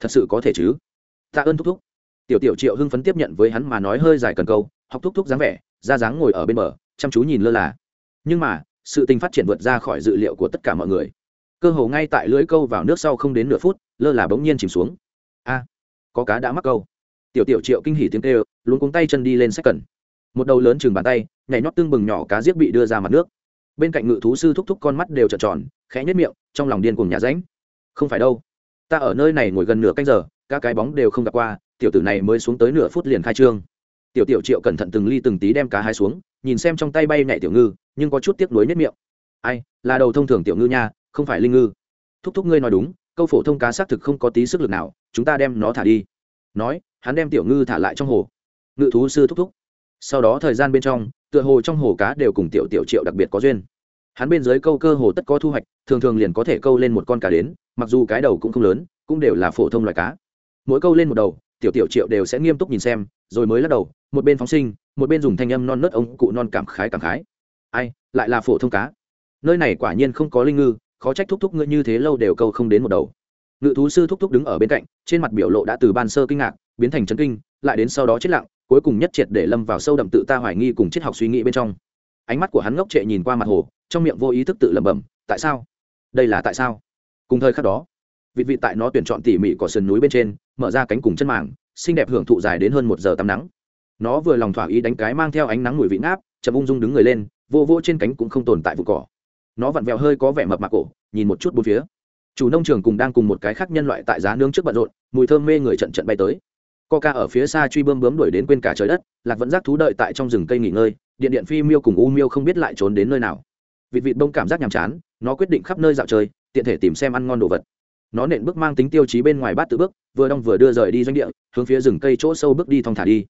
Thật sự có thể chứ? Tạ ơn thúc thúc. Tiểu tiểu triệu hưng phấn tiếp nhận với hắn mà nói hơi dài cần câu, học thúc thúc dáng vẻ ra dáng ngồi ở bên bờ, chăm chú nhìn lơ là. Nhưng mà, sự tình phát triển vượt ra khỏi dự liệu của tất cả mọi người. Cơ hồ ngay tại lưới câu vào nước sau không đến nửa phút, lơ là bỗng nhiên chìm xuống. A, có cá đã mắc câu. Tiểu tiểu triệu kinh hỉ tiếng kêu luôn cuống tay chân đi lên sách cần. Một đầu lớn chừng bàn tay, nhảy nhót tương bừng nhỏ cá giết bị đưa ra mặt nước bên cạnh ngự thú sư thúc thúc con mắt đều trợn tròn, khẽ nhất miệng, trong lòng điên cùng nhà ránh. Không phải đâu, ta ở nơi này ngồi gần nửa canh giờ, các cái bóng đều không gặp qua, tiểu tử này mới xuống tới nửa phút liền khai trương. Tiểu tiểu triệu cẩn thận từng ly từng tí đem cá hai xuống, nhìn xem trong tay bay nhảy tiểu ngư, nhưng có chút tiếc nuối nhất miệng. Ai, là đầu thông thường tiểu ngư nha, không phải linh ngư. Thúc thúc ngươi nói đúng, câu phổ thông cá xác thực không có tí sức lực nào, chúng ta đem nó thả đi. Nói, hắn đem tiểu ngư thả lại trong hồ. Ngự thú sư thúc thúc sau đó thời gian bên trong, tựa hồ trong hồ cá đều cùng tiểu tiểu triệu đặc biệt có duyên. Hắn bên dưới câu cơ hồ tất có thu hoạch, thường thường liền có thể câu lên một con cá đến, mặc dù cái đầu cũng không lớn, cũng đều là phổ thông loài cá. Mỗi câu lên một đầu, tiểu tiểu triệu đều sẽ nghiêm túc nhìn xem, rồi mới lắc đầu, một bên phóng sinh, một bên dùng thanh âm non nớt ông cụ non cảm khái cảm khái. Ai, lại là phổ thông cá. Nơi này quả nhiên không có linh ngư, khó trách thúc thúc ngươi như thế lâu đều câu không đến một đầu. Ngự thú sư thúc thúc đứng ở bên cạnh, trên mặt biểu lộ đã từ ban sơ kinh ngạc, biến thành chấn kinh, lại đến sau đó chết lặng cuối cùng nhất triệt để lâm vào sâu đậm tự ta hoài nghi cùng triết học suy nghĩ bên trong. Ánh mắt của hắn ngốc trệ nhìn qua mặt hồ, trong miệng vô ý thức tự lẩm bẩm, tại sao? Đây là tại sao? Cùng thời khắc đó vị vị tại nó tuyển chọn tỉ mỉ cỏ sườn núi bên trên, mở ra cánh cùng chân màng, xinh đẹp hưởng thụ dài đến hơn một giờ tắm nắng. Nó vừa lòng thỏa ý đánh cái mang theo ánh nắng mùi vị ngáp, chậm ung dung đứng người lên, vô vô trên cánh cũng không tồn tại vụ cỏ. Nó vặn vẹo hơi có vẻ mập mạc cổ, nhìn một chút bốn phía. Chủ nông trường cùng đang cùng một cái khác nhân loại tại giá nướng trước bận rộn, mùi thơm mê người trận trận bay tới ca ở phía xa truy bơm bướm đuổi đến quên cả trời đất, lạc vẫn giác thú đợi tại trong rừng cây nghỉ ngơi, điện điện phi miêu cùng u miêu không biết lại trốn đến nơi nào. Vịt vịt bông cảm giác nhàm chán, nó quyết định khắp nơi dạo chơi, tiện thể tìm xem ăn ngon đồ vật. Nó nện bước mang tính tiêu chí bên ngoài bát tự bước, vừa đong vừa đưa rời đi doanh địa, hướng phía rừng cây chỗ sâu bước đi thong thả đi.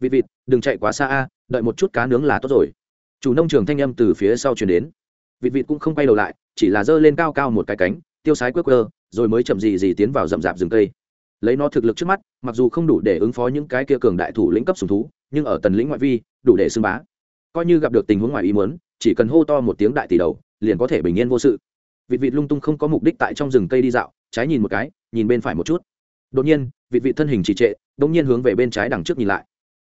Vịt vịt, đừng chạy quá xa a, đợi một chút cá nướng là tốt rồi. Chủ nông trường thanh âm từ phía sau chuyển đến. Vịt vịt cũng không quay đầu lại, chỉ là giơ lên cao cao một cái cánh, tiêu sái quơ quơ, rồi mới chậm gì gì tiến vào rậm rạp rừng cây lấy nó thực lực trước mắt, mặc dù không đủ để ứng phó những cái kia cường đại thủ lĩnh cấp sùng thú, nhưng ở tần lĩnh ngoại vi, đủ để xưng bá. Coi như gặp được tình huống ngoài ý muốn, chỉ cần hô to một tiếng đại tỷ đầu, liền có thể bình yên vô sự. Vịt vịt lung tung không có mục đích tại trong rừng cây đi dạo, trái nhìn một cái, nhìn bên phải một chút. Đột nhiên, vịt vịt thân hình trì trệ đ ỗ n g nhiên hướng về bên trái đằng trước nhìn lại.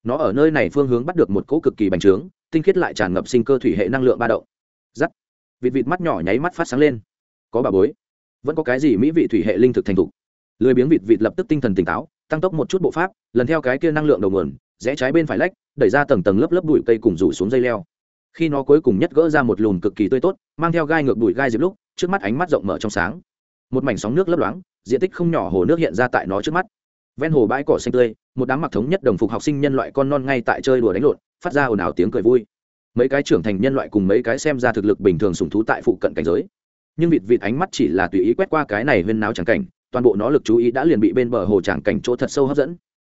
Nó ở nơi này phương hướng bắt được một cỗ cực kỳ bành trướng, tinh khiết lại tràn ngập sinh cơ thủy hệ năng lượng ba đậu giắt. Vịt vịt mắt nhỏ nháy mắt phát sáng lên. Có bà bối. Vẫn có cái gì mỹ vị thủy hệ linh thực thành thục? Lười biếng vịt vịt lập tức tinh thần tỉnh táo, tăng tốc một chút bộ pháp, lần theo cái kia năng lượng đầu nguồn, rẽ trái bên phải lách, đẩy ra tầng tầng lớp lớp bụi cây cùng rủ xuống dây leo. Khi nó cuối cùng nhất gỡ ra một lùn cực kỳ tươi tốt, mang theo gai ngược bụi gai dịp lúc, trước mắt ánh mắt rộng mở trong sáng. Một mảnh sóng nước lấp loáng, diện tích không nhỏ hồ nước hiện ra tại nó trước mắt. Ven hồ bãi cỏ xanh tươi, một đám mặc thống nhất đồng phục học sinh nhân loại con non ngay tại chơi đùa đánh lộn, phát ra ồn ào tiếng cười vui. Mấy cái trưởng thành nhân loại cùng mấy cái xem ra thực lực bình thường sùng thú tại phụ cận cảnh giới. Nhưng vịt vịt ánh mắt chỉ là tùy ý quét qua cái này huyên náo chẳng cảnh toàn bộ nó lực chú ý đã liền bị bên bờ hồ tràng cảnh chỗ thật sâu hấp dẫn.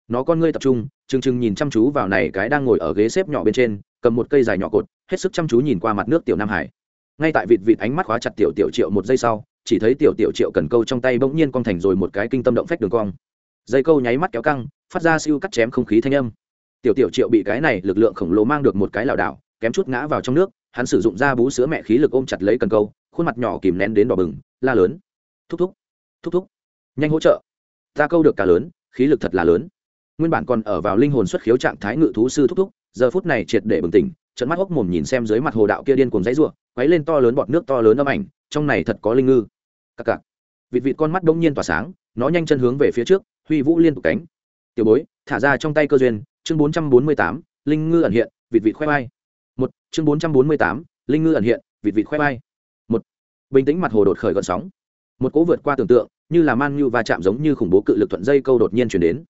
Nó con ngươi tập trung chừng chừng nhìn chăm chú vào này cái đang ngồi ở ghế xếp nhỏ bên trên, cầm một cây dài nhỏ cột, hết sức chăm chú nhìn qua mặt nước tiểu nam hải. Ngay tại vịt vịt ánh mắt khóa chặt tiểu tiểu triệu một giây sau, chỉ thấy tiểu tiểu triệu cần câu trong tay bỗng nhiên cong thành rồi một cái kinh tâm động phách đường cong. Dây câu nháy mắt kéo căng, phát ra siêu cắt chém không khí thanh âm. Tiểu tiểu triệu bị cái này lực lượng khổng lồ mang được một cái lảo đảo, kém chút ngã vào trong nước, hắn sử dụng da bú sữa mẹ khí lực ôm chặt lấy cần câu, khuôn mặt nhỏ kìm nén đến đỏ bừng, la lớn. Thúc thúc thúc thúc nhanh hỗ trợ. Ta câu được cả lớn, khí lực thật là lớn. Nguyên bản còn ở vào linh hồn xuất khiếu trạng thái ngự thú sư thúc thúc, giờ phút này triệt để bừng tỉnh trận mắt hốc mồm nhìn xem dưới mặt hồ đạo kia điên cuồng dãy ruộng quấy lên to lớn bọt nước to lớn âm ảnh, trong này thật có linh ngư. Cặc cặc. Vịt vịt con mắt đông nhiên tỏa sáng, nó nhanh chân hướng về phía trước, huy vũ liên tục cánh. Tiểu bối, thả ra trong tay cơ duyên, chương bốn trăm bốn mươi tám, linh ngư ẩn hiện, vịt vịt khoe bay một, chương bốn trăm bốn mươi tám, linh ngư ẩn hiện, vịt vịt khoe bay một, bình tĩnh mặt hồ đột khởi gọn sóng. Một cỗ vượt qua tưởng tượng như là man như va chạm giống như khủng bố cự lực thuận dây câu đột nhiên chuyển đến.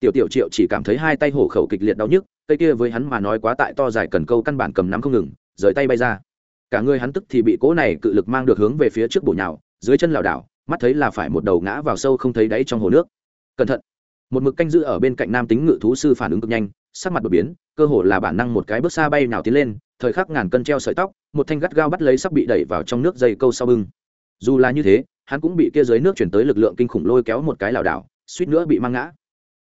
Tiểu tiểu triệu chỉ cảm thấy hai tay hổ khẩu kịch liệt đau nhức, cây kia với hắn mà nói quá tại to dài cần câu căn bản cầm nắm không ngừng, rời tay bay ra. Cả người hắn tức thì bị cỗ này cự lực mang được hướng về phía trước bổ nhào, dưới chân lảo đảo, mắt thấy là phải một đầu ngã vào sâu không thấy đáy trong hồ nước. Cẩn thận! Một mực canh giữ ở bên cạnh nam tính ngự thú sư phản ứng cực nhanh, sắc mặt đột biến, cơ hồ là bản năng một cái bước xa bay nào tiến lên, thời khắc ngàn cân treo sợi tóc, một thanh gắt gao bắt lấy sắp bị đẩy vào trong nước dây câu sau bưng. Dù là như thế hắn cũng bị kia dưới nước chuyển tới lực lượng kinh khủng lôi kéo một cái lảo đảo, suýt nữa bị mang ngã.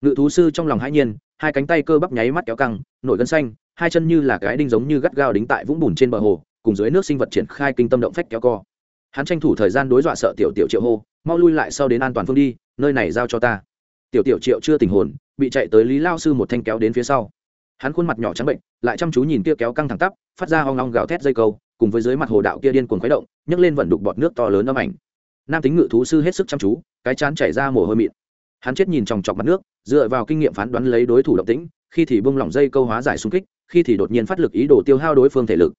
Ngự thú sư trong lòng hãi nhiên, hai cánh tay cơ bắp nháy mắt kéo căng, nổi gân xanh, hai chân như là cái đinh giống như gắt gao đính tại vũng bùn trên bờ hồ, cùng dưới nước sinh vật triển khai kinh tâm động phách kéo co. Hắn tranh thủ thời gian đối dọa sợ tiểu tiểu triệu hô, mau lui lại sau đến an toàn phương đi, nơi này giao cho ta. Tiểu tiểu triệu chưa tình hồn, bị chạy tới lý lao sư một thanh kéo đến phía sau. Hắn khuôn mặt nhỏ trắng bệnh, lại chăm chú nhìn kia kéo căng thẳng tắp, phát ra hoang long gào thét dây câu, cùng với dưới mặt hồ đạo kia điên cuồng khuấy động, nhấc lên vận đục bọt nước to lớn âm ảnh nam tính ngự thú sư hết sức chăm chú, cái chán chảy ra mồ hôi mịn. Hắn chết nhìn chòng chọc mặt nước, dựa vào kinh nghiệm phán đoán lấy đối thủ động tĩnh, khi thì bông lỏng dây câu hóa giải xung kích, khi thì đột nhiên phát lực ý đồ tiêu hao đối phương thể lực.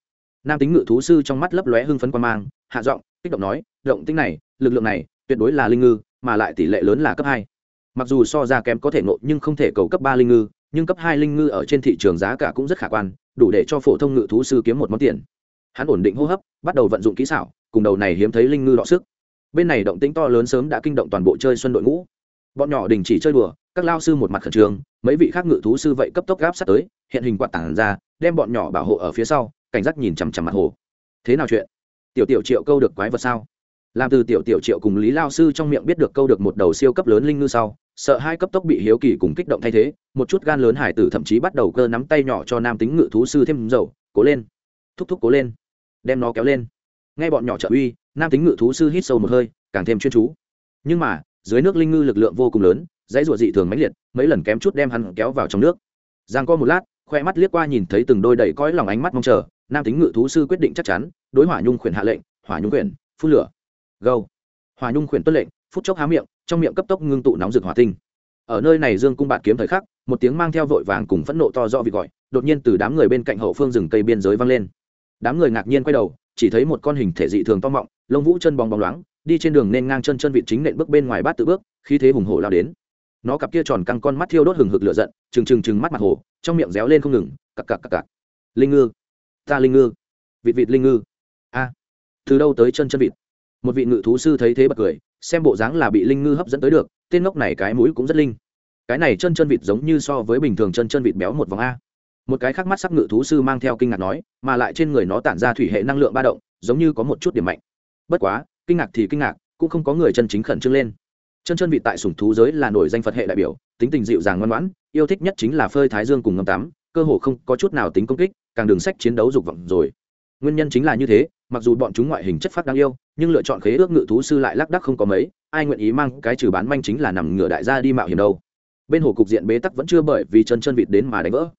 Nam tính ngự thú sư trong mắt lấp lóe hưng phấn quan mang, hạ giọng, kích động nói, động tĩnh này, lực lượng này, tuyệt đối là linh ngư, mà lại tỷ lệ lớn là cấp hai. Mặc dù so ra kém có thể nộ nhưng không thể cầu cấp ba linh ngư, nhưng cấp hai linh ngư ở trên thị trường giá cả cũng rất khả quan, đủ để cho phổ thông ngự thú sư kiếm một món tiền. Hắn ổn định hô hấp, bắt đầu vận dụng kỹ xảo, cùng đầu này hiếm thấy linh ngư đọ sức bên này động tĩnh to lớn sớm đã kinh động toàn bộ chơi xuân đội ngũ. Bọn nhỏ đình chỉ chơi đùa, các lao sư một mặt khẩn trương, mấy vị khác ngự thú sư vậy cấp tốc gáp sát tới, hiện hình quạt tảng ra, đem bọn nhỏ bảo hộ ở phía sau, cảnh giác nhìn chằm chằm mặt hồ. Thế nào chuyện? Tiểu tiểu triệu câu được quái vật sao? Làm từ tiểu tiểu triệu cùng lý lao sư trong miệng biết được câu được một đầu siêu cấp lớn linh ngư sau, sợ hai cấp tốc bị hiếu kỳ cùng kích động thay thế, một chút gan lớn hải tử thậm chí bắt đầu cơ nắm tay nhỏ cho nam tính ngự thú sư thêm dầu, cố lên. Thúc thúc cố lên. Đem nó kéo lên. Nghe bọn nhỏ trợ uy nam tính ngự thú sư hít sâu một hơi, càng thêm chuyên chú. Nhưng mà, dưới nước linh ngư lực lượng vô cùng lớn, dãy ruột dị thường mãnh liệt, mấy lần kém chút đem hắn kéo vào trong nước. Giang co một lát, khoe mắt liếc qua nhìn thấy từng đôi đầy cõi lòng ánh mắt mong chờ, nam tính ngự thú sư quyết định chắc chắn, đối hỏa nhung khuyển hạ lệnh, hỏa nhung khuyển, phun lửa. Gâu. Hỏa nhung khuyển tuân lệnh, phút chốc há miệng, trong miệng cấp tốc ngưng tụ nóng rực hỏa tinh. Ở nơi này dương cung bạn kiếm thời khắc, một tiếng mang theo vội vàng cùng phẫn nộ to do vì gọi, đột nhiên từ đám người bên cạnh hậu phương rừng cây biên giới vang lên. Đám người ngạc nhiên quay đầu, chỉ thấy một con hình thể dị thường to mọng lông vũ chân bóng bóng loáng, đi trên đường nên ngang chân chân vị chính nện bước bên ngoài bát tự bước khi thế hùng hổ lao đến. Nó cặp kia tròn căng con mắt thiêu đốt hừng hực lửa giận, trừng trừng trừng mắt mặt hồ, trong miệng réo lên không ngừng, cặc cặc cặc cặc. Linh ngư, ta linh ngư, vịt vịt linh ngư. A, từ đâu tới chân chân vịt? Một vị ngự thú sư thấy thế bật cười, xem bộ dáng là bị linh ngư hấp dẫn tới được, tên ngốc này cái mũi cũng rất linh. Cái này chân chân vịt giống như so với bình thường chân chân vịt béo một vòng a. Một cái khác mắt sắc ngự thú sư mang theo kinh ngạc nói, mà lại trên người nó tản ra thủy hệ năng lượng ba động, giống như có một chút điểm mạnh bất quá, kinh ngạc thì kinh ngạc, cũng không có người chân chính khẩn trương lên. Chân chân vị tại sủng thú giới là nổi danh phật hệ đại biểu, tính tình dịu dàng ngoan ngoãn, yêu thích nhất chính là phơi thái dương cùng ngâm tắm, cơ hồ không có chút nào tính công kích, càng đường sách chiến đấu dục vọng rồi. Nguyên nhân chính là như thế, mặc dù bọn chúng ngoại hình chất phát đáng yêu, nhưng lựa chọn khế ước ngự thú sư lại lác đắc không có mấy, ai nguyện ý mang cái trừ bán manh chính là nằm ngửa đại gia đi mạo hiểm đâu. Bên hồ cục diện bế tắc vẫn chưa bởi vì chân chân vịt đến mà đánh vỡ.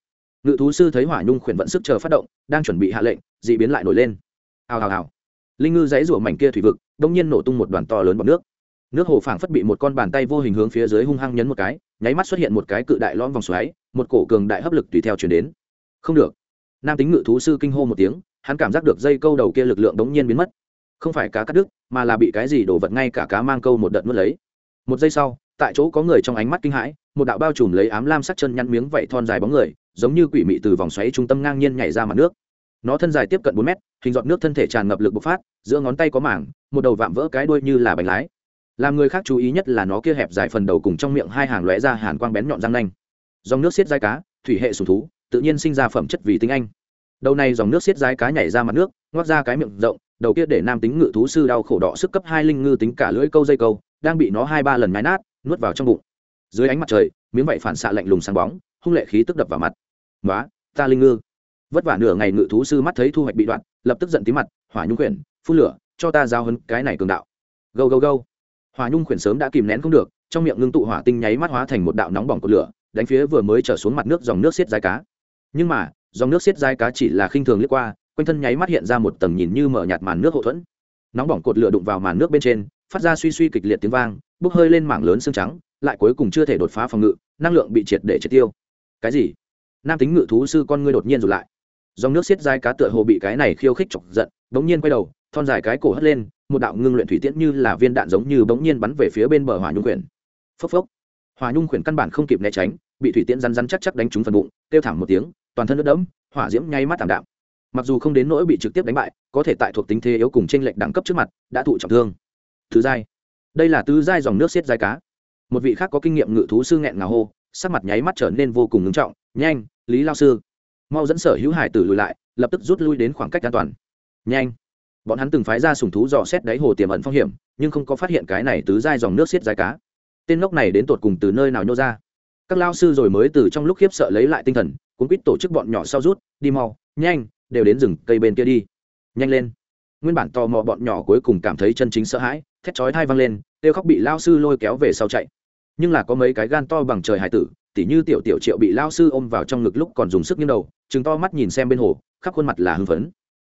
Ngự thú sư thấy hỏa nhung khuyển vận sức chờ phát động, đang chuẩn bị hạ lệnh d ị biến lại nổi lên. Hào hào hào linh ngư dãy rủa mảnh kia thủy vực, đông nhiên nổ tung một đoàn to lớn bọc nước. Nước hồ phảng phất bị một con bàn tay vô hình hướng phía dưới hung hăng nhấn một cái, nháy mắt xuất hiện một cái cự đại lõm vòng xoáy, một cổ cường đại hấp lực tùy theo chuyển đến. Không được. Nam tính ngự thú sư kinh hô một tiếng, hắn cảm giác được dây câu đầu kia lực lượng đống nhiên biến mất. Không phải cá cắt đứt, mà là bị cái gì đổ vật ngay cả cá mang câu một đợt nuốt lấy. Một giây sau, tại chỗ có người trong ánh mắt kinh hãi, một đạo bao trùm lấy ám lam sắc chân nhăn miếng vậy thon dài bóng người, giống như quỷ mị từ vòng xoáy trung tâm ngang nhiên nhảy ra mặt nước nó thân dài tiếp cận bốn mét, hình giọt nước thân thể tràn ngập lực bộc phát, giữa ngón tay có mảng, một đầu vạm vỡ cái đuôi như là bánh lái. Làm người khác chú ý nhất là nó kia hẹp dài phần đầu cùng trong miệng hai hàng lóe ra hàn quang bén nhọn răng nanh. Dòng nước xiết dai cá, thủy hệ sùng thú, tự nhiên sinh ra phẩm chất vì tính anh. Đầu này dòng nước xiết dai cá nhảy ra mặt nước, ngoác ra cái miệng rộng, đầu kia để nam tính ngự thú sư đau khổ đỏ sức cấp hai linh ngư tính cả lưỡi câu dây câu, đang bị nó hai ba lần mái nát, nuốt vào trong bụng. Dưới ánh mặt trời, miếng vậy phản xạ lạnh lùng sáng bóng, hung lệ khí tức đập vào mặt. Nói ta linh ngư vất vả nửa ngày ngự thú sư mắt thấy thu hoạch bị đoạn, lập tức giận tí mặt, hỏa nhung quyển, phun lửa, cho ta giao hấn cái này cường đạo. Gâu gâu gâu. Hỏa nhung quyển sớm đã kìm nén không được, trong miệng ngưng tụ hỏa tinh nháy mắt hóa thành một đạo nóng bỏng của lửa, đánh phía vừa mới trở xuống mặt nước dòng nước xiết dài cá. Nhưng mà, dòng nước xiết dài cá chỉ là khinh thường liếc qua, quanh thân nháy mắt hiện ra một tầng nhìn như mở nhạt màn nước hậu thuẫn. Nóng bỏng cột lửa đụng vào màn nước bên trên, phát ra suy suy kịch liệt tiếng vang, bốc hơi lên mảng lớn xương trắng, lại cuối cùng chưa thể đột phá phòng ngự, năng lượng bị triệt để triệt tiêu. Cái gì? Nam tính ngự thú sư con ngươi đột nhiên rụt lại dòng nước xiết dai cá tựa hồ bị cái này khiêu khích chọc giận, bỗng nhiên quay đầu, thon dài cái cổ hất lên, một đạo ngưng luyện thủy tiễn như là viên đạn giống như bỗng nhiên bắn về phía bên bờ hỏa nhung quyển. Phốc phốc. Hỏa nhung quyển căn bản không kịp né tránh, bị thủy tiễn rắn rắn chắc chắc đánh trúng phần bụng, kêu thảm một tiếng, toàn thân nước đẫm, hỏa diễm ngay mắt thảm đạm. Mặc dù không đến nỗi bị trực tiếp đánh bại, có thể tại thuộc tính thế yếu cùng t r ê n lệch đẳng cấp trước mặt, đã thụ trọng thương. Thứ giai. Đây là tứ giai dòng nước xiết giai cá. Một vị khác có kinh nghiệm ngự thú sư nghẹn ngào hô, sắc mặt nháy mắt trở nên vô cùng ngưng trọng, nhanh, lý lao sư mau dẫn sở hữu hải tử lùi lại, lập tức rút lui đến khoảng cách an toàn. Nhanh. Bọn hắn từng phái ra sùng thú dò xét đáy hồ tiềm ẩn phong hiểm, nhưng không có phát hiện cái này tứ giai dòng nước xiết dài cá. Tên lốc này đến tột cùng từ nơi nào nhô ra? Các lao sư rồi mới từ trong lúc khiếp sợ lấy lại tinh thần, cuốn quýt tổ chức bọn nhỏ sau rút, đi mau, nhanh, đều đến rừng cây bên kia đi. Nhanh lên. Nguyên bản tò mò bọn nhỏ cuối cùng cảm thấy chân chính sợ hãi, thét chói thai văng lên, kêu khóc bị lao sư lôi kéo về sau chạy. Nhưng là có mấy cái gan to bằng trời hải tử, tỉ như tiểu tiểu triệu bị lao sư ôm vào trong ngực lúc còn dùng sức nghiêng đầu chừng to mắt nhìn xem bên hồ, khắp khuôn mặt là hưng phấn.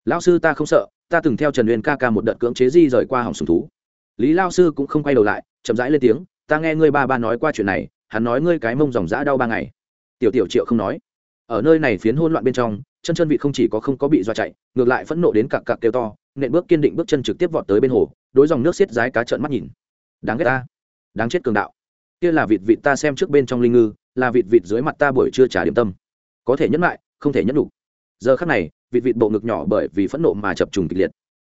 Lao sư ta không sợ, ta từng theo trần uyên ca ca một đợt cưỡng chế di rời qua hỏng sùng thú. Lý lao sư cũng không quay đầu lại, chậm rãi lên tiếng, ta nghe ngươi ba ba nói qua chuyện này, hắn nói ngươi cái mông dòng dã đau ba ngày. Tiểu tiểu triệu không nói. Ở nơi này phiến hôn loạn bên trong, chân chân vị không chỉ có không có bị dọa chạy, ngược lại phẫn nộ đến cặc cặc kêu to, nện bước kiên định bước chân trực tiếp vọt tới bên hồ, đối dòng nước xiết rái cá trợn mắt nhìn. Đáng ghét ta. Đáng chết cường đạo. Kia là vịt vịt ta xem trước bên trong linh ngư, là vịt vịt dưới mặt ta buổi chưa trả điểm tâm. Có thể nhẫn lại không thể nhẫn đủ giờ khắc này, vịt vịt bộ ngực nhỏ bởi vì phẫn nộ mà chập trùng kịch liệt.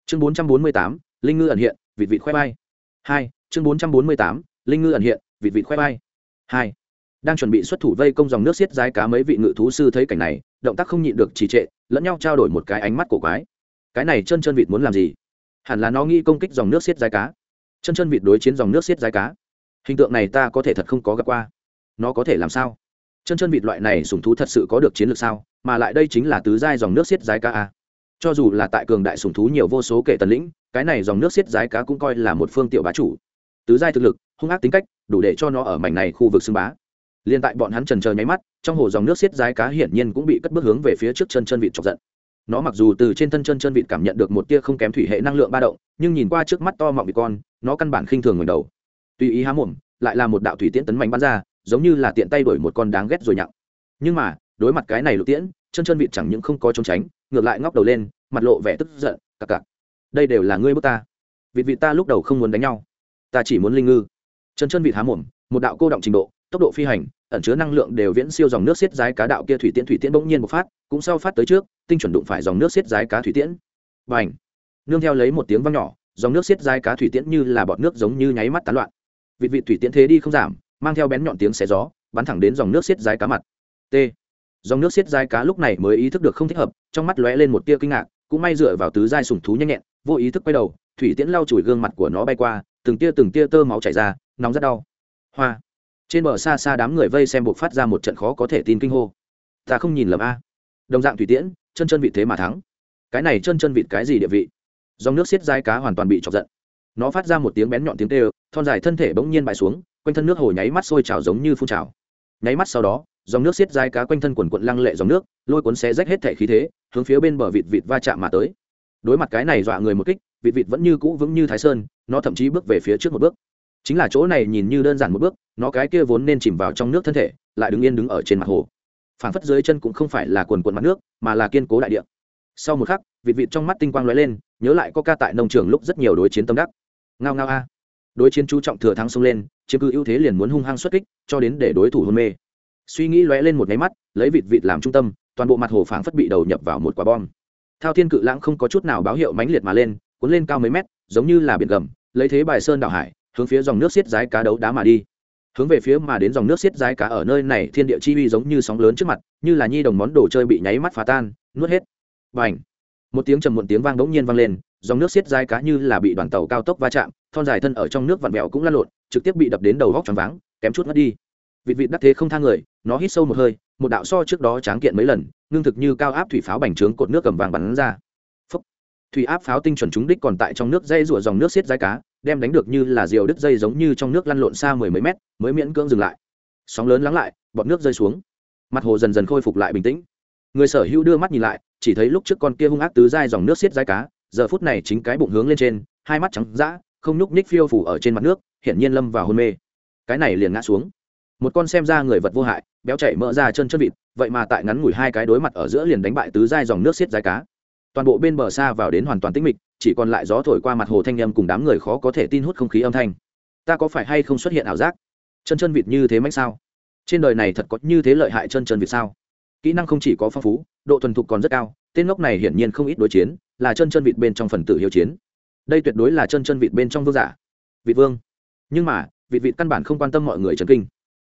Chương bốn trăm bốn mươi tám, linh ngư ẩn hiện, vịt vịt khoe bay hai, chương bốn trăm bốn mươi tám, linh ngư ẩn hiện, vịt vịt khoe bay hai, đang chuẩn bị xuất thủ vây công dòng nước xiết giái cá mấy vị ngự thú sư thấy cảnh này, động tác không nhịn được trì trệ, lẫn nhau trao đổi một cái ánh mắt cổ quái. Cái này chân chân vịt muốn làm gì? Hẳn là nó nghĩ công kích dòng nước xiết giái cá. Chân chân vịt đối chiến dòng nước xiết giái cá. Hình tượng này ta có thể thật không có gặp qua. Nó có thể làm sao? Chân chân vịt loại này sùng thú thật sự có được chiến lược sao? Mà lại đây chính là tứ giai dòng nước xiết rái cá a. Cho dù là tại cường đại sùng thú nhiều vô số kể tần lĩnh, cái này dòng nước xiết rái cá cũng coi là một phương tiểu bá chủ. Tứ giai thực lực, hung ác tính cách, đủ để cho nó ở mảnh này khu vực xưng bá. Liên tại bọn hắn trần chờ nháy mắt, trong hồ dòng nước xiết rái cá hiển nhiên cũng bị cất bước hướng về phía trước chân chân vịt chọc giận. Nó mặc dù từ trên thân chân chân vịt cảm nhận được một tia không kém thủy hệ năng lượng ba động, nhưng nhìn qua trước mắt to mọng vịt con, nó căn bản khinh thường ngẩng đầu. Tùy ý há mồm, lại là một đạo thủy tiễn tấn mạnh bắn ra giống như là tiện tay đổi một con đáng ghét rồi nhặng. Nhưng mà, đối mặt cái này lục tiễn, chân chân vịt chẳng những không có trốn tránh, ngược lại ngóc đầu lên, mặt lộ vẻ tức giận, cặc cặc. Đây đều là ngươi bước ta. Vịt vịt ta lúc đầu không muốn đánh nhau. Ta chỉ muốn linh ngư. Chân chân vịt há mồm, một đạo cô động trình độ, tốc độ phi hành, ẩn chứa năng lượng đều viễn siêu dòng nước xiết rái cá đạo kia thủy tiễn thủy tiễn bỗng nhiên một phát, cũng sau phát tới trước, tinh chuẩn đụng phải dòng nước xiết rái cá thủy tiễn. Và nương theo lấy một tiếng vang nhỏ, dòng nước xiết rái cá thủy tiễn như là bọt nước giống như nháy mắt tán loạn. Vị vị thủy tiễn thế đi không giảm mang theo bén nhọn tiếng xé gió, bắn thẳng đến dòng nước xiết dài cá mặt. T. Dòng nước xiết dài cá lúc này mới ý thức được không thích hợp, trong mắt lóe lên một tia kinh ngạc, cũng may dựa vào tứ giai sùng thú nhanh nhẹn, vô ý thức quay đầu, thủy tiễn lau chùi gương mặt của nó bay qua, từng tia từng tia tơ máu chảy ra, nóng rất đau. Hoa. Trên bờ xa xa đám người vây xem buộc phát ra một trận khó có thể tin kinh hô. Ta không nhìn lầm a. Đồng dạng thủy tiễn, chân chân vị thế mà thắng. Cái này chân chân vịt cái gì địa vị? Dòng nước xiết dai cá hoàn toàn bị chọc giận. Nó phát ra một tiếng bén nhọn tiếng tê thon dài thân thể bỗng nhiên bại xuống, quanh thân nước hồ nháy mắt sôi trào giống như phun trào. Nháy mắt sau đó, dòng nước xiết dai cá quanh thân quần quận lăng lệ dòng nước, lôi cuốn xé rách hết thể khí thế, hướng phía bên bờ vịt vịt va chạm mà tới. Đối mặt cái này dọa người một kích, vịt vịt vẫn như cũ vững như thái sơn, nó thậm chí bước về phía trước một bước. Chính là chỗ này nhìn như đơn giản một bước, nó cái kia vốn nên chìm vào trong nước thân thể, lại đứng yên đứng ở trên mặt hồ. Phảng phất dưới chân cũng không phải là quần quần mặt nước, mà là kiên cố đại địa. Sau một khắc, vịt vịt trong mắt tinh quang lóe lên, nhớ lại có ca tại nông trường lúc rất nhiều đối chiến tâm đắc. Ngao ngao a đối chiến chú trọng thừa thắng xông lên, chiếm cứ ưu thế liền muốn hung hăng xuất kích, cho đến để đối thủ hôn mê. Suy nghĩ lóe lên một nháy mắt, lấy vịt vịt làm trung tâm, toàn bộ mặt hồ phảng phất bị đầu nhập vào một quả bom. Thao thiên cự lãng không có chút nào báo hiệu mãnh liệt mà lên, cuốn lên cao mấy mét, giống như là biển gầm, lấy thế bài sơn đảo hải, hướng phía dòng nước xiết rái cá đấu đá mà đi. Hướng về phía mà đến dòng nước xiết rái cá ở nơi này, thiên địa chi uy giống như sóng lớn trước mặt, như là nhi đồng món đồ chơi bị nháy mắt phá tan, nuốt hết. Và một tiếng trầm muộn tiếng vang bỗng nhiên vang lên dòng nước xiết dai cá như là bị đoàn tàu cao tốc va chạm, thon dài thân ở trong nước vặn vẹo cũng lăn lộn, trực tiếp bị đập đến đầu góc tròn váng, kém chút mất đi. Vịt vịt đắc thế không thang người, nó hít sâu một hơi, một đạo so trước đó tráng kiện mấy lần, ngưng thực như cao áp thủy pháo bành trướng cột nước cầm vàng bắn ra. Phúc. thủy áp pháo tinh chuẩn trúng đích còn tại trong nước dây rủa dòng nước xiết dai cá, đem đánh được như là diều đứt dây giống như trong nước lăn lộn xa mười mấy mét, mới miễn cưỡng dừng lại. Sóng lớn lắng lại bọn nước rơi xuống. Mặt hồ dần dần khôi phục lại bình tĩnh. Người sở hữu đưa mắt nhìn lại, chỉ thấy lúc trước con kia hung ác tứ dai dòng nước xiết dai cá giờ phút này chính cái bụng hướng lên trên, hai mắt trắng d không nhúc ních phiêu phủ ở trên mặt nước, hiển nhiên lâm vào hôn mê. Cái này liền ngã xuống. Một con xem ra người vật vô hại, béo chảy mỡ ra chân chân vịt, vậy mà tại ngắn ngủi hai cái đối mặt ở giữa liền đánh bại tứ dai dòng nước xiết dài cá. Toàn bộ bên bờ xa vào đến hoàn toàn tĩnh mịch, chỉ còn lại gió thổi qua mặt hồ thanh âm cùng đám người khó có thể tin hút không khí âm thanh. Ta có phải hay không xuất hiện ảo giác? Chân chân vịt như thế mạnh sao? Trên đời này thật có như thế lợi hại chân chân vịt sao? Kỹ năng không chỉ có phong phú, độ thuần thục còn rất cao, tên ngốc này hiển nhiên không ít đối chiến là chân chân vịt bên trong phần tử hiếu chiến. Đây tuyệt đối là chân chân vịt bên trong vương giả. Vị vương. Nhưng mà, vịt vịt căn bản không quan tâm mọi người trần kinh.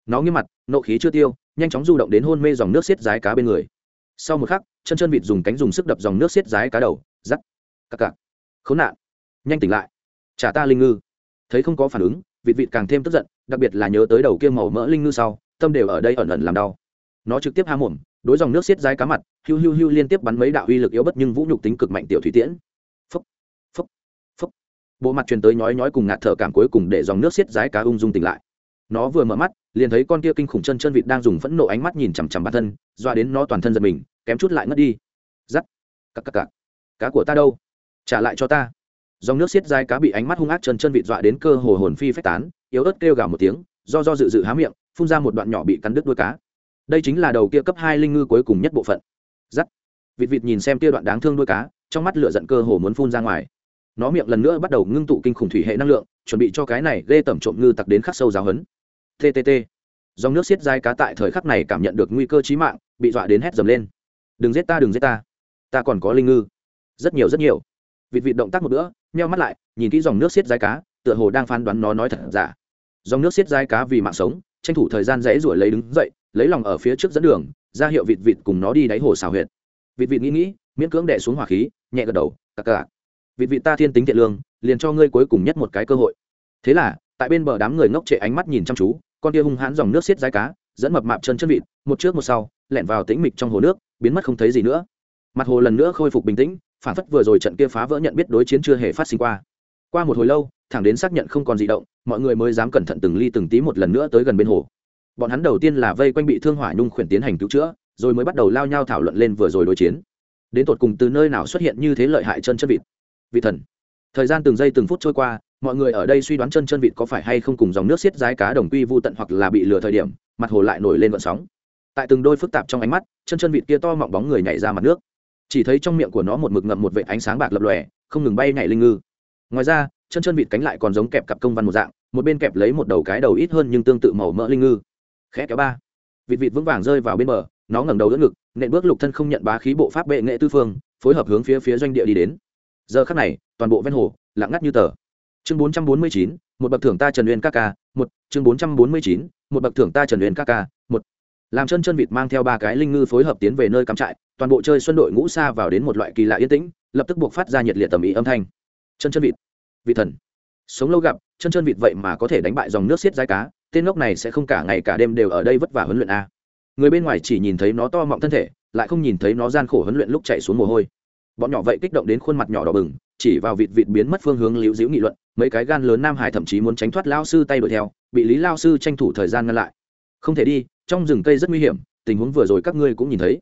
Nó nghiêm mặt, nộ khí chưa tiêu, nhanh chóng du động đến hôn mê dòng nước xiết rái cá bên người. Sau một khắc, chân chân vịt dùng cánh dùng sức đập dòng nước xiết rái cá đầu giắt cặc cặc. Khốn nạn. Nhanh tỉnh lại. Trả ta linh ngư. Thấy không có phản ứng, vịt vịt càng thêm tức giận, đặc biệt là nhớ tới đầu kia màu mỡ linh ngư sau, tâm đều ở đây ẩn ẩn làm đau. Nó trực tiếp há mồm đối dòng nước xiết dài cá mặt, hiu hiu hiu liên tiếp bắn mấy đạo uy lực yếu bất nhưng vũ nhục tính cực mạnh tiểu thủy tiễn. Phấp phấp phấp bộ mặt truyền tới nhói nhói cùng ngạt thở cảm cuối cùng để dòng nước xiết dài cá ung dung tỉnh lại. Nó vừa mở mắt, liền thấy con kia kinh khủng chân chân vịt đang dùng phẫn nộ ánh mắt nhìn chằm chằm bản thân, doa đến nó toàn thân giật mình, kém chút lại ngất đi. Giắt cặc cặc cặc. Cá của ta đâu? Trả lại cho ta. Dòng nước xiết dai cá bị ánh mắt hung ác chân chân vịt dọa đến cơ hồ hồn phi phách tán, yếu ớt kêu gào một tiếng, do do dự dự há miệng, phun ra một đoạn nhỏ bị cắn đứt đuôi cá đây chính là đầu kia cấp hai linh ngư cuối cùng nhất bộ phận. Giắt. Vịt vịt nhìn xem kia đoạn đáng thương đuôi cá, trong mắt lửa giận cơ hồ muốn phun ra ngoài. Nó miệng lần nữa bắt đầu ngưng tụ kinh khủng thủy hệ năng lượng, chuẩn bị cho cái này ghê tẩm trộm ngư tặc đến khắc sâu giáo hấn ttt dòng nước xiết dai cá tại thời khắc này cảm nhận được nguy cơ chí mạng, bị dọa đến hét dầm lên. Đừng giết ta, đừng giết ta. Ta còn có linh ngư. Rất nhiều rất nhiều. Vịt vịt động tác một bữa, nheo mắt lại, nhìn kỹ dòng nước xiết dai cá, tựa hồ đang phán đoán nó nói thật giả. Dòng nước xiết dai cá vì mạng sống, tranh thủ thời gian dãy ruổi lấy đứng dậy lấy lòng ở phía trước dẫn đường, ra hiệu vịt vịt cùng nó đi đáy hồ xào huyệt. Vịt vịt nghĩ nghĩ, miễn cưỡng đẻ xuống hỏa khí, nhẹ gật đầu, cà cà. Vịt vịt ta thiên tính thiện lương, liền cho ngươi cuối cùng nhất một cái cơ hội. Thế là, tại bên bờ đám người ngốc trệ ánh mắt nhìn chăm chú, con tia hung hãn dòng nước xiết dài cá, dẫn mập mạp chân chân vịt, một trước một sau, lẻn vào tĩnh mịch trong hồ nước, biến mất không thấy gì nữa. Mặt hồ lần nữa khôi phục bình tĩnh, phản phất vừa rồi trận kia phá vỡ nhận biết đối chiến chưa hề phát sinh qua. Qua một hồi lâu, thẳng đến xác nhận không còn gì động, mọi người mới dám cẩn thận từng ly từng tí một lần nữa tới gần bên hồ bọn hắn đầu tiên là vây quanh bị thương hỏa nhung khuyển tiến hành cứu chữa, rồi mới bắt đầu lao nhau thảo luận lên vừa rồi đối chiến. Đến tột cùng từ nơi nào xuất hiện như thế lợi hại chân chân vịt? Vị thần, thời gian từng giây từng phút trôi qua, mọi người ở đây suy đoán chân chân vịt có phải hay không cùng dòng nước xiết rái cá đồng quy vô tận hoặc là bị lừa thời điểm, mặt hồ lại nổi lên vận sóng. Tại từng đôi phức tạp trong ánh mắt, chân chân vịt kia to mọng bóng người nhảy ra mặt nước. Chỉ thấy trong miệng của nó một mực ngậm một vệ ánh sáng bạc lập lòe, không ngừng bay nhảy linh ngư. Ngoài ra, chân chân vịt cánh lại còn giống kẹp cặp công văn một dạng, một bên kẹp lấy một đầu cái đầu ít hơn nhưng tương tự màu mỡ linh ngư khẽ kéo ba. Vịt vịt vững vàng rơi vào bên bờ, nó ngẩng đầu đỡ ngực, nện bước lục thân không nhận bá khí bộ pháp bệ nghệ tư phương, phối hợp hướng phía phía doanh địa đi đến. Giờ khắc này, toàn bộ ven hồ, lặng ngắt như tờ. Chương bốn trăm bốn mươi chín, một bậc thưởng ta trần uyên ca ca, một. Chương bốn trăm bốn mươi chín, một bậc thưởng ta trần uyên ca ca, một. Làm chân chân vịt mang theo ba cái linh ngư phối hợp tiến về nơi cắm trại, toàn bộ chơi xuân đội ngũ xa vào đến một loại kỳ lạ yên tĩnh, lập tức buộc phát ra nhiệt liệt tầm ý âm thanh. Chân chân vịt. Vị thần. Sống lâu gặp chân chân vịt vậy mà có thể đánh bại dòng nước xiết dai cá, tên ngốc này sẽ không cả ngày cả đêm đều ở đây vất vả huấn luyện a. Người bên ngoài chỉ nhìn thấy nó to mọng thân thể, lại không nhìn thấy nó gian khổ huấn luyện lúc chạy xuống mồ hôi. Bọn nhỏ vậy kích động đến khuôn mặt nhỏ đỏ bừng, chỉ vào vịt vịt biến mất phương hướng liễu diễu nghị luận, mấy cái gan lớn nam hải thậm chí muốn tránh thoát lao sư tay đuổi theo, bị lý lao sư tranh thủ thời gian ngăn lại. Không thể đi, trong rừng cây rất nguy hiểm, tình huống vừa rồi các ngươi cũng nhìn thấy.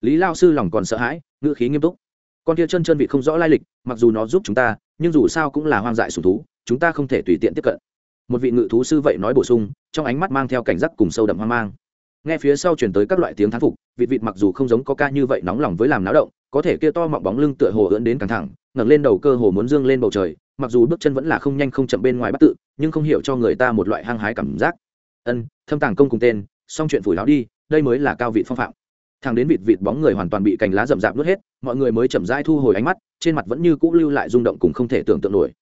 Lý lao sư lòng còn sợ hãi, ngữ khí nghiêm túc. Con kia chân chân vịt không rõ lai lịch, mặc dù nó giúp chúng ta, nhưng dù sao cũng là hoang dại sùng thú chúng ta không thể tùy tiện tiếp cận. Một vị ngự thú sư vậy nói bổ sung, trong ánh mắt mang theo cảnh giác cùng sâu đậm hoang mang. Nghe phía sau chuyển tới các loại tiếng thán phục, vịt vịt mặc dù không giống có ca như vậy nóng lòng với làm náo động, có thể kia to mọng bóng lưng tựa hồ ưỡn đến căng thẳng, ngẩng lên đầu cơ hồ muốn dương lên bầu trời, mặc dù bước chân vẫn là không nhanh không chậm bên ngoài bắt tự, nhưng không hiểu cho người ta một loại hăng hái cảm giác. Ân, thâm tàng công cùng tên, xong chuyện phủi láo đi, đây mới là cao vị phong phạm. Thằng đến vịt vịt bóng người hoàn toàn bị cành lá rậm rạp nuốt hết, mọi người mới chậm rãi thu hồi ánh mắt, trên mặt vẫn như cũ lưu lại rung động cùng không thể tưởng tượng nổi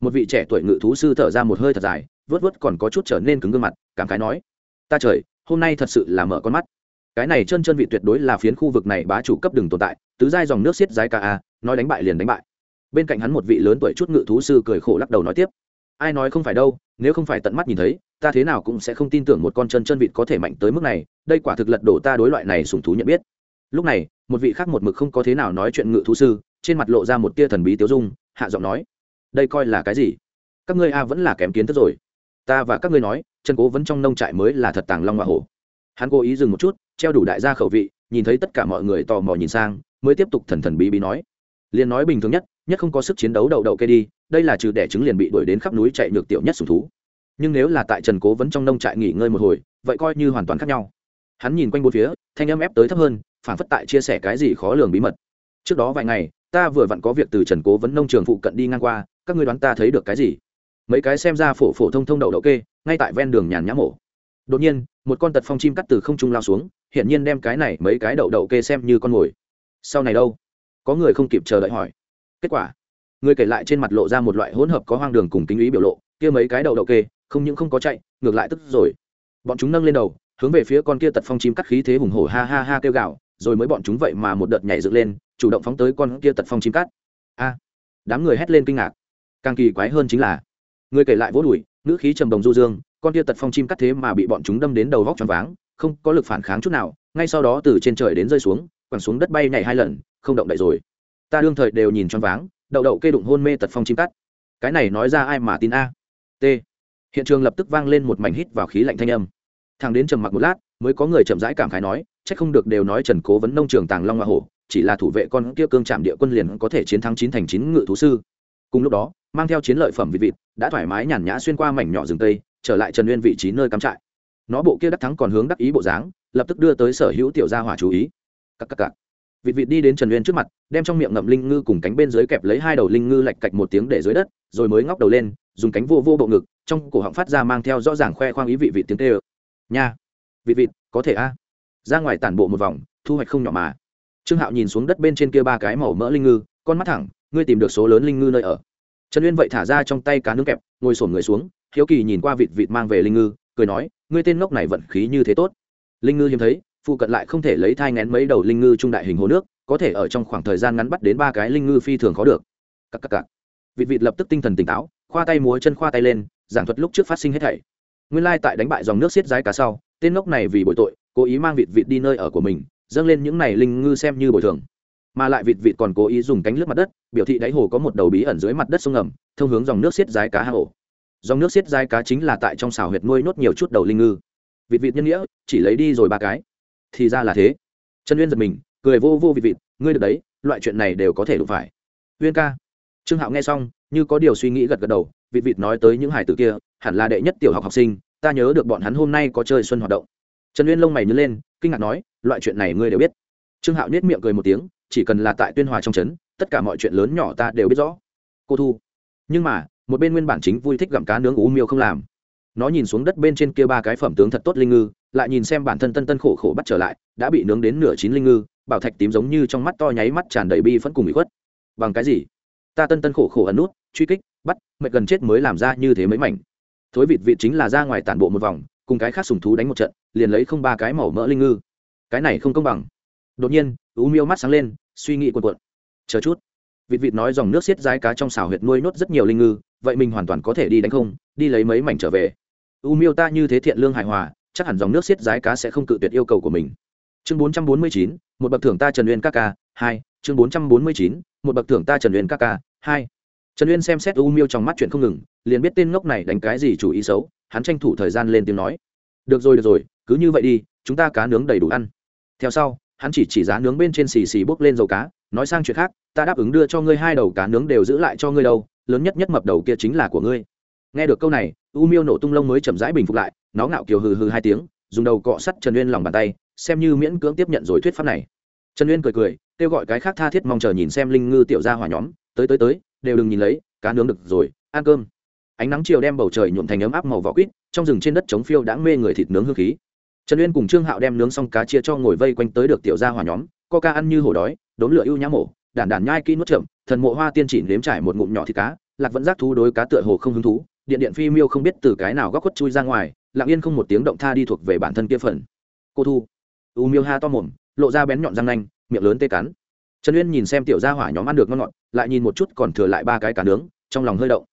một vị trẻ tuổi ngự thú sư thở ra một hơi thật dài vớt vớt còn có chút trở nên cứng gương mặt, cảm khái nói, ta trời, hôm nay thật sự là mở con mắt. Cái này chân chân vị tuyệt đối là phiến khu vực này bá chủ cấp đừng tồn tại, tứ giai dòng nước xiết giái ca a, nói đánh bại liền đánh bại. Bên cạnh hắn một vị lớn tuổi chút ngự thú sư cười khổ lắc đầu nói tiếp, ai nói không phải đâu, nếu không phải tận mắt nhìn thấy, ta thế nào cũng sẽ không tin tưởng một con chân chân vịt có thể mạnh tới mức này, đây quả thực lật đổ ta đối loại này sùng thú nhận biết. Lúc này, một vị khác một mực không có thế nào nói chuyện ngự thú sư, trên mặt lộ ra một tia thần bí tiêu dung, hạ giọng nói đây coi là cái gì? Các ngươi a vẫn là kém kiến thức rồi. Ta và các ngươi nói, Trần cố vẫn trong nông trại mới là thật tàng long hoa hổ. Hắn cố ý dừng một chút, treo đủ đại gia khẩu vị, nhìn thấy tất cả mọi người tò mò nhìn sang, mới tiếp tục thần thần bí bí nói. Liền nói bình thường nhất nhất không có sức chiến đấu đậu đậu cây đi, đây là trừ đẻ trứng liền bị đuổi đến khắp núi chạy ngược tiểu nhất sùng thú. Nhưng nếu là tại trần cố vẫn trong nông trại nghỉ ngơi một hồi, vậy coi như hoàn toàn khác nhau. Hắn nhìn quanh bốn phía, thanh âm ép tới thấp hơn phản phất tại chia sẻ cái gì khó lường bí mật. Trước đó vài ngày, ta vừa vặn có việc từ trần cố vấn nông trường phụ cận đi ngang qua các ngươi đoán ta thấy được cái gì? Mấy cái xem ra phổ phổ thông thông đậu đậu kê, ngay tại ven đường nhàn nhã mổ. Đột nhiên, một con tật phong chim cắt từ không trung lao xuống hiện nhiên đem cái này mấy cái đậu đậu kê xem như con mồi. Sau này đâu? Có người không kịp chờ đợi hỏi. Kết quả, người kể lại trên mặt lộ ra một loại hỗn hợp có hoang đường cùng kinh ý biểu lộ, kia mấy cái đậu đậu kê, không những không có chạy, ngược lại tức rồi. Bọn chúng nâng lên đầu, hướng về phía con kia tật phong chim cắt khí thế hùng hổ ha ha ha kêu gào, rồi mới bọn chúng vậy mà một đợt nhảy dựng lên, chủ động phóng tới con kia tật phong chim cắt. A, đám người hét lên kinh ngạc càng kỳ quái hơn chính là, người kể lại vỗ đùi, ngữ khí trầm đồng du dương, con tia tật phong chim cắt thế mà bị bọn chúng đâm đến đầu vóc tròn váng, không có lực phản kháng chút nào, ngay sau đó từ trên trời đến rơi xuống, quẳng xuống đất bay nhảy hai lần, không động đậy rồi. Ta đương thời đều nhìn tròn váng, đậu đậu kê đụng hôn mê tật phong chim cắt. Cái này nói ra ai mà tin a? T. Hiện trường lập tức vang lên một mảnh hít vào khí lạnh thanh âm. Thằng đến trầm mặc một lát, mới có người chậm rãi cảm khái nói c h ắ c không được đều nói trần cố vấn nông trường tàng long hoa hổ, chỉ là thủ vệ con kia cương trạm địa quân liền có thể chiến thắng chín thành chín ngự thú sư. Cùng lúc đó mang theo chiến lợi phẩm vịt vịt, đã thoải mái nhàn nhã xuyên qua mảnh nhỏ rừng tây, trở lại trần nguyên vị trí nơi cắm trại. Nó bộ kia đắc thắng còn hướng đắc ý bộ dáng, lập tức đưa tới sở hữu tiểu gia hỏa chú ý. Cắc cắc cắc. vịt vịt đi đến trần nguyên trước mặt, đem trong miệng ngậm linh ngư cùng cánh bên dưới kẹp lấy hai đầu linh ngư lạch cạch một tiếng để dưới đất, rồi mới ngóc đầu lên, dùng cánh vô vô bộ ngực, trong cổ họng phát ra mang theo rõ ràng khoe khoang ý vị vị tiếng tê ơ. Nha. Vịt vịt, có thể a. Ra ngoài tản bộ một vòng, thu hoạch không nhỏ mà. Trương hạo nhìn xuống đất bên trên kia ba cái màu mỡ linh ngư, con mắt thẳng, ngươi tìm được số lớn linh ngư nơi ở trần uyên vậy thả ra trong tay cá nướng kẹp, ngồi sổm người xuống, hiếu kỳ nhìn qua vịt vịt mang về linh ngư, cười nói, ngươi tên ngốc này vận khí như thế tốt. Linh ngư hiếm thấy, phụ cận lại không thể lấy thai ngén mấy đầu linh ngư trung đại hình hồ nước, có thể ở trong khoảng thời gian ngắn bắt đến ba cái linh ngư phi thường khó được. Cặp cặp cặp vịt vịt lập tức tinh thần tỉnh táo, khoa tay múa chân khoa tay lên, giảng thuật lúc trước phát sinh hết thảy. Nguyên lai tại đánh bại dòng nước xiết rái cá sau, tên ngốc này vì bội tội, cố ý mang vịt vịt đi nơi ở của mình, dâng lên những này linh ngư xem như bồi thường mà lại vịt vịt còn cố ý dùng cánh lướt mặt đất, biểu thị đáy hồ có một đầu bí ẩn dưới mặt đất sông ngầm, thông hướng dòng nước xiết dài cá hà ổ dòng nước xiết dài cá chính là tại trong xào huyệt nuôi nốt nhiều chút đầu linh ngư. Vịt vịt nhân nghĩa, chỉ lấy đi rồi ba cái. Thì ra là thế. Trần uyên giật mình, cười vô vô vịt vịt, ngươi được đấy, loại chuyện này đều có thể đụng phải. Uyên ca. Trương hạo nghe xong, như có điều suy nghĩ gật gật đầu, vịt vịt nói tới những hải tử kia, hẳn là đệ nhất tiểu học học sinh, ta nhớ được bọn hắn hôm nay có chơi xuân hoạt động. Trần uyên lông mày nhớ lên, kinh ngạc nói, loại chuyện này ngươi đều biết. Trương hạo nết miệng cười một tiếng chỉ cần là tại tuyên hòa trong trấn, tất cả mọi chuyện lớn nhỏ ta đều biết rõ. Cô thu. Nhưng mà, một bên nguyên bản chính vui thích gặm cá nướng u miêu không làm. Nó nhìn xuống đất bên trên kia ba cái phẩm tướng thật tốt linh ngư, lại nhìn xem bản thân tân tân khổ khổ bắt trở lại, đã bị nướng đến nửa chín linh ngư, bảo thạch tím giống như trong mắt to nháy mắt tràn đầy bi phẫn cùng bị khuất. Bằng cái gì? Ta tân tân khổ khổ ẩn nút, truy kích, bắt, mệt gần chết mới làm ra như thế mấy mảnh. Thối vịt vịt chính là ra ngoài tản bộ một vòng, cùng cái khác sùng thú đánh một trận, liền lấy không ba cái màu mỡ linh ngư. Cái này không công bằng đột nhiên u miêu mắt sáng lên, suy nghĩ cuộn cuộn. Chờ chút. Vịt vịt nói dòng nước xiết rái cá trong xào huyệt nuôi nốt rất nhiều linh ngư, vậy mình hoàn toàn có thể đi đánh không, đi lấy mấy mảnh trở về. U miêu ta như thế thiện lương hài hòa, chắc hẳn dòng nước xiết rái cá sẽ không cự tuyệt yêu cầu của mình. Chương bốn trăm bốn mươi chín, một bậc thưởng ta trần uyên các ca, hai. Chương bốn trăm bốn mươi chín, một bậc thưởng ta trần uyên các ca, hai. Trần uyên xem xét u miêu trong mắt chuyện không ngừng, liền biết tên ngốc này đánh cái gì chủ ý xấu, hắn tranh thủ thời gian lên tiếng nói. Được rồi được rồi, cứ như vậy đi, chúng ta cá nướng đầy đủ ăn. Theo sau hắn chỉ chỉ giá nướng bên trên xì xì bốc lên dầu cá, nói sang chuyện khác, ta đáp ứng đưa cho ngươi hai đầu cá nướng đều giữ lại cho ngươi đâu, lớn nhất nhất mập đầu kia chính là của ngươi. Nghe được câu này, u miêu nổ tung lông mới chậm rãi bình phục lại, nó ngạo kiều hừ hừ hai tiếng, dùng đầu cọ sắt trần uyên lòng bàn tay, xem như miễn cưỡng tiếp nhận rồi thuyết pháp này. Trần uyên cười cười, kêu gọi cái khác tha thiết mong chờ nhìn xem linh ngư tiểu ra hỏa nhóm, tới tới tới, đều đừng nhìn lấy, cá nướng được rồi, ăn cơm. Ánh nắng chiều đem bầu trời nhuộm thành ấm áp màu vỏ quýt, trong rừng trên đất chống phiêu đã mê người thịt nướng hương khí trần uyên cùng trương hạo đem nướng xong cá chia cho ngồi vây quanh tới được tiểu gia hỏa nhóm, co ca ăn như hổ đói, đốn lửa ưu nhã mổ, đản đản nhai kỹ nuốt chậm, thần mộ hoa tiên chỉ nếm trải một ngụm nhỏ thịt cá, lạc vẫn giác thú đối cá tựa hồ không hứng thú, điện điện phi miêu không biết từ cái nào góc khuất chui ra ngoài, lặng yên không một tiếng động tha đi thuộc về bản thân kia phần. Cô thu, u miêu ha to mồm, lộ ra bén nhọn răng nanh, miệng lớn tê cắn. Trần uyên nhìn xem tiểu gia hỏa nhóm ăn được ngon ngọt, lại nhìn một chút còn thừa lại ba cái cá nướng, trong lòng hơi động.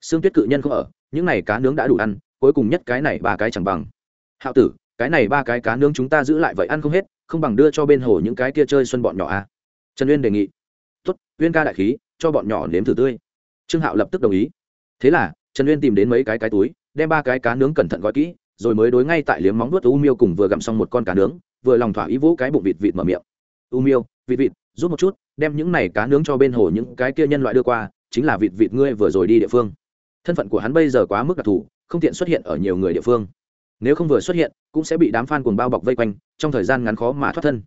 Xương tuyết cự nhân không ở, những này cá nướng đã đủ ăn, cuối cùng nhất cái này ba cái chẳng bằng. Hạo tử cái này ba cái cá nướng chúng ta giữ lại vậy ăn không hết, không bằng đưa cho bên hồ những cái kia chơi xuân bọn nhỏ à. trần uyên đề nghị. Tuất uyên ca đại khí, cho bọn nhỏ nếm thử tươi. Trương hạo lập tức đồng ý. Thế là, trần uyên tìm đến mấy cái cái túi, đem ba cái cá nướng cẩn thận gói kỹ, rồi mới đối ngay tại liếm móng nuốt u miêu cùng vừa gặm xong một con cá nướng, vừa lòng thỏa ý vỗ cái bụng vịt vịt mở miệng. U miêu, vịt vịt, giúp một chút, đem những này cá nướng cho bên hồ những cái kia nhân loại đưa qua, chính là vịt vịt ngươi vừa rồi đi địa phương. Thân phận của hắn bây giờ quá mức đặc thù, không tiện xuất hiện ở nhiều người địa phương nếu không vừa xuất hiện, cũng sẽ bị đám f a n cuồng bao bọc vây quanh, trong thời gian ngắn khó mà thoát thân.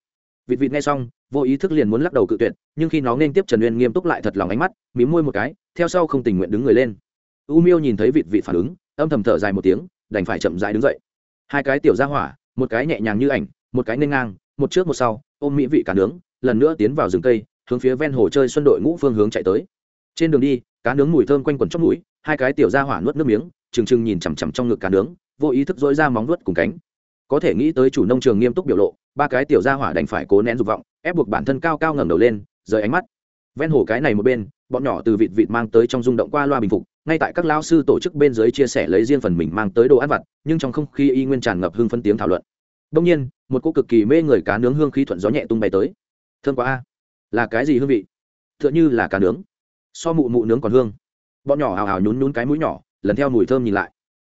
Vịt vịt nghe xong, vô ý thức liền muốn lắc đầu cự tuyệt, nhưng khi nó nên tiếp trần uyên nghiêm túc lại thật lòng ánh mắt mí môi một cái, theo sau không tình nguyện đứng người lên. U miêu nhìn thấy vịt vịt phản ứng, âm thầm thở dài một tiếng, đành phải chậm dài đứng dậy. Hai cái tiểu ra hỏa, một cái nhẹ nhàng như ảnh, một cái nên ngang, một trước một sau, ôm mỹ vị cả nướng, lần nữa tiến vào rừng cây, hướng phía ven hồ chơi xuân đội ngũ phương hướng chạy tới. Trên đường đi, cá nướng mùi thơm quanh quẩn chóc mũi, hai cái tiểu ra hỏa nuốt nước miếng, trừng trừng nhìn chằm chằm trong ngực cá nướng vô ý thức dối ra móng nuốt cùng cánh. Có thể nghĩ tới chủ nông trường nghiêm túc biểu lộ, ba cái tiểu gia hỏa đành phải cố nén dục vọng, ép buộc bản thân cao cao ngẩng đầu lên, rời ánh mắt. Ven hồ cái này một bên, bọn nhỏ từ vịt vịt mang tới trong rung động qua loa bình phục, ngay tại các lao sư tổ chức bên dưới chia sẻ lấy riêng phần mình mang tới đồ ăn vặt, nhưng trong không khí y nguyên tràn ngập hương phân tiếng thảo luận. Đông nhiên, một cô cực kỳ mê người cá nướng hương khí thuận gió nhẹ tung bay tới. Thương quá a. Là cái gì hương vị? T h ư ợ n h ư là cá nướng. So mụ mụ nướng còn hương. Bọn nhỏ hào hào nhún nhún cái mũi nhỏ, lần theo mùi thơm nhìn lại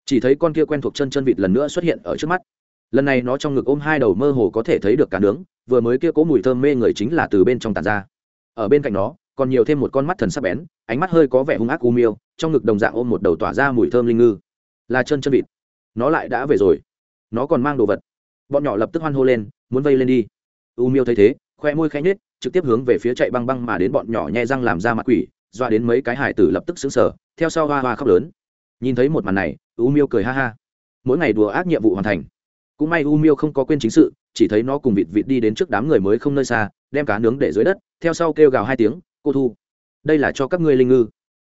chỉ thấy con kia quen thuộc chân chân vịt lần nữa xuất hiện ở trước mắt. Lần này nó trong ngực ôm hai đầu mơ hồ có thể thấy được cả nướng, vừa mới kia cố mùi thơm mê người chính là từ bên trong tàn ra. Ở bên cạnh nó, còn nhiều thêm một con mắt thần sắc bén, ánh mắt hơi có vẻ hung ác u miêu, trong ngực đồng dạng ôm một đầu tỏa ra mùi thơm linh ngư. Là chân chân vịt. Nó lại đã về rồi. Nó còn mang đồ vật. Bọn nhỏ lập tức hoan hô lên, muốn vây lên đi. U miêu thấy thế, khoe môi khẽ nhếch, trực tiếp hướng về phía chạy băng băng mà đến bọn nhỏ nhẹ răng làm ra mặt quỷ doa đến mấy cái hải tử lập tức xứng sở theo sau hoa hoa khóc lớn. Nhìn thấy một màn này u miêu cười ha ha. Mỗi ngày đùa ác nhiệm vụ hoàn thành. Cũng may u miêu không có quên chính sự, chỉ thấy nó cùng vịt vịt đi đến trước đám người mới không nơi xa, đem cá nướng để dưới đất, theo sau kêu gào hai tiếng, cô thu, đây là cho các ngươi linh ngư.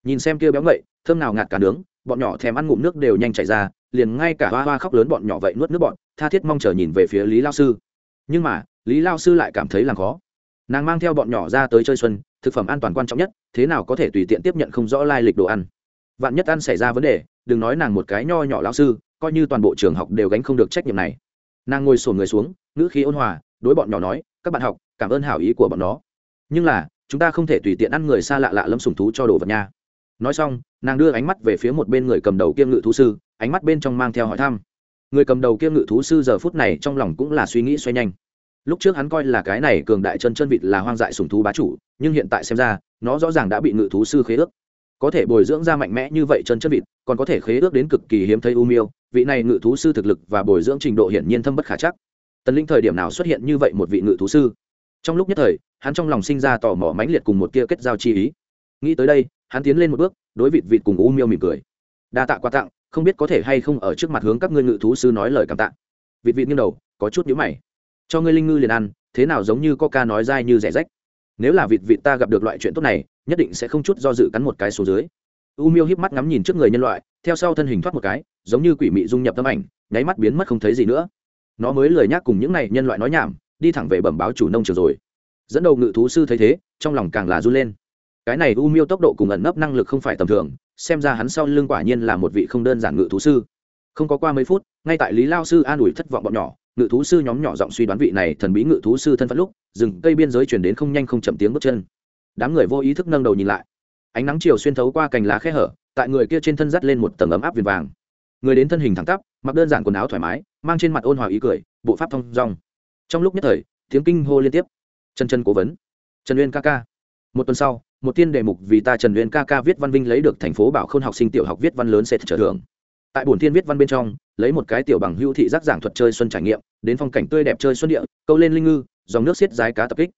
Nhìn xem kia béo ngậy, thơm nào ngạt cá nướng, bọn nhỏ thèm ăn ngụm nước đều nhanh chảy ra, liền ngay cả hoa hoa khóc lớn bọn nhỏ vậy nuốt nước bọn, tha thiết mong chờ nhìn về phía lý lao sư. Nhưng mà, lý lao sư lại cảm thấy làm khó. Nàng mang theo bọn nhỏ ra tới chơi xuân, thực phẩm an toàn quan trọng nhất, thế nào có thể tùy tiện tiếp nhận không rõ lai lịch đồ ăn vạn nhất ăn xảy ra vấn đề, đừng nói nàng một cái nho nhỏ lao sư, coi như toàn bộ trường học đều gánh không được trách nhiệm này. Nàng ngồi sổn người xuống, ngữ khí ôn hòa, đối bọn nhỏ nói, các bạn học, cảm ơn hảo ý của bọn nó. Nhưng là, chúng ta không thể tùy tiện ăn người xa lạ lạ lâm sùng thú cho đồ vật nha. Nói xong, nàng đưa ánh mắt về phía một bên người cầm đầu kiêm ngự thú sư, ánh mắt bên trong mang theo hỏi thăm. Người cầm đầu kiêm ngự thú sư giờ phút này trong lòng cũng là suy nghĩ xoay nhanh. Lúc trước hắn coi là cái này cường đại chân chân vịt là hoang dại sùng thú bá chủ, nhưng hiện tại xem ra, nó rõ ràng đã bị ngự thú sư khế ước có thể bồi dưỡng ra mạnh mẽ như vậy chân chân vịt, còn có thể khế ước đến cực kỳ hiếm thấy u miêu, vị này ngự thú sư thực lực và bồi dưỡng trình độ hiển nhiên thâm bất khả chắc. Tần linh thời điểm nào xuất hiện như vậy một vị ngự thú sư? Trong lúc nhất thời, hắn trong lòng sinh ra tò mò mãnh liệt cùng một tia kết giao chi ý. Nghĩ tới đây, hắn tiến lên một bước, đối vịt vịt cùng u miêu mỉm cười. Đa tạ quà tặng, không biết có thể hay không ở trước mặt hướng các ngươi ngự thú sư nói lời cảm tạ. Vịt vịt nghiêng đầu, có chút nhíu mày. Cho ngươi linh ngư liền ăn, thế nào giống như coca nói dai như rẻ rách. Nếu là vịt vịt ta gặp được loại chuyện tốt này nhất định sẽ không chút do dự cắn một cái xuống dưới. U miêu híp mắt ngắm nhìn trước người nhân loại, theo sau thân hình thoát một cái, giống như quỷ mị dung nhập tâm ảnh, nháy mắt biến mất không thấy gì nữa. Nó mới lười nhác cùng những này nhân loại nói nhảm, đi thẳng về bẩm báo chủ nông trường rồi. Dẫn đầu ngự thú sư thấy thế, trong lòng càng là run lên. Cái này u miêu tốc độ cùng ẩn nấp năng lực không phải tầm thường, xem ra hắn sau lưng quả nhiên là một vị không đơn giản ngự thú sư. Không có qua mấy phút, ngay tại lý lao sư an ủi thất vọng bọn nhỏ, ngự thú sư nhóm nhỏ giọng suy đoán vị này thần bí ngự thú sư thân phận lúc, rừng cây biên giới chuyển đến không nhanh không chậm tiếng bước chân đám người vô ý thức nâng đầu nhìn lại. Ánh nắng chiều xuyên thấu qua cành lá khe hở, tại người kia trên thân dắt lên một tầng ấm áp viền vàng. Người đến thân hình thẳng tắp, mặc đơn giản quần áo thoải mái, mang trên mặt ôn hòa ý cười, bộ pháp thong dong. Trong lúc nhất thời, tiếng kinh hô liên tiếp. Chân chân cố vấn. Trần uyên ca ca. Một tuần sau, một tiên đề mục vì ta trần uyên ca ca viết văn vinh lấy được thành phố bảo khôn học sinh tiểu học viết văn lớn sẽ trở thưởng. Tại bổn tiên viết văn bên trong, lấy một cái tiểu bằng hữu thị giác giảng thuật chơi xuân trải nghiệm, đến phong cảnh tươi đẹp chơi xuân địa, câu lên linh ngư, dòng nước xiết dài cá tập kích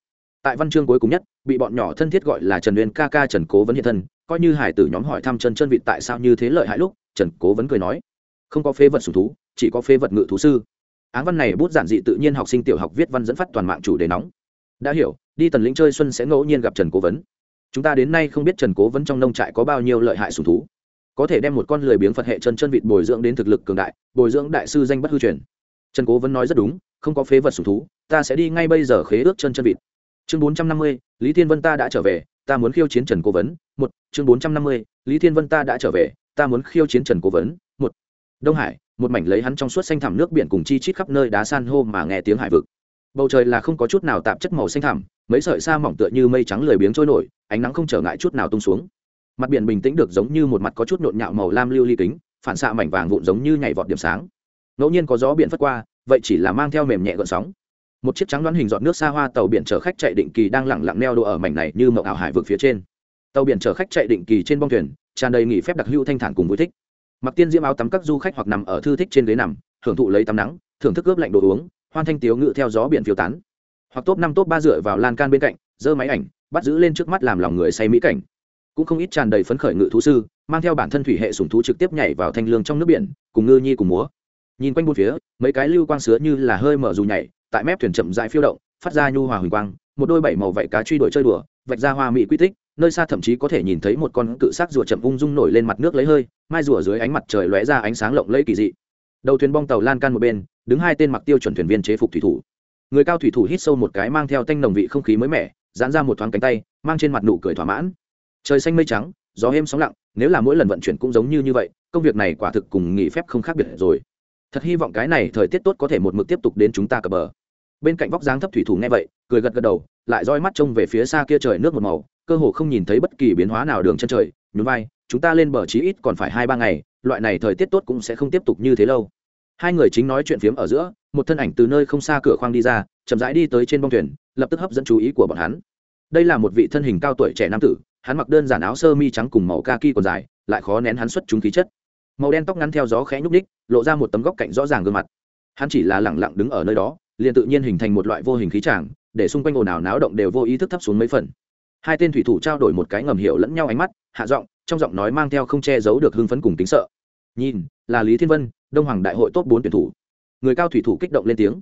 tại văn chương cuối cùng nhất, bị bọn nhỏ thân thiết gọi là trần uyên ca ca trần cố vấn hiện thân, coi như hải tử nhóm hỏi thăm chân chân vịt tại sao như thế lợi hại lúc, trần cố vấn cười nói, không có phế vật sùng thú, chỉ có phế vật ngự thú sư. Áng văn này bút giản dị tự nhiên học sinh tiểu học viết văn dẫn phát toàn mạng chủ đề nóng. Đã hiểu, đi tần lĩnh chơi xuân sẽ ngẫu nhiên gặp trần cố vấn. Chúng ta đến nay không biết trần cố vấn trong nông trại có bao nhiêu lợi hại sùng thú. Có thể đem một con lười biếng phật hệ chân chân vịt bồi dưỡng đến thực lực cường đại, bồi dưỡng đại sư danh bất hư truyền. Trần cố vấn nói rất đúng, không có phế vật sùng thú, ta sẽ đi ngay bây giờ khế ước chân chân vịt chương bốn trăm năm mươi, lý thiên vân ta đã trở về, ta muốn khiêu chiến trần cố vấn. Một, chương bốn trăm năm mươi, lý thiên vân ta đã trở về, ta muốn khiêu chiến trần cố vấn. Một, đông hải, một mảnh lấy hắn trong suốt xanh thẳm nước biển cùng chi chít khắp nơi đá san hô mà nghe tiếng hải vực. Bầu trời là không có chút nào tạp chất màu xanh thẳm, mấy sợi sa mỏng tựa như mây trắng lười biếng trôi nổi, ánh nắng không trở ngại chút nào tung xuống. Mặt biển bình tĩnh được giống như một mặt có chút nhộn nhạo màu lam lưu ly kính, phản xạ mảnh vàng vụn giống như nhảy vọt điểm sáng. Ngẫu nhiên có gió biển phất qua, vậy chỉ là mang theo mềm nhẹ gợn sóng một chiếc trắng đoán hình dọn nước xa hoa tàu biển chở khách chạy định kỳ đang lẳng lặng neo đỗ ở mảnh này như mậu ảo hải vực phía trên. Tàu biển chở khách chạy định kỳ trên bong thuyền, tràn đầy nghỉ phép đặc hữu thanh thản cùng vui thích. Mặc tiên diễm áo tắm các du khách hoặc nằm ở thư thích trên ghế nằm hưởng thụ lấy tắm nắng, thưởng thức ướp lạnh đồ uống, hoan thanh tiếu ngự theo gió biển phiêu tán. Hoặc top năm top ba dựa vào lan can bên cạnh, giơ máy ảnh, bắt giữ lên trước mắt làm lòng người say mỹ cảnh. Cũng không ít tràn đầy phấn khởi ngự thú sư, mang theo bản thân thủy hệ sùng thú trực tiếp nhảy vào thanh lương trong nước biển, cùng ngư nhi cùng múa. Nhìn quanh bốn phía, mấy cái lưu quang sứa như là hơi mở dù nhảy tại mép thuyền chậm dại phiêu động, phát ra nhu hòa huỳnh quang, một đôi bảy màu vạy cá truy đuổi chơi đùa, vạch ra hoa mỹ quy tích, nơi xa thậm chí có thể nhìn thấy một con cự sắc rùa chậm ung dung nổi lên mặt nước lấy hơi, mai rùa dưới ánh mặt trời lóe ra ánh sáng lộng lẫy kỳ dị. Đầu thuyền bong tàu lan can một bên, đứng hai tên mặc tiêu chuẩn thuyền viên chế phục thủy thủ. Người cao thủy thủ hít sâu một cái mang theo tanh nồng vị không khí mới mẻ, giãn ra một thoáng cánh tay, mang trên mặt nụ cười thỏa mãn. Trời xanh mây trắng, gió êm sóng lặng, nếu là mỗi lần vận chuyển cũng giống như như vậy, công việc này quả thực cùng nghỉ phép không khác biệt rồi. Thật hy vọng cái này thời tiết tốt có thể một mực tiếp tục đến chúng ta cập bờ bên cạnh vóc dáng thấp thủy thủ nghe vậy, cười gật gật đầu, lại roi mắt trông về phía xa kia trời nước một màu, cơ hồ không nhìn thấy bất kỳ biến hóa nào đường chân trời, nhún vai, chúng ta lên bờ chí ít còn phải hai ba ngày, loại này thời tiết tốt cũng sẽ không tiếp tục như thế lâu. Hai người chính nói chuyện phiếm ở giữa, một thân ảnh từ nơi không xa cửa khoang đi ra, chậm rãi đi tới trên bông thuyền, lập tức hấp dẫn chú ý của bọn hắn. Đây là một vị thân hình cao tuổi trẻ nam tử, hắn mặc đơn giản áo sơ mi trắng cùng màu kaki còn dài, lại khó nén hắn xuất chúng khí chất. Màu đen tóc ngắn theo gió khẽ nhúc ních lộ ra một tấm góc cạnh rõ ràng gương mặt. Hắn chỉ là lẳng lặng đứng ở nơi đó liền tự nhiên hình thành một loại vô hình khí tràng, để xung quanh ồn ào náo động đều vô ý thức thấp xuống mấy phần. Hai tên thủy thủ trao đổi một cái ngầm hiểu lẫn nhau ánh mắt, hạ giọng, trong giọng nói mang theo không che giấu được hưng phấn cùng tính sợ. Nhìn, là lý thiên vân, đông hoàng đại hội top bốn tuyển thủ. Người cao thủy thủ kích động lên tiếng.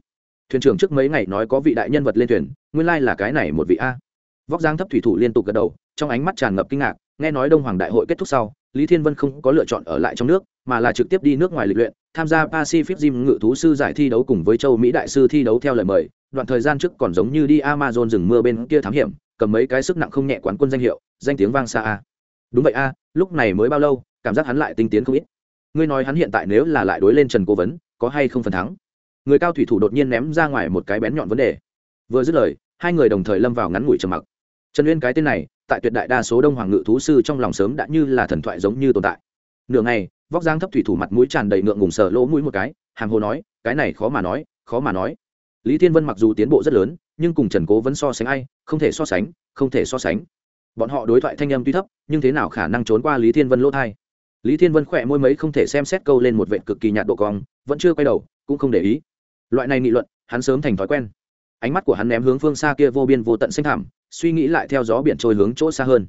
Thuyền trưởng trước mấy ngày nói có vị đại nhân vật lên thuyền, nguyên lai là cái này một vị a. Vóc dáng thấp thủy thủ liên tục gật đầu, trong ánh mắt tràn ngập kinh ngạc, nghe nói đông hoàng đại hội kết thúc sau, lý thiên vân không có lựa chọn ở lại trong nước, mà là trực tiếp đi nước ngoài lịch luyện tham gia pacific gym ngự thú sư giải thi đấu cùng với châu mỹ đại sư thi đấu theo lời mời, đoạn thời gian trước còn giống như đi amazon rừng mưa bên kia thám hiểm, cầm mấy cái sức nặng không nhẹ quán quân danh hiệu, danh tiếng vang xa a. Đúng vậy a, lúc này mới bao lâu, cảm giác hắn lại tinh tiến không ít. Ngươi nói hắn hiện tại nếu là lại đối lên trần cố vấn, có hay không phần thắng? Người cao thủy thủ đột nhiên ném ra ngoài một cái bén nhọn vấn đề. Vừa dứt lời, hai người đồng thời lâm vào ngắn ngủi trầm mặc. Trần uyên cái tên này, tại tuyệt đại đa số đông hoàng ngự thú sư trong lòng sớm đã như là thần thoại giống như tồn tại. Nửa ngày vóc dáng thấp thủy thủ mặt mũi tràn đầy ngượng ngùng sờ lỗ mũi một cái, hàng hồ nói, cái này khó mà nói, khó mà nói. Lý thiên vân mặc dù tiến bộ rất lớn, nhưng cùng trần cố vẫn so sánh ai, không thể so sánh, không thể so sánh. Bọn họ đối thoại thanh âm tuy thấp, nhưng thế nào khả năng trốn qua lý thiên vân lỗ thai? Lý thiên vân khỏe môi mấy không thể xem xét câu lên một vệ cực kỳ nhạt độ cong, vẫn chưa quay đầu, cũng không để ý. Loại này nghị luận, hắn sớm thành thói quen. Ánh mắt của hắn ném hướng phương xa kia vô biên vô tận xanh thảm suy nghĩ lại theo gió biển trôi hướng chỗ xa hơn.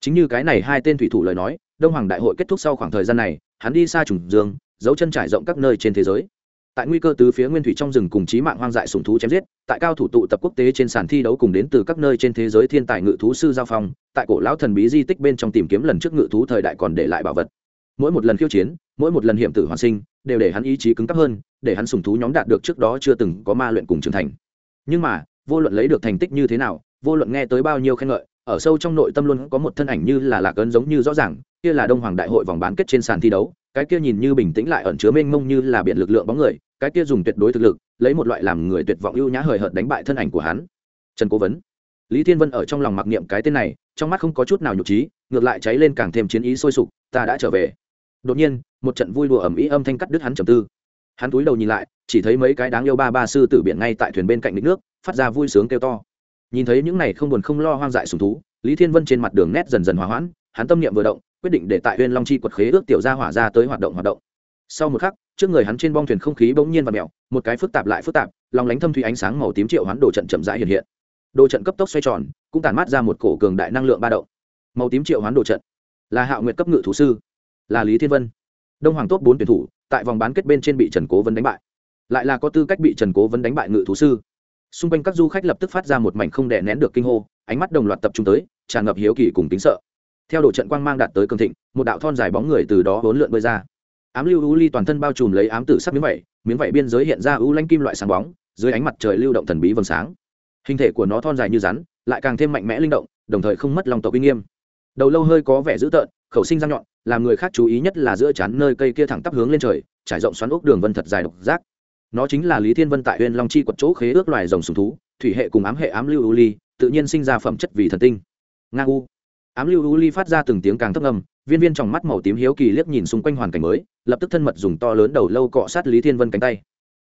Chính như cái này hai tên thủy thủ lời nói, đông hoàng đại hội kết thúc sau khoảng thời gian này hắn đi xa trùng dương, dấu chân trải rộng các nơi trên thế giới. Tại nguy cơ từ phía nguyên thủy trong rừng cùng trí mạng hoang dại sùng thú chém giết, tại cao thủ tụ tập quốc tế trên sàn thi đấu cùng đến từ các nơi trên thế giới thiên tài ngự thú sư giao phong, tại cổ lão thần bí di tích bên trong tìm kiếm lần trước ngự thú thời đại còn để lại bảo vật. Mỗi một lần khiêu chiến, mỗi một lần hiểm tử hoàn sinh, đều để hắn ý chí cứng cắp hơn, để hắn sùng thú nhóm đạt được trước đó chưa từng có ma luyện cùng trưởng thành. Nhưng mà, vô luận lấy được thành tích như thế nào, vô luận nghe tới bao nhiêu khen ngợi ở sâu trong nội tâm luôn có một thân ảnh như là lạc ấn giống như rõ ràng, kia là đông hoàng đại hội vòng bán kết trên sàn thi đấu, cái kia nhìn như bình tĩnh lại ẩn chứa mênh mông như là biện lực lượng bóng người, cái kia dùng tuyệt đối thực lực, lấy một loại làm người tuyệt vọng ưu nhã hời hợt đánh bại thân ảnh của hắn. Trần cố vấn. Lý thiên vân ở trong lòng mặc niệm cái tên này, trong mắt không có chút nào nhục trí, ngược lại cháy lên càng thêm chiến ý sôi sục, ta đã trở về. Đột nhiên, một trận vui đùa ẩm ý âm thanh cắt đứt hắn trầm tư. Hắn túi đầu nhìn lại, chỉ thấy mấy cái đáng yêu ba ba sư tử biển ngay tại thuyền bên cạnh đích nước, phát ra vui sướng kêu to nhìn thấy những này không buồn không lo hoang dại sùng thú, lý thiên vân trên mặt đường nét dần dần hòa hoãn, hắn tâm niệm vừa động, quyết định để tại huyên long chi quật khế ước tiểu gia hỏa ra tới hoạt động hoạt động. Sau một khắc, trước người hắn trên bong thuyền không khí bỗng nhiên và mèo, một cái phức tạp lại phức tạp lòng lánh thâm thủy ánh sáng màu tím triệu hoán đồ trận chậm rãi hiện hiện. Đồ trận cấp tốc xoay tròn, cũng tản mát ra một cổ cường đại năng lượng ba động. Màu tím triệu hoán đồ trận, là hạo nguyệt cấp ngự thủ sư, là lý thiên vân. Đông hoàng tốt bốn tuyển thủ, tại vòng bán kết bên trên bị trần cố vấn đánh bại. Lại là có tư cách bị trần cố vấn đánh bại ngự thú sư xung quanh các du khách lập tức phát ra một mảnh không đè nén được kinh hô, ánh mắt đồng loạt tập trung tới, tràn ngập hiếu kỳ cùng tính sợ. Theo độ trận quang mang đạt tới cường thịnh, một đạo thon dài bóng người từ đó hỗn lượn bơi ra. Ám lưu u ly toàn thân bao trùm lấy ám tử sắc miếng vẩy miếng vẩy biên giới hiện ra u lanh kim loại sáng bóng, dưới ánh mặt trời lưu động thần bí vầng sáng. Hình thể của nó thon dài như rắn, lại càng thêm mạnh mẽ linh động, đồng thời không mất lòng tộc uy nghiêm. Đầu lâu hơi có vẻ dữ tợn, khẩu sinh răng nhọn, làm người khác chú ý nhất là giữa chán nơi cây kia thẳng tắp hướng lên trời, trải rộng xoắn ốc đường vân thật dài độc giác nó chính là lý thiên vân tại huyện long chi quật chỗ khế ước loài rồng sùng thú, thủy hệ cùng ám hệ ám lưu u ly, tự nhiên sinh ra phẩm chất vì thần tinh. Nga u. Ám lưu u ly phát ra từng tiếng càng thấp ngầm, viên viên trong mắt màu tím hiếu kỳ liếc nhìn xung quanh hoàn cảnh mới, lập tức thân mật dùng to lớn đầu lâu cọ sát lý thiên vân cánh tay.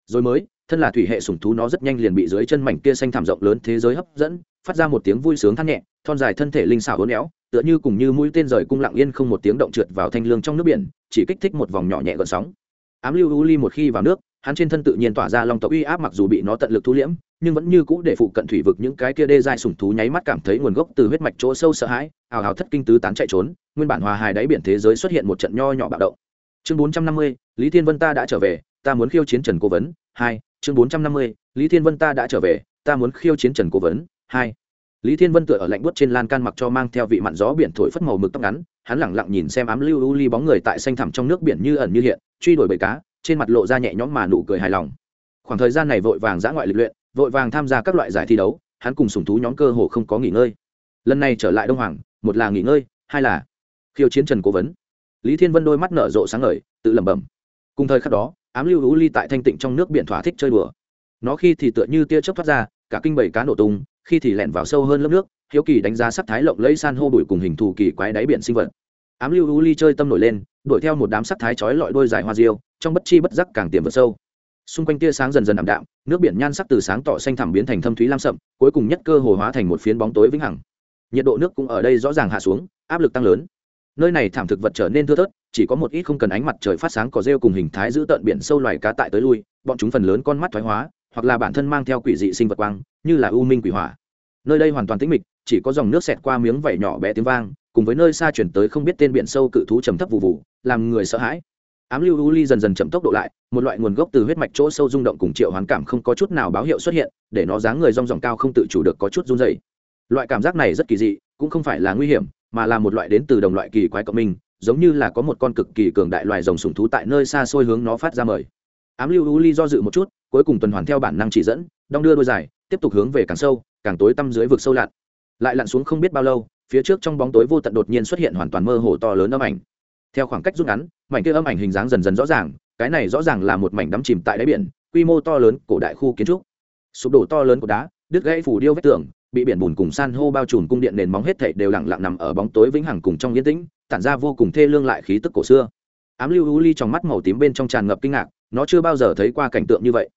Rồi mới, thân là thủy hệ sùng thú nó rất nhanh liền bị dưới chân mảnh kia xanh thảm rộng lớn thế giới hấp dẫn, phát ra một tiếng vui sướng thắt nhẹ, thon dài thân thể linh xảo hố néo tựa như cùng như mũi tên rời cung lặng yên không một tiếng động trượt vào thanh lương trong nước biển, chỉ kích thích một vòng nhỏ nhẹ gợn sóng. Ám lưu u ly một khi vào nước hắn trên thân tự nhiên tỏa ra long tộc uy áp mặc dù bị nó tận lực thu liễm, nhưng vẫn như cũ để phụ cận thủy vực những cái kia đê dài sủng thú nháy mắt cảm thấy nguồn gốc từ huyết mạch chỗ sâu sợ hãi, ào ào thất kinh tứ tán chạy trốn, nguyên bản hòa hài đáy biển thế giới xuất hiện một trận nho nhỏ bạo động. Chương bốn trăm năm mươi, lý thiên vân ta đã trở về, ta muốn khiêu chiến trần cố vấn. Hai, chương bốn trăm năm mươi, lý thiên vân ta đã trở về, ta muốn khiêu chiến trần cố vấn. Hai, lý thiên vân tựa ở lạnh buốt trên lan can mặc cho mang theo vị mặn gió biển thổi phất màu mực tóc ngắn, hắn lẳng lặng nhìn xem ám lưu u ly bóng người tại xanh thẳm trong nước biển như ẩn như hiện, truy đuổi bầy cá trên mặt lộ ra nhẹ nhõm mà nụ cười hài lòng. Khoảng thời gian này vội vàng giã ngoại lịch luyện, vội vàng tham gia các loại giải thi đấu, hắn cùng sùng thú nhóm cơ hồ không có nghỉ ngơi. Lần này trở lại đông hoàng, một là nghỉ ngơi, hai là khiêu chiến trần cố vấn. Lý thiên vân đôi mắt nở rộ sáng ngời, tự lẩm bẩm. Cùng thời khắc đó, ám lưu u ly tại thanh tịnh trong nước biển thỏa thích chơi đùa. Nó khi thì tựa như tia chớp thoát ra, cả kinh bảy cá nổ tung, khi thì lẹn vào sâu hơn lớp nước, hiếu kỳ đánh giá sắc thái lộng lẫy san hô bụi cùng hình thù kỳ quái đáy biển sinh vật. Ám lưu u ly chơi tâm nổi lên, đuổi theo một đám sắc thái chói lọi đôi dài hoa diêu trong bất chi bất giác càng tiềm vượt sâu. Xung quanh tia sáng dần dần ảm đạm, nước biển nhan sắc từ sáng tỏ xanh thẳm biến thành thâm thúy lam sậm, cuối cùng nhất cơ hồ hóa thành một phiến bóng tối vĩnh hằng. Nhiệt độ nước cũng ở đây rõ ràng hạ xuống, áp lực tăng lớn. Nơi này thảm thực vật trở nên thưa thớt, chỉ có một ít không cần ánh mặt trời phát sáng có rêu cùng hình thái giữ tận biển sâu loài cá tại tới lui, bọn chúng phần lớn con mắt thoái hóa, hoặc là bản thân mang theo quỷ dị sinh vật quang, như là u minh quỷ hỏa. Nơi đây hoàn toàn tĩnh mịch, chỉ có dòng nước xẹt qua miếng vảy nhỏ bé tiếng vang, cùng với nơi xa chuyển tới không biết tên biển sâu cự thú trầm thấp vụ vụ làm người sợ hãi ám lưu u ly dần dần chậm tốc độ lại, một loại nguồn gốc từ huyết mạch chỗ sâu rung động cùng triệu hoán cảm không có chút nào báo hiệu xuất hiện, để nó dáng người rong ròng cao không tự chủ được có chút run dày loại cảm giác này rất kỳ dị, cũng không phải là nguy hiểm, mà là một loại đến từ đồng loại kỳ quái cộng minh, giống như là có một con cực kỳ cường đại loài rồng sùng thú tại nơi xa xôi hướng nó phát ra mời. Ám lưu u ly do dự một chút, cuối cùng tuần hoàn theo bản năng chỉ dẫn, đong đưa đôi dài, tiếp tục hướng về càng sâu, càng tối tăm dưới vực sâu lặn. Lại lặn xuống không biết bao lâu, phía trước trong bóng tối vô tận đột nhiên xuất hiện hoàn toàn mơ hồ to lớn âm ảnh theo khoảng cách rút ngắn, mảnh kia âm ảnh hình dáng dần dần rõ ràng, cái này rõ ràng là một mảnh đắm chìm tại đáy biển, quy mô to lớn cổ đại khu kiến trúc. Sụp đổ to lớn của đá, đứt gãy phủ điêu vách tường, bị biển bùn cùng san hô bao trùm cung điện nền móng hết thảy đều lặng lặng nằm ở bóng tối vĩnh hằng cùng trong yên tĩnh, tản ra vô cùng thê lương lại khí tức cổ xưa. Ám lưu u ly trong mắt màu tím bên trong tràn ngập kinh ngạc, nó chưa bao giờ thấy qua cảnh tượng như vậy.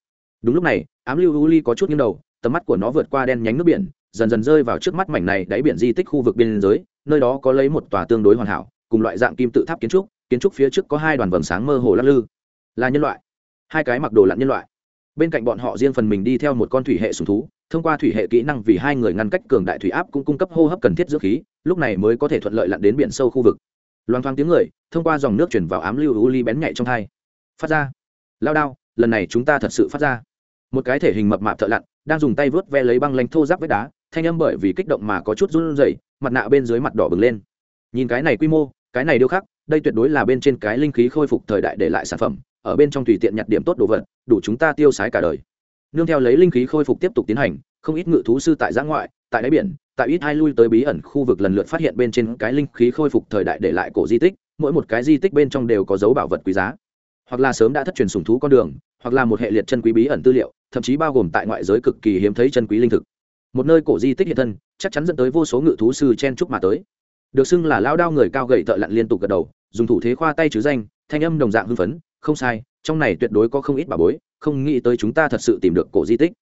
Đúng lúc này, ám lưu u ly có chút nghiêng đầu, tầm mắt của nó vượt qua đen nhánh nước biển, dần dần rơi vào trước mắt mảnh này đáy biển di tích khu vực biên giới, nơi đó có lấy một tòa tương đối hoàn hảo cùng loại dạng kim tự tháp kiến trúc kiến trúc phía trước có hai đoàn vầng sáng mơ hồ lắc lư. Là nhân loại. Hai cái mặc đồ lặn nhân loại. Bên cạnh bọn họ riêng phần mình đi theo một con thủy hệ sùng thú, thông qua thủy hệ kỹ năng vì hai người ngăn cách cường đại thủy áp cũng cung cấp hô hấp cần thiết dưỡng khí, lúc này mới có thể thuận lợi lặn đến biển sâu khu vực. Loan thoáng tiếng người, thông qua dòng nước chuyển vào ám lưu u ly bén nhạy trong thai. Phát ra. Lao đao, lần này chúng ta thật sự phát ra. Một cái thể hình mập mạp thợ lặn, đang dùng tay vớt ve lấy băng lanh thô giáp vết đá, thanh âm bởi vì kích động mà có chút run rẩy, mặt nạ bên dưới mặt đỏ bừng lên. Nhìn cái này quy mô cái này điêu khắc, đây tuyệt đối là bên trên cái linh khí khôi phục thời đại để lại sản phẩm, ở bên trong tùy tiện nhặt điểm tốt đồ vật, đủ chúng ta tiêu sái cả đời. Nương theo lấy linh khí khôi phục tiếp tục tiến hành, không ít ngự thú sư tại giã ngoại, tại đáy biển, tại ít hai lui tới bí ẩn khu vực lần lượt phát hiện bên trên cái linh khí khôi phục thời đại để lại cổ di tích, mỗi một cái di tích bên trong đều có dấu bảo vật quý giá. Hoặc là sớm đã thất truyền sùng thú con đường, hoặc là một hệ liệt chân quý bí ẩn tư liệu, thậm chí bao gồm tại ngoại giới cực kỳ hiếm thấy chân quý linh thực. Một nơi cổ di tích hiện thân, chắc chắn dẫn tới vô số ngự thú sư chen chúc mà tới được xưng là lao đao người cao gậy thợ lặn liên tục gật đầu, dùng thủ thế khoa tay chứ danh, thanh âm đồng dạng hưng phấn, không sai, trong này tuyệt đối có không ít bà bối, không nghĩ tới chúng ta thật sự tìm được cổ di tích.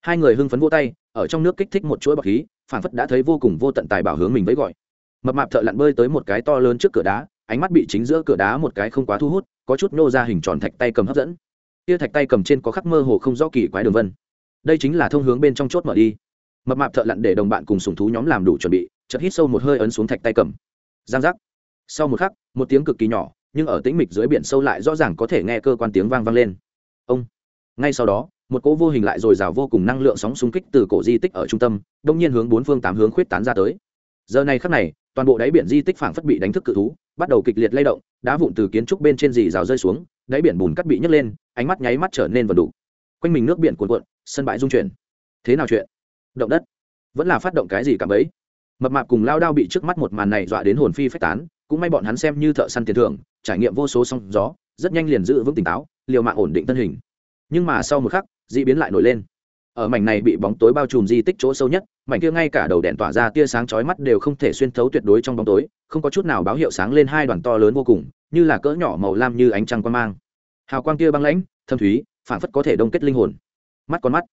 Hai người hưng phấn vô tay, ở trong nước kích thích một chuỗi bọc khí phản phất đã thấy vô cùng vô tận tài bảo hướng mình với gọi. Mập mạp thợ lặn bơi tới một cái to lớn trước cửa đá, ánh mắt bị chính giữa cửa đá một cái không quá thu hút, có chút nô ra hình tròn thạch tay cầm hấp dẫn. Tia thạch tay cầm trên có khắc mơ hồ không rõ kỳ quái đường vân. Đây chính là thông hướng bên trong chốt mở đi. Mập mạp thợ lặn để đồng bạn cùng sùng thú nhóm làm đủ chuẩn bị chợt hít sâu một hơi ấn xuống thạch tay cầm. Giang giác. Sau một khắc, một tiếng cực kỳ nhỏ, nhưng ở tĩnh mịch dưới biển sâu lại rõ ràng có thể nghe cơ quan tiếng vang vang lên. Ông. Ngay sau đó, một cỗ vô hình lại dồi dào vô cùng năng lượng sóng xung kích từ cổ di tích ở trung tâm, đông nhiên hướng bốn phương tám hướng khuyết tán ra tới. Giờ này khắc này, toàn bộ đáy biển di tích phảng phất bị đánh thức cự thú, bắt đầu kịch liệt lay động, đá vụn từ kiến trúc bên trên dì rào rơi xuống, đáy biển bùn cắt bị nhấc lên, ánh mắt nháy mắt trở nên vần đủ quanh mình nước biển cuồn cuộn, sân bãi dung chuyển. Thế nào chuyện? Động đất. Vẫn là phát động cái gì cả bấy mập mạp cùng lao đao bị trước mắt một màn này dọa đến hồn phi phách tán, cũng may bọn hắn xem như thợ săn tiền thưởng, trải nghiệm vô số sóng gió, rất nhanh liền giữ vững tỉnh táo, liều mạng ổn định thân hình. Nhưng mà sau một khắc d ị biến lại nổi lên. Ở mảnh này bị bóng tối bao trùm di tích chỗ sâu nhất, mảnh kia ngay cả đầu đèn tỏa ra tia sáng chói mắt đều không thể xuyên thấu tuyệt đối trong bóng tối, không có chút nào báo hiệu sáng lên hai đoàn to lớn vô cùng, như là cỡ nhỏ màu lam như ánh trăng quan mang. Hào quang kia băng lãnh, thâm thúy phản phất có thể đông kết linh hồn. Mắt con mắt.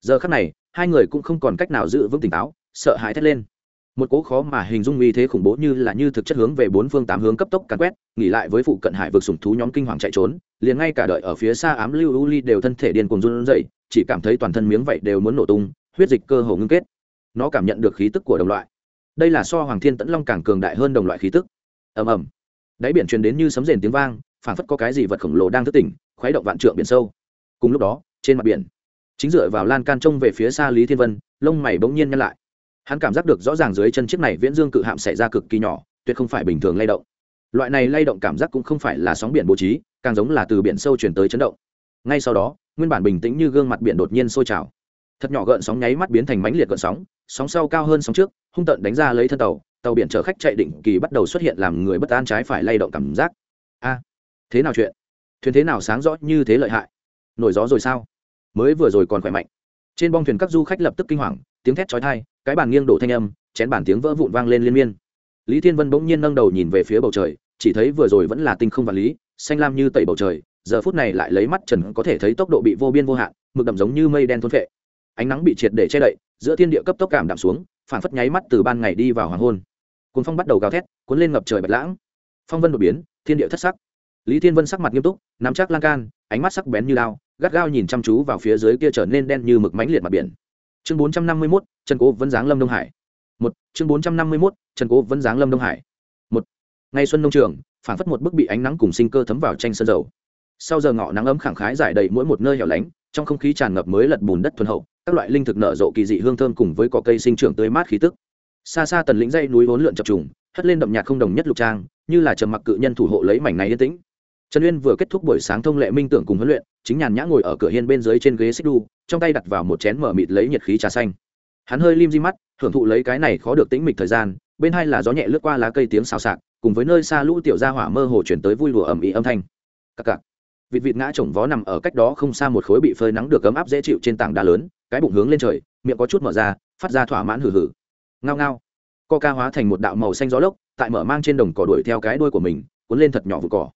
Giờ khắc này, hai người cũng không còn cách nào giữ vững tỉnh táo, sợ hãi thét lên một cố khó mà hình dung uy thế khủng bố như là như thực chất hướng về bốn phương tám hướng cấp tốc càn quét, nghỉ lại với phụ cận hải vực sủng thú nhóm kinh hoàng chạy trốn, liền ngay cả đợi ở phía xa ám lưu u ly đều thân thể điên cuồng run rẩy, chỉ cảm thấy toàn thân miếng vậy đều muốn nổ tung, huyết dịch cơ hồ ngưng kết. Nó cảm nhận được khí tức của đồng loại. Đây là so hoàng thiên tẫn long càng cường đại hơn đồng loại khí tức. Ầm ầm. Đáy biển truyền đến như sấm rền tiếng vang, phảng phất có cái gì vật khổng lồ đang thức tỉnh, khuấy động vạn trượng biển sâu. Cùng lúc đó, trên mặt biển, chính dựa vào lan can trông về phía xa lý thiên vân, lông mày bỗng nhiên nhăn lại hắn cảm giác được rõ ràng dưới chân chiếc này viễn dương cự hạm xảy ra cực kỳ nhỏ, tuyệt không phải bình thường lay động. Loại này lay động cảm giác cũng không phải là sóng biển bố trí, càng giống là từ biển sâu chuyển tới chấn động. Ngay sau đó, nguyên bản bình tĩnh như gương mặt biển đột nhiên sôi trào. Thật nhỏ gợn sóng nháy mắt biến thành mãnh liệt gợn sóng sóng sau cao hơn sóng trước, hung tận đánh ra lấy thân tàu tàu biển chở khách chạy định kỳ bắt đầu xuất hiện làm người bất an trái phải lay động cảm giác. A, thế nào chuyện? Thuyền thế nào sáng rõ như thế lợi hại? Nổi gió rồi sao? Mới vừa rồi còn khỏe mạnh. Trên bong thuyền các du khách lập tức kinh hoàng, tiếng thét chói tai cái bàn nghiêng đổ thanh âm, chén bàn tiếng vỡ vụn vang lên liên miên. Lý thiên vân bỗng nhiên nâng đầu nhìn về phía bầu trời, chỉ thấy vừa rồi vẫn là tinh không vật lý, xanh lam như tẩy bầu trời, giờ phút này lại lấy mắt trần có thể thấy tốc độ bị vô biên vô hạn, mực đậm giống như mây đen thôn phệ. Ánh nắng bị triệt để che đậy, giữa thiên địa cấp tốc cảm đạm xuống phản phất nháy mắt từ ban ngày đi vào hoàng hôn. Cuốn phong bắt đầu gào thét, cuốn lên ngập trời bạch lãng. Phong vân đột biến, thiên địa thất sắc. Lý thiên vân sắc mặt nghiêm túc, nắm chắc lan can, ánh mắt sắc bén như lao, gắt gao nhìn chăm chú vào phía dưới kia trở nên đen như mực mánh liệt mặt biển chương bốn trăm năm mươi mốt, trần cố vẫn giáng lâm đông hải. Một, chương bốn trăm năm mươi mốt, trần cố vẫn giáng lâm đông hải. Một ngày xuân nông trường phản phất một bức bị ánh nắng cùng sinh cơ thấm vào tranh sơn dầu. Sau giờ ngọ nắng ấm khẳng khái giải đầy mỗi một nơi hẻo lánh, trong không khí tràn ngập mới lật bùn đất thuần hậu, các loại linh thực nở rộ kỳ dị hương thơm cùng với cỏ cây sinh trưởng tươi mát khí tức. Xa xa tần lĩnh dây núi vốn lượn chập trùng, hất lên đậm nhạt không đồng nhất lục trang, như là trầm mặc cự nhân thủ hộ lấy mảnh này yên tĩnh trần uyên vừa kết thúc buổi sáng thông lệ minh tưởng cùng huấn luyện, chính nhàn nhã ngồi ở cửa hiên bên dưới trên ghế xích đu, trong tay đặt vào một chén mở mịt lấy nhiệt khí trà xanh. Hắn hơi lim di mắt, hưởng thụ lấy cái này khó được tĩnh mịch thời gian, bên hai là gió nhẹ lướt qua lá cây tiếng xào xạc, cùng với nơi xa lũ tiểu gia hỏa mơ hồ chuyển tới vui lùa ẩm ĩ âm thanh. Cặc cặc. Vịt vịt ngã chồng vó nằm ở cách đó không xa một khối bị phơi nắng được ấm áp dễ chịu trên tảng đá lớn, cái bụng hướng lên trời, miệng có chút mở ra, phát ra thỏa mãn hử hử ngao ngao. Co ca hóa thành một đạo màu xanh gió lốc, tại mở mang trên đồng cỏ đuổi theo cái đuôi của mình, cuốn lên thật nhỏ vụ cỏ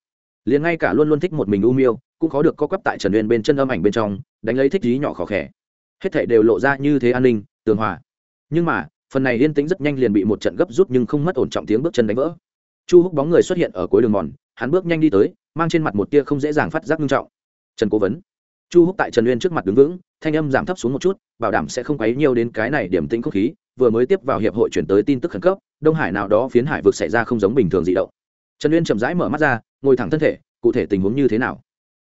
liền ngay cả luôn luôn thích một mình u miêu, cũng khó được co quắp tại trần uyên bên chân âm ảnh bên trong, đánh lấy thích trí nhỏ khó khẽ hết thảy đều lộ ra như thế an ninh, tường hòa. Nhưng mà, phần này yên tĩnh rất nhanh liền bị một trận gấp rút nhưng không mất ổn trọng tiếng bước chân đánh vỡ. Chu húc bóng người xuất hiện ở cuối đường mòn, hắn bước nhanh đi tới, mang trên mặt một tia không dễ dàng phát giác nghiêm trọng. Trần cố vấn. Chu húc tại trần uyên trước mặt đứng vững, thanh âm giảm thấp xuống một chút, bảo đảm sẽ không quấy nhiều đến cái này điểm tĩnh không khí, vừa mới tiếp vào hiệp hội chuyển tới tin tức khẩn cấp, đông hải nào đó phiến hải vực xảy ra không giống bình thường dị động. Trần uyên chậm rãi mở mắt ra ngồi thẳng thân thể, cụ thể tình huống như thế nào?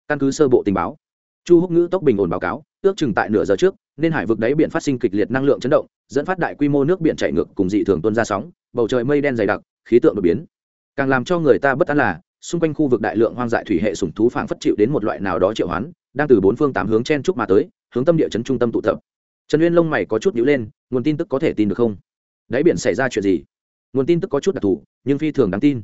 Căn cứ sơ bộ tình báo, chu húc ngữ tốc bình ổn báo cáo, ước chừng tại nửa giờ trước, nên hải vực đáy biển phát sinh kịch liệt năng lượng chấn động, dẫn phát đại quy mô nước biển chảy ngược cùng dị thường tuôn ra sóng, bầu trời mây đen dày đặc, khí tượng đột biến. Càng làm cho người ta bất an là, xung quanh khu vực đại lượng hoang dại thủy hệ sủng thú phảng phất chịu đến một loại nào đó triệu hoán, đang từ bốn phương tám hướng chen trúc mà tới, hướng tâm địa chấn trung tâm tụ tập. Trần uyên lông mày có chút nhíu lên, nguồn tin tức có thể tin được không? Đáy biển xảy ra chuyện gì? Nguồn tin tức có chút đặc thù, nhưng phi thường đáng tin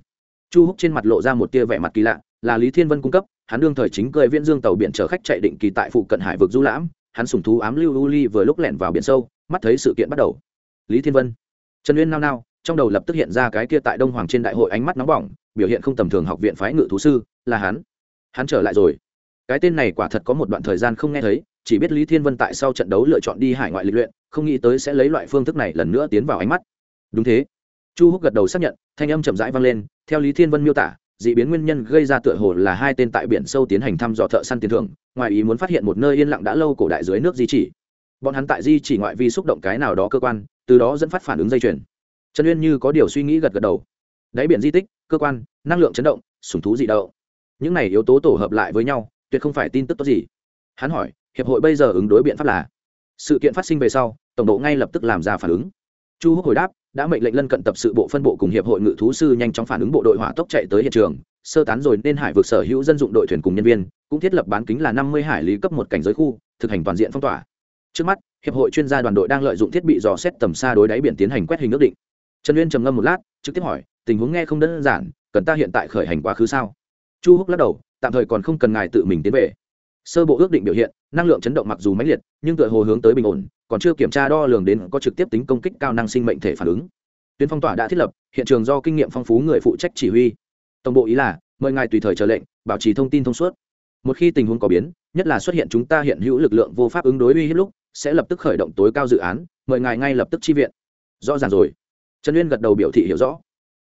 chu húc trên mặt lộ ra một tia vẻ mặt kỳ lạ là lý thiên vân cung cấp hắn đương thời chính cười, viễn dương tàu biển chở khách chạy định kỳ tại phụ cận hải vực du lãm hắn sùng thú ám lưu lưu ly vừa lúc lẻn vào biển sâu mắt thấy sự kiện bắt đầu. Lý thiên vân trần uyên nao nao trong đầu lập tức hiện ra cái kia tại đông hoàng trên đại hội ánh mắt nóng bỏng biểu hiện không tầm thường học viện phái ngự thú sư là hắn. Hắn trở lại rồi. Cái tên này quả thật có một đoạn thời gian không nghe thấy chỉ biết lý thiên vân tại sau trận đấu lựa chọn đi hải ngoại lịch luyện không nghĩ tới sẽ lấy loại phương thức này lần nữa tiến vào ánh mắt. Đúng thế. Chu húc gật đầu xác nhận thanh âm chậm rãi vang lên theo lý thiên vân miêu tả, dị biến nguyên nhân gây ra tựa hồ là hai tên tại biển sâu tiến hành thăm dò thợ săn tiền thưởng, ngoài ý muốn phát hiện một nơi yên lặng đã lâu cổ đại dưới nước di chỉ. Bọn hắn tại di chỉ ngoại vi xúc động cái nào đó cơ quan, từ đó dẫn phát phản ứng dây chuyền. Trần uyên như có điều suy nghĩ gật gật đầu. Đáy biển di tích, cơ quan, năng lượng chấn động, sùng thú dị đậu những này yếu tố tổ hợp lại với nhau, tuyệt không phải tin tức tốt gì. Hắn hỏi, hiệp hội bây giờ ứng đối biện pháp là? Sự kiện phát sinh về sau, tổng độ ngay lập tức làm ra phản ứng chu húc hồi đáp, đã mệnh lệnh lân cận tập sự bộ phân bộ cùng hiệp hội ngự thú sư nhanh chóng phản ứng bộ đội hỏa tốc chạy tới hiện trường, sơ tán rồi nên hải vực sở hữu dân dụng đội thuyền cùng nhân viên, cũng thiết lập bán kính là năm mươi hải lý cấp một cảnh giới khu, thực hành toàn diện phong tỏa. Trước mắt, hiệp hội chuyên gia đoàn đội đang lợi dụng thiết bị dò xét tầm xa đối đáy biển tiến hành quét hình ước định. Trần uyên trầm ngâm một lát, trực tiếp hỏi, tình huống nghe không đơn giản, cần ta hiện tại khởi hành quá khứ sao? Chu húc lắc đầu, tạm thời còn không cần ngài tự mình tiến về sơ bộ ước định biểu hiện, năng lượng chấn động mặc dù mãnh liệt, nhưng tựa hồ hướng tới bình ổn, còn chưa kiểm tra đo lường đến có trực tiếp tính công kích cao năng sinh mệnh thể phản ứng. Tuyến phong tỏa đã thiết lập, hiện trường do kinh nghiệm phong phú người phụ trách chỉ huy. Tổng bộ ý là, mời ngài tùy thời chờ lệnh, bảo trì thông tin thông suốt. Một khi tình huống có biến, nhất là xuất hiện chúng ta hiện hữu lực lượng vô pháp ứng đối uy hiếp lúc, sẽ lập tức khởi động tối cao dự án, mời ngài ngay lập tức chi viện. Rõ ràng rồi. Trần uyên gật đầu biểu thị hiểu rõ.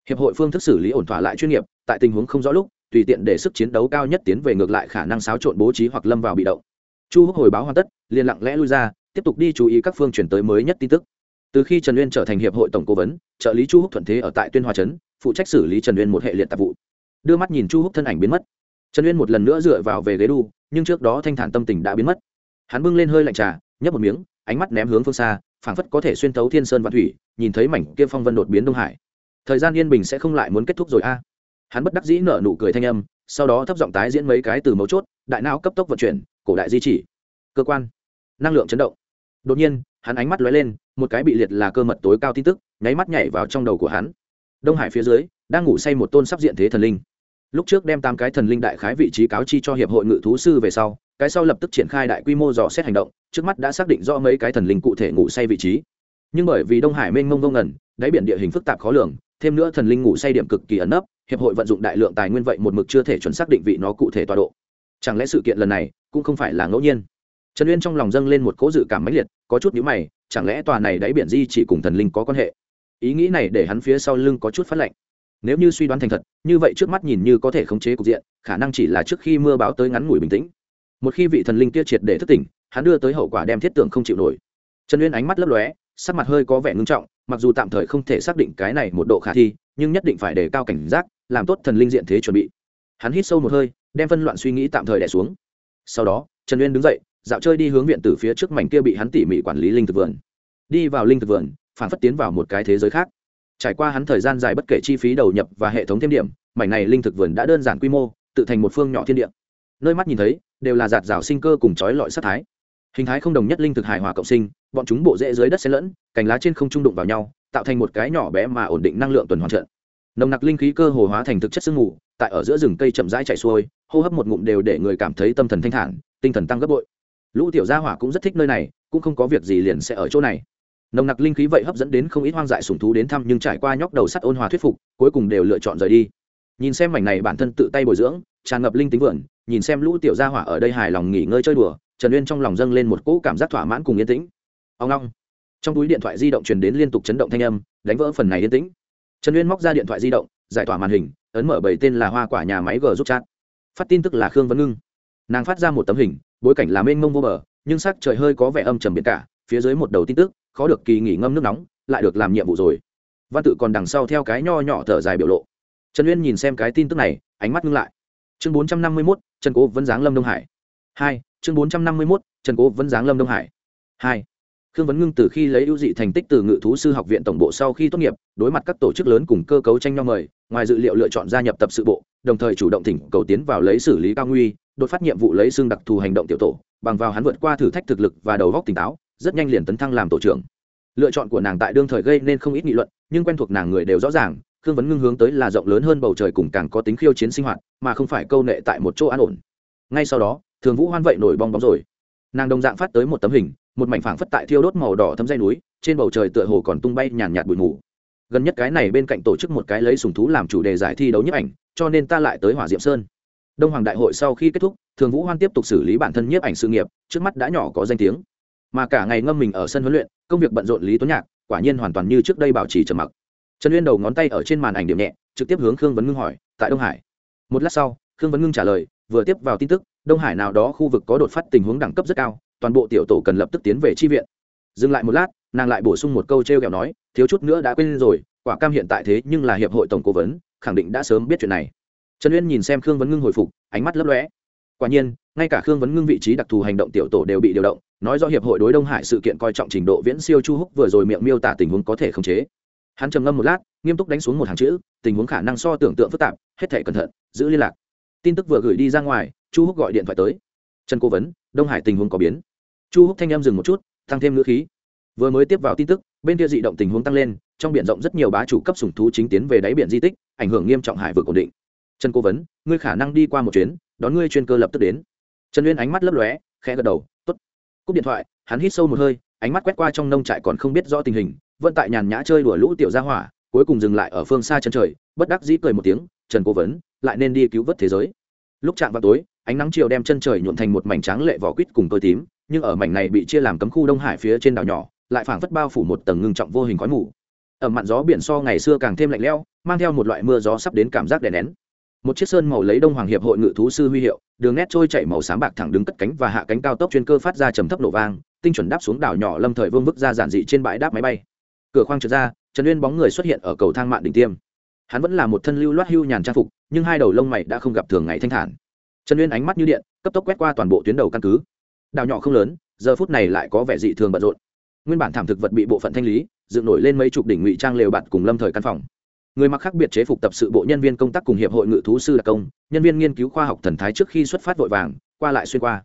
Hiệp hội phương thức xử lý ổn thỏa lại chuyên nghiệp, tại tình huống không rõ lúc tùy tiện để sức chiến đấu cao nhất tiến về ngược lại khả năng xáo trộn bố trí hoặc lâm vào bị động. Chu húc hồi báo hoàn tất, liền lặng lẽ lui ra, tiếp tục đi chú ý các phương chuyển tới mới nhất tin tức. Từ khi trần uyên trở thành hiệp hội tổng cố vấn, trợ lý chu húc thuận thế ở tại tuyên hòa trấn, phụ trách xử lý trần uyên một hệ liệt tạp vụ. Đưa mắt nhìn chu húc thân ảnh biến mất. Trần uyên một lần nữa dựa vào về ghế đu, nhưng trước đó thanh thản tâm tình đã biến mất. Hắn bưng lên hơi lạnh trà, nhấp một miếng, ánh mắt ném hướng phương xa, phảng phất có thể xuyên thấu thiên sơn và thủy, nhìn thấy mảnh kia phong vân đột biến đông hải. Thời gian yên bình sẽ không lại muốn kết thúc rồi a hắn bất đắc dĩ nở nụ cười thanh âm, sau đó thấp giọng tái diễn mấy cái từ mấu chốt, đại não cấp tốc vận chuyển, cổ đại di chỉ. Cơ quan. Năng lượng chấn động. Đột nhiên, hắn ánh mắt lóe lên, một cái bị liệt là cơ mật tối cao tin tức, nháy mắt nhảy vào trong đầu của hắn. Đông hải phía dưới, đang ngủ say một tôn sắp diện thế thần linh. Lúc trước đem tám cái thần linh đại khái vị trí cáo chi cho hiệp hội ngự thú sư về sau, cái sau lập tức triển khai đại quy mô dò xét hành động, trước mắt đã xác định rõ mấy cái thần linh cụ thể ngủ say vị trí. Nhưng bởi vì đông hải mênh mông vô ngẩn đáy biển địa hình phức tạp khó lường, thêm nữa thần linh ngủ say điểm cực kỳ ẩn nấp hiệp hội vận dụng đại lượng tài nguyên vậy một mực chưa thể chuẩn xác định vị nó cụ thể tọa độ. Chẳng lẽ sự kiện lần này cũng không phải là ngẫu nhiên? Trần uyên trong lòng dâng lên một cỗ dự cảm mãnh liệt, có chút nhữ mày, chẳng lẽ tòa này đáy biển di chỉ cùng thần linh có quan hệ? Ý nghĩ này để hắn phía sau lưng có chút phát lạnh. Nếu như suy đoán thành thật, như vậy trước mắt nhìn như có thể khống chế cục diện, khả năng chỉ là trước khi mưa báo tới ngắn ngủi bình tĩnh. Một khi vị thần linh kia triệt để thất tỉnh, hắn đưa tới hậu quả đem thiết tưởng không chịu nổi. Trần uyên ánh mắt lấp lóe, sắc mặt hơi có vẻ ngưng trọng, mặc dù tạm thời không thể xác định cái này một độ khả thi, nhưng nhất định phải đề cao cảnh giác làm tốt thần linh diện thế chuẩn bị. Hắn hít sâu một hơi, đem phân loạn suy nghĩ tạm thời đẻ xuống. Sau đó, trần uyên đứng dậy, dạo chơi đi hướng viện từ phía trước mảnh kia bị hắn tỉ mỉ quản lý linh thực vườn. Đi vào linh thực vườn, phản phất tiến vào một cái thế giới khác. Trải qua hắn thời gian dài bất kể chi phí đầu nhập và hệ thống thêm điểm, mảnh này linh thực vườn đã đơn giản quy mô, tự thành một phương nhỏ thiên địa. Nơi mắt nhìn thấy, đều là giạt rào sinh cơ cùng chói lọi sắc thái. Hình thái không đồng nhất linh thực hài hòa cộng sinh, bọn chúng bộ rễ dưới đất xen lẫn, cành lá trên không trung đụng vào nhau, tạo thành một cái nhỏ bé mà ổn định năng lượng tuần hoàn trận nồng nặc linh khí cơ hồ hóa thành thực chất sương mù, tại ở giữa rừng cây chậm rãi chạy xuôi, hô hấp một ngụm đều để người cảm thấy tâm thần thanh thản, tinh thần tăng gấp bội. Lũ tiểu gia hỏa cũng rất thích nơi này, cũng không có việc gì liền sẽ ở chỗ này. Nồng nặc linh khí vậy hấp dẫn đến không ít hoang dại sùng thú đến thăm nhưng trải qua nhóc đầu sắt ôn hòa thuyết phục, cuối cùng đều lựa chọn rời đi. Nhìn xem mảnh này bản thân tự tay bồi dưỡng, tràn ngập linh tính vườn, nhìn xem lũ tiểu gia hỏa ở đây hài lòng nghỉ ngơi chơi đùa, trần uyên trong lòng dâng lên một cỗ cảm giác thỏa mãn cùng yên tĩnh. Ông long. Trong túi điện thoại di động truyền đến liên tục chấn động thanh âm, đánh vỡ phần này yên tĩnh trần uyên móc ra điện thoại di động, giải tỏa màn hình, ấn mở bảy tên là hoa quả nhà máy g giúp chat. Phát tin tức là khương văn ngưng. Nàng phát ra một tấm hình, bối cảnh là mênh mông vô bờ, nhưng sắc trời hơi có vẻ âm trầm biệt cả, phía dưới một đầu tin tức, khó được kỳ nghỉ ngâm nước nóng, lại được làm nhiệm vụ rồi. Văn tự còn đằng sau theo cái nho nhỏ thở dài biểu lộ. Trần uyên nhìn xem cái tin tức này, ánh mắt ngưng lại. Chương bốn trăm năm mươi mốt, trần cố vẫn giáng lâm đông hải. Hai, chương bốn trăm năm mươi mốt, trần cố vẫn giáng lâm đông hải. Hai khương vấn ngưng từ khi lấy ưu dị thành tích từ ngự thú sư học viện tổng bộ sau khi tốt nghiệp, đối mặt các tổ chức lớn cùng cơ cấu tranh nhau mời, ngoài dự liệu lựa chọn gia nhập tập sự bộ, đồng thời chủ động thỉnh cầu tiến vào lấy xử lý cao nguy, đột phát nhiệm vụ lấy xương đặc thù hành động tiểu tổ, bằng vào hắn vượt qua thử thách thực lực và đầu góc tỉnh táo, rất nhanh liền tấn thăng làm tổ trưởng. Lựa chọn của nàng tại đương thời gây nên không ít nghị luận, nhưng quen thuộc nàng người đều rõ ràng, khương vấn ngưng hướng tới là rộng lớn hơn bầu trời cùng càng có tính khiêu chiến sinh hoạt, mà không phải câu nệ tại một chỗ an ổn. Ngay sau đó, thường vũ hoan vậy nổi bong bóng rồi. Nàng đồng dạng phát tới một tấm hình một mảnh phảng phất tại thiêu đốt màu đỏ thấm dây núi, trên bầu trời tựa hồ còn tung bay nhàn nhạt bụi mù. Gần nhất cái này bên cạnh tổ chức một cái lấy sùng thú làm chủ đề giải thi đấu nhiếp ảnh, cho nên ta lại tới hỏa diệm sơn. Đông hoàng đại hội sau khi kết thúc, thường vũ hoan tiếp tục xử lý bản thân nhiếp ảnh sự nghiệp, trước mắt đã nhỏ có danh tiếng. Mà cả ngày ngâm mình ở sân huấn luyện, công việc bận rộn lý tuấn nhạc, quả nhiên hoàn toàn như trước đây bảo trì trầm mặc. Trần uyên đầu ngón tay ở trên màn ảnh điểm nhẹ, trực tiếp hướng khương vấn ngưng hỏi, tại đông hải? Một lát sau, khương vấn ngưng trả lời, vừa tiếp vào tin tức, đông hải nào đó khu vực có đột phát tình huống đẳng cấp rất cao toàn bộ tiểu tổ cần lập tức tiến về tri viện. Dừng lại một lát, nàng lại bổ sung một câu t r e o kẹo nói, thiếu chút nữa đã quên rồi, quả cam hiện tại thế nhưng là hiệp hội tổng cố vấn, khẳng định đã sớm biết chuyện này. Trần uyên nhìn xem khương vấn ngưng hồi phục, ánh mắt lấp lóe. quả nhiên, ngay cả khương vấn ngưng vị trí đặc thù hành động tiểu tổ đều bị điều động, nói do hiệp hội đối đông hải sự kiện coi trọng trình độ viễn siêu chu húc vừa rồi miệng miêu tả tình huống có thể khống chế. Hắn trầm ngâm một lát, nghiêm túc đánh xuống một hàng chữ, tình huống khả năng so tưởng tượng phức tạp, hết thể cẩn thận, giữ liên lạc. Tin tức vừa gửi đi ra ngoài, chu húc gọi điện thoại tới trần cố vấn, đông hải tình huống có biến. Chu húc thanh em dừng một chút, tăng thêm ngữ khí. Vừa mới tiếp vào tin tức, bên kia dị động tình huống tăng lên, trong biển rộng rất nhiều bá chủ cấp sủng thú chính tiến về đáy biển di tích, ảnh hưởng nghiêm trọng hải vực ổn định. Trần cố vấn, ngươi khả năng đi qua một chuyến, đón ngươi chuyên cơ lập tức đến. Trần uyên ánh mắt lấp lóe, khẽ gật đầu t ố t cúp điện thoại, hắn hít sâu một hơi, ánh mắt quét qua trong nông trại còn không biết rõ tình hình vận tại nhàn nhã chơi đùa lũ tiểu gia hỏa, cuối cùng dừng lại ở phương xa chân trời, bất đắc dĩ cười một tiếng, trần cố vấn, lại nên đi cứu vớt thế giới. Lúc chạm vào tối ánh nắng chiều đem chân trời nhuộn thành một mảnh trắng lệ vỏ quýt cùng tôi tím, nhưng ở mảnh này bị chia làm cấm khu đông hải phía trên đảo nhỏ, lại phảng phất bao phủ một tầng ngưng trọng vô hình khói mù. Ở mặn gió biển so ngày xưa càng thêm lạnh lẽo, mang theo một loại mưa gió sắp đến cảm giác đè nén. Một chiếc sơn màu lấy đông hoàng hiệp hội ngự thú sư huy hiệu, đường nét trôi chảy màu sáng bạc thẳng đứng cất cánh và hạ cánh cao tốc chuyên cơ phát ra trầm thấp nổ vang, tinh chuẩn đáp xuống đảo nhỏ lâm thời vương vức ra giản dị trên bãi đáp máy bay. Cửa khoang trượt ra, trần uyên bóng người xuất hiện ở cầu thang mạn đỉnh tiêm. Hắn vẫn là một thân lưu loát hưu nhàn trang phục, nhưng hai đầu lông mày đã không gặp thường ngày thanh thản trần uyên ánh mắt như điện, cấp tốc quét qua toàn bộ tuyến đầu căn cứ. Đảo nhỏ không lớn, giờ phút này lại có vẻ dị thường bận rộn. Nguyên bản thảm thực vật bị bộ phận thanh lý, dựng nổi lên mấy chục đỉnh ngụy trang lều bạt cùng lâm thời căn phòng. Người mặc khác biệt chế phục tập sự bộ nhân viên công tác cùng hiệp hội ngự thú sư đặc công, nhân viên nghiên cứu khoa học thần thái trước khi xuất phát vội vàng, qua lại xuyên qua.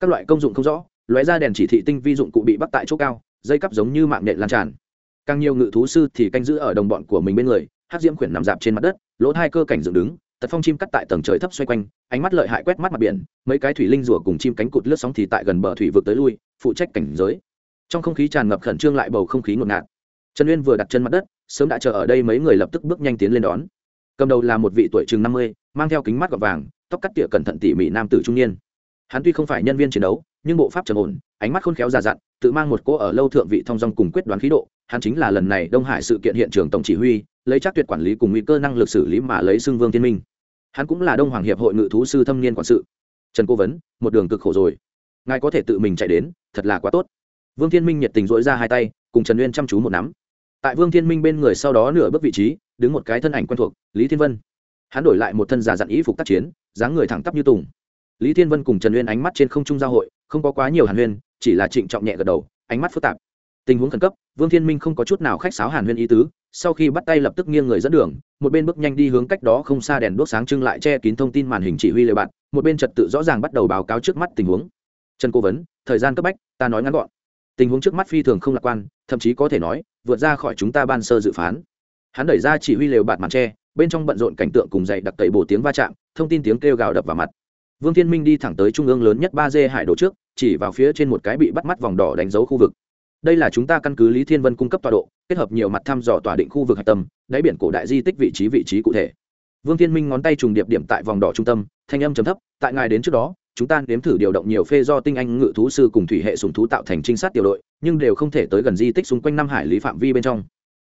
Các loại công dụng không rõ, lóe ra đèn chỉ thị tinh vi dụng cụ bị bắt tại chỗ cao, dây cắp giống như mạng nhện lan tràn. Càng nhiều ngự thú sư thì canh giữ ở đồng bọn của mình bên người hát diễm khuyển nằm dạp trên mặt đất, lỗ hai cơ cảnh dựng đứng tật phong chim cắt tại tầng trời thấp xoay quanh, ánh mắt lợi hại quét mắt mặt biển, mấy cái thủy linh rùa cùng chim cánh cụt lướt sóng thì tại gần bờ thủy vực tới lui, phụ trách cảnh giới. Trong không khí tràn ngập khẩn trương lại bầu không khí ngột ngạt. Trần uyên vừa đặt chân mặt đất, sớm đã chờ ở đây mấy người lập tức bước nhanh tiến lên đón. Cầm đầu là một vị tuổi chừng năm mươi, mang theo kính mắt gọt vàng, tóc cắt tỉa cẩn thận tỉ mỉ nam tử trung niên. Hắn tuy không phải nhân viên chiến đấu, nhưng bộ pháp trầm ổn, ánh mắt khôn khéo già dặn, tự mang một cô ở lâu thượng vị thong dong cùng quyết đoán khí độ. Hắn chính là lần này đông hải sự kiện hiện trường tổng chỉ huy, lấy chắc tuyệt quản lý cùng nguy cơ năng lực xử lý mà lấy xưng vương thiên minh hắn cũng là đông hoàng hiệp hội ngự thú sư thâm niên quản sự. Trần cố vấn, một đường cực khổ rồi. Ngài có thể tự mình chạy đến, thật là quá tốt. Vương thiên minh nhiệt tình dỗi ra hai tay, cùng trần uyên chăm chú một nắm. Tại vương thiên minh bên người sau đó nửa bước vị trí, đứng một cái thân ảnh quen thuộc, lý thiên vân. Hắn đổi lại một thân giả dặn ý phục tác chiến, dáng người thẳng tắp như tùng. Lý thiên vân cùng trần uyên ánh mắt trên không trung giao hội, không có quá nhiều hàn huyên, chỉ là trịnh trọng nhẹ gật đầu, ánh mắt phức tạp. Tình huống khẩn cấp, vương thiên minh không có chút nào khách sáo hàn huyên ý tứ sau khi bắt tay lập tức nghiêng người dẫn đường, một bên bước nhanh đi hướng cách đó không xa đèn đốt sáng trưng lại che kín thông tin màn hình chỉ huy lều bạn, một bên trật tự rõ ràng bắt đầu báo cáo trước mắt tình huống. Trần cố vấn, thời gian cấp bách, ta nói ngắn gọn. Tình huống trước mắt phi thường không lạc quan, thậm chí có thể nói, vượt ra khỏi chúng ta ban sơ dự phán. Hắn đẩy ra chỉ huy lều bạt màn tre bên trong bận rộn cảnh tượng cùng dậy đặc tẩy bổ tiếng va chạm, thông tin tiếng kêu gào đập vào mặt. Vương thiên minh đi thẳng tới trung ương lớn nhất ba dê hải đồ trước, chỉ vào phía trên một cái bị bắt mắt vòng đỏ đánh dấu khu vực đây là chúng ta căn cứ lý thiên vân cung cấp tọa độ, kết hợp nhiều mặt thăm dò tỏa định khu vực hạch tâm, đáy biển cổ đại di tích vị trí vị trí cụ thể. Vương thiên minh ngón tay trùng điệp điểm tại vòng đỏ trung tâm, thanh âm chấm thấp, tại ngài đến trước đó, chúng ta nếm thử điều động nhiều phê do tinh anh ngự thú sư cùng thủy hệ sùng thú tạo thành trinh sát tiểu đội, nhưng đều không thể tới gần di tích xung quanh năm hải lý phạm vi bên trong.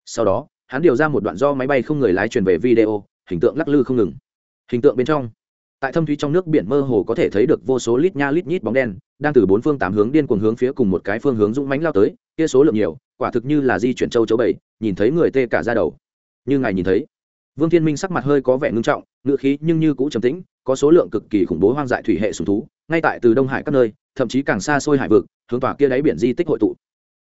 Sau đó, hắn điều ra một đoạn do máy bay không người lái truyền về video, hình tượng lắc lư không ngừng. Hình tượng bên trong tại thâm thúy trong nước biển mơ hồ có thể thấy được vô số lít nha lít nhít bóng đen, đang từ bốn phương tám hướng điên cuồng hướng phía cùng một cái phương hướng dũng mánh lao tới, kia số lượng nhiều, quả thực như là di chuyển châu chấu bảy, nhìn thấy người tê cả ra đầu. Như ngài nhìn thấy. Vương thiên minh sắc mặt hơi có vẻ ngưng trọng ngựa khí nhưng như cũ trầm tĩnh, có số lượng cực kỳ khủng bố hoang dại thủy hệ sùng thú, ngay tại từ đông hải các nơi, thậm chí càng xa xôi hải vực, hướng tỏa kia đáy biển di tích hội tụ.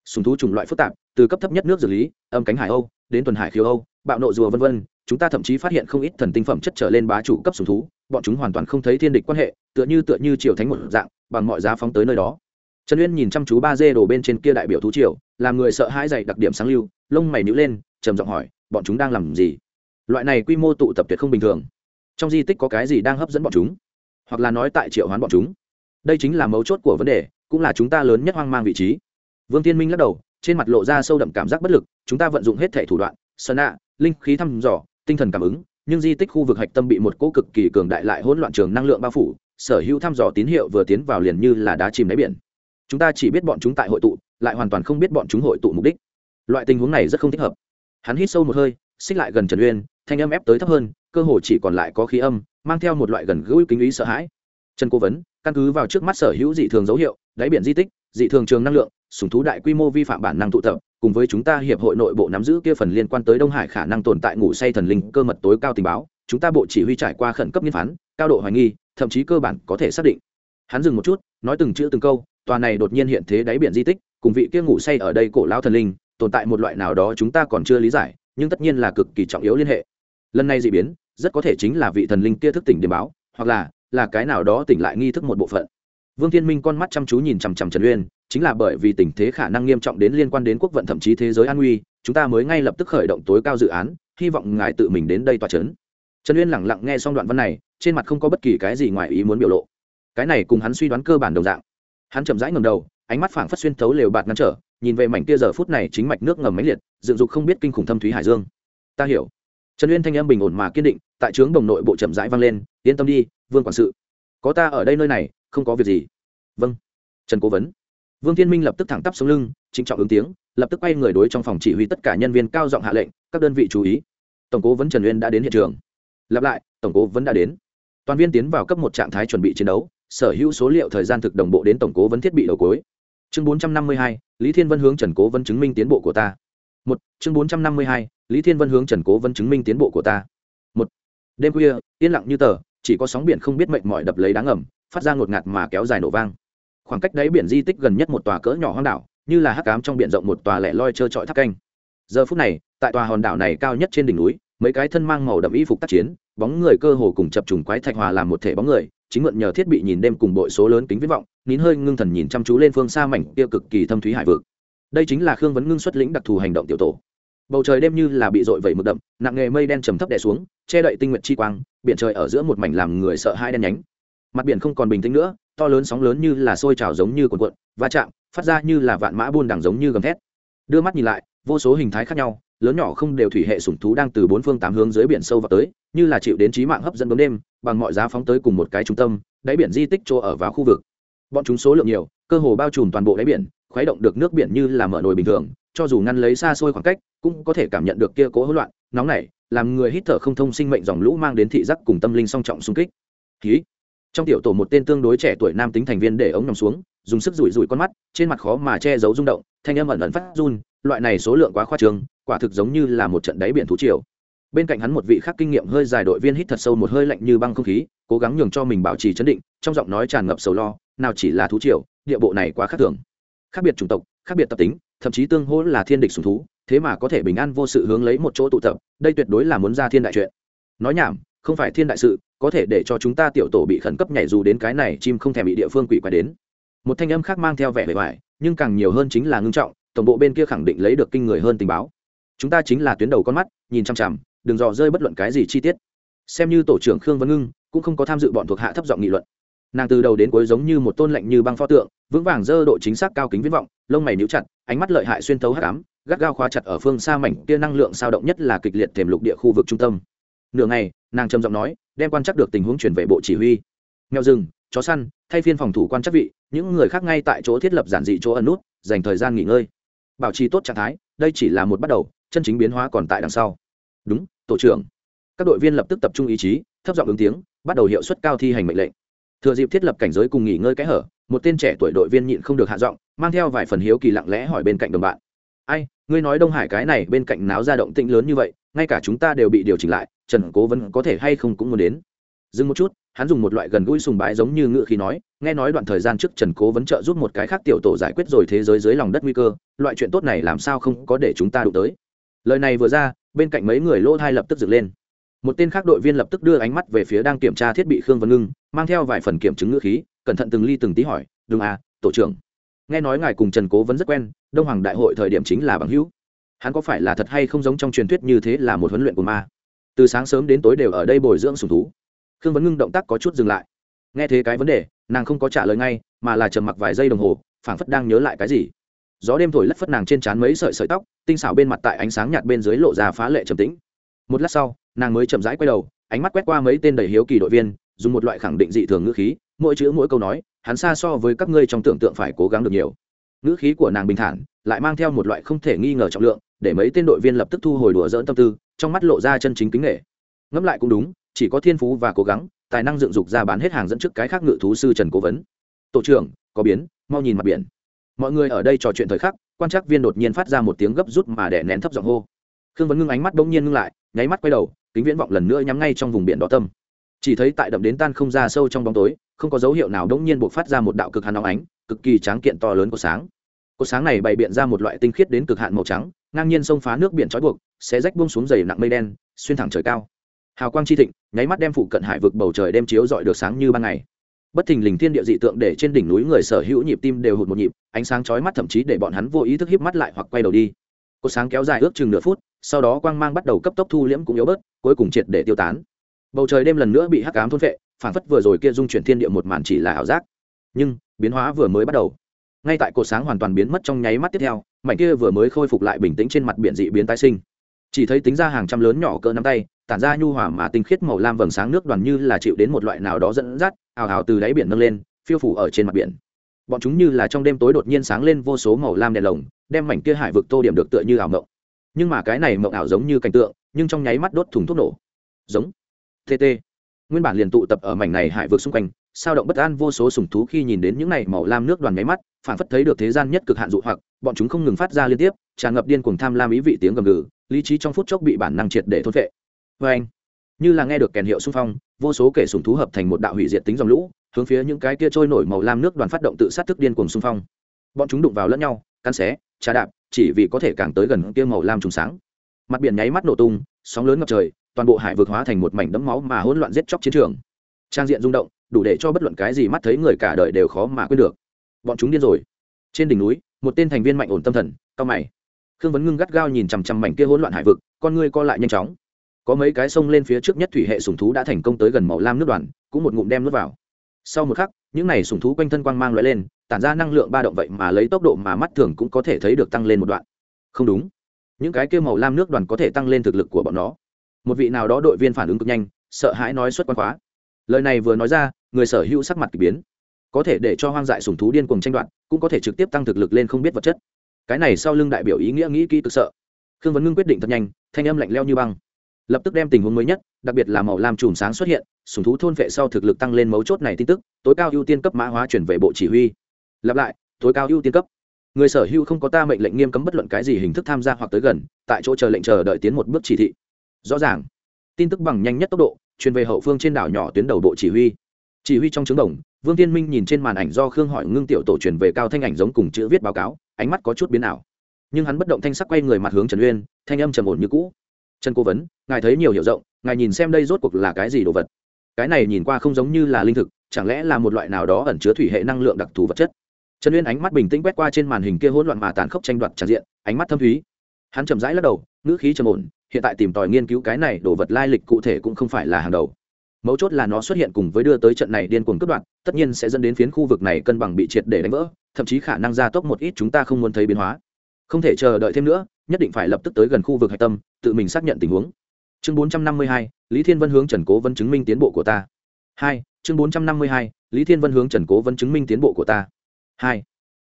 Sùng thú chủng loại phức tạp, từ cấp thấp nhất nước dược lý, âm cánh hải âu, đến tuần hải khiếu âu, bạo nộ rùa vân vân, chúng ta thậm chí phát hiện không ít thần tinh phẩm chất trở lên bá chủ cấp sùng thú bọn chúng hoàn toàn không thấy thiên địch quan hệ, tựa như tựa như triều thánh một dạng, bằng mọi giá phóng tới nơi đó. Trần uyên nhìn chăm chú ba dê đổ bên trên kia đại biểu thú triều, làm người sợ hãi dày đặc điểm sáng lưu, lông mày nhữ lên, trầm giọng hỏi, bọn chúng đang làm gì? Loại này quy mô tụ tập tuyệt không bình thường. Trong di tích có cái gì đang hấp dẫn bọn chúng? Hoặc là nói tại triệu hoán bọn chúng? Đây chính là mấu chốt của vấn đề, cũng là chúng ta lớn nhất hoang mang vị trí. Vương tiên minh lắc đầu, trên mặt lộ ra sâu đậm cảm giác bất lực, chúng ta vận dụng hết thể thủ đoạn, sơn nạ linh khí thăm dò, tinh thần cảm ứng nhưng di tích khu vực hạch tâm bị một cỗ cực kỳ cường đại lại hỗn loạn trường năng lượng bao phủ, sở hữu thăm dò tín hiệu vừa tiến vào liền như là đá chìm đáy biển. Chúng ta chỉ biết bọn chúng tại hội tụ, lại hoàn toàn không biết bọn chúng hội tụ mục đích. Loại tình huống này rất không thích hợp. Hắn hít sâu một hơi, xích lại gần trần uyên, thanh âm ép tới thấp hơn, cơ hồ chỉ còn lại có khí âm, mang theo một loại gần gũi kính ý sợ hãi. Trần cố vấn, căn cứ vào trước mắt sở hữu dị thường dấu hiệu, đáy biển di tích, dị thường trường năng lượng, sùng thú đại quy mô vi phạm bản năng tụ tập cùng với chúng ta hiệp hội nội bộ nắm giữ kia phần liên quan tới đông hải khả năng tồn tại ngủ say thần linh cơ mật tối cao tình báo, chúng ta bộ chỉ huy trải qua khẩn cấp nghiên phán, cao độ hoài nghi, thậm chí cơ bản có thể xác định. Hắn dừng một chút, nói từng chữ từng câu, tòa này đột nhiên hiện thế đáy biển di tích, cùng vị kia ngủ say ở đây cổ lao thần linh, tồn tại một loại nào đó chúng ta còn chưa lý giải, nhưng tất nhiên là cực kỳ trọng yếu liên hệ. Lần này dị biến, rất có thể chính là vị thần linh kia thức tỉnh điểm báo, hoặc là là cái nào đó tỉnh lại nghi thức một bộ phận. Vương thiên minh con mắt chăm chú nhìn chằm chằm trần uyên chính là bởi vì tình thế khả năng nghiêm trọng đến liên quan đến quốc vận thậm chí thế giới an nguy, chúng ta mới ngay lập tức khởi động tối cao dự án, hy vọng ngài tự mình đến đây tòa chấn. Trần uyên lẳng lặng nghe xong đoạn văn này, trên mặt không có bất kỳ cái gì ngoài ý muốn biểu lộ. Cái này cùng hắn suy đoán cơ bản đồng dạng. Hắn chậm rãi ngầm đầu, ánh mắt phảng phất xuyên thấu lều bạt ngăn trở, nhìn về mảnh kia giờ phút này chính mạch nước ngầm máy liệt, dựng dục không biết kinh khủng thâm thúy hải dương. Ta hiểu. Trần uyên thanh âm bình ổn mà kiên định, tại trướng đồng nội bộ chậm rãi vang lên, yên tâm đi, vương quản sự. Có ta ở đây nơi này, không có việc gì. Vâng. Trần cố vấn vương thiên minh lập tức thẳng tắp xuống lưng, trịnh trọng ứng tiếng, lập tức quay người đối trong phòng chỉ huy tất cả nhân viên cao giọng hạ lệnh, các đơn vị chú ý. Tổng cố vấn trần uyên đã đến hiện trường. Lặp lại, tổng cố vấn đã đến. Toàn viên tiến vào cấp một trạng thái chuẩn bị chiến đấu, sở hữu số liệu thời gian thực đồng bộ đến tổng cố vấn thiết bị đầu cuối. Chương bốn trăm năm mươi hai, lý thiên vân hướng trần cố vấn chứng minh tiến bộ của ta. Một, chương bốn trăm năm mươi hai, lý thiên vân hướng trần cố vấn chứng minh tiến bộ của ta. Một, đêm khuya, yên lặng như tờ, chỉ có sóng biển không biết mệnh mỏi đập lấy đáng ngầm, phát ra ngột ngạt mà kéo dài nổ vang khoảng cách đáy biển di tích gần nhất một tòa cỡ nhỏ hoang đảo, như là hắc cám trong biển rộng một tòa lẻ loi trơ trọi tháp canh. Giờ phút này, tại tòa hòn đảo này cao nhất trên đỉnh núi, mấy cái thân mang màu đậm y phục tác chiến, bóng người cơ hồ cùng chập trùng quái thạch hòa làm một thể bóng người, chính mượn nhờ thiết bị nhìn đêm cùng bội số lớn kính viễn vọng, nín hơi ngưng thần nhìn chăm chú lên phương xa mảnh kia cực kỳ thâm thúy hải vực. Đây chính là khương vấn ngưng xuất lĩnh đặc thù hành động tiểu tổ. Bầu trời đêm như là bị dội vẩy mực đậm, nặng nghề mây đen trầm thấp đè xuống, che đậy tinh nguyện chi quang, biển trời ở giữa một mảnh làm người sợ hai đen nhánh. Mặt biển không còn bình tĩnh nữa to lớn sóng lớn như là sôi trào giống như cuộn cuộn, va chạm, phát ra như là vạn mã buôn đằng giống như gầm thét. Đưa mắt nhìn lại, vô số hình thái khác nhau, lớn nhỏ không đều thủy hệ sủng thú đang từ bốn phương tám hướng dưới biển sâu vào tới, như là chịu đến trí mạng hấp dẫn bóng đêm, bằng mọi giá phóng tới cùng một cái trung tâm, đáy biển di tích chỗ ở vào khu vực. Bọn chúng số lượng nhiều, cơ hồ bao trùm toàn bộ đáy biển, khuấy động được nước biển như là mở nồi bình thường, cho dù ngăn lấy xa xôi khoảng cách, cũng có thể cảm nhận được kia cố hỗn loạn, nóng nảy, làm người hít thở không thông sinh mệnh dòng lũ mang đến thị giác cùng tâm linh song trọng xung kích. Khí trong tiểu tổ một tên tương đối trẻ tuổi nam tính thành viên để ống nhòm xuống, dùng sức rủi rủi con mắt, trên mặt khó mà che giấu rung động, thanh âm ẩn ẩn phát run, loại này số lượng quá khoa trương, quả thực giống như là một trận đáy biển thú triều. Bên cạnh hắn một vị khác kinh nghiệm hơi dài đội viên hít thật sâu một hơi lạnh như băng không khí, cố gắng nhường cho mình bảo trì chấn định, trong giọng nói tràn ngập sầu lo, nào chỉ là thú triều, địa bộ này quá khác thường. Khác biệt chủng tộc, khác biệt tập tính, thậm chí tương hỗ là thiên địch sùng thú, thế mà có thể bình an vô sự hướng lấy một chỗ tụ tập, đây tuyệt đối là muốn ra thiên đại chuyện. Nói nhảm, không phải thiên đại sự có thể để cho chúng ta tiểu tổ bị khẩn cấp nhảy dù đến cái này chim không thèm bị địa phương quỷ quái đến. Một thanh âm khác mang theo vẻ bề ngoài, nhưng càng nhiều hơn chính là ngưng trọng, tổng bộ bên kia khẳng định lấy được kinh người hơn tình báo. Chúng ta chính là tuyến đầu con mắt, nhìn chằm chằm đừng dò rơi bất luận cái gì chi tiết. Xem như tổ trưởng khương văn ngưng, cũng không có tham dự bọn thuộc hạ thấp giọng nghị luận. Nàng từ đầu đến cuối giống như một tôn lệnh như băng pho tượng, vững vàng dơ độ chính xác cao kính viễn vọng, lông mày níu chặt, ánh mắt lợi hại xuyên thấu hắc ám, gắt gao khóa chặt ở phương xa mảnh kia năng lượng sao động nhất là kịch liệt thềm lục địa khu vực trung tâm. Nửa ngày nàng trầm giọng nói, đem quan chắc được tình huống chuyển về bộ chỉ huy. Nghèo rừng, chó săn, thay phiên phòng thủ quan chắc vị, những người khác ngay tại chỗ thiết lập giản dị chỗ ẩn nút, dành thời gian nghỉ ngơi. Bảo trì tốt trạng thái, đây chỉ là một bắt đầu, chân chính biến hóa còn tại đằng sau. Đúng, tổ trưởng. Các đội viên lập tức tập trung ý chí, thấp giọng ứng tiếng, bắt đầu hiệu suất cao thi hành mệnh lệnh. Thừa dịp thiết lập cảnh giới cùng nghỉ ngơi kẽ hở, một tên trẻ tuổi đội viên nhịn không được hạ giọng, mang theo vài phần hiếu kỳ lặng lẽ hỏi bên cạnh đồng bạn. Ai, ngươi nói đông hải cái này bên cạnh náo ra động tĩnh lớn như vậy, ngay cả chúng ta đều bị điều chỉnh lại trần cố vấn có thể hay không cũng muốn đến. Dừng một chút, hắn dùng một loại gần gũi sùng bái giống như ngựa khí nói, nghe nói đoạn thời gian trước trần cố vấn trợ giúp một cái khác tiểu tổ giải quyết rồi thế giới dưới lòng đất nguy cơ, loại chuyện tốt này làm sao không có để chúng ta đụng tới. Lời này vừa ra, bên cạnh mấy người lỗ thai lập tức dựng lên. Một tên khác đội viên lập tức đưa ánh mắt về phía đang kiểm tra thiết bị khương vân ngưng, mang theo vài phần kiểm chứng ngữ khí, cẩn thận từng ly từng tí hỏi đừng à tổ trưởng, nghe nói ngài cùng trần cố vấn rất quen, đông hoàng đại hội thời điểm chính là bằng hữu. Hắn có phải là thật hay không giống trong truyền thuyết như thế là một huấn luyện của ma? Từ sáng sớm đến tối đều ở đây bồi dưỡng sùng thú. Khương vấn ngưng động tác có chút dừng lại. Nghe thế cái vấn đề, nàng không có trả lời ngay, mà là trầm mặc vài giây đồng hồ, phảng phất đang nhớ lại cái gì. Gió đêm thổi lất phất nàng trên trán mấy sợi sợi tóc, tinh xảo bên mặt tại ánh sáng nhạt bên dưới lộ ra phá lệ trầm tĩnh. Một lát sau, nàng mới chậm rãi quay đầu, ánh mắt quét qua mấy tên đầy hiếu kỳ đội viên, dùng một loại khẳng định dị thường ngữ khí, mỗi chữ mỗi câu nói, hắn xa so với các ngươi trong tưởng tượng phải cố gắng được nhiều ngữ khí của nàng bình thản, lại mang theo một loại không thể nghi ngờ trọng lượng, để mấy tên đội viên lập tức thu hồi đùa dỡn tâm tư, trong mắt lộ ra chân chính kính nghệ ngẫm lại cũng đúng, chỉ có thiên phú và cố gắng, tài năng dựng dục ra bán hết hàng dẫn trước cái khác ngự thú sư trần cố vấn. Tổ trưởng, có biến, mau nhìn mặt biển. Mọi người ở đây trò chuyện thời khắc, quan trắc viên đột nhiên phát ra một tiếng gấp rút mà đè nén thấp giọng hô. Khương vấn ngưng ánh mắt bỗng nhiên ngưng lại, nháy mắt quay đầu, kính viễn vọng lần nữa nhắm ngay trong vùng biển đỏ tâm chỉ thấy tại đậm đến tan không ra sâu trong bóng tối, không có dấu hiệu nào đống nhiên buộc phát ra một đạo cực hàn nóng ánh, cực kỳ tráng kiện to lớn của sáng. Cột sáng này bày biện ra một loại tinh khiết đến cực hạn màu trắng, ngang nhiên xông phá nước biển trói buộc sẽ rách buông xuống dày nặng mây đen, xuyên thẳng trời cao. Hào quang chi thịnh, nháy mắt đem phụ cận hải vực bầu trời đem chiếu dọi được sáng như ban ngày. Bất thình lình thiên địa dị tượng để trên đỉnh núi người sở hữu nhịp tim đều hụt một nhịp, ánh sáng chói mắt thậm chí để bọn hắn vô ý thức híp mắt lại hoặc quay đầu đi. Cột sáng kéo dài ước chừng nửa phút, sau đó quang mang bắt đầu cấp tốc thu liễm cũng yếu bớt, cuối cùng triệt để tiêu tán bầu trời đêm lần nữa bị hắc ám thôn vệ phản phất vừa rồi kia dung chuyển thiên địa một màn chỉ là ảo giác. Nhưng, biến hóa vừa mới bắt đầu. Ngay tại cột sáng hoàn toàn biến mất trong nháy mắt tiếp theo, mảnh kia vừa mới khôi phục lại bình tĩnh trên mặt biển dị biến tái sinh. Chỉ thấy tính ra hàng trăm lớn nhỏ cỡ nắm tay, tản ra nhu hòa mà tinh khiết màu lam vầng sáng nước đoàn như là chịu đến một loại nào đó dẫn dắt, ào ào từ đáy biển nâng lên, phiêu phủ ở trên mặt biển. Bọn chúng như là trong đêm tối đột nhiên sáng lên vô số màu lam đèn lồng, đem mảnh kia hải vực tô điểm được tựa như ảo mộng. Nhưng mà cái này mộng ảo giống như cảnh tượng, nhưng trong nháy mắt đốt thùng thuốc nổ. Giống tt nguyên bản liền tụ tập ở mảnh này hải vực xung quanh, sao động bất an vô số sùng thú khi nhìn đến những này màu lam nước đoàn nháy mắt, phản phất thấy được thế gian nhất cực hạn dụ hoặc, bọn chúng không ngừng phát ra liên tiếp, tràn ngập điên cuồng tham lam ý vị tiếng gầm gừ, lý trí trong phút chốc bị bản năng triệt để thôn vệ vê anh, như là nghe được kèn hiệu xung phong, vô số kẻ sùng thú hợp thành một đạo hủy diệt tính dòng lũ, hướng phía những cái kia trôi nổi màu lam nước đoàn phát động tự sát thức điên cuồng xung phong. Bọn chúng đụng vào lẫn nhau, cắn xé, trà đạp, chỉ vì có thể càng tới gần kia màu lam trùng sáng. Mặt biển nháy mắt nổ tung, sóng lớn ngập trời toàn bộ hải vực hóa thành một mảnh đẫm máu mà hỗn loạn giết chóc chiến trường. Trang diện rung động, đủ để cho bất luận cái gì mắt thấy người cả đời đều khó mà quên được. Bọn chúng điên rồi. Trên đỉnh núi, một tên thành viên mạnh ổn tâm thần, cao mày. Khương vấn ngưng gắt gao nhìn chằm chằm mảnh kia hỗn loạn hải vực, con ngươi co lại nhanh chóng. Có mấy cái sông lên phía trước nhất thủy hệ sùng thú đã thành công tới gần màu lam nước đoàn, cũng một ngụm đem nước vào. Sau một khắc, những này sùng thú quanh thân quang mang loại lên, tản ra năng lượng ba động vậy mà lấy tốc độ mà mắt thường cũng có thể thấy được tăng lên một đoạn. Không đúng. Những cái kia màu lam nước đoàn có thể tăng lên thực lực của bọn nó một vị nào đó đội viên phản ứng cực nhanh, sợ hãi nói xuất quan khóa. Lời này vừa nói ra, người sở hữu sắc mặt k ỳ biến. Có thể để cho hoang dại sùng thú điên cuồng tranh đoạt, cũng có thể trực tiếp tăng thực lực lên không biết vật chất. Cái này sau lưng đại biểu ý nghĩa nghĩ kỹ cực sợ. Khương vấn ngưng quyết định thật nhanh, thanh âm lạnh leo như băng. Lập tức đem tình huống mới nhất, đặc biệt là màu lam chùm sáng xuất hiện sùng thú thôn vệ sau thực lực tăng lên mấu chốt này tin tức, tối cao ưu tiên cấp mã hóa chuyển về bộ chỉ huy. Lặp lại, tối cao ưu tiên cấp. Người sở hữu không có ta mệnh lệnh nghiêm cấm bất luận cái gì hình thức tham gia hoặc tới gần, tại chỗ chờ lệnh chờ đợi tiến một bước chỉ thị rõ ràng. Tin tức bằng nhanh nhất tốc độ, truyền về hậu phương trên đảo nhỏ tuyến đầu bộ chỉ huy. Chỉ huy trong trứng đồng, vương tiên minh nhìn trên màn ảnh do khương hỏi ngưng tiểu tổ truyền về cao thanh ảnh giống cùng chữ viết báo cáo, ánh mắt có chút biến ảo. Nhưng hắn bất động thanh sắc quay người mặt hướng trần uyên, thanh âm trầm ổn như cũ. Trần cố vấn, ngài thấy nhiều hiểu rộng, ngài nhìn xem đây rốt cuộc là cái gì đồ vật? Cái này nhìn qua không giống như là linh thực, chẳng lẽ là một loại nào đó ẩn chứa thủy hệ năng lượng đặc thù vật chất? Trần uyên ánh mắt bình tĩnh quét qua trên màn hình kia hỗn loạn mà tàn khốc tranh đoạt tràn diện, ánh mắt thâm thúy. Hắn chậm rãi lắc đầu, ngữ khí trầm ổn hiện tại tìm tòi nghiên cứu cái này đồ vật lai lịch cụ thể cũng không phải là hàng đầu. Mấu chốt là nó xuất hiện cùng với đưa tới trận này điên cuồng cướp đoạt tất nhiên sẽ dẫn đến phiến khu vực này cân bằng bị triệt để đánh vỡ thậm chí khả năng gia tốc một ít chúng ta không muốn thấy biến hóa. Không thể chờ đợi thêm nữa nhất định phải lập tức tới gần khu vực hạch tâm tự mình xác nhận tình huống. Chương 452, lý thiên vân hướng trần cố vân chứng minh tiến bộ của ta. Hai chương 452, lý thiên vân hướng trần cố vân chứng minh tiến bộ của ta. Hai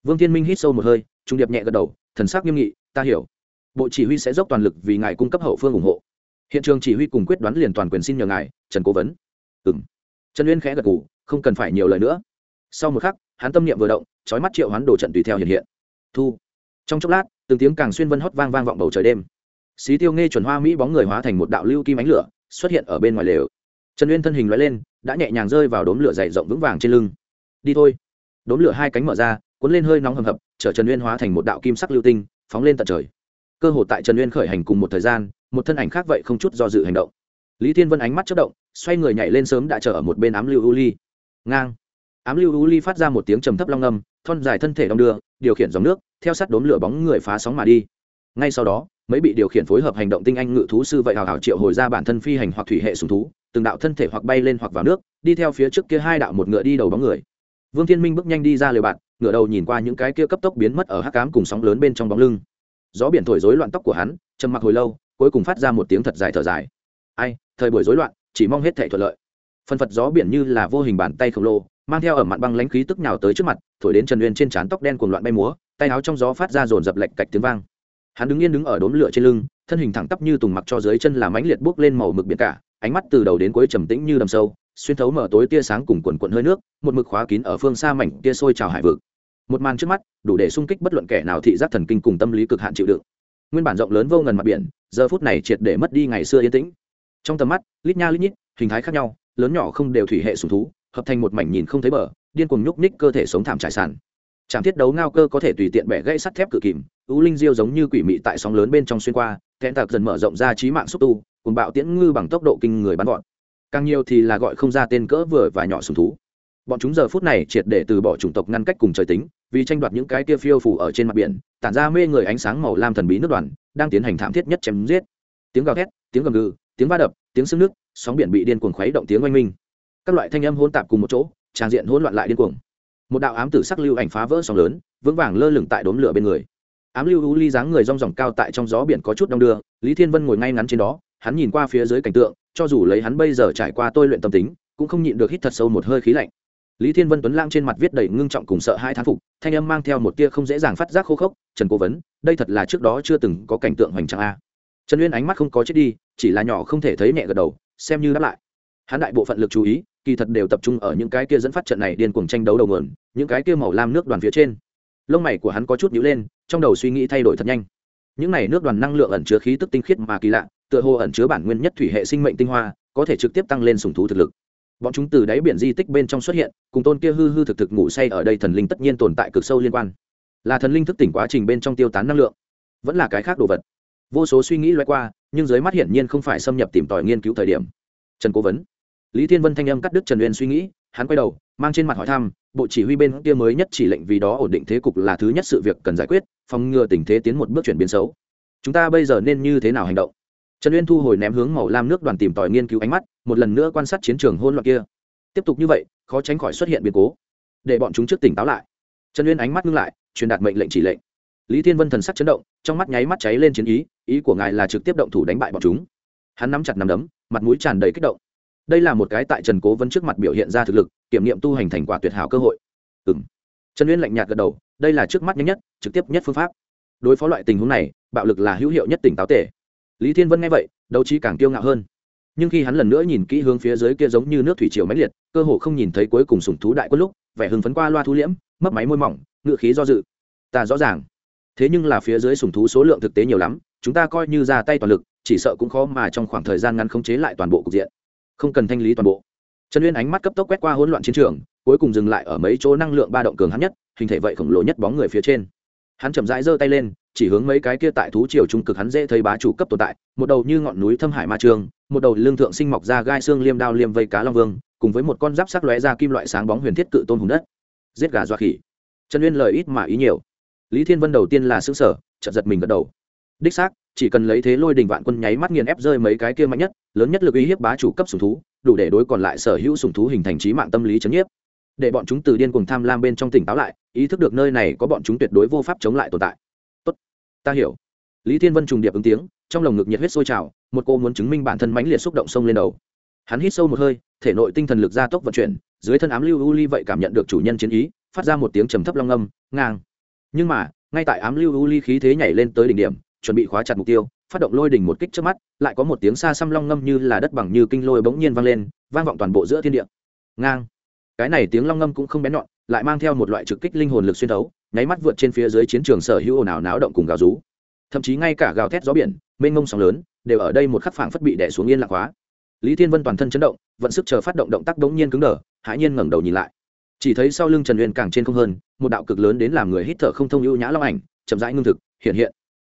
vương thiên minh hít sâu một hơi trung điệp nhẹ gật đầu thần sắc nghiêm nghị ta hiểu bộ chỉ huy sẽ dốc toàn lực vì ngài cung cấp hậu phương ủng hộ. Hiện trường chỉ huy cùng quyết đoán liền toàn quyền xin nhờ ngài, trần cố vấn. Ừ m trần uyên khẽ gật g ủ không cần phải nhiều lời nữa. Sau một khắc, hắn tâm niệm vừa động trói mắt triệu hoán đồ trận tùy theo hiện hiện. Thu. Trong chốc lát, từng tiếng càng xuyên vân hót vang vang vọng bầu trời đêm. Xí tiêu nghe chuẩn hoa mỹ bóng người hóa thành một đạo lưu kim ánh lửa, xuất hiện ở bên ngoài lều. Trần uyên thân hình loại lên, đã nhẹ nhàng rơi vào đốm lửa dày rộng vững vàng trên lưng. Đi thôi. Đốm lửa hai cánh mở ra, cuốn lên hơi nóng hầm hập, chở trần uyên hóa thành một đạo kim sắc lưu tinh, phóng lên tận trời cơ hội tại trần uyên khởi hành cùng một thời gian, một thân ảnh khác vậy không chút do dự hành động. Lý thiên vân ánh mắt chất động, xoay người nhảy lên sớm đã chờ ở một bên ám lưu u ly. Ngang. Ám lưu u ly phát ra một tiếng trầm thấp long âm, thon dài thân thể đong đưa, điều khiển dòng nước, theo sát đốm lửa bóng người phá sóng mà đi. Ngay sau đó, mấy bị điều khiển phối hợp hành động tinh anh ngự thú sư vậy hào hào triệu hồi ra bản thân phi hành hoặc thủy hệ sùng thú, từng đạo thân thể hoặc bay lên hoặc vào nước, đi theo phía trước kia hai đạo một ngựa đi đầu bóng người. Vương thiên minh bước nhanh đi ra lều bạn ngựa đầu nhìn qua những cái kia cấp tốc biến mất ở hắc cám cùng sóng lớn bên trong bóng lưng gió biển thổi rối loạn tóc của hắn, trầm mặc hồi lâu, cuối cùng phát ra một tiếng thật dài thở dài. Ai, thời buổi rối loạn, chỉ mong hết thể thuận lợi. Phân phật gió biển như là vô hình bàn tay khổng lồ, mang theo ở mặt băng lãnh khí tức nhào tới trước mặt, thổi đến trần uyên trên trán tóc đen cuồng loạn bay múa, tay áo trong gió phát ra dồn dập lệch cạch tiếng vang. Hắn đứng yên đứng ở đốm lửa trên lưng, thân hình thẳng tắp như tùng mặc cho dưới chân làm ánh liệt bước lên màu mực biển cả, ánh mắt từ đầu đến cuối trầm tĩnh như đầm sâu, xuyên thấu mở tối tia sáng cùng quần quần hơi nước, một mực khóa kín ở phương xa mảnh tia sôi trào hải vực một màn trước mắt, đủ để sung kích bất luận kẻ nào thị giác thần kinh cùng tâm lý cực hạn chịu đựng. Nguyên bản rộng lớn vô ngần mặt biển, giờ phút này triệt để mất đi ngày xưa yên tĩnh. Trong tầm mắt, lít nha lít nhít, hình thái khác nhau, lớn nhỏ không đều thủy hệ sùng thú, hợp thành một mảnh nhìn không thấy bờ, điên cuồng nhúc ních cơ thể sống thảm trải sản trạm thiết đấu ngao cơ có thể tùy tiện bẻ gãy sắt thép cự kìm, u linh diêu giống như quỷ mị tại sóng lớn bên trong xuyên qua kẽn tạc dần mở rộng ra trí mạng xúc tu cùng bạo tiễn ngư bằng tốc độ kinh người bắn gọn. Càng nhiều thì là gọi không ra tên cỡ vừa và nhỏ sùng thú. Bọn chúng giờ phút này triệt để từ bỏ chủng tộc ngăn cách cùng trời tính vì tranh đoạt những cái kia phiêu phủ ở trên mặt biển, tản ra mê người ánh sáng màu lam thần bí nước đoàn, đang tiến hành thảm thiết nhất chém giết. Tiếng gào thét, tiếng gầm gừ, tiếng va đập, tiếng sưng nước, sóng biển bị điên cuồng khuấy động tiếng oanh minh. Các loại thanh âm hỗn tạp cùng một chỗ tràn diện hỗn loạn lại điên cuồng. Một đạo ám tử sắc lưu ảnh phá vỡ sóng lớn, vững vàng lơ lửng tại đốm lửa bên người. Ám lưu u ly dáng người rong ròng cao tại trong gió biển có chút đông đưa, lý thiên vân ngồi ngay ngắn trên đó, hắn nhìn qua phía dưới cảnh tượng, cho dù lấy hắn bây giờ trải qua tôi luyện tâm tính, cũng không nhịn được hít thật sâu một hơi khí lạnh lý thiên vân tuấn lang trên mặt viết đầy ngưng trọng cùng sợ hai thán phục, thanh âm mang theo một tia không dễ dàng phát giác khô khốc, trần cố vấn, đây thật là trước đó chưa từng có cảnh tượng hoành tráng a. Trần uyên ánh mắt không có chết đi, chỉ là nhỏ không thể thấy nhẹ gật đầu, xem như đáp lại. Hắn đại bộ phận lực chú ý, kỳ thật đều tập trung ở những cái kia dẫn phát trận này điên cuồng tranh đấu đầu nguồn, những cái kia màu lam nước đoàn phía trên. Lông mày của hắn có chút nhíu lên, trong đầu suy nghĩ thay đổi thật nhanh. Những này nước đoàn năng lượng ẩn chứa khí tức tinh khiết mà kỳ lạ, tựa hồ ẩn chứa bản nguyên nhất thủy hệ sinh mệnh tinh hoa, có thể trực tiếp tăng lên sùng thú thực lực bọn chúng từ đáy biển di tích bên trong xuất hiện, cùng tôn kia hư hư thực thực ngủ say ở đây thần linh tất nhiên tồn tại cực sâu liên quan. Là thần linh thức tỉnh quá trình bên trong tiêu tán năng lượng, vẫn là cái khác đồ vật. Vô số suy nghĩ loay qua, nhưng dưới mắt hiển nhiên không phải xâm nhập tìm tòi nghiên cứu thời điểm. Trần cố vấn. Lý thiên vân thanh âm cắt đứt trần uyên suy nghĩ, hắn quay đầu, mang trên mặt hỏi thăm, bộ chỉ huy bên kia mới nhất chỉ lệnh vì đó ổn định thế cục là thứ nhất sự việc cần giải quyết, phòng ngừa tình thế tiến một bước chuyển biến xấu. Chúng ta bây giờ nên như thế nào hành động? Trần uyên thu hồi ném hướng màu lam nước đoàn tìm tòi nghiên cứu ánh mắt một lần nữa quan sát chiến trường hỗn loạn kia. Tiếp tục như vậy, khó tránh khỏi xuất hiện biến cố. Để bọn chúng trước tỉnh táo lại. Trần uyên ánh mắt ngưng lại, truyền đạt mệnh lệnh chỉ lệnh. Lý thiên vân thần sắc chấn động, trong mắt nháy mắt cháy lên chiến ý ý của ngài là trực tiếp động thủ đánh bại bọn chúng. Hắn nắm chặt nắm đấm, mặt mũi tràn đầy kích động. Đây là một cái tại trần cố vấn trước mặt biểu hiện ra thực lực, kiểm nghiệm tu hành thành quả tuyệt hảo cơ hội. Ừ m trần uyên lạnh nhạt gật đầu, đây là trước mắt nhanh nhất, trực tiếp nhất phương pháp. Đối phó loại tình huống này, bạo lực là hữu hiệu nhất tỉnh táo tể. Lý thiên vân nghe vậy, đấu trí càng kiêu ngạo hơn nhưng khi hắn lần nữa nhìn kỹ hướng phía dưới kia giống như nước thủy triều máy liệt, cơ hồ không nhìn thấy cuối cùng sùng thú đại quân lúc, vẻ hưng phấn qua loa thu liễm, mấp máy môi mỏng, ngựa khí do dự. Ta rõ ràng. Thế nhưng là phía dưới sùng thú số lượng thực tế nhiều lắm, chúng ta coi như ra tay toàn lực, chỉ sợ cũng khó mà trong khoảng thời gian ngắn khống chế lại toàn bộ cục diện. Không cần thanh lý toàn bộ. Trần uyên ánh mắt cấp tốc quét qua hỗn loạn chiến trường, cuối cùng dừng lại ở mấy chỗ năng lượng ba động cường hắn nhất, hình thể vậy khổng lồ nhất bóng người phía trên. Hắn chậm rãi giơ tay lên chỉ hướng mấy cái kia tại thú triều trung cực hắn dễ thấy bá chủ cấp tồn tại, một đầu như ngọn núi thâm hải ma trường, một đầu lương thượng sinh mọc ra gai xương liêm đao liêm vây cá long vương, cùng với một con giáp sắc lóe ra kim loại sáng bóng huyền thiết cự tôn hùng đất. Giết gà dọa khỉ. Trần uyên lời ít mà ý nhiều. Lý thiên vân đầu tiên là xứ sở chợt giật mình gật đầu. Đích xác, chỉ cần lấy thế lôi đình vạn quân nháy mắt nghiền ép rơi mấy cái kia mạnh nhất, lớn nhất lực uy hiếp bá chủ cấp sùng thú, đủ để đối còn lại sở hữu sùng thú hình thành trí mạng tâm lý chấn nhiếp. Để bọn chúng từ điên cùng tham lam bên trong tỉnh táo lại, ý thức được nơi này có bọn chúng tuyệt đối vô pháp chống lại tồn tại ta hiểu. Lý thiên vân trùng điệp ứng tiếng, trong lồng ngực nhiệt huyết sôi trào, một cô muốn chứng minh bản thân mãnh liệt xúc động sông lên đầu. Hắn hít sâu một hơi, thể nội tinh thần lực gia tốc vận chuyển, dưới thân ám lưu u ly vậy cảm nhận được chủ nhân chiến ý, phát ra một tiếng trầm thấp long âm, ngang. Nhưng mà, ngay tại ám lưu u ly khí thế nhảy lên tới đỉnh điểm, chuẩn bị khóa chặt mục tiêu, phát động lôi đỉnh một kích trước mắt, lại có một tiếng xa xăm long ngâm như là đất bằng như kinh lôi bỗng nhiên vang lên, vang vọng toàn bộ giữa thiên địa. Ngang. Cái này tiếng long ngâm cũng không bén nhọn, lại mang theo một loại trực kích linh hồn lực xuyên thấu nháy mắt vượt trên phía dưới chiến trường sở hữu ồn ào náo động cùng gào rú. Thậm chí ngay cả gào thét gió biển, mênh mông sóng lớn, đều ở đây một khắc phảng phất bị đè xuống yên lạc hóa. Lý thiên vân toàn thân chấn động, vận sức chờ phát động động tác đống nhiên cứng đờ, hãi nhiên ngẩng đầu nhìn lại. Chỉ thấy sau lưng trần uyên càng trên không hơn, một đạo cực lớn đến làm người hít thở không thông ưu nhã long ảnh, chậm rãi ngưng thực, hiện hiện.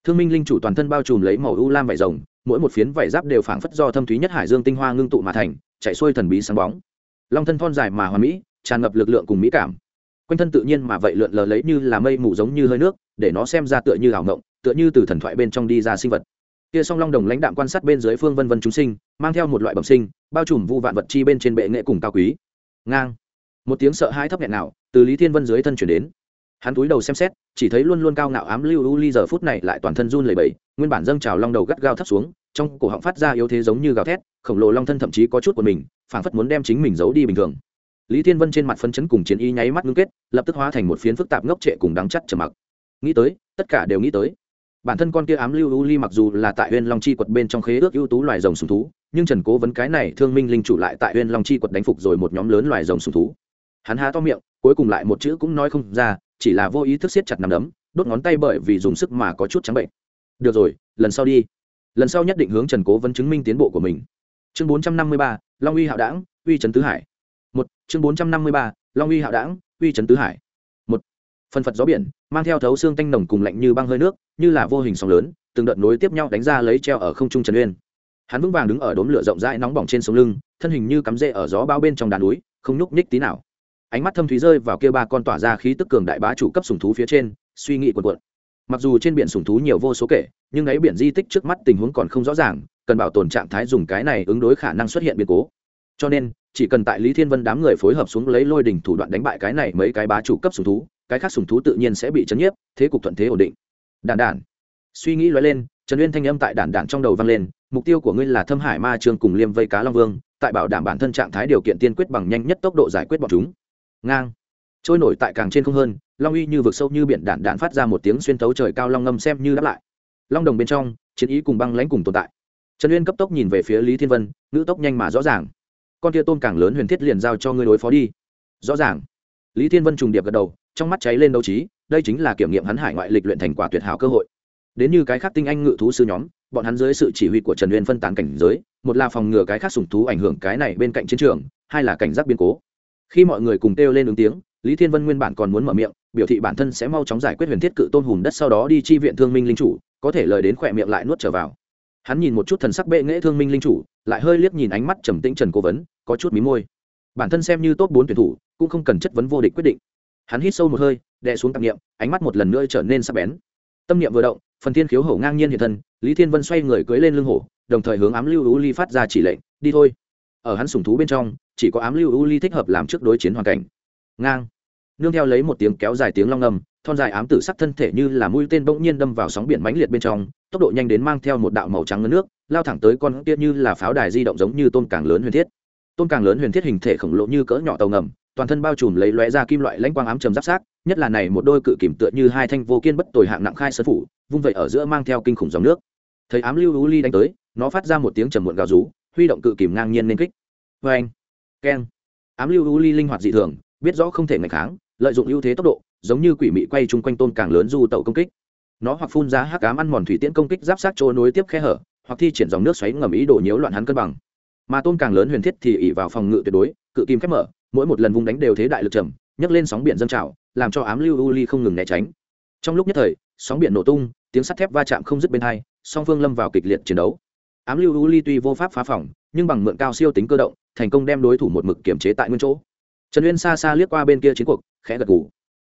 Thương minh linh chủ toàn thân bao trùm lấy màu ưu lam vải rồng, mỗi một phiến vải giáp đều phảng phất do thâm thúy nhất hải dương tinh hoa ngưng tụ mà thành, chạy xuôi thần bí sáng bóng. Long thân thon dài mà hoa mỹ, tràn ngập lực lượng cùng mỹ cảm quanh thân tự nhiên mà vậy lượn lờ lấy như là mây mù giống như hơi nước, để nó xem ra tựa như ảo ngộng, tựa như từ thần thoại bên trong đi ra sinh vật. Kia song long đồng lãnh đạm quan sát bên dưới phương vân vân chúng sinh, mang theo một loại bẩm sinh, bao trùm vu vạn vật chi bên trên bệ nghệ cùng cao quý. Ngang. Một tiếng sợ hãi thấp nhẹ nào, từ lý thiên vân dưới thân chuyển đến. Hắn túi đầu xem xét, chỉ thấy luôn luôn cao ngạo ám lưu u ly giờ phút này lại toàn thân run lẩy bẩy, nguyên bản dâng trào long đầu gắt gao thấp xuống, trong cổ họng phát ra yếu thế giống như gào thét, khổng lồ long thân thậm chí có chút của mình, phảng phất muốn đem chính mình giấu đi bình thường lý thiên vân trên mặt phấn chấn cùng chiến y nháy mắt ngưng kết, lập tức hóa thành một phiến phức tạp ngốc trệ cùng đắng chắt trầm mặc. Nghĩ tới, tất cả đều nghĩ tới. Bản thân con kia ám lưu u ly mặc dù là tại huyên long chi quật bên trong khế ước ưu tú loài rồng sùng thú, nhưng trần cố vấn cái này thương minh linh chủ lại tại huyên long chi quật đánh phục rồi một nhóm lớn loài rồng sùng thú. Hắn há to miệng, cuối cùng lại một chữ cũng nói không ra, chỉ là vô ý thức siết chặt nằm đấm, đốt ngón tay bởi vì dùng sức mà có chút trắng bệnh. Được rồi, lần sau đi. Lần sau nhất định hướng trần cố vấn chứng minh tiến bộ của mình. Chương bốn trăm năm mươi ba, long uy hạo đảng, uy Trần tứ hải một, chương bốn trăm năm mươi ba, long uy hạo đảng, uy trấn tứ hải. Một phần phật gió biển, mang theo thấu xương tanh nồng cùng lạnh như băng hơi nước, như là vô hình sóng lớn, từng đợt nối tiếp nhau đánh ra lấy treo ở không trung trần uyên. Hắn vững vàng đứng ở đốm lửa rộng rãi nóng bỏng trên sống lưng, thân hình như cắm rễ ở gió bao bên trong đàn núi, không nhúc nhích tí nào. Ánh mắt thâm thúy rơi vào kia ba con tỏa ra khí tức cường đại bá chủ cấp sùng thú phía trên, suy nghĩ quần quận mặc dù trên biển sùng thú nhiều vô số kể, nhưng ấy biển di tích trước mắt tình huống còn không rõ ràng, cần bảo tồn trạng thái dùng cái này ứng đối khả năng xuất hiện biến cố. Cho nên chỉ cần tại lý thiên vân đám người phối hợp xuống lấy lôi đỉnh thủ đoạn đánh bại cái này mấy cái bá chủ cấp sùng thú, cái khác sùng thú tự nhiên sẽ bị chấn nhiếp, thế cục thuận thế ổn định. Đản đản. Suy nghĩ lóe lên, trần uyên thanh âm tại đản đản trong đầu vang lên, mục tiêu của ngươi là thâm hải ma trương cùng liêm vây cá long vương, tại bảo đảm bản thân trạng thái điều kiện tiên quyết bằng nhanh nhất tốc độ giải quyết bọn chúng. Ngang. Trôi nổi tại càng trên không hơn, long uy như vực sâu như biển đạn đạn phát ra một tiếng xuyên thấu trời cao long ngâm xem như đáp lại. Long đồng bên trong, chiến ý cùng băng lãnh cùng tồn tại. Trần uyên cấp tốc nhìn về phía lý thiên vân, ngữ tốc nhanh mà rõ ràng con tia tôm càng lớn huyền thiết liền giao cho ngươi đối phó đi. Rõ ràng. Lý thiên vân trùng điệp gật đầu, trong mắt cháy lên đấu trí, đây chính là kiểm nghiệm hắn hải ngoại lịch luyện thành quả tuyệt hảo cơ hội. Đến như cái khác tinh anh ngự thú sư nhóm, bọn hắn dưới sự chỉ huy của trần uyên phân tán cảnh giới, một là phòng ngừa cái khác sùng thú ảnh hưởng cái này bên cạnh chiến trường, hai là cảnh giác biến cố. Khi mọi người cùng kêu lên ứng tiếng, lý thiên vân nguyên bản còn muốn mở miệng, biểu thị bản thân sẽ mau chóng giải quyết huyền thiết cự tôn hùm đất sau đó đi chi viện thương minh linh chủ, có thể lời đến khỏe miệng lại nuốt trở vào hắn nhìn một chút thần sắc bệ nghễ thương minh linh chủ, lại hơi liếc nhìn ánh mắt trầm tĩnh trần cố vấn, có chút mí môi. Bản thân xem như top bốn tuyển thủ, cũng không cần chất vấn vô địch quyết định. Hắn hít sâu một hơi, đè xuống tạp niệm, ánh mắt một lần nữa trở nên sắc bén. Tâm niệm vừa động, phần thiên khiếu hổ ngang nhiên hiện thân, lý thiên vân xoay người cưới lên lưng hổ, đồng thời hướng ám lưu u ly phát ra chỉ lệnh, đi thôi. Ở hắn sùng thú bên trong, chỉ có ám lưu u ly thích hợp làm trước đối chiến hoàn cảnh. Ngang nương theo lấy một tiếng kéo dài tiếng long ngầm thon dài ám tử sắc thân thể như là mũi tên bỗng nhiên đâm vào sóng biển mãnh liệt bên trong, tốc độ nhanh đến mang theo một đạo màu trắng ngấn nước, lao thẳng tới con kia như là pháo đài di động giống như tôn càng lớn huyền thiết. Tôn càng lớn huyền thiết hình thể khổng lồ như cỡ nhỏ tàu ngầm, toàn thân bao trùm lấy lóe ra kim loại lãnh quang ám trầm giáp sát, nhất là này một đôi cự kìm tựa như hai thanh vô kiên bất tồi hạng nặng khai sơn phủ, vung vậy ở giữa mang theo kinh khủng dòng nước. Thấy ám lưu lưu ly đánh tới, nó phát ra một tiếng trầm muộn gào rú, huy động cự kìm ngang nhiên nên kích. Vê anh keng. Ám lưu lưu ly linh hoạt dị thường biết rõ không thể ngày kháng, lợi dụng ưu thế tốc độ, giống như quỷ mị quay chung quanh tôn càng lớn du tàu công kích. Nó hoặc phun ra hắc ám ăn mòn thủy tiễn công kích giáp sát chỗ nối tiếp khe hở, hoặc thi triển dòng nước xoáy ngầm ý đồ nhiễu loạn hắn cân bằng. Mà tôn càng lớn huyền thiết thì ỉ vào phòng ngự tuyệt đối, cự kim khép mở, mỗi một lần vung đánh đều thế đại lực trầm, nhấc lên sóng biển dâng trào, làm cho ám lưu u ly không ngừng né tránh. Trong lúc nhất thời, sóng biển nổ tung, tiếng sắt thép va chạm không dứt bên hai, song phương lâm vào kịch liệt chiến đấu. Ám lưu u ly tuy vô pháp phá phòng, nhưng bằng mượn cao siêu tính cơ động, thành công đem đối thủ một mực kiểm chế tại nguyên chỗ trần uyên xa xa liếc qua bên kia chiến cuộc, khẽ gật gù.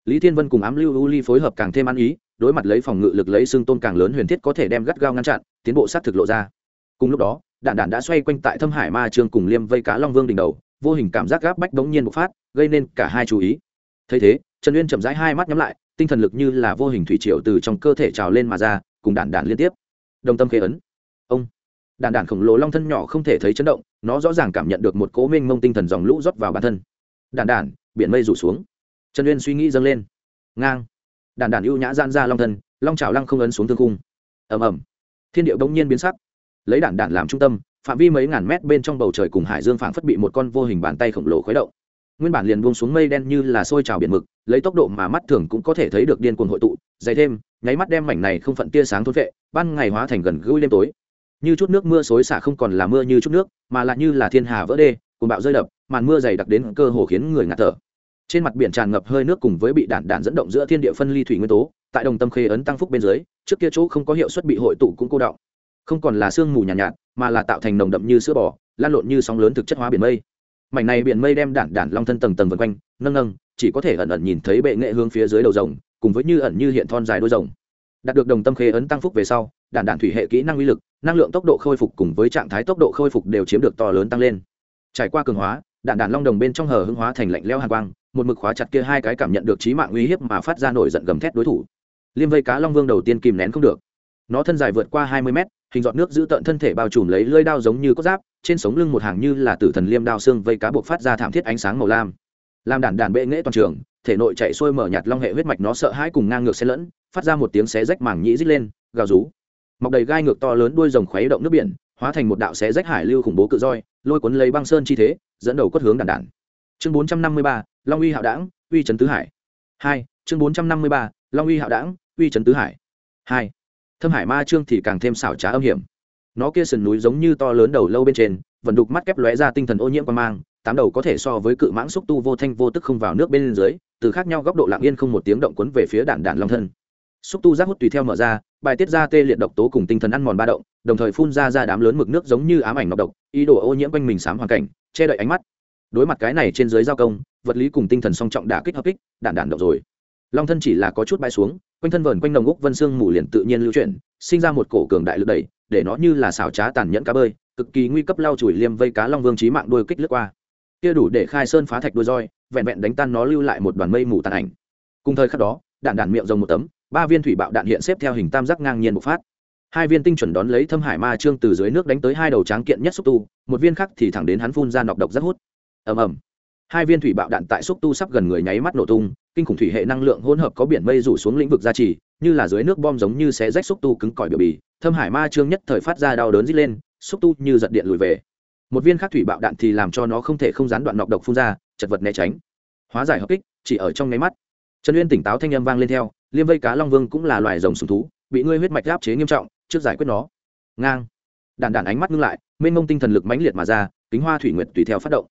Lý thiên vân cùng ám lưu u ly phối hợp càng thêm ăn ý, đối mặt lấy phòng ngự lực lấy xương tôn càng lớn huyền thiết có thể đem gắt gao ngăn chặn, tiến bộ sát thực lộ ra. Cùng lúc đó, đạn đạn đã xoay quanh tại thâm hải ma trương cùng liêm vây cá long vương đỉnh đầu, vô hình cảm giác gáp bách đống nhiên bộc phát, gây nên cả hai chú ý. Thấy thế, trần uyên chậm rãi hai mắt nhắm lại, tinh thần lực như là vô hình thủy triều từ trong cơ thể trào lên mà ra, cùng đạn đạn liên tiếp. Đồng tâm khế ấn. Ông. Đạn đạn khổng lồ long thân nhỏ không thể thấy chấn động, nó rõ ràng cảm nhận được một cố minh mông tinh thần dòng lũ rót vào bản thân đàn đàn biển mây rủ xuống. Trần uyên suy nghĩ dâng lên. Ngang. Đàn đàn ưu nhã gian ra long thân, long trào lăng không ấn xuống thương cung ầm ầm. Thiên điệu bỗng nhiên biến sắc. Lấy đàn đàn làm trung tâm, phạm vi mấy ngàn mét bên trong bầu trời cùng hải dương phảng phất bị một con vô hình bàn tay khổng lồ khuấy động. Nguyên bản liền buông xuống mây đen như là sôi trào biển mực, lấy tốc độ mà mắt thường cũng có thể thấy được điên cuồng hội tụ, dày thêm, nháy mắt đem mảnh này không phận tia sáng thôn vệ ban ngày hóa thành gần gũi đêm tối. Như chút nước mưa xối xả không còn là mưa như chút nước, mà lại như là thiên hà vỡ đê cùng bạo rơi đập màn mưa dày đặc đến cơ hồ khiến người ngạt thở. Trên mặt biển tràn ngập hơi nước cùng với bị đạn đạn dẫn động giữa thiên địa phân ly thủy nguyên tố tại đồng tâm khê ấn tăng phúc bên dưới trước kia chỗ không có hiệu suất bị hội tụ cũng cô động không còn là sương mù nhàn nhạt, nhạt mà là tạo thành nồng đậm như sữa bò lan lộn như sóng lớn thực chất hóa biển mây. Mảnh này biển mây đem đản đản long thân tầng tầng vần quanh nâng nâng chỉ có thể ẩn ẩn nhìn thấy bệ nghệ hướng phía dưới đầu rồng cùng với như ẩn như hiện thon dài đôi rồng. Đạt được đồng tâm khê ấn tăng phúc về sau đản đản thủy hệ kỹ năng uy lực năng lượng tốc độ khôi phục cùng với trạng thái tốc độ khôi phục đều chiếm được to lớn tăng lên trải qua cường hóa, đạn đạn long đồng bên trong hờ hưng hóa thành lạnh leo hàn quang, một mực khóa chặt kia hai cái cảm nhận được trí mạng uy hiếp mà phát ra nổi giận gầm thét đối thủ. Liêm vây cá long vương đầu tiên kìm nén không được. Nó thân dài vượt qua hai mươi mét, hình giọt nước giữ tận thân thể bao trùm lấy lưỡi đao giống như cốt giáp, trên sống lưng một hàng như là tử thần liêm đao xương vây cá buộc phát ra thảm thiết ánh sáng màu lam. Làm đản đản bệ nghễ toàn trường, thể nội chạy xuôi mở nhạt long hệ huyết mạch nó sợ hãi cùng ngang ngược xen lẫn, phát ra một tiếng xé rách màng nhĩ rít lên, gào rú. Mọc đầy gai ngược to lớn đuôi rồng khuấy động nước biển hóa thành một đạo xé rách hải lưu khủng bố cự roi, lôi cuốn lấy băng sơn chi thế, dẫn đầu quất hướng đàn đàn. Chương bốn trăm năm mươi ba, long uy hạo đảng, uy trấn tứ hải. Hai, chương bốn trăm năm mươi ba, long uy hạo đảng, uy trấn tứ hải. Hai, thâm hải ma trương thì càng thêm xảo trá âm hiểm. Nó kia sườn núi giống như to lớn đầu lâu bên trên, vẫn đục mắt kép lóe ra tinh thần ô nhiễm qua mang, tám đầu có thể so với cự mãng xúc tu vô thanh vô tức không vào nước bên dưới, từ khác nhau góc độ lạng yên không một tiếng động quấn về phía đạn đạn long thân xúc tu giác hút tùy theo mở ra, bài tiết ra tê liệt độc tố cùng tinh thần ăn mòn ba động, đồng thời phun ra ra đám lớn mực nước giống như ám ảnh nọc độc, ý đồ ô nhiễm quanh mình sám hoàn cảnh, che đậy ánh mắt. Đối mặt cái này trên dưới giao công, vật lý cùng tinh thần song trọng đả kích hợp kích, đạn đạn độc rồi. Long thân chỉ là có chút bay xuống, quanh thân vờn quanh đồng úc vân xương mù liền tự nhiên lưu chuyển, sinh ra một cổ cường đại lực đẩy, để nó như là xảo trá tàn nhẫn cá bơi, cực kỳ nguy cấp lao chùi liêm vây cá long vương trí mạng đôi kích lướt qua. Kia đủ để khai sơn phá thạch đôi roi, vẹn vẹn đánh tan nó lưu lại một đoàn mây mù tàn ảnh. Cùng thời khắc đó đạn đạn miệng rồng một tấm, ba viên thủy bạo đạn hiện xếp theo hình tam giác ngang nhiên bộc phát. Hai viên tinh chuẩn đón lấy thâm hải ma trương từ dưới nước đánh tới hai đầu tráng kiện nhất xúc tu, một viên khác thì thẳng đến hắn phun ra nọc độc rất hút. Ầm ầm. Hai viên thủy bạo đạn tại xúc tu sắp gần người nháy mắt nổ tung, kinh khủng thủy hệ năng lượng hỗn hợp có biển mây rủ xuống lĩnh vực gia trì, như là dưới nước bom giống như xé rách xúc tu cứng cỏi biểu bì, thâm hải ma trương nhất thời phát ra đau đớn rít lên, xúc tu như giật điện lùi về. Một viên khác thủy bạo đạn thì làm cho nó không thể không gián đoạn nọc độc phun ra, chật vật né tránh. Hóa giải hợp kích, chỉ ở trong nháy mắt trần uyên tỉnh táo thanh âm vang lên theo, liêm vây cá long vương cũng là loài rồng sùng thú, bị ngươi huyết mạch áp chế nghiêm trọng, trước giải quyết nó. Ngang. Đàn đàn ánh mắt ngưng lại, mênh mông tinh thần lực mãnh liệt mà ra, kính hoa thủy nguyệt tùy theo phát động.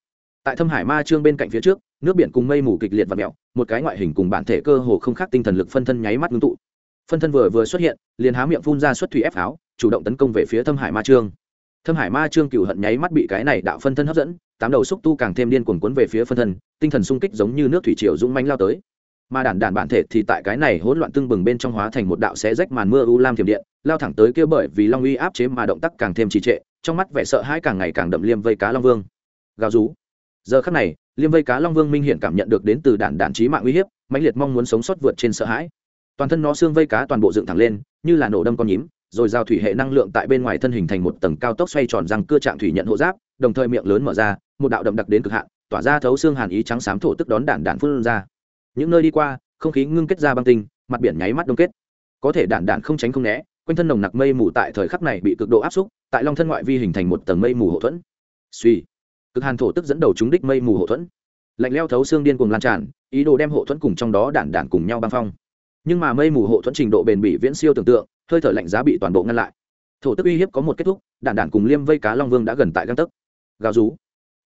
Tại thâm hải ma trương bên cạnh phía trước, nước biển cùng mây mù kịch liệt và mẹo một cái ngoại hình cùng bản thể cơ hồ không khác tinh thần lực phân thân nháy mắt ngưng tụ. Phân thân vừa vừa xuất hiện, liền há miệng phun ra xuất thủy ép pháo chủ động tấn công về phía thâm hải ma trương. Thâm hải ma trương cựu hận nháy mắt bị cái này đạo phân thân hấp dẫn, tám đầu xúc tu càng thêm điên cuồng cuốn về phía phân thân, tinh thần sung kích giống như nước thủy triều dũng manh lao tới mà đản đản bản thể thì tại cái này hỗn loạn tưng bừng bên trong hóa thành một đạo xé rách màn mưa u lam thiểm điện, lao thẳng tới kia bởi vì long uy áp chế mà động tác càng thêm trì trệ, trong mắt vẻ sợ hãi càng ngày càng đậm liêm vây cá long vương. Gào rú. Giờ khắc này, liêm vây cá long vương minh hiện cảm nhận được đến từ đản đản trí mạng uy hiếp, mãnh liệt mong muốn sống sót vượt trên sợ hãi. Toàn thân nó xương vây cá toàn bộ dựng thẳng lên, như là nổ đâm con nhím, rồi giao thủy hệ năng lượng tại bên ngoài thân hình thành một tầng cao tốc xoay tròn răng cưa trạng thủy nhận hộ giáp, đồng thời miệng lớn mở ra, một đạo đậm đặc đến cực hạn, tỏa ra thấu xương hàn ý trắng xám thổ tức đón đản đản phun ra những nơi đi qua, không khí ngưng kết ra băng tinh, mặt biển nháy mắt đông kết. Có thể đản đản không tránh không né, quanh thân nồng nặc mây mù tại thời khắc này bị cực độ áp xúc, tại long thân ngoại vi hình thành một tầng mây mù hậu thuẫn. Suy cực hàn thổ tức dẫn đầu chúng đích mây mù hậu thuẫn. Lạnh leo thấu xương điên cuồng lan tràn, ý đồ đem hộ thuẫn cùng trong đó đản đản cùng nhau băng phong. Nhưng mà mây mù hộ thuẫn trình độ bền bỉ viễn siêu tưởng tượng, hơi thở lạnh giá bị toàn bộ ngăn lại. Thổ tức uy hiếp có một kết thúc đản đản cùng liêm vây cá long vương đã gần tại găng tấc. Gào rú.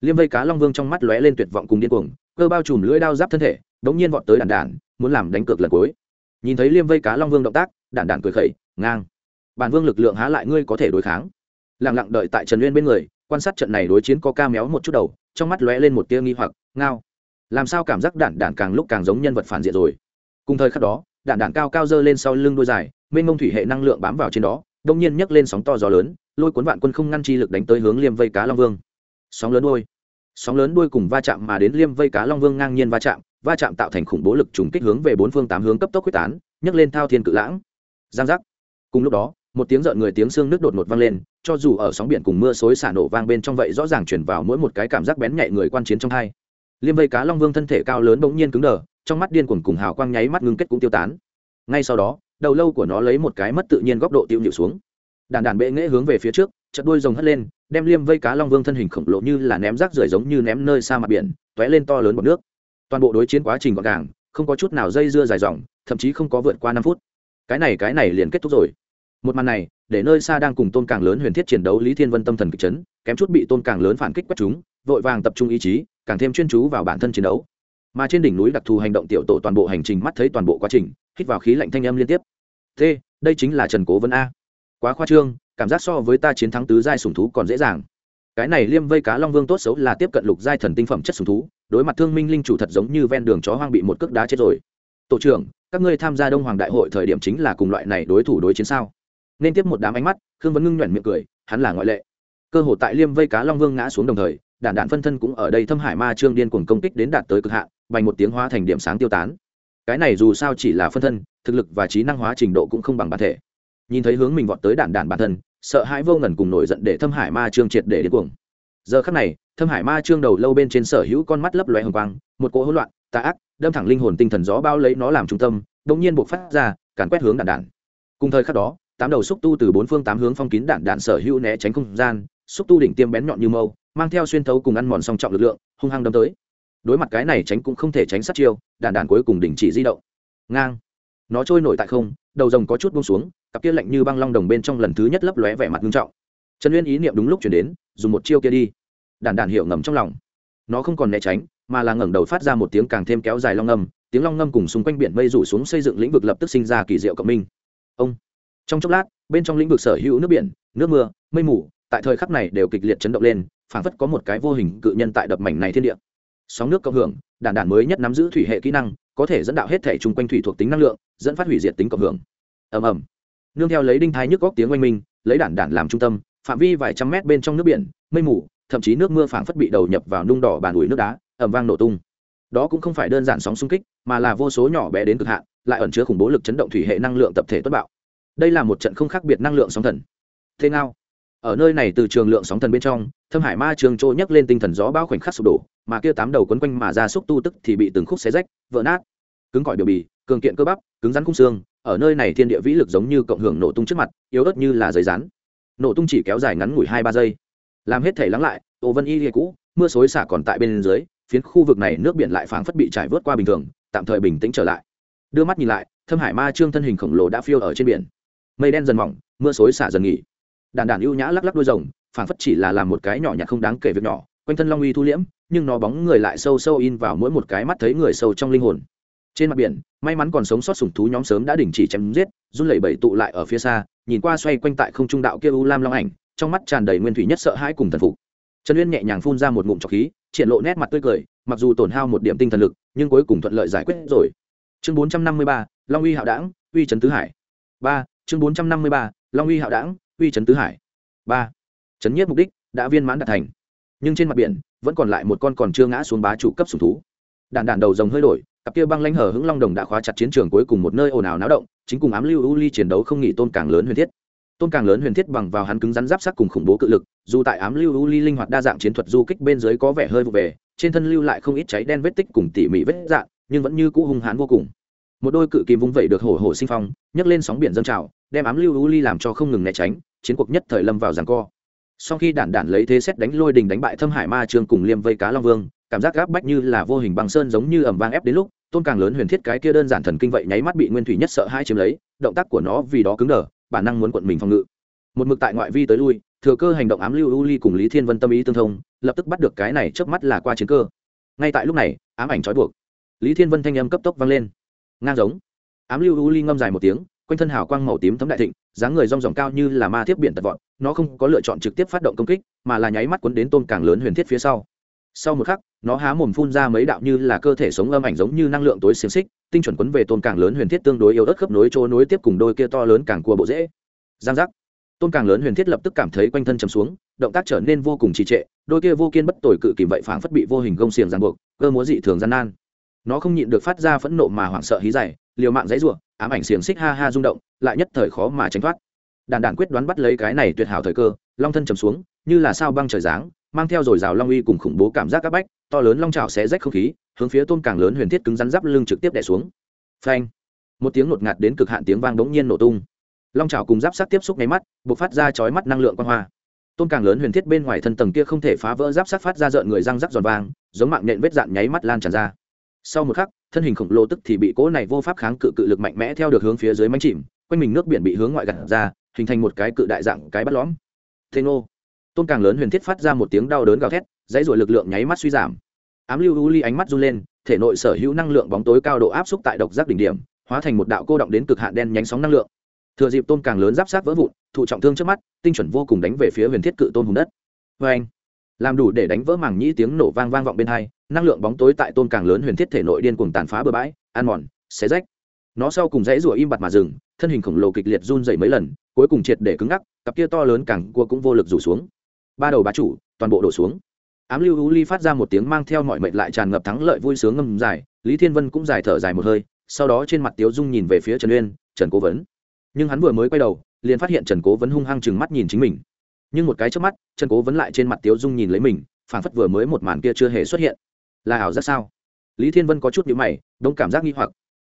Liêm vây cá long vương trong mắt lóe lên tuyệt vọng cùng điên cuồng, cơ bao trùm lưỡi đao giáp thân thể đống nhiên vọt tới đản đản muốn làm đánh cược lần cuối. Nhìn thấy liêm vây cá long vương động tác đản đản cười khẩy, ngang. Bản vương lực lượng há lại ngươi có thể đối kháng? Lặng lặng đợi tại trần uyên bên người, quan sát trận này đối chiến có ca méo một chút đầu, trong mắt lóe lên một tia nghi hoặc, ngao. Làm sao cảm giác đản đản càng lúc càng giống nhân vật phản diện rồi? Cùng thời khắc đó đản đản cao cao dơ lên sau lưng đôi dài, mênh mông thủy hệ năng lượng bám vào trên đó đông nhiên nhấc lên sóng to gió lớn, lôi cuốn vạn quân không ngăn chi lực đánh tới hướng liêm vây cá long vương. Sóng lớn đôi sóng lớn đuôi cùng va chạm mà đến liêm vây cá long vương ngang nhiên va chạm va chạm tạo thành khủng bố lực trùng kích hướng về bốn phương tám hướng cấp tốc quyết tán, nhấc lên thao thiên cự lãng. Giang giác. Cùng lúc đó, một tiếng rợn người tiếng xương nước đột ngột vang lên, cho dù ở sóng biển cùng mưa xối xả nổ vang bên trong vậy rõ ràng chuyển vào mỗi một cái cảm giác bén nhạy người quan chiến trong hai. Liêm vây cá long vương thân thể cao lớn bỗng nhiên cứng đờ, trong mắt điên cuồng cùng hào quang nháy mắt ngưng kết cũng tiêu tán. Ngay sau đó, đầu lâu của nó lấy một cái mất tự nhiên góc độ tiêu nhịu xuống. Đàn đàn bệ nghễ hướng về phía trước chật đuôi rồng hất lên, đem liêm vây cá long vương thân hình khổng lồ như là ném rác rưởi giống như ném nơi xa mặt biển, tóe lên to lớn bọt nước toàn bộ đối chiến quá trình gọn gàng, không có chút nào dây dưa dài dòng, thậm chí không có vượt qua năm phút. Cái này cái này liền kết thúc rồi. Một màn này, để nơi xa đang cùng tôn càng lớn huyền thiết chiến đấu lý thiên vân tâm thần kịch chấn, kém chút bị tôn càng lớn phản kích quét chúng, vội vàng tập trung ý chí, càng thêm chuyên chú vào bản thân chiến đấu. Mà trên đỉnh núi đặc thù hành động tiểu tổ toàn bộ hành trình mắt thấy toàn bộ quá trình, hít vào khí lạnh thanh âm liên tiếp. T, đây chính là trần cố vân a. Quá khoa trương, cảm giác so với ta chiến thắng tứ giai sùng thú còn dễ dàng cái này liêm vây cá long vương tốt xấu là tiếp cận lục giai thần tinh phẩm chất sùng thú, đối mặt thương minh linh chủ thật giống như ven đường chó hoang bị một cước đá chết rồi. Tổ trưởng, các ngươi tham gia đông hoàng đại hội thời điểm chính là cùng loại này đối thủ đối chiến sao? Nên tiếp một đám ánh mắt, khương vấn ngưng nhuận miệng cười, hắn là ngoại lệ. Cơ hội tại liêm vây cá long vương ngã xuống đồng thời, đạn đạn phân thân cũng ở đây thâm hải ma trương điên cuồng công kích đến đạt tới cực hạn, bành một tiếng hóa thành điểm sáng tiêu tán. Cái này dù sao chỉ là phân thân, thực lực và trí năng hóa trình độ cũng không bằng bản thể. Nhìn thấy hướng mình vọt tới đạn đạn bản thân sợ hãi vô ngần cùng nổi giận để thâm hải ma trương triệt để đến cuồng. Giờ khắc này, thâm hải ma trương đầu lâu bên trên sở hữu con mắt lấp loe hồng quang, một cỗ hỗn loạn, tà ác, đâm thẳng linh hồn tinh thần gió bao lấy nó làm trung tâm đông nhiên buộc phát ra, càn quét hướng đạn đạn. Cùng thời khắc đó, tám đầu xúc tu từ bốn phương tám hướng phong kín đạn đạn sở hữu né tránh không gian, xúc tu đỉnh tiêm bén nhọn như mâu, mang theo xuyên thấu cùng ăn mòn song trọng lực lượng, hung hăng đâm tới. Đối mặt cái này tránh cũng không thể tránh sát chiêu, đạn đạn cuối cùng đình chỉ di động. Ngang. Nó trôi nổi tại không đầu rồng có chút buông xuống, cặp kia lạnh như băng long đồng bên trong lần thứ nhất lấp lóe vẻ mặt nghiêm trọng. Trần uyên ý niệm đúng lúc chuyển đến, dùng một chiêu kia đi. Đàn đản hiểu ngầm trong lòng. Nó không còn né tránh, mà là ngẩng đầu phát ra một tiếng càng thêm kéo dài long ngâm, tiếng long ngâm cùng xung quanh biển mây rủ xuống xây dựng lĩnh vực lập tức sinh ra kỳ diệu cộng minh. Ông! Trong chốc lát, bên trong lĩnh vực sở hữu nước biển, nước mưa, mây mù, tại thời khắc này đều kịch liệt chấn động lên, phảng phất có một cái vô hình cự nhân tại đập mảnh này thiên địa. Sóng nước cộng hưởng, đản đản mới nhất nắm giữ thủy hệ kỹ năng có thể dẫn đạo hết thể chung quanh thủy thuộc tính năng lượng, dẫn phát hủy diệt tính cộng hưởng. Ầm ầm. Nương theo lấy đinh thái nhức góc tiếng oanh minh, lấy đản đản làm trung tâm, phạm vi vài trăm mét bên trong nước biển, mây mù, thậm chí nước mưa phảng phất bị đầu nhập vào nung đỏ bàn ủi nước đá ẩm vang nổ tung. Đó cũng không phải đơn giản sóng xung kích, mà là vô số nhỏ bé đến cực hạn, lại ẩn chứa khủng bố lực chấn động thủy hệ năng lượng tập thể tuất bạo. Đây là một trận không khác biệt năng lượng sóng thần. Thế nào? Ở nơi này từ trường lượng sóng thần bên trong, thâm hải ma trường trôi nhấc lên tinh thần gió bao khoảnh khắc sụp đổ mà kia tám đầu quấn quanh mà ra xúc tu tức thì bị từng khúc xé rách, vỡ nát. Cứng cỏi biểu bì, cường kiện cơ bắp, cứng rắn khung xương, ở nơi này thiên địa vĩ lực giống như cộng hưởng nổ tung trước mặt, yếu ớt như là giấy rán. Nổ tung chỉ kéo dài ngắn ngủi hai ba giây. Làm hết thể lắng lại ô vân y lìa cũ, mưa xối xả còn tại bên dưới, phiến khu vực này nước biển lại phảng phất bị trải vớt qua bình thường, tạm thời bình tĩnh trở lại. Đưa mắt nhìn lại, thâm hải ma trương thân hình khổng lồ đã phiêu ở trên biển. Mây đen dần mỏng, mưa xối xả dần nghỉ. Đàn đàn ưu nhã lắc lắc đuôi rồng, phảng phất chỉ là làm một cái nhỏ nhặt không đáng kể việc nhỏ, quanh thân long uy thu liễm nhưng nó bóng người lại sâu sâu in vào mỗi một cái mắt thấy người sâu trong linh hồn. Trên mặt biển, may mắn còn sống sót sủng thú nhóm sớm đã đình chỉ chém giết, run lẩy bẩy tụ lại ở phía xa, nhìn qua xoay quanh tại không trung đạo kia u lam long ảnh, trong mắt tràn đầy nguyên thủy nhất sợ hãi cùng thần phục. Trần uyên nhẹ nhàng phun ra một ngụm trọc khí, triển lộ nét mặt tươi cười, mặc dù tổn hao một điểm tinh thần lực, nhưng cuối cùng thuận lợi giải quyết rồi. Chương bốn trăm năm mươi ba, long uy hạo đảng, uy trấn tứ hải. Ba, chương bốn trăm năm mươi ba, long uy hạo đảng, uy trấn tứ hải. Ba trấn nhất mục đích đã viên mãn đạt thành nhưng trên mặt biển vẫn còn lại một con còn chưa ngã xuống bá chủ cấp sùng thú. Đàn đàn đầu rồng hơi đổi, cặp kia băng lãnh hở hững long đồng đã khóa chặt chiến trường cuối cùng một nơi ồn ào náo động, chính cùng ám lưu u ly chiến đấu không nghỉ tôn càng lớn huyền thiết. Tôn càng lớn huyền thiết bằng vào hắn cứng rắn giáp sắc cùng khủng bố cự lực, dù tại ám lưu u ly linh hoạt đa dạng chiến thuật du kích bên dưới có vẻ hơi vụ về, trên thân lưu lại không ít cháy đen vết tích cùng tỉ mỉ vết dạng, nhưng vẫn như cũ hung hãn vô cùng. Một đôi cự kìm vung vẩy được hổ hổ sinh phong, nhấc lên sóng biển dâng trào, đem ám lưu u ly làm cho không ngừng né tránh, chiến cuộc nhất thời lâm vào giằng co sau khi đản đản lấy thế xét đánh lôi đình đánh bại thâm hải ma trương cùng liêm vây cá long vương, cảm giác gáp bách như là vô hình băng sơn giống như ẩm vang ép đến lúc, tôn càng lớn huyền thiết cái kia đơn giản thần kinh vậy nháy mắt bị nguyên thủy nhất sợ hai chiếm lấy, động tác của nó vì đó cứng đờ, bản năng muốn quận mình phòng ngự. Một mực tại ngoại vi tới lui, thừa cơ hành động ám lưu u ly cùng lý thiên vân tâm ý tương thông, lập tức bắt được cái này trước mắt là qua chiến cơ. Ngay tại lúc này, ám ảnh trói buộc. Lý thiên vân thanh âm cấp tốc vang lên. Ngang giống. Ám lưu u ly ngâm dài một tiếng quanh thân hào quang màu tím thấm đại thịnh, dáng người rong ròng cao như là ma thiếp biển tật vọt, nó không có lựa chọn trực tiếp phát động công kích, mà là nháy mắt cuốn đến tôn càng lớn huyền thiết phía sau. Sau một khắc, nó há mồm phun ra mấy đạo như là cơ thể sống âm ảnh giống như năng lượng tối xiềng xích, tinh chuẩn quấn về tôn càng lớn huyền thiết tương đối yếu ớt khớp nối chỗ nối tiếp cùng đôi kia to lớn càng cua bộ dễ giang giác. Tôn càng lớn huyền thiết lập tức cảm thấy quanh thân chầm xuống, động tác trở nên vô cùng trì trệ, đôi kia vô kiên bất tồi cự kìm vậy phảng phất bị vô hình gông xiềng ràng buộc, cơ múa dị thường gian nan. Nó không nhịn được phát ra phẫn nộ mà hoảng sợ hí dày liều mạng dãy ruộng ám ảnh xiềng xích ha ha rung động, lại nhất thời khó mà tránh thoát. Đàn đàn quyết đoán bắt lấy cái này tuyệt hảo thời cơ, long thân chầm xuống, như là sao băng trời giáng, mang theo dồi dào long uy cùng khủng bố cảm giác áp bách, to lớn long trào sẽ rách không khí, hướng phía tôn càng lớn huyền thiết cứng rắn giáp lưng trực tiếp đẻ xuống. Phanh! Một tiếng ngột ngạt đến cực hạn tiếng vang đống nhiên nổ tung. Long trào cùng giáp sắc tiếp xúc nháy mắt buộc phát ra chói mắt năng lượng quang hoa. Tôn càng lớn huyền thiết bên ngoài thân tầng kia không thể phá vỡ giáp sắc phát ra rợn người răng rắc giòn vang giống mạng nện vết dạn nháy mắt lan tràn ra. Sau một khắc thân hình khổng lồ tức thì bị cỗ này vô pháp kháng cự cự lực mạnh mẽ theo được hướng phía dưới mánh chìm, quanh mình nước biển bị hướng ngoại gặt ra, hình thành một cái cự đại dạng cái bắt lõm. Thế ngô tôn càng lớn huyền thiết phát ra một tiếng đau đớn gào thét, dãy rồi lực lượng nháy mắt suy giảm. Ám lưu u ly ánh mắt run lên, thể nội sở hữu năng lượng bóng tối cao độ áp xúc tại độc giác đỉnh điểm, hóa thành một đạo cô động đến cực hạn đen nhánh sóng năng lượng. Thừa dịp tôn càng lớn giáp sát vỡ vụn, thụ trọng thương trước mắt, tinh chuẩn vô cùng đánh về phía huyền thiết cự tôn hùng đất. Vê anh làm đủ để đánh vỡ màng nhĩ tiếng nổ vang vang vọng bên hai năng lượng bóng tối tại tôn càng lớn huyền thiết thể nội điên cuồng tàn phá bừa bãi, ăn mòn, xé rách. Nó sau cùng dãy rủa im bặt mà dừng, thân hình khổng lồ kịch liệt run dày mấy lần, cuối cùng triệt để cứng ngắc, cặp kia to lớn càng cua cũng vô lực rủ xuống. Ba đầu bá chủ, toàn bộ đổ xuống. Ám lưu u ly phát ra một tiếng mang theo mọi mệnh lại tràn ngập thắng lợi vui sướng ngâm dài, lý thiên vân cũng dài thở dài một hơi, sau đó trên mặt tiếu dung nhìn về phía trần uyên, trần cố vấn. Nhưng hắn vừa mới quay đầu, liền phát hiện trần cố vấn hung hăng chừng mắt nhìn chính mình. Nhưng một cái trước mắt, trần cố vấn lại trên mặt tiếu dung nhìn lấy mình phản phất vừa mới một màn kia chưa hề xuất hiện là ảo giác sao? Lý thiên vân có chút nhữ mày, đông cảm giác nghi hoặc.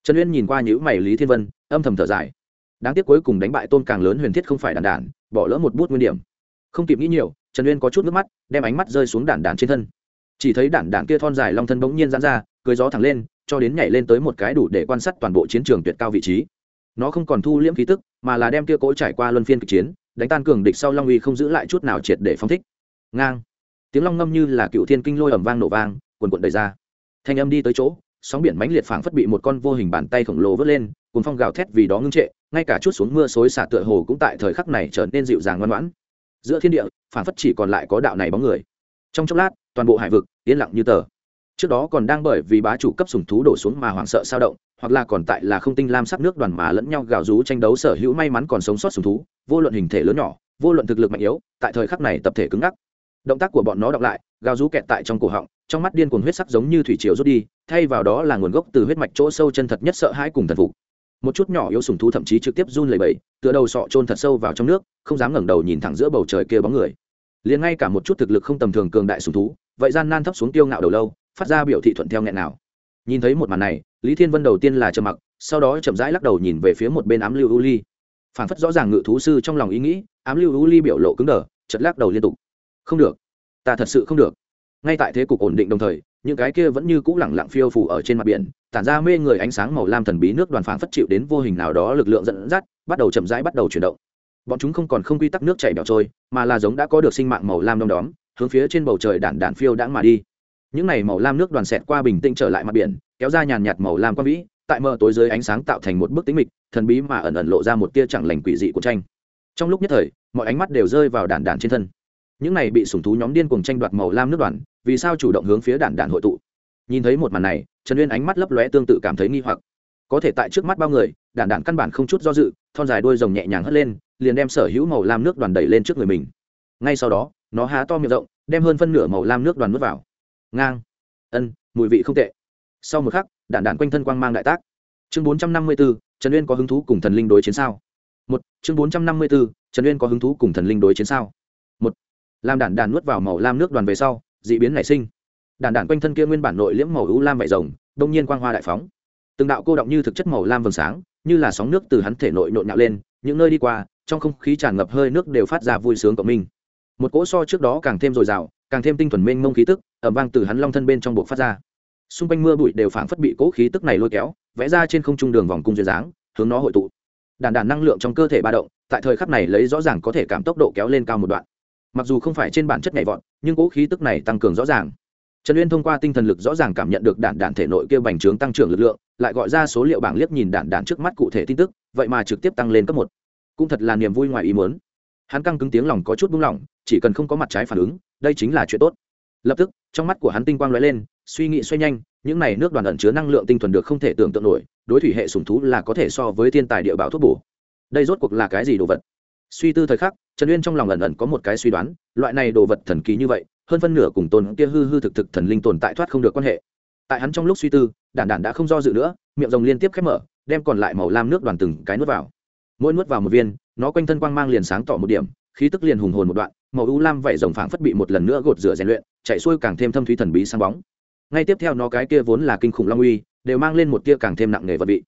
Trần uyên nhìn qua nhữ mày lý thiên vân, âm thầm thở dài. Đáng tiếc cuối cùng đánh bại tôn càng lớn huyền thiết không phải đàn đản bỏ lỡ một bút nguyên điểm. Không kịp nghĩ nhiều, trần uyên có chút nước mắt, đem ánh mắt rơi xuống đản đản trên thân. Chỉ thấy đản đản kia thon dài long thân bỗng nhiên giãn ra cưới gió thẳng lên, cho đến nhảy lên tới một cái đủ để quan sát toàn bộ chiến trường tuyệt cao vị trí. Nó không còn thu liễm khí tức, mà là đem kia cỗ trải qua luân phiên kịch chiến, đánh tan cường địch sau long uy không giữ lại chút nào triệt để phong thích. Ngang. Tiếng long ngâm như là cựu thiên kinh lôi ẩm vang nổ vang quần quần đầy ra. Thanh âm đi tới chỗ, sóng biển mãnh liệt phảng phất bị một con vô hình bàn tay khổng lồ vớt lên cùng phong gào thét vì đó ngưng trệ, ngay cả chút xuống mưa xối xả tựa hồ cũng tại thời khắc này trở nên dịu dàng ngoan ngoãn. Giữa thiên địa, phảng phất chỉ còn lại có đạo này bóng người. Trong chốc lát, toàn bộ hải vực yên lặng như tờ. Trước đó còn đang bởi vì bá chủ cấp sùng thú đổ xuống mà hoảng sợ sao động, hoặc là còn tại là không tinh lam sắc nước đoàn mà lẫn nhau gào rú tranh đấu sở hữu may mắn còn sống sót sùng thú, vô luận hình thể lớn nhỏ, vô luận thực lực mạnh yếu, tại thời khắc này tập thể cứng ngắc. Động tác của bọn nó đọc lại gào rú kẹt tại trong cổ họng, trong mắt điên cuồng huyết sắc giống như thủy triều rút đi, thay vào đó là nguồn gốc từ huyết mạch chỗ sâu chân thật nhất sợ hãi cùng thần phục. Một chút nhỏ yếu sùng thú thậm chí trực tiếp run lẩy bẩy, tựa đầu sọ trôn thật sâu vào trong nước, không dám ngẩng đầu nhìn thẳng giữa bầu trời kia bóng người. Liền ngay cả một chút thực lực không tầm thường cường đại sùng thú, vậy gian nan thấp xuống tiêu ngạo đầu lâu, phát ra biểu thị thuận theo nghẹn nào. Nhìn thấy một màn này, lý thiên vân đầu tiên là trầm mặc, sau đó chậm rãi lắc đầu nhìn về phía một bên ám lưu u ly. Phản phất rõ ràng ngự thú sư trong lòng ý nghĩ, ám lưu u ly biểu lộ cứng đờ chật lắc đầu liên tục. Không được ta thật sự không được. Ngay tại thế cục ổn định đồng thời, những cái kia vẫn như cũ lẳng lặng phiêu phủ ở trên mặt biển, tản ra mê người ánh sáng màu lam thần bí nước đoàn phản phất chịu đến vô hình nào đó lực lượng dẫn dắt, bắt đầu chậm rãi bắt đầu chuyển động. Bọn chúng không còn không quy tắc nước chảy bẻo trôi, mà là giống đã có được sinh mạng màu lam đom đóm, hướng phía trên bầu trời đản đản phiêu đãng mà đi. Những này màu lam nước đoàn xẹt qua bình tĩnh trở lại mặt biển, kéo ra nhàn nhạt màu lam quang vĩ, tại mờ tối dưới ánh sáng tạo thành một bức tính mịch, thần bí mà ẩn ẩn lộ ra một tia chẳng lành quỷ dị của tranh. Trong lúc nhất thời, mọi ánh mắt đều rơi vào đàn đàn trên thân những này bị sủng thú nhóm điên cùng tranh đoạt màu lam nước đoàn, vì sao chủ động hướng phía đàn đàn hội tụ? Nhìn thấy một màn này, trần uyên ánh mắt lấp lóe tương tự cảm thấy nghi hoặc. Có thể tại trước mắt bao người đàn đàn căn bản không chút do dự, thon dài đôi rồng nhẹ nhàng hất lên, liền đem sở hữu màu lam nước đoàn đẩy lên trước người mình. Ngay sau đó, nó há to miệng rộng, đem hơn phân nửa màu lam nước đoàn nuốt vào. Ngang. Ân, mùi vị không tệ. Sau một khắc, đạn đạn quanh thân quang mang đại tác. Chương bốn trăm năm mươi b ố trần uyên có hứng thú cùng thần linh đối chiến sao? Một, chương bốn trăm năm mươi b ố trần uyên có hứng thú cùng thần linh đối chiến sao? Một làm đản đản nuốt vào màu lam nước đoàn về sau d ị biến nảy sinh. Đản đản quanh thân kia nguyên bản nội liễm màu ưu lam vải rồng, đông nhiên quang hoa đại phóng. Từng đạo cô động như thực chất màu lam vầng sáng, như là sóng nước từ hắn thể nội nộn nhạo lên, những nơi đi qua, trong không khí tràn ngập hơi nước đều phát ra vui sướng cộng minh. Một cỗ so trước đó càng thêm dồi dào, càng thêm tinh thuần mênh mông khí tức ẩm vang từ hắn long thân bên trong buộc phát ra. Xung quanh mưa bụi đều phảng phất bị cỗ khí tức này lôi kéo, vẽ ra trên không trung đường vòng cung duyên dáng, hướng nó hội tụ. Đàn đàn năng lượng trong cơ thể ba động, tại thời khắc này lấy rõ ràng có thể cảm tốc độ kéo lên cao một đoạn mặc dù không phải trên bản chất nhảy vọt, nhưng cỗ khí tức này tăng cường rõ ràng. Trần uyên thông qua tinh thần lực rõ ràng cảm nhận được đạn đạn thể nội kêu bành trướng tăng trưởng lực lượng, lại gọi ra số liệu bảng liếc nhìn đạn đạn trước mắt cụ thể tin tức, vậy mà trực tiếp tăng lên cấp một. Cũng thật là niềm vui ngoài ý muốn. Hắn căng cứng tiếng lòng có chút buông lỏng, chỉ cần không có mặt trái phản ứng, đây chính là chuyện tốt. Lập tức, trong mắt của hắn tinh quang lóe lên, suy nghĩ xoay nhanh, những này nước đoàn ẩn chứa năng lượng tinh thuần được không thể tưởng tượng nổi, đối thủy hệ sùng thú là có thể so với thiên tài địa bảo thuốc bổ. Đây rốt cuộc là cái gì đồ vật? Suy tư thời khắc, trần uyên trong lòng ẩn ẩn có một cái suy đoán, loại này đồ vật thần kỳ như vậy, hơn phân nửa cùng tôn kia hư hư thực thực thần linh tồn tại thoát không được quan hệ. Tại hắn trong lúc suy tư, đản đản đã không do dự nữa, miệng rồng liên tiếp khép mở, đem còn lại màu lam nước đoàn từng cái nuốt vào. Mỗi nuốt vào một viên, nó quanh thân quang mang liền sáng tỏ một điểm, khí tức liền hùng hồn một đoạn, màu u lam vảy rồng phảng phất bị một lần nữa gột rửa rèn luyện, chạy xuôi càng thêm thâm thúy thần bí sáng bóng. Ngay tiếp theo nó cái kia vốn là kinh khủng long uy, đều mang lên một tia càng thêm nặng nề vật vị.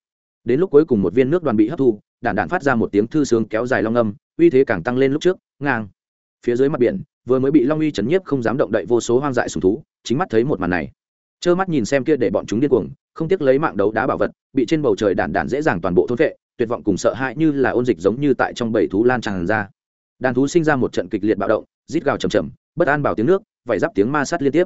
Đến lúc cuối cùng một viên nước đoàn bị hấp thu, đản đản phát ra một tiếng thư sướng kéo dài long âm uy thế càng tăng lên lúc trước, ngang. Phía dưới mặt biển, vừa mới bị long uy chấn nhiếp không dám động đậy vô số hoang dại sùng thú, chính mắt thấy một màn này. Trơ mắt nhìn xem kia để bọn chúng điên cuồng, không tiếc lấy mạng đấu đá bảo vật, bị trên bầu trời đản đản dễ dàng toàn bộ thôn vệ, tuyệt vọng cùng sợ hãi như là ôn dịch giống như tại trong bầy thú lan tràn ra. Đàn thú sinh ra một trận kịch liệt bạo động, rít gào chầm chầm bất an bảo tiếng nước, vảy giáp tiếng ma sát liên tiếp.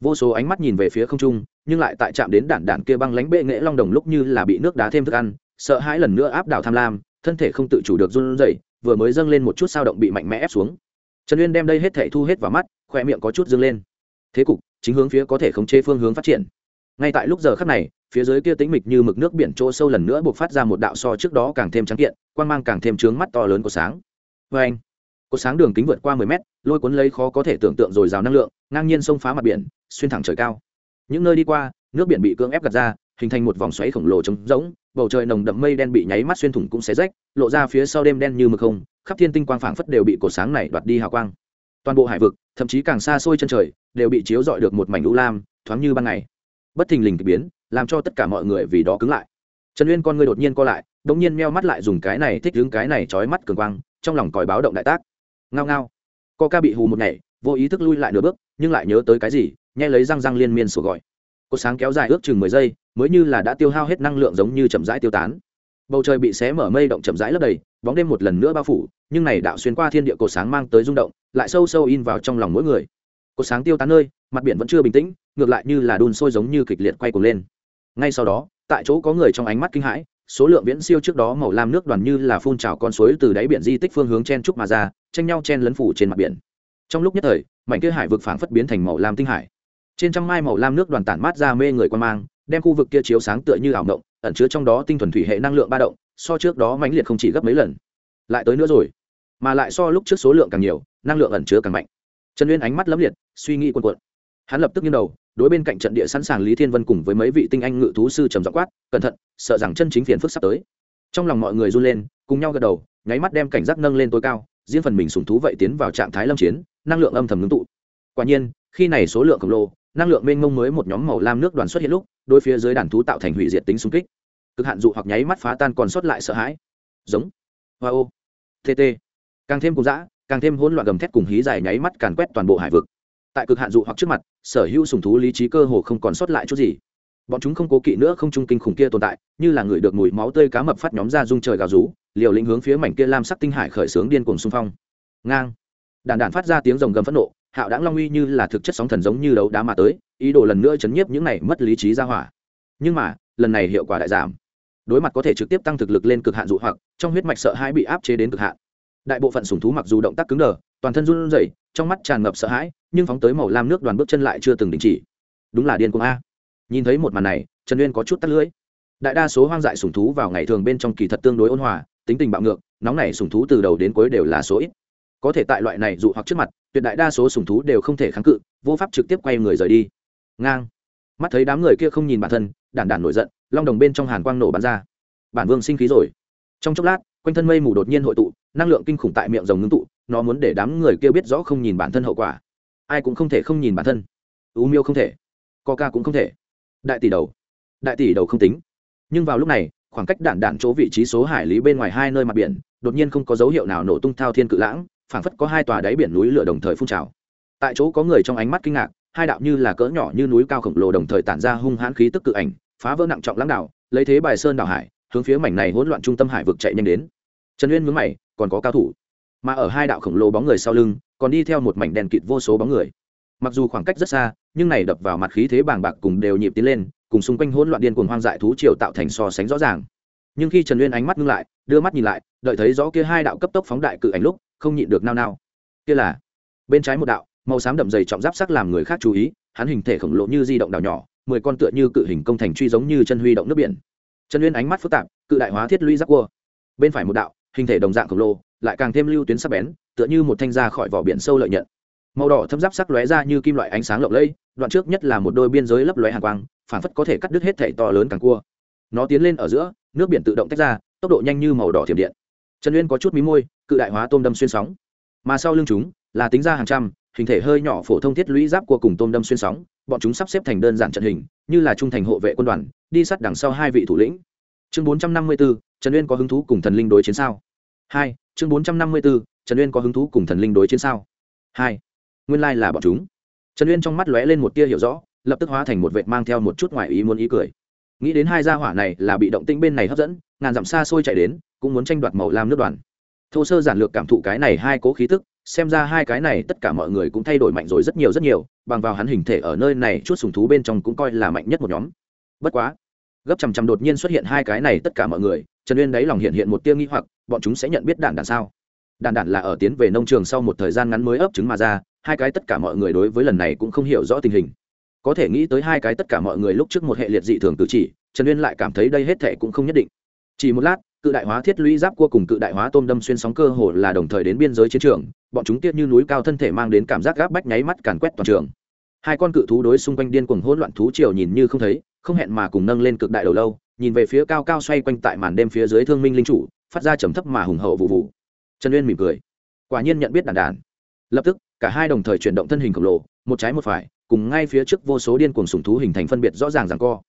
Vô số ánh mắt nhìn về phía không trung, nhưng lại tại chạm đến đản đản kia băng lánh bệ nghệ long đồng lúc như là bị nước đá thêm thức ăn, sợ hãi lần nữa áp đảo tham lam, thân thể không tự chủ được run rẩy vừa mới dâng lên một chút sao động bị mạnh mẽ ép xuống. Trần uyên đem đây hết thể thu hết vào mắt khoe miệng có chút dâng lên. Thế cục, chính hướng phía có thể khống chế phương hướng phát triển. Ngay tại lúc giờ khắc này, phía dưới kia tĩnh mịch như mực nước biển chỗ sâu lần nữa buộc phát ra một đạo so trước đó càng thêm trắng kiện quan mang càng thêm trướng mắt to lớn của sáng. Vê anh, có sáng đường kính vượt qua mười mét, lôi cuốn lấy khó có thể tưởng tượng dồi dào năng lượng, ngang nhiên xông phá mặt biển, xuyên thẳng trời cao. Những nơi đi qua, nước biển bị cưỡng ép gạt ra, hình thành một vòng xoáy khổng lồ trống rỗng bầu trời nồng đậm mây đen bị nháy mắt xuyên thủng cũng xé rách, lộ ra phía sau đêm đen như mực không, khắp thiên tinh quang phảng phất đều bị cổ sáng này đoạt đi hào quang. Toàn bộ hải vực, thậm chí càng xa xôi chân trời, đều bị chiếu rọi được một mảnh lũ lam, thoáng như ban ngày. Bất thình lình k ỳ biến, làm cho tất cả mọi người vì đó cứng lại. Trần uyên con người đột nhiên co lại đ ỗ n g nhiên meo mắt lại dùng cái này thích đứng cái này trói mắt cường quang, trong lòng còi báo động đại tác. Ngao ngao. Co ca bị hù một nhảy, vô ý thức lui lại nửa bước, nhưng lại nhớ tới cái gì nhai lấy răng răng liên miên sổ gọi có sáng kéo dài ước chừng mười giây, mới như là đã tiêu hao hết năng lượng giống như chậm rãi tiêu tán. Bầu trời bị xé mở mây động chậm rãi lấp đầy, bóng đêm một lần nữa bao phủ, nhưng này đạo xuyên qua thiên địa cột sáng mang tới rung động, lại sâu sâu in vào trong lòng mỗi người. Cột sáng tiêu tán nơi, mặt biển vẫn chưa bình tĩnh, ngược lại như là đun sôi giống như kịch liệt quay cuồng lên. Ngay sau đó, tại chỗ có người trong ánh mắt kinh hãi, số lượng viễn siêu trước đó màu lam nước đoàn như là phun trào con suối từ đáy biển di tích phương hướng chen trúc mà ra, tranh nhau chen lấn phủ trên mặt biển. Trong lúc nhất thời, mảnh kia hải vực phảng phất biến thành màu lam tinh hải trên trăm mai màu lam nước đoàn tản mát ra mê người quan mang, đem khu vực kia chiếu sáng tựa như ảo động ẩn chứa trong đó tinh thuần thủy hệ năng lượng ba động, so trước đó mãnh liệt không chỉ gấp mấy lần. Lại tới nữa rồi, mà lại so lúc trước số lượng càng nhiều, năng lượng ẩn chứa càng mạnh. Trần uyên ánh mắt lấm liệt, suy nghĩ quần quận hắn lập tức nghiêng đầu, đối bên cạnh trận địa sẵn sàng lý thiên vân cùng với mấy vị tinh anh ngự thú sư trầm dọ quát, cẩn thận, sợ rằng chân chính phiền phức sắp tới. Trong lòng mọi người run lên, cùng nhau gật đầu, nháy mắt đem cảnh giác nâng lên tối cao, riêng phần mình sùng thú vậy tiến vào trạng thái lâm chiến, năng lượng âm thầm ngưng tụ. Quả nhiên, khi này số lượng khổng lồ năng lượng mênh mông mới một nhóm màu lam nước đoàn xuất hiện lúc đôi phía dưới đàn thú tạo thành hủy diệt tính xung kích. Cực hạn dụ hoặc nháy mắt phá tan còn sót lại sợ hãi. Giống. Hoa ô. Tt càng thêm cùng dã, càng thêm hỗn loạn gầm thét cùng hí dài nháy mắt càn quét toàn bộ hải vực. Tại cực hạn dụ hoặc trước mặt, sở hữu sùng thú lý trí cơ hồ không còn sót lại chút gì. Bọn chúng không cố kỵ nữa không trung kinh khủng kia tồn tại, như là người được mùi máu tươi cá mập phát nhóm ra dung trời gào rú, liều lĩnh hướng phía mảnh kia lam sắc tinh hải khởi sướng điên cuồng xung phong. Ngang. Đàn đàn phát ra tiếng rồng gầm phẫn nộ hạo đáng long uy như là thực chất sóng thần giống như đấu đá mà tới, ý đồ lần nữa chấn nhiếp những này mất lý trí ra hỏa. Nhưng mà, lần này hiệu quả đại giảm. Đối mặt có thể trực tiếp tăng thực lực lên cực hạn dụ hoặc, trong huyết mạch sợ hãi bị áp chế đến cực hạn. Đại bộ phận sùng thú mặc dù động tác cứng đờ, toàn thân run rẩy, trong mắt tràn ngập sợ hãi, nhưng phóng tới màu lam nước đoàn bước chân lại chưa từng đình chỉ. Đúng là điên cuồng a. Nhìn thấy một màn này, trần uyên có chút tắt lưỡi. Đại đa số hoang dại sùng thú vào ngày thường bên trong kỳ thật tương đối ôn hòa, tính tình bạo ngược, nóng này sùng thú từ đầu đến cuối đều là số ít. Có thể tại loại này dụ hoặc trước mặt tuyệt đại đa số sùng thú đều không thể kháng cự, vô pháp trực tiếp quay người rời đi. Ngang. Mắt thấy đám người kia không nhìn bản thân, đản đản nổi giận, long đồng bên trong hàn quang nổ bắn ra. Bản vương sinh khí rồi. Trong chốc lát, quanh thân mây mù đột nhiên hội tụ, năng lượng kinh khủng tại miệng rồng ngưng tụ, nó muốn để đám người kia biết rõ không nhìn bản thân hậu quả. Ai cũng không thể không nhìn bản thân. U miêu không thể. Coca cũng không thể. Đại tỷ đầu. Đại tỷ đầu không tính. Nhưng vào lúc này, khoảng cách đạn đạn chỗ vị trí số hải lý bên ngoài hai nơi mặt biển, đột nhiên không có dấu hiệu nào nổ tung thao thiên cự lãng phảng phất có hai tòa đáy biển núi lửa đồng thời phun trào. Tại chỗ có người trong ánh mắt kinh ngạc, hai đạo như là cỡ nhỏ như núi cao khổng lồ đồng thời tản ra hung hãn khí tức cự ảnh, phá vỡ nặng trọng lãng đạo lấy thế bài sơn đảo hải, hướng phía mảnh này hỗn loạn trung tâm hải vực chạy nhanh đến. Trần uyên mướn mày, còn có cao thủ. Mà ở hai đạo khổng lồ bóng người sau lưng, còn đi theo một mảnh đèn kịt vô số bóng người. Mặc dù khoảng cách rất xa, nhưng này đập vào mặt khí thế bàng bạc cùng đều nhịp tiến lên, cùng xung quanh hỗn loạn điên cuồng hoang dại thú triều tạo thành so sánh rõ ràng. Nhưng khi trần uyên ánh mắt ngưng lại, đưa mắt nhìn lại, đợi thấy rõ kia hai đạo cấp tốc phóng đại cự ảnh lúc không nhịn được nao nao. Kia là, bên trái một đạo, màu xám đậm dày trọng giáp sắc làm người khác chú ý, hắn hình thể khổng lồ như di động đảo nhỏ, mười con tựa như cự hình công thành truy giống như chân huy động nước biển. Trần uyên ánh mắt phức tạp, cự đại hóa thiết lũy giáp cua. Bên phải một đạo, hình thể đồng dạng khổng lồ, lại càng thêm lưu tuyến sắc bén, tựa như một thanh ra khỏi vỏ biển sâu lợi nhận. Màu đỏ thâm giáp sắc lóe ra như kim loại ánh sáng lộng lẫy, đoạn trước nhất là một đôi biên giới lấp lóe hàng quang phản phất có thể cắt đứt hết thể to lớn càng cua. Nó tiến lên ở giữa, nước biển tự động tách ra, tốc độ nhanh như màu đỏ thiểm điện. Trần uyên có chút mí môi cự đại hóa tôm đâm xuyên sóng. Mà sau lưng chúng là tính ra hàng trăm hình thể hơi nhỏ phổ thông thiết lũy giáp của cùng tôm đâm xuyên sóng bọn chúng sắp xếp thành đơn giản trận hình như là trung thành hộ vệ quân đoàn đi sát đằng sau hai vị thủ lĩnh. Chương bốn trăm năm mươi 454, trần uyên có hứng thú cùng thần linh đối chiến sao? Hai chương bốn trăm năm mươi 454, trần uyên có hứng thú cùng thần linh đối chiến sao? Hai nguyên lai là bọn chúng. Trần uyên trong mắt lóe lên một tia hiểu rõ lập tức hóa thành một vệt mang theo một chút ngoại ý muốn ý cười. Nghĩ đến hai gia hỏa này là bị động tĩnh bên này hấp dẫn ngàn dặm xa xôi chạy đến cũng muốn tranh đoạt màu lam nước đoàn thô sơ giản lược cảm thụ cái này hai cố khí tức, xem ra hai cái này tất cả mọi người cũng thay đổi mạnh rồi rất nhiều rất nhiều, bằng vào hắn hình thể ở nơi này chút sùng thú bên trong cũng coi là mạnh nhất một nhóm. Bất quá, gấp chằm chằm đột nhiên xuất hiện hai cái này tất cả mọi người, trần uyên đáy lòng hiện hiện một tiêu nghi hoặc, bọn chúng sẽ nhận biết đạn đạn sao? Đạn đạn là ở tiến về nông trường sau một thời gian ngắn mới ấp trứng mà ra, hai cái tất cả mọi người đối với lần này cũng không hiểu rõ tình hình. Có thể nghĩ tới hai cái tất cả mọi người lúc trước một hệ liệt dị thường cử chỉ, trần uyên lại cảm thấy đây hết thệ cũng không nhất định. Chỉ một lát cự đại hóa thiết lũy giáp cua cùng cự đại hóa tôm đâm xuyên sóng cơ hồ là đồng thời đến biên giới chiến trường, bọn chúng tiết như núi cao thân thể mang đến cảm giác gáp bách nháy mắt càn quét toàn trường. Hai con cự thú đối xung quanh điên cuồng hỗn loạn thú triều nhìn như không thấy, không hẹn mà cùng nâng lên cực đại đầu lâu, nhìn về phía cao cao xoay quanh tại màn đêm phía dưới thương minh linh chủ, phát ra trầm thấp mà hùng hậu vụ vụ. Trần uyên mỉm cười. Quả nhiên nhận biết đàn đàn. Lập tức, cả hai đồng thời chuyển động thân hình khổng lồ, một trái một phải, cùng ngay phía trước vô số điên cuồng sùng thú hình thành phân biệt rõ ràng rằng co.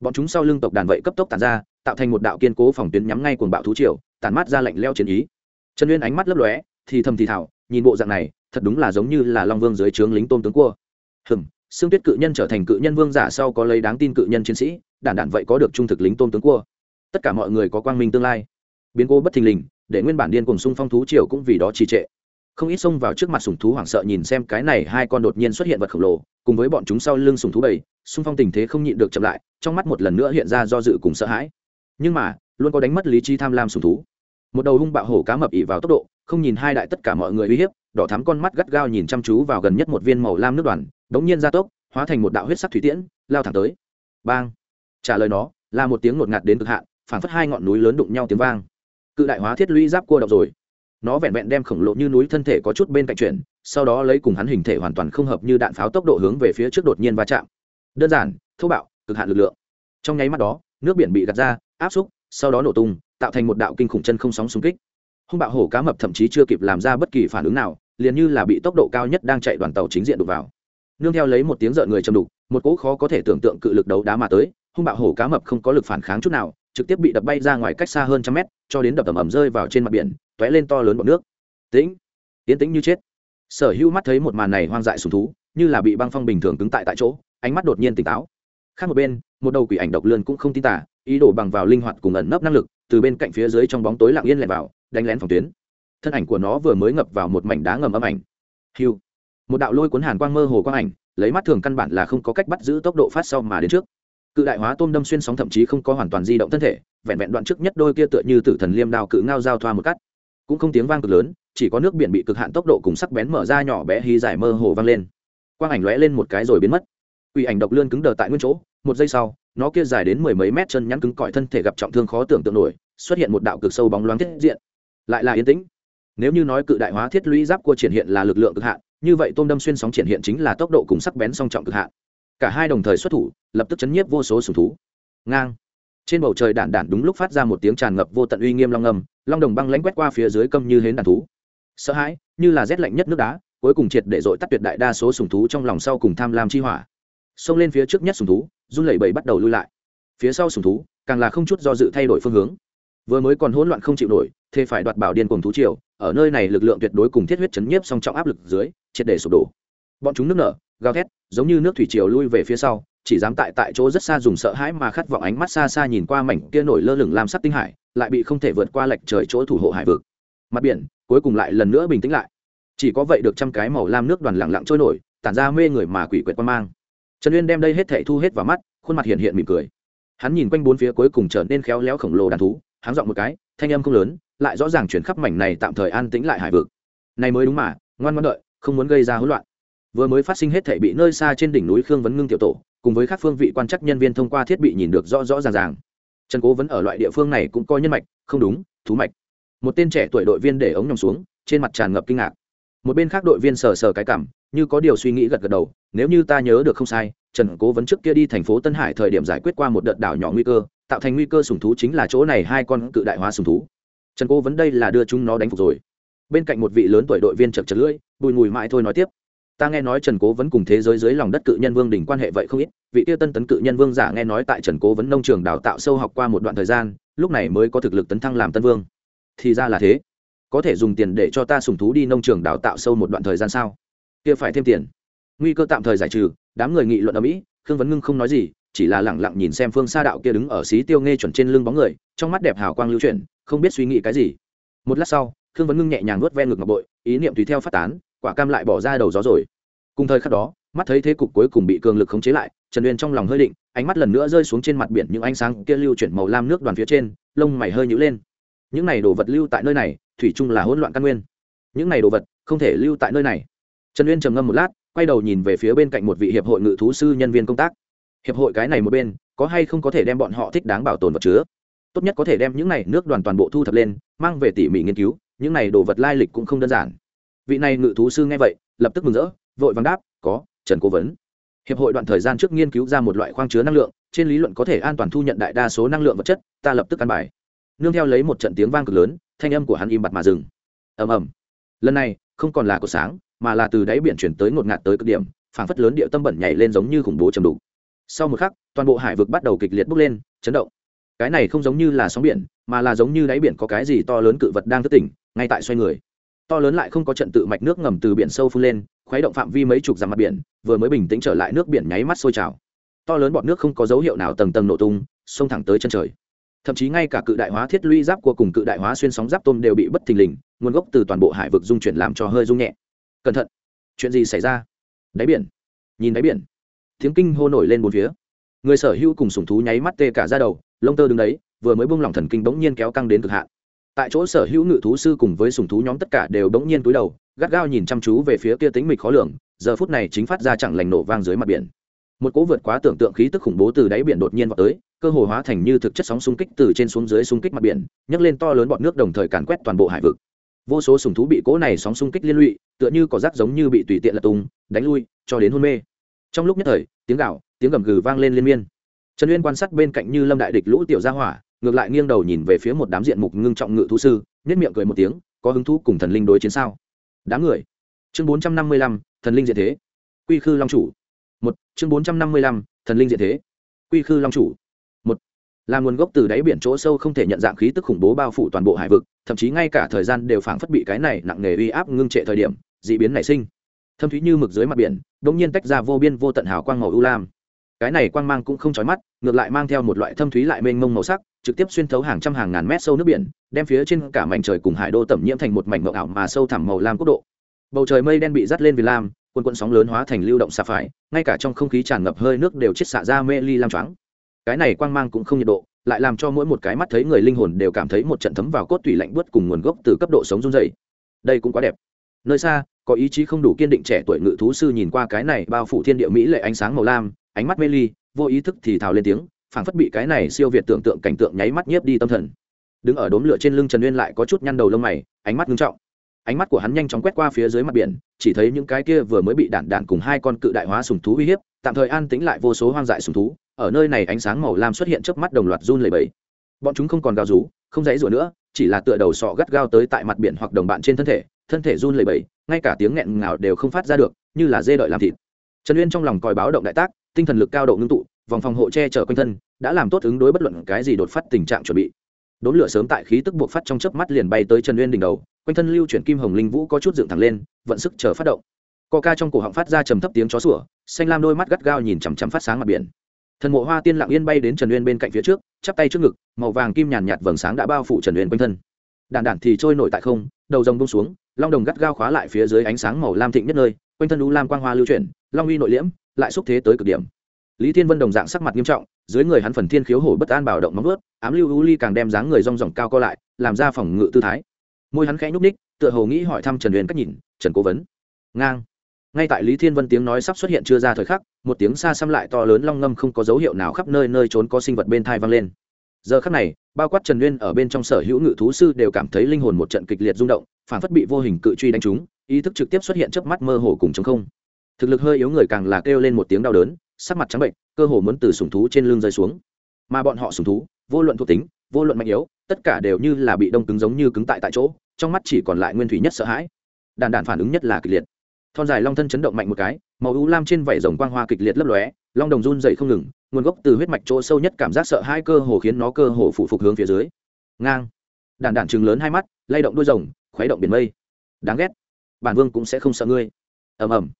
Bọn chúng sau lưng tộc đàn vậy cấp tốc tàn ra tạo thành một đạo kiên cố phòng tuyến nhắm ngay cuồng bạo thú triều tàn mát ra lạnh leo chiến ý. Trần uyên ánh mắt lấp lóe, thì thầm thì thảo nhìn bộ dạng này, thật đúng là giống như là long vương dưới trướng lính tôm tướng cua. Hừm xương tuyết cự nhân trở thành cự nhân vương giả sau có lấy đáng tin cự nhân chiến sĩ, đản đản vậy có được trung thực lính tôm tướng cua. Tất cả mọi người có quang minh tương lai. Biến cô bất thình lình, để nguyên bản điên cùng xung phong thú triều cũng vì đó trì trệ. Không ít xông vào trước mặt sùng thú hoảng sợ nhìn xem cái này hai con đột nhiên xuất hiện vật khổng lồ, cùng với bọn chúng sau lưng sùng thú bầy xung phong tình thế không nhịn được chậm lại, trong mắt một lần nữa hiện ra do dự cùng sợ hãi nhưng mà, luôn có đánh mất lý trí tham lam sùng thú. Một đầu hung bạo hổ cá mập ỉ vào tốc độ, không nhìn hai đại tất cả mọi người uy hiếp, đỏ thắm con mắt gắt gao nhìn chăm chú vào gần nhất một viên màu lam nước đoàn, đống nhiên ra tốc, hóa thành một đạo huyết sắc thủy tiễn, lao thẳng tới. Bang! Trả lời nó, là một tiếng ngột ngạt đến cực hạn, phảng phất hai ngọn núi lớn đụng nhau tiếng vang. Cự đại hóa thiết lũy giáp cua độc rồi. Nó vẹn vẹn đem khổng lồ như núi thân thể có chút bên cạnh chuyển, sau đó lấy cùng hắn hình thể hoàn toàn không hợp như đạn pháo tốc độ hướng về phía trước đột nhiên va chạm. Đơn giản, thô bạo, cực hạn lực lượng. Trong nháy mắt đó, nước biển bị gạt ra áp xúc, sau đó nổ tung, tạo thành một đạo kinh khủng chân không sóng xung kích. Hung bạo hổ cá mập thậm chí chưa kịp làm ra bất kỳ phản ứng nào, liền như là bị tốc độ cao nhất đang chạy đoàn tàu chính diện đục vào. Nương theo lấy một tiếng rợn người châm đục, một cỗ khó có thể tưởng tượng cự lực đấu đá mà tới, hung bạo hổ cá mập không có lực phản kháng chút nào, trực tiếp bị đập bay ra ngoài cách xa hơn trăm mét, cho đến đập tầm ẩm rơi vào trên mặt biển t ó é lên to lớn bọt nước. Tĩnh tiến tĩnh như chết. Sở hữu mắt thấy một màn này hoang dại sùng thú, như là bị băng phong bình thường cứng tại tại chỗ, ánh mắt đột nhiên tỉnh táo. Khác một bên, một đầu quỷ ảnh độc lươn cũng không tin tả ý đồ bằng vào linh hoạt cùng ẩn nấp năng lực, từ bên cạnh phía dưới trong bóng tối lặng yên lẻn vào, đánh lén phòng tuyến. Thân ảnh của nó vừa mới ngập vào một mảnh đá ngầm âm ảnh. Hiu. Một đạo lôi cuốn hàn quang mơ hồ quang ảnh, lấy mắt thường căn bản là không có cách bắt giữ tốc độ phát sau mà đến trước. Cự đại hóa tôm đâm xuyên sóng thậm chí không có hoàn toàn di động thân thể, vẹn vẹn đoạn trước nhất đôi kia tựa như tử thần liêm đao cự ngao giao thoa một cắt. Cũng không tiếng vang cực lớn, chỉ có nước biển bị cực hạn tốc độ cùng sắc bén mở ra nhỏ bé hy giải mơ hồ vang lên. Quang ảnh lóe lên một cái rồi biến mất. Quỷ ảnh độc lươn cứng đờ tại nguyên chỗ, một giây sau nó kia dài đến mười mấy mét chân nhắn cứng cỏi thân thể gặp trọng thương khó tưởng tượng nổi, xuất hiện một đạo cực sâu bóng loáng thiết diện. Lại là yên tĩnh. Nếu như nói cự đại hóa thiết lũy giáp cua triển hiện là lực lượng cực hạn, như vậy tôm đâm xuyên sóng triển hiện chính là tốc độ cùng sắc bén song trọng cực hạn. Cả hai đồng thời xuất thủ, lập tức chấn nhiếp vô số sùng thú. Ngang. Trên bầu trời đản đản đúng lúc phát ra một tiếng tràn ngập vô tận uy nghiêm long ngầm long đồng băng lãnh quét qua phía dưới câm như hến đàn thú. Sợ hãi, như là rét lạnh nhất nước đá, cuối cùng triệt để dội tắt tuyệt đại đa số sùng thú trong lòng sau cùng tham lam chi hỏa. Xông lên phía trước nhất sùng thú run lẩy bẩy bắt đầu lui lại. Phía sau sùng thú, càng là không chút do dự thay đổi phương hướng. Vừa mới còn hỗn loạn không chịu nổi thế phải đoạt bảo điên cùng thú triều, ở nơi này lực lượng tuyệt đối cùng thiết huyết chấn nhiếp song trọng áp lực dưới, triệt để sụp đổ. Bọn chúng nước nở, gào thét, giống như nước thủy triều lui về phía sau, chỉ dám tại tại chỗ rất xa dùng sợ hãi mà khát vọng ánh mắt xa xa nhìn qua mảnh kia nổi lơ lửng làm sắc tinh hải, lại bị không thể vượt qua lệch trời chỗ thủ hộ hải vực. Mặt biển, cuối cùng lại lần nữa bình tĩnh lại. Chỉ có vậy được trăm cái màu lam nước đoàn lặng lặng trôi nổi, tản ra mê người mà quỷ quyệt quan mang trần uyên đem đây hết thảy thu hết vào mắt, khuôn mặt hiện hiện mỉm cười. Hắn nhìn quanh bốn phía cuối cùng trở nên khéo léo khổng lồ đàn thú, hắn giọng một cái, thanh âm không lớn, lại rõ ràng chuyển khắp mảnh này tạm thời an tĩnh lại hải vực. Này mới đúng mà, ngoan ngoãn đợi, không muốn gây ra hỗn loạn. Vừa mới phát sinh hết thảy bị nơi xa trên đỉnh núi khương vấn ngưng tiểu tổ, cùng với các phương vị quan chắc nhân viên thông qua thiết bị nhìn được rõ rõ ràng ràng. Trần cố vẫn ở loại địa phương này cũng coi nhân mạch, không đúng, thú mạch. Một tên trẻ tuổi đội viên để ống nhòm xuống, trên mặt tràn ngập kinh ngạc. Một bên khác đội viên sờ sờ cái cảm như có điều suy nghĩ gật gật đầu, nếu như ta nhớ được không sai, trần cố vấn trước kia đi thành phố tân hải thời điểm giải quyết qua một đợt đảo nhỏ nguy cơ, tạo thành nguy cơ sùng thú chính là chỗ này hai con cự đại hóa sùng thú. Trần cố vấn đây là đưa chúng nó đánh phục rồi. Bên cạnh một vị lớn tuổi đội viên chật chật lưỡi, bùi mùi mãi thôi nói tiếp. Ta nghe nói trần cố vấn cùng thế giới dưới lòng đất cự nhân vương đỉnh quan hệ vậy không ít, vị tiêu tân tấn cự nhân vương giả nghe nói tại trần cố vấn nông trường đào tạo sâu học qua một đoạn thời gian, lúc này mới có thực lực tấn thăng làm tân vương. Thì ra là thế. Có thể dùng tiền để cho ta sùng thú đi nông trường đào tạo sâu một đoạn thời gian sao? Kia phải thêm tiền. Nguy cơ tạm thời giải trừ, đám người nghị luận ở mỹ, khương vấn ngưng không nói gì, chỉ là lẳng lặng nhìn xem phương xa đạo kia đứng ở xí tiêu nghe chuẩn trên lưng bóng người, trong mắt đẹp hào quang lưu chuyển, không biết suy nghĩ cái gì. Một lát sau, khương vấn ngưng nhẹ nhàng nuốt ven ngực ngọc bội, ý niệm tùy theo phát tán, quả cam lại bỏ ra đầu gió rồi. Cùng thời khắc đó, mắt thấy thế cục cuối cùng bị cường lực khống chế lại, trần uyên trong lòng hơi định, ánh mắt lần nữa rơi xuống trên mặt biển những ánh sáng kia lưu chuyển màu lam nước đoàn phía trên, lông mày hơi nhữ lên. Những này đồ vật lưu tại nơi này, thủy chung là hỗn loạn căn nguyên. Những này đồ vật không thể lưu tại nơi này trần uyên trầm ngâm một lát, quay đầu nhìn về phía bên cạnh một vị hiệp hội ngự thú sư nhân viên công tác. Hiệp hội cái này một bên, có hay không có thể đem bọn họ thích đáng bảo tồn vật chứa? Tốt nhất có thể đem những này nước đoàn toàn bộ thu thập lên, mang về tỉ mỉ nghiên cứu, những này đồ vật lai lịch cũng không đơn giản. Vị này ngự thú sư nghe vậy, lập tức mừng rỡ, vội vàng đáp, có, trần cố vấn. Hiệp hội đoạn thời gian trước nghiên cứu ra một loại khoang chứa năng lượng, trên lý luận có thể an toàn thu nhận đại đa số năng lượng vật chất, ta lập tức ăn bài. Nương theo lấy một trận tiếng vang cực lớn, thanh âm của hắn im bặt mà dừng. Ầm ầm. Lần này, không còn là cột sáng mà là từ đáy biển chuyển tới ngột ngạt tới cực điểm, phảng phất lớn địa tâm bẩn nhảy lên giống như khủng bố trầm đủ sau một khắc, toàn bộ hải vực bắt đầu kịch liệt bốc lên, chấn động. Cái này không giống như là sóng biển, mà là giống như đáy biển có cái gì to lớn cự vật đang thức tỉnh, ngay tại xoay người. To lớn lại không có trận tự mạch nước ngầm từ biển sâu phun lên, khuấy động phạm vi mấy chục dặm mặt biển, vừa mới bình tĩnh trở lại nước biển nháy mắt sôi trào. To lớn bọt nước không có dấu hiệu nào tầng tầng nổ tung, xông thẳng tới chân trời. Thậm chí ngay cả cự đại hóa thiết lũy giáp của cùng cự đại hóa xuyên sóng giáp tôm đều bị bất thình lình, nguồn gốc từ toàn bộ hải vực dung chuyển làm cho hơi rung nhẹ cẩn thận. Chuyện gì xảy ra? Đáy biển. Nhìn đáy biển. Tiếng kinh hô nổi lên bốn phía. Người sở hữu cùng sùng thú nháy mắt tê cả ra đầu, lông tơ đứng đấy, vừa mới bung lỏng thần kinh bỗng nhiên kéo căng đến cực hạn. Tại chỗ sở hữu ngự thú sư cùng với sùng thú nhóm tất cả đều bỗng nhiên túi đầu, gắt gao nhìn chăm chú về phía kia tính mịch khó lường, giờ phút này chính phát ra chẳng lành nổ vang dưới mặt biển. Một cỗ vượt quá tưởng tượng khí tức khủng bố từ đáy biển đột nhiên vào tới, cơ hồ hóa thành như thực chất sóng xung kích từ trên xuống dưới xung kích mặt biển, nhấc lên to lớn bọt nước đồng thời càn quét toàn bộ hải vực vô số sùng thú bị cỗ này sóng xung kích liên lụy, tựa như có rác giống như bị tùy tiện lật tùng đánh lui, cho đến hôn mê. Trong lúc nhất thời, tiếng gạo tiếng gầm gừ vang lên liên miên. Trần uyên quan sát bên cạnh như lâm đại địch lũ tiểu gia hỏa, ngược lại nghiêng đầu nhìn về phía một đám diện mục ngưng trọng ngự thú sư nhất miệng cười một tiếng, có hứng thú cùng thần linh đối chiến sao? Đám người. Chương bốn trăm năm mươi lăm, thần linh diện thế. Quy khư long chủ. Một, chương bốn trăm năm mươi lăm, thần linh diện thế. Quy khư long chủ là nguồn gốc từ đáy biển chỗ sâu không thể nhận dạng khí tức khủng bố bao phủ toàn bộ hải vực, thậm chí ngay cả thời gian đều phảng phất bị cái này nặng nề uy áp ngưng trệ thời điểm d ị biến nảy sinh. Thâm thúy như mực dưới mặt biển đ ỗ n g nhiên tách ra vô biên vô tận hào quang màu ưu lam. Cái này quang mang cũng không trói mắt, ngược lại mang theo một loại thâm thúy lại mênh mông màu sắc, trực tiếp xuyên thấu hàng trăm hàng ngàn mét sâu nước biển, đem phía trên cả mảnh trời cùng hải đô tẩm nhiễm thành một mảnh mậu ảo mà sâu thẳm màu lam quốc độ. Bầu trời mây đen bị dắt lên vì lam quần quận sóng lớn hóa thành lưu động xà phải, ngay cả trong không khí tràn ngập hơi nước đều chết xạ ra mê ly lam choáng cái này quang mang cũng không nhiệt độ, lại làm cho mỗi một cái mắt thấy người linh hồn đều cảm thấy một trận thấm vào cốt tủy lạnh buốt cùng nguồn gốc từ cấp độ sống run dày đây cũng quá đẹp. Nơi xa, có ý chí không đủ kiên định trẻ tuổi ngự thú sư nhìn qua cái này bao phủ thiên địa mỹ lệ ánh sáng màu lam, ánh mắt mê ly, vô ý thức thì thào lên tiếng, phảng phất bị cái này siêu việt tưởng tượng cảnh tượng nháy mắt nhiếp đi tâm thần. Đứng ở đốm lửa trên lưng trần uyên lại có chút nhăn đầu lông mày, ánh mắt nghiêm trọng. Ánh mắt của hắn nhanh chóng quét qua phía dưới mặt biển, chỉ thấy những cái kia vừa mới bị đạn đạn cùng hai con cự đại hóa sùng thú uy hiếp, tạm thời an tĩnh lại vô số hoang dại sùng thú ở nơi này ánh sáng màu lam xuất hiện trước mắt đồng loạt run lẩy bẩy. Bọn chúng không còn gào rú, không dãy rủa nữa, chỉ là tựa đầu sọ gắt gao tới tại mặt biển hoặc đồng bạn trên thân thể thân thể run lẩy bẩy, ngay cả tiếng nghẹn ngào đều không phát ra được, như là dê đợi làm thịt. Trần uyên trong lòng còi báo động đại tác, tinh thần lực cao độ ngưng tụ, vòng phòng hộ che chở quanh thân, đã làm tốt ứng đối bất luận cái gì đột phát tình trạng chuẩn bị. Đốn lửa sớm tại khí tức buộc phát trong chớp mắt liền bay tới trần uyên đỉnh đầu, quanh thân lưu chuyển kim hồng linh vũ có chút dựng thẳng lên, vận sức chờ phát động. Co ca trong cổ họng phát ra trầm thấp tiếng chó sủa, xanh lam đôi mắt gắt gao nhìn chằm chằm phát sáng mặt biển thần mộ hoa tiên lặng yên bay đến trần uyên bên cạnh phía trước, chắp tay trước ngực, màu vàng kim nhàn nhạt vầng sáng đã bao phủ trần uyên quanh thân. Đàn đản thì trôi nổi tại không, đầu rồng bông xuống, long đồng gắt gao khóa lại phía dưới ánh sáng màu lam thịnh nhất nơi, quanh thân u lam quang hoa lưu chuyển, long uy nội liễm, lại xúc thế tới cực điểm. Lý thiên vân đồng dạng sắc mặt nghiêm trọng, dưới người hắn phần thiên khiếu hổ bất an bảo động nóng ướt ám lưu u ly càng đem dáng người rong ròng cao co lại, làm ra phòng ngự tư thái. Môi hắn khẽ nhúc ních tựa hồ nghĩ hỏi thăm trần Uyên cách nhìn, trần cố vấn. Ngang ngay tại lý thiên vân tiếng nói sắp xuất hiện chưa ra thời khắc, một tiếng xa xăm lại to lớn long ngâm không có dấu hiệu nào khắp nơi nơi trốn có sinh vật bên thai vang lên. Giờ khắc này, bao quát trần nguyên ở bên trong sở hữu ngự thú sư đều cảm thấy linh hồn một trận kịch liệt rung động, phản phất bị vô hình cự truy đánh trúng, ý thức trực tiếp xuất hiện trước mắt mơ hồ cùng chống không. Thực lực hơi yếu người càng là kêu lên một tiếng đau đớn, sắc mặt trắng bệnh, cơ hồ muốn từ sùng thú trên lưng rơi xuống. Mà bọn họ sùng thú, vô luận thuộc tính, vô luận mạnh yếu, tất cả đều như là bị đông cứng giống như cứng tại tại chỗ, trong mắt chỉ còn lại nguyên thủy nhất sợ hãi. Đàn đàn phản ứng nhất là kịch liệt thon dài long thân chấn động mạnh một cái, màu u lam trên vảy rồng quang hoa kịch liệt lấp lóe, long đồng run dậy không ngừng, nguồn gốc từ huyết mạch chỗ sâu nhất cảm giác sợ hai cơ hồ khiến nó cơ hồ phụ phục hướng phía dưới. Ngang. Đàn đàn chừng lớn hai mắt, lay động đuôi rồng, khuấy động biển mây. Đáng ghét. Bản vương cũng sẽ không sợ ngươi. Ầm ầm.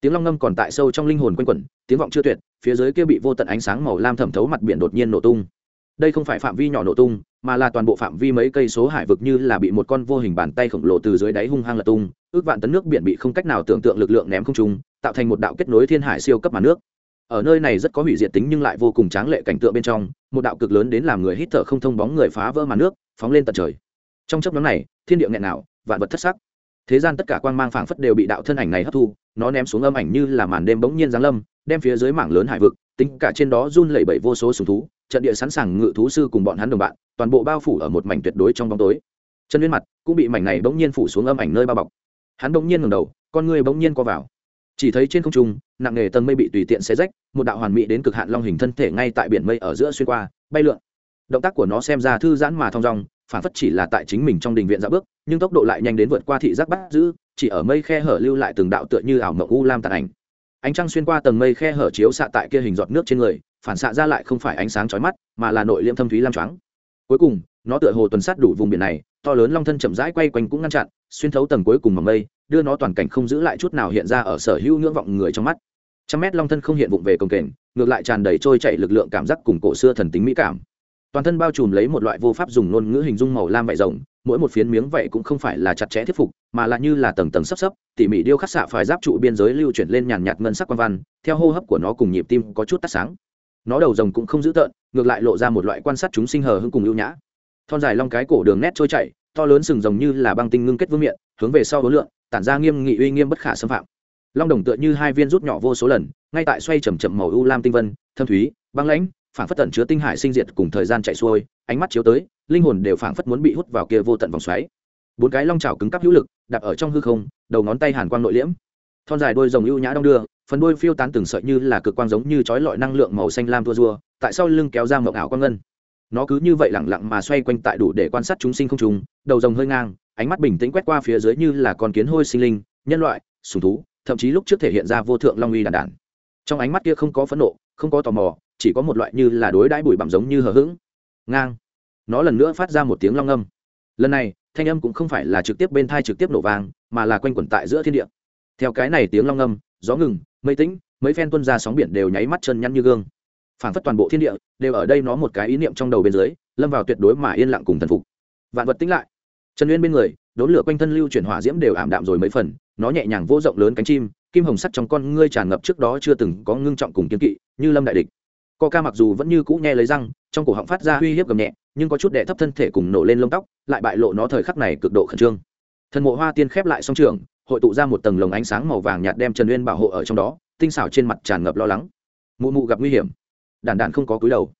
Tiếng long ngâm còn tại sâu trong linh hồn quanh quẩn, tiếng vọng chưa tuyệt, phía dưới kia bị vô tận ánh sáng màu lam thẩm thấu mặt biển đột nhiên nổ tung đây không phải phạm vi nhỏ nổ tung, mà là toàn bộ phạm vi mấy cây số hải vực như là bị một con vô hình bàn tay khổng lồ từ dưới đáy hung hăng lật tung, ước vạn tấn nước biển bị không cách nào tưởng tượng lực lượng ném không trung, tạo thành một đạo kết nối thiên hải siêu cấp màn nước. Ở nơi này rất có hủy diệt tính nhưng lại vô cùng tráng lệ cảnh tượng bên trong, một đạo cực lớn đến làm người hít thở không thông bóng người phá vỡ màn nước, phóng lên tận trời. Trong chấp nhóm này, thiên địa nghẹn nào, vạn vật thất sắc. Thế gian tất cả quang mang phảng phất đều bị đạo thân ảnh này hấp thu, nó ném xuống âm ảnh như là màn đêm bỗng nhiên giáng lâm, đem phía dưới mảng lớn hải vực tính cả trên đó run lẩy bẩy vô số sùng thú, trận địa sẵn sàng ngự thú sư cùng bọn hắn đồng bạn, toàn bộ bao phủ ở một mảnh tuyệt đối trong bóng tối. Chân liên mặt cũng bị mảnh này bỗng nhiên phủ xuống âm ảnh nơi bao bọc. Hắn bỗng nhiên ngẩng đầu, con người bỗng nhiên co vào. Chỉ thấy trên không trung, nặng nghề tầng mây bị tùy tiện xé rách, một đạo hoàn mỹ đến cực hạn long hình thân thể ngay tại biển mây ở giữa xuyên qua, bay lượn. Động tác của nó xem ra thư giãn mà thong dong, phản phất chỉ là tại chính mình trong đình viện dạo bước, nhưng tốc độ lại nhanh đến vượt qua thị giác bắt giữ, chỉ ở mây khe hở lưu lại từng đạo tựa như ảo mộng u lam tàn ảnh ánh trăng xuyên qua tầng mây khe hở chiếu xạ tại kia hình giọt nước trên người, phản xạ ra lại không phải ánh sáng chói mắt, mà là nội liêm thâm thúy lam choáng. Cuối cùng, nó tựa hồ tuần sát đủ vùng biển này, to lớn long thân chậm rãi quay quanh cũng ngăn chặn, xuyên thấu tầng cuối cùng mầm mây, đưa nó toàn cảnh không giữ lại chút nào hiện ra ở sở hữu ngưỡng vọng người trong mắt. Trăm mét long thân không hiện vụng về công kềnh, ngược lại tràn đầy trôi chảy lực lượng cảm giác cùng cổ xưa thần tính mỹ cảm toàn thân bao trùm lấy một loại vô pháp dùng ngôn ngữ hình dung màu lam vải rồng, mỗi một phiến miếng vậy cũng không phải là chặt chẽ thuyết phục, mà là như là tầng tầng sấp sấp, tỉ mỉ điêu khắc xạ phải giáp trụ biên giới lưu chuyển lên nhàn nhạt ngân sắc quan văn, theo hô hấp của nó cùng nhịp tim có chút tắt sáng. Nó đầu rồng cũng không dữ tợn, ngược lại lộ ra một loại quan sát chúng sinh hờ hưng cùng ưu nhã. Thon dài long cái cổ đường nét trôi chảy, to lớn sừng rồng như là băng tinh ngưng kết vương miệng hướng về sau hối lượng, tản ra nghiêm nghị uy nghiêm bất khả xâm phạm. Long đồng tựa như hai viên rút nhỏ vô số lần, ngay tại xoay chầm chậm màu u lam tinh vân, thâm thúy, băng lãnh phảng phất tận chứa tinh hải sinh diệt cùng thời gian chạy xuôi, ánh mắt chiếu tới, linh hồn đều phảng phất muốn bị hút vào kia vô tận vòng xoáy. Bốn cái long chảo cứng cáp hữu lực đặt ở trong hư không, đầu ngón tay hàn quang nội liễm. Thon dài đôi rồng ưu nhã đong đưa, phần đôi phiêu tán từng sợi như là cực quang giống như chói lọi năng lượng màu xanh lam tua rua tại sau lưng kéo ra mộng ảo quang ngân. Nó cứ như vậy lặng lặng mà xoay quanh tại đủ để quan sát chúng sinh không trùng, đầu rồng hơi ngang, ánh mắt bình tĩnh quét qua phía dưới như là con kiến hôi sinh linh, nhân loại sùng thú, thậm chí lúc trước thể hiện ra vô thượng long uy đàn đản trong ánh mắt kia không có phẫn nộ, không có tò mò chỉ có một loại như là đối đãi bụi bặm giống như hờ hững. Ngang. Nó lần nữa phát ra một tiếng long âm. Lần này, thanh âm cũng không phải là trực tiếp bên thai trực tiếp nổ vang, mà là quanh quẩn tại giữa thiên địa. Theo cái này tiếng long âm, gió ngừng, mây tĩnh, mấy phen tuân ra sóng biển đều nháy mắt chân nhăn như gương. Phản phất toàn bộ thiên địa đều ở đây nó một cái ý niệm trong đầu bên dưới, lâm vào tuyệt đối mà yên lặng cùng thần phục. Vạn vật tĩnh lại. Trần uyên bên người, đốn lửa quanh thân lưu chuyển hỏa diễm đều ảm đạm rồi mấy phần, nó nhẹ nhàng vô rộng lớn cánh chim, kim hồng sắt trong con ngươi tràn ngập trước đó chưa từng có ngưng trọng cùng kiên kỵ, như lâm đại địch co ca mặc dù vẫn như cũ nghe lấy răng, trong cổ họng phát ra uy hiếp gầm nhẹ, nhưng có chút đệ thấp thân thể cùng nổ lên lông tóc, lại bại lộ nó thời khắc này cực độ khẩn trương. Thần mộ hoa tiên khép lại song trường, hội tụ ra một tầng lồng ánh sáng màu vàng nhạt đem trần uyên bảo hộ ở trong đó, tinh xảo trên mặt tràn ngập lo lắng. Mụ mụ gặp nguy hiểm. Đản đản không có cúi đầu.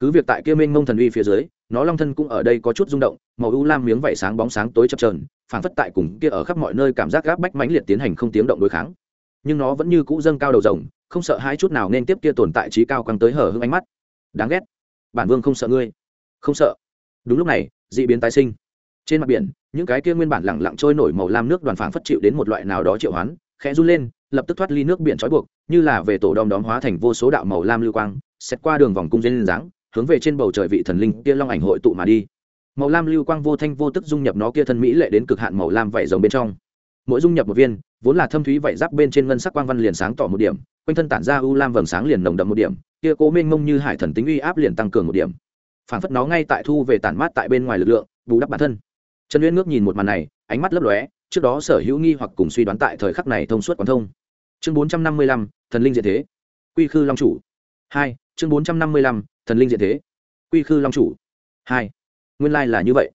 Cứ việc tại kia Minh mông thần uy phía dưới, nó long thân cũng ở đây có chút rung động, màu u lam miếng vảy sáng bóng sáng tối chập trờn phảng phất tại cùng kia ở khắp mọi nơi cảm giác gáp bách mãnh liệt tiến hành không tiếng động đối kháng nhưng nó vẫn như cũ dâng cao đầu rồng, không sợ hai chút nào nên tiếp kia tồn tại trí cao căng tới hở hưng ánh mắt. Đáng ghét. Bản vương không sợ ngươi. Không sợ. Đúng lúc này, dị biến tái sinh. Trên mặt biển, những cái kia nguyên bản lẳng lặng trôi nổi màu lam nước đoàn phản phất chịu đến một loại nào đó triệu hoán, khẽ run lên, lập tức thoát ly nước biển trói buộc, như là về tổ đom đóm hóa thành vô số đạo màu lam lưu quang xét qua đường vòng cung dây lên dáng, hướng về trên bầu trời vị thần linh kia long ảnh hội tụ mà đi. Màu lam lưu quang vô thanh vô tức dung nhập nó kia thân mỹ lệ đến cực hạn màu lam vảy rồng bên trong mỗi dung nhập một viên, vốn là thâm thúy vảy giáp bên trên ngân sắc quang văn liền sáng tỏ một điểm, quanh thân tản ra u lam vầng sáng liền nồng đậm một điểm, kia cố mênh mông như hải thần tính uy áp liền tăng cường một điểm. Phản phất nó ngay tại thu về tản mát tại bên ngoài lực lượng, bù đắp bản thân. Trần uyên ngước nhìn một màn này, ánh mắt lấp lóe, trước đó sở hữu nghi hoặc cùng suy đoán tại thời khắc này thông suốt quán thông. Chương bốn trăm năm mươi lăm, thần linh diện thế. Quy khư long chủ. Hai, chương bốn trăm năm mươi lăm, thần linh diện thế. Quy khư long chủ. Hai, nguyên lai là như vậy.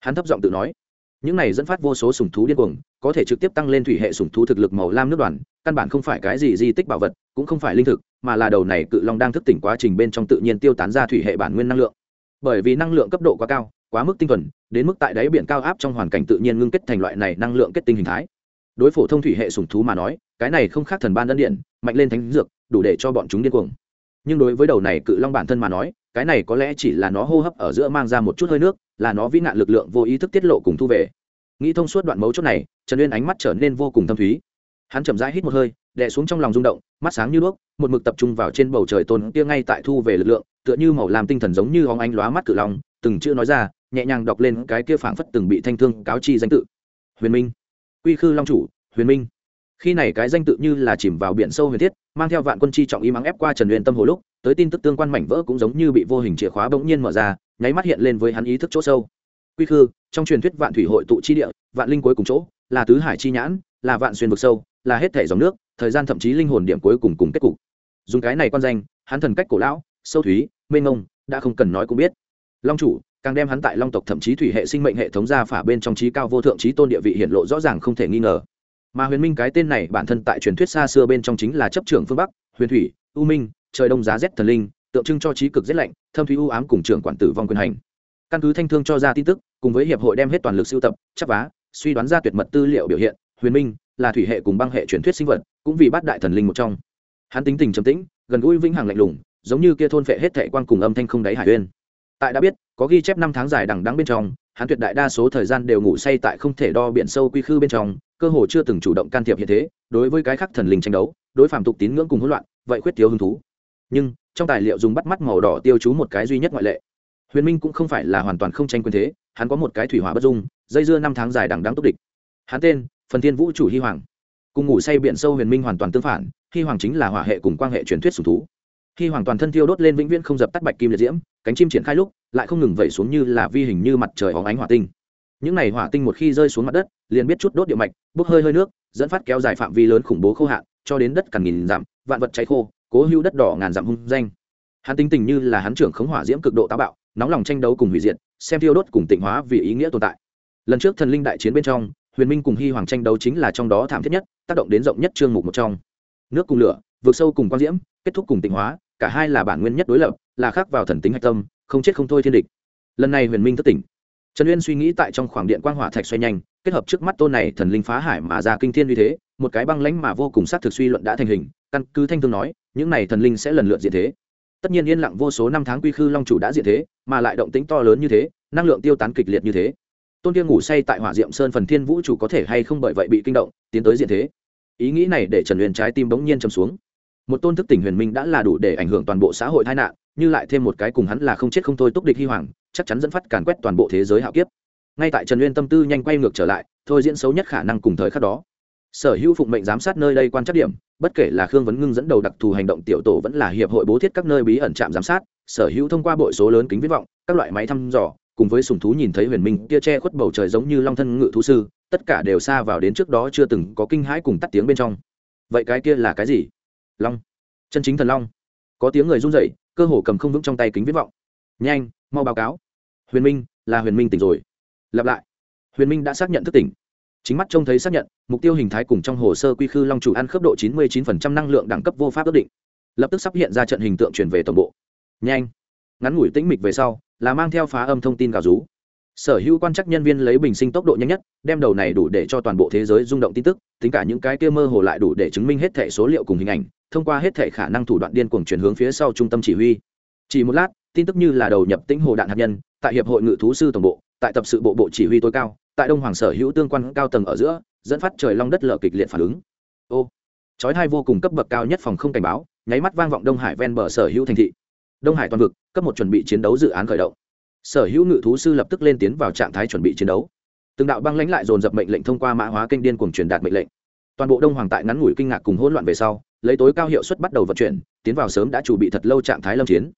Hắn thấp giọng tự nói những này dẫn phát vô số sùng thú điên cuồng, có thể trực tiếp tăng lên thủy hệ sùng thú thực lực màu lam nước đoàn, căn bản không phải cái gì di tích bảo vật, cũng không phải linh thực, mà là đầu này cự long đang thức tỉnh quá trình bên trong tự nhiên tiêu tán ra thủy hệ bản nguyên năng lượng. Bởi vì năng lượng cấp độ quá cao, quá mức tinh thuần, đến mức tại đáy biển cao áp trong hoàn cảnh tự nhiên ngưng kết thành loại này năng lượng kết tinh hình thái. Đối phổ thông thủy hệ sùng thú mà nói, cái này không khác thần ban đơn điện, mạnh lên thánh dược, đủ để cho bọn chúng điên cuồng. Nhưng đối với đầu này cự long bản thân mà nói cái này có lẽ chỉ là nó hô hấp ở giữa mang ra một chút hơi nước, là nó vĩ nạn lực lượng vô ý thức tiết lộ cùng thu về. Nghĩ thông suốt đoạn mấu chốt này, trần uyên ánh mắt trở nên vô cùng thâm thúy. Hắn chậm rãi hít một hơi, đè xuống trong lòng rung động, mắt sáng như đuốc, một mực tập trung vào trên bầu trời tôn kia ngay tại thu về lực lượng, tựa như màu làm tinh thần giống như hóng ánh lóa mắt cự lòng. từng chữ nói ra, nhẹ nhàng đọc lên cái kia phảng phất từng bị thanh thương cáo chi danh tự. Huyền minh. Quy khư long chủ, huyền minh. Khi này cái danh tự như là chìm vào biển sâu huyền thiết, mang theo vạn quân chi trọng y mắng ép qua trần uyên tâm hồ lúc tới tin tức tương quan mảnh vỡ cũng giống như bị vô hình chìa khóa bỗng nhiên mở ra, nháy mắt hiện lên với hắn ý thức chỗ sâu. Quy khư, trong truyền thuyết vạn thủy hội tụ chi địa, vạn linh cuối cùng chỗ, là tứ hải chi nhãn, là vạn xuyên vực sâu, là hết thể dòng nước, thời gian thậm chí linh hồn điểm cuối cùng cùng kết cục. Dùng cái này quan danh, hắn thần cách cổ lão, sâu thúy, mênh ngông đã không cần nói cũng biết. Long chủ, càng đem hắn tại long tộc thậm chí thủy hệ sinh mệnh hệ thống ra phả bên trong trí cao vô thượng trí tôn địa vị hiện lộ rõ ràng không thể nghi ngờ. Mà huyền minh cái tên này bản thân tại truyền thuyết xa xưa bên trong chính là chấp trưởng phương bắc, huyền thủy, u minh trời đông giá rét thần linh, tượng trưng cho trí cực rét lạnh, thâm thúy u ám cùng trưởng quản tử vong quyền hành. Căn cứ thanh thương cho ra tin tức, cùng với hiệp hội đem hết toàn lực sưu tập chắp vá, suy đoán ra tuyệt mật tư liệu biểu hiện, huyền minh, là thủy hệ cùng băng hệ truyền thuyết sinh vật, cũng vì bát đại thần linh một trong. Hắn tính tình trầm tĩnh, gần gũi vĩnh hằng lạnh lùng, giống như kia thôn phệ hết thệ quan cùng âm thanh không đáy hải uyên. Tại đã biết, có ghi chép năm tháng dài đằng đắng bên trong, hắn tuyệt đại đa số thời gian đều ngủ say tại không thể đo biển sâu quy khư bên trong, cơ hồ chưa từng chủ động can thiệp hiện thế, đối với cái khác thần linh tranh đấu, đối phạm tục tín ngưỡng cùng hỗn loạn, vậy khuyết thiếu hứng thú nhưng trong tài liệu dùng bắt mắt màu đỏ tiêu chú một cái duy nhất ngoại lệ. Huyền minh cũng không phải là hoàn toàn không tranh quyền thế, hắn có một cái thủy hỏa bất dung, dây dưa năm tháng dài đằng đáng túc địch. Hắn tên, phần thiên vũ chủ hy hoàng. Cùng ngủ say biển sâu huyền minh hoàn toàn tương phản, hy hoàng chính là hỏa hệ cùng quan hệ truyền thuyết sùng thú. Hy hoàng toàn thân thiêu đốt lên vĩnh viễn không dập tắt bạch kim liệt diễm, cánh chim triển khai lúc, lại không ngừng vẩy xuống như là vi hình như mặt trời hóng ánh hỏa tinh. Những này hỏa tinh một khi rơi xuống mặt đất, liền biết chút đốt địa mạch, bốc hơi hơi nước, dẫn phát kéo dài phạm vi lớn khủng bố khô hạn, cho đến đất cằn nghìn dặm, vạn vật cháy khô cố hữu đất đỏ ngàn dặm hung danh. Hắn tính tình như là hắn trưởng khống hỏa diễm cực độ táo bạo, nóng lòng tranh đấu cùng hủy diệt, xem thiêu đốt cùng tịnh hóa vì ý nghĩa tồn tại. Lần trước thần linh đại chiến bên trong, huyền minh cùng hy hoàng tranh đấu chính là trong đó thảm thiết nhất, tác động đến rộng nhất chương mục một trong. Nước cùng lửa vượt sâu cùng quang diễm, kết thúc cùng tịnh hóa, cả hai là bản nguyên nhất đối lập, là khác vào thần tính hạch tâm, không chết không thôi thiên địch. Lần này huyền minh thất tỉnh. Trần uyên suy nghĩ tại trong khoảng điện quang hỏa thạch xoay nhanh, kết hợp trước mắt tôn này thần linh phá hải mà ra kinh thiên uy thế, một cái băng lãnh mà vô cùng sát thực suy luận đã thành hình, căn cứ thanh thương nói những này thần linh sẽ lần lượt diện thế. Tất nhiên yên lặng vô số năm tháng quy khư long chủ đã diện thế, mà lại động tính to lớn như thế, năng lượng tiêu tán kịch liệt như thế. Tôn kia ngủ say tại hỏa diệm sơn phần thiên vũ chủ có thể hay không bởi vậy bị kinh động, tiến tới diện thế. Ý nghĩ này để trần huyền trái tim bỗng nhiên trầm xuống. Một tôn thức tỉnh huyền minh đã là đủ để ảnh hưởng toàn bộ xã hội tai nạn, như lại thêm một cái cùng hắn là không chết không thôi túc địch hy hoàng, chắc chắn dẫn phát càn quét toàn bộ thế giới hạo kiếp. Ngay tại trần uyên tâm tư nhanh quay ngược trở lại, thôi diễn xấu nhất khả năng cùng thời khắc đó. Sở hữu phụng mệnh giám sát nơi đây quan trắc điểm bất kể là khương vấn ngưng dẫn đầu đặc thù hành động tiểu tổ vẫn là hiệp hội bố thiết các nơi bí ẩn trạm giám sát, sở hữu thông qua bội số lớn kính viết vọng, các loại máy thăm dò, cùng với sùng thú nhìn thấy huyền minh kia che khuất bầu trời giống như long thân ngự thú sư, tất cả đều xa vào đến trước đó chưa từng có kinh hãi cùng tắt tiếng bên trong. Vậy cái kia là cái gì? Long. Chân chính thần long. Có tiếng người run rẩy, cơ hồ cầm không vững trong tay kính viết vọng. Nhanh, mau báo cáo. Huyền minh, là huyền minh tỉnh rồi. Lặp lại. Huyền minh đã xác nhận thức tỉnh chính mắt trông thấy xác nhận, mục tiêu hình thái cùng trong hồ sơ quy khư long chủ ăn khớp độ chín mươi 99% năng lượng đẳng cấp vô pháp ước định. Lập tức sắp hiện ra trận hình tượng chuyển về tổng bộ. Nhanh. Ngắn ngủi tĩnh mịch về sau, là mang theo phá âm thông tin gào rú. Sở hữu quan chắc nhân viên lấy bình sinh tốc độ nhanh nhất, đem đầu này đủ để cho toàn bộ thế giới rung động tin tức, tính cả những cái kia mơ hồ lại đủ để chứng minh hết thẻ số liệu cùng hình ảnh, thông qua hết thẻ khả năng thủ đoạn điên cuồng chuyển hướng phía sau trung tâm chỉ huy. Chỉ một lát, tin tức như là đầu nhập tĩnh hồ đạn hạt nhân, tại hiệp hội ngự thú sư tổng bộ tại tập sự bộ bộ chỉ huy tối cao, tại đông hoàng sở hữu tương quan cao tầng ở giữa, dẫn phát trời long đất lở kịch liệt phản ứng. Ô chói hai vô cùng cấp bậc cao nhất phòng không cảnh báo, nháy mắt vang vọng đông hải ven bờ sở hữu thành thị. Đông hải toàn vực, cấp một chuẩn bị chiến đấu dự án khởi động. Sở hữu ngự thú sư lập tức lên tiến vào trạng thái chuẩn bị chiến đấu. Từng đạo băng lãnh lại dồn dập mệnh lệnh thông qua mã hóa kênh điên cùng truyền đạt mệnh lệnh. Toàn bộ đông hoàng tại ngắn ngủi kinh ngạc cùng hỗn loạn về sau, lấy tối cao hiệu suất bắt đầu vận chuyển, tiến vào sớm đã chuẩn bị thật lâu trạng thái lâm chiến.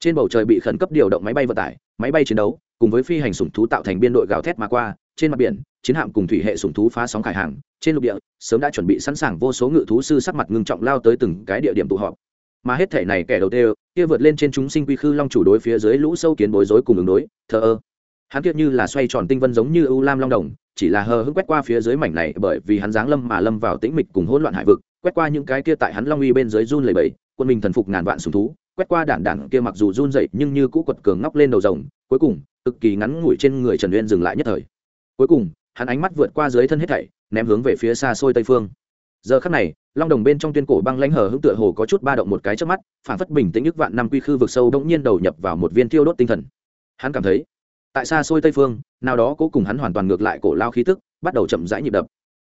Trên bầu trời bị khẩn cấp điều động máy bay vận tải máy bay chiến đấu, cùng với phi hành sủng thú tạo thành biên đội gào thét mà qua, trên mặt biển, chiến hạm cùng thủy hệ sủng thú phá sóng khải hàng, trên lục địa, sớm đã chuẩn bị sẵn sàng vô số ngự thú sư sắc mặt ngưng trọng lao tới từng cái địa điểm tụ họp. Mà hết thể này kẻ đầu tiên, kia vượt lên trên chúng sinh quy khư long chủ đối phía dưới lũ sâu kiến bối rối cùng ứng đối, thờ ơ. Hắn kiệt như là xoay tròn tinh vân giống như ưu lam long đồng, chỉ là hờ hững quét qua phía dưới mảnh này bởi vì hắn giáng lâm mà lâm vào tĩnh mịch cùng hỗn loạn hải vực, quét qua những cái kia tại hắn long uy bên dưới run lầy bẫy quân mình thần phục ngàn vạn sùng thú quét qua đản đản kia mặc dù run dậy nhưng như cũ quật cường ngóc lên đầu rồng, cuối cùng, cực kỳ ngắn ngủi trên người trần uyên dừng lại nhất thời. Cuối cùng, hắn ánh mắt vượt qua dưới thân hết thảy, ném hướng về phía xa xôi tây phương. Giờ khắc này, long đồng bên trong tuyên cổ băng lãnh hờ hững tựa hồ có chút ba động một cái trước mắt, phản phất bình tĩnh ức vạn năm quy khư vực sâu bỗng nhiên đầu nhập vào một viên tiêu đốt tinh thần. Hắn cảm thấy, tại xa xôi tây phương, nào đó cố cùng hắn hoàn toàn ngược lại cổ lao khí tức, bắt đầu chậm rãi nhịp đập.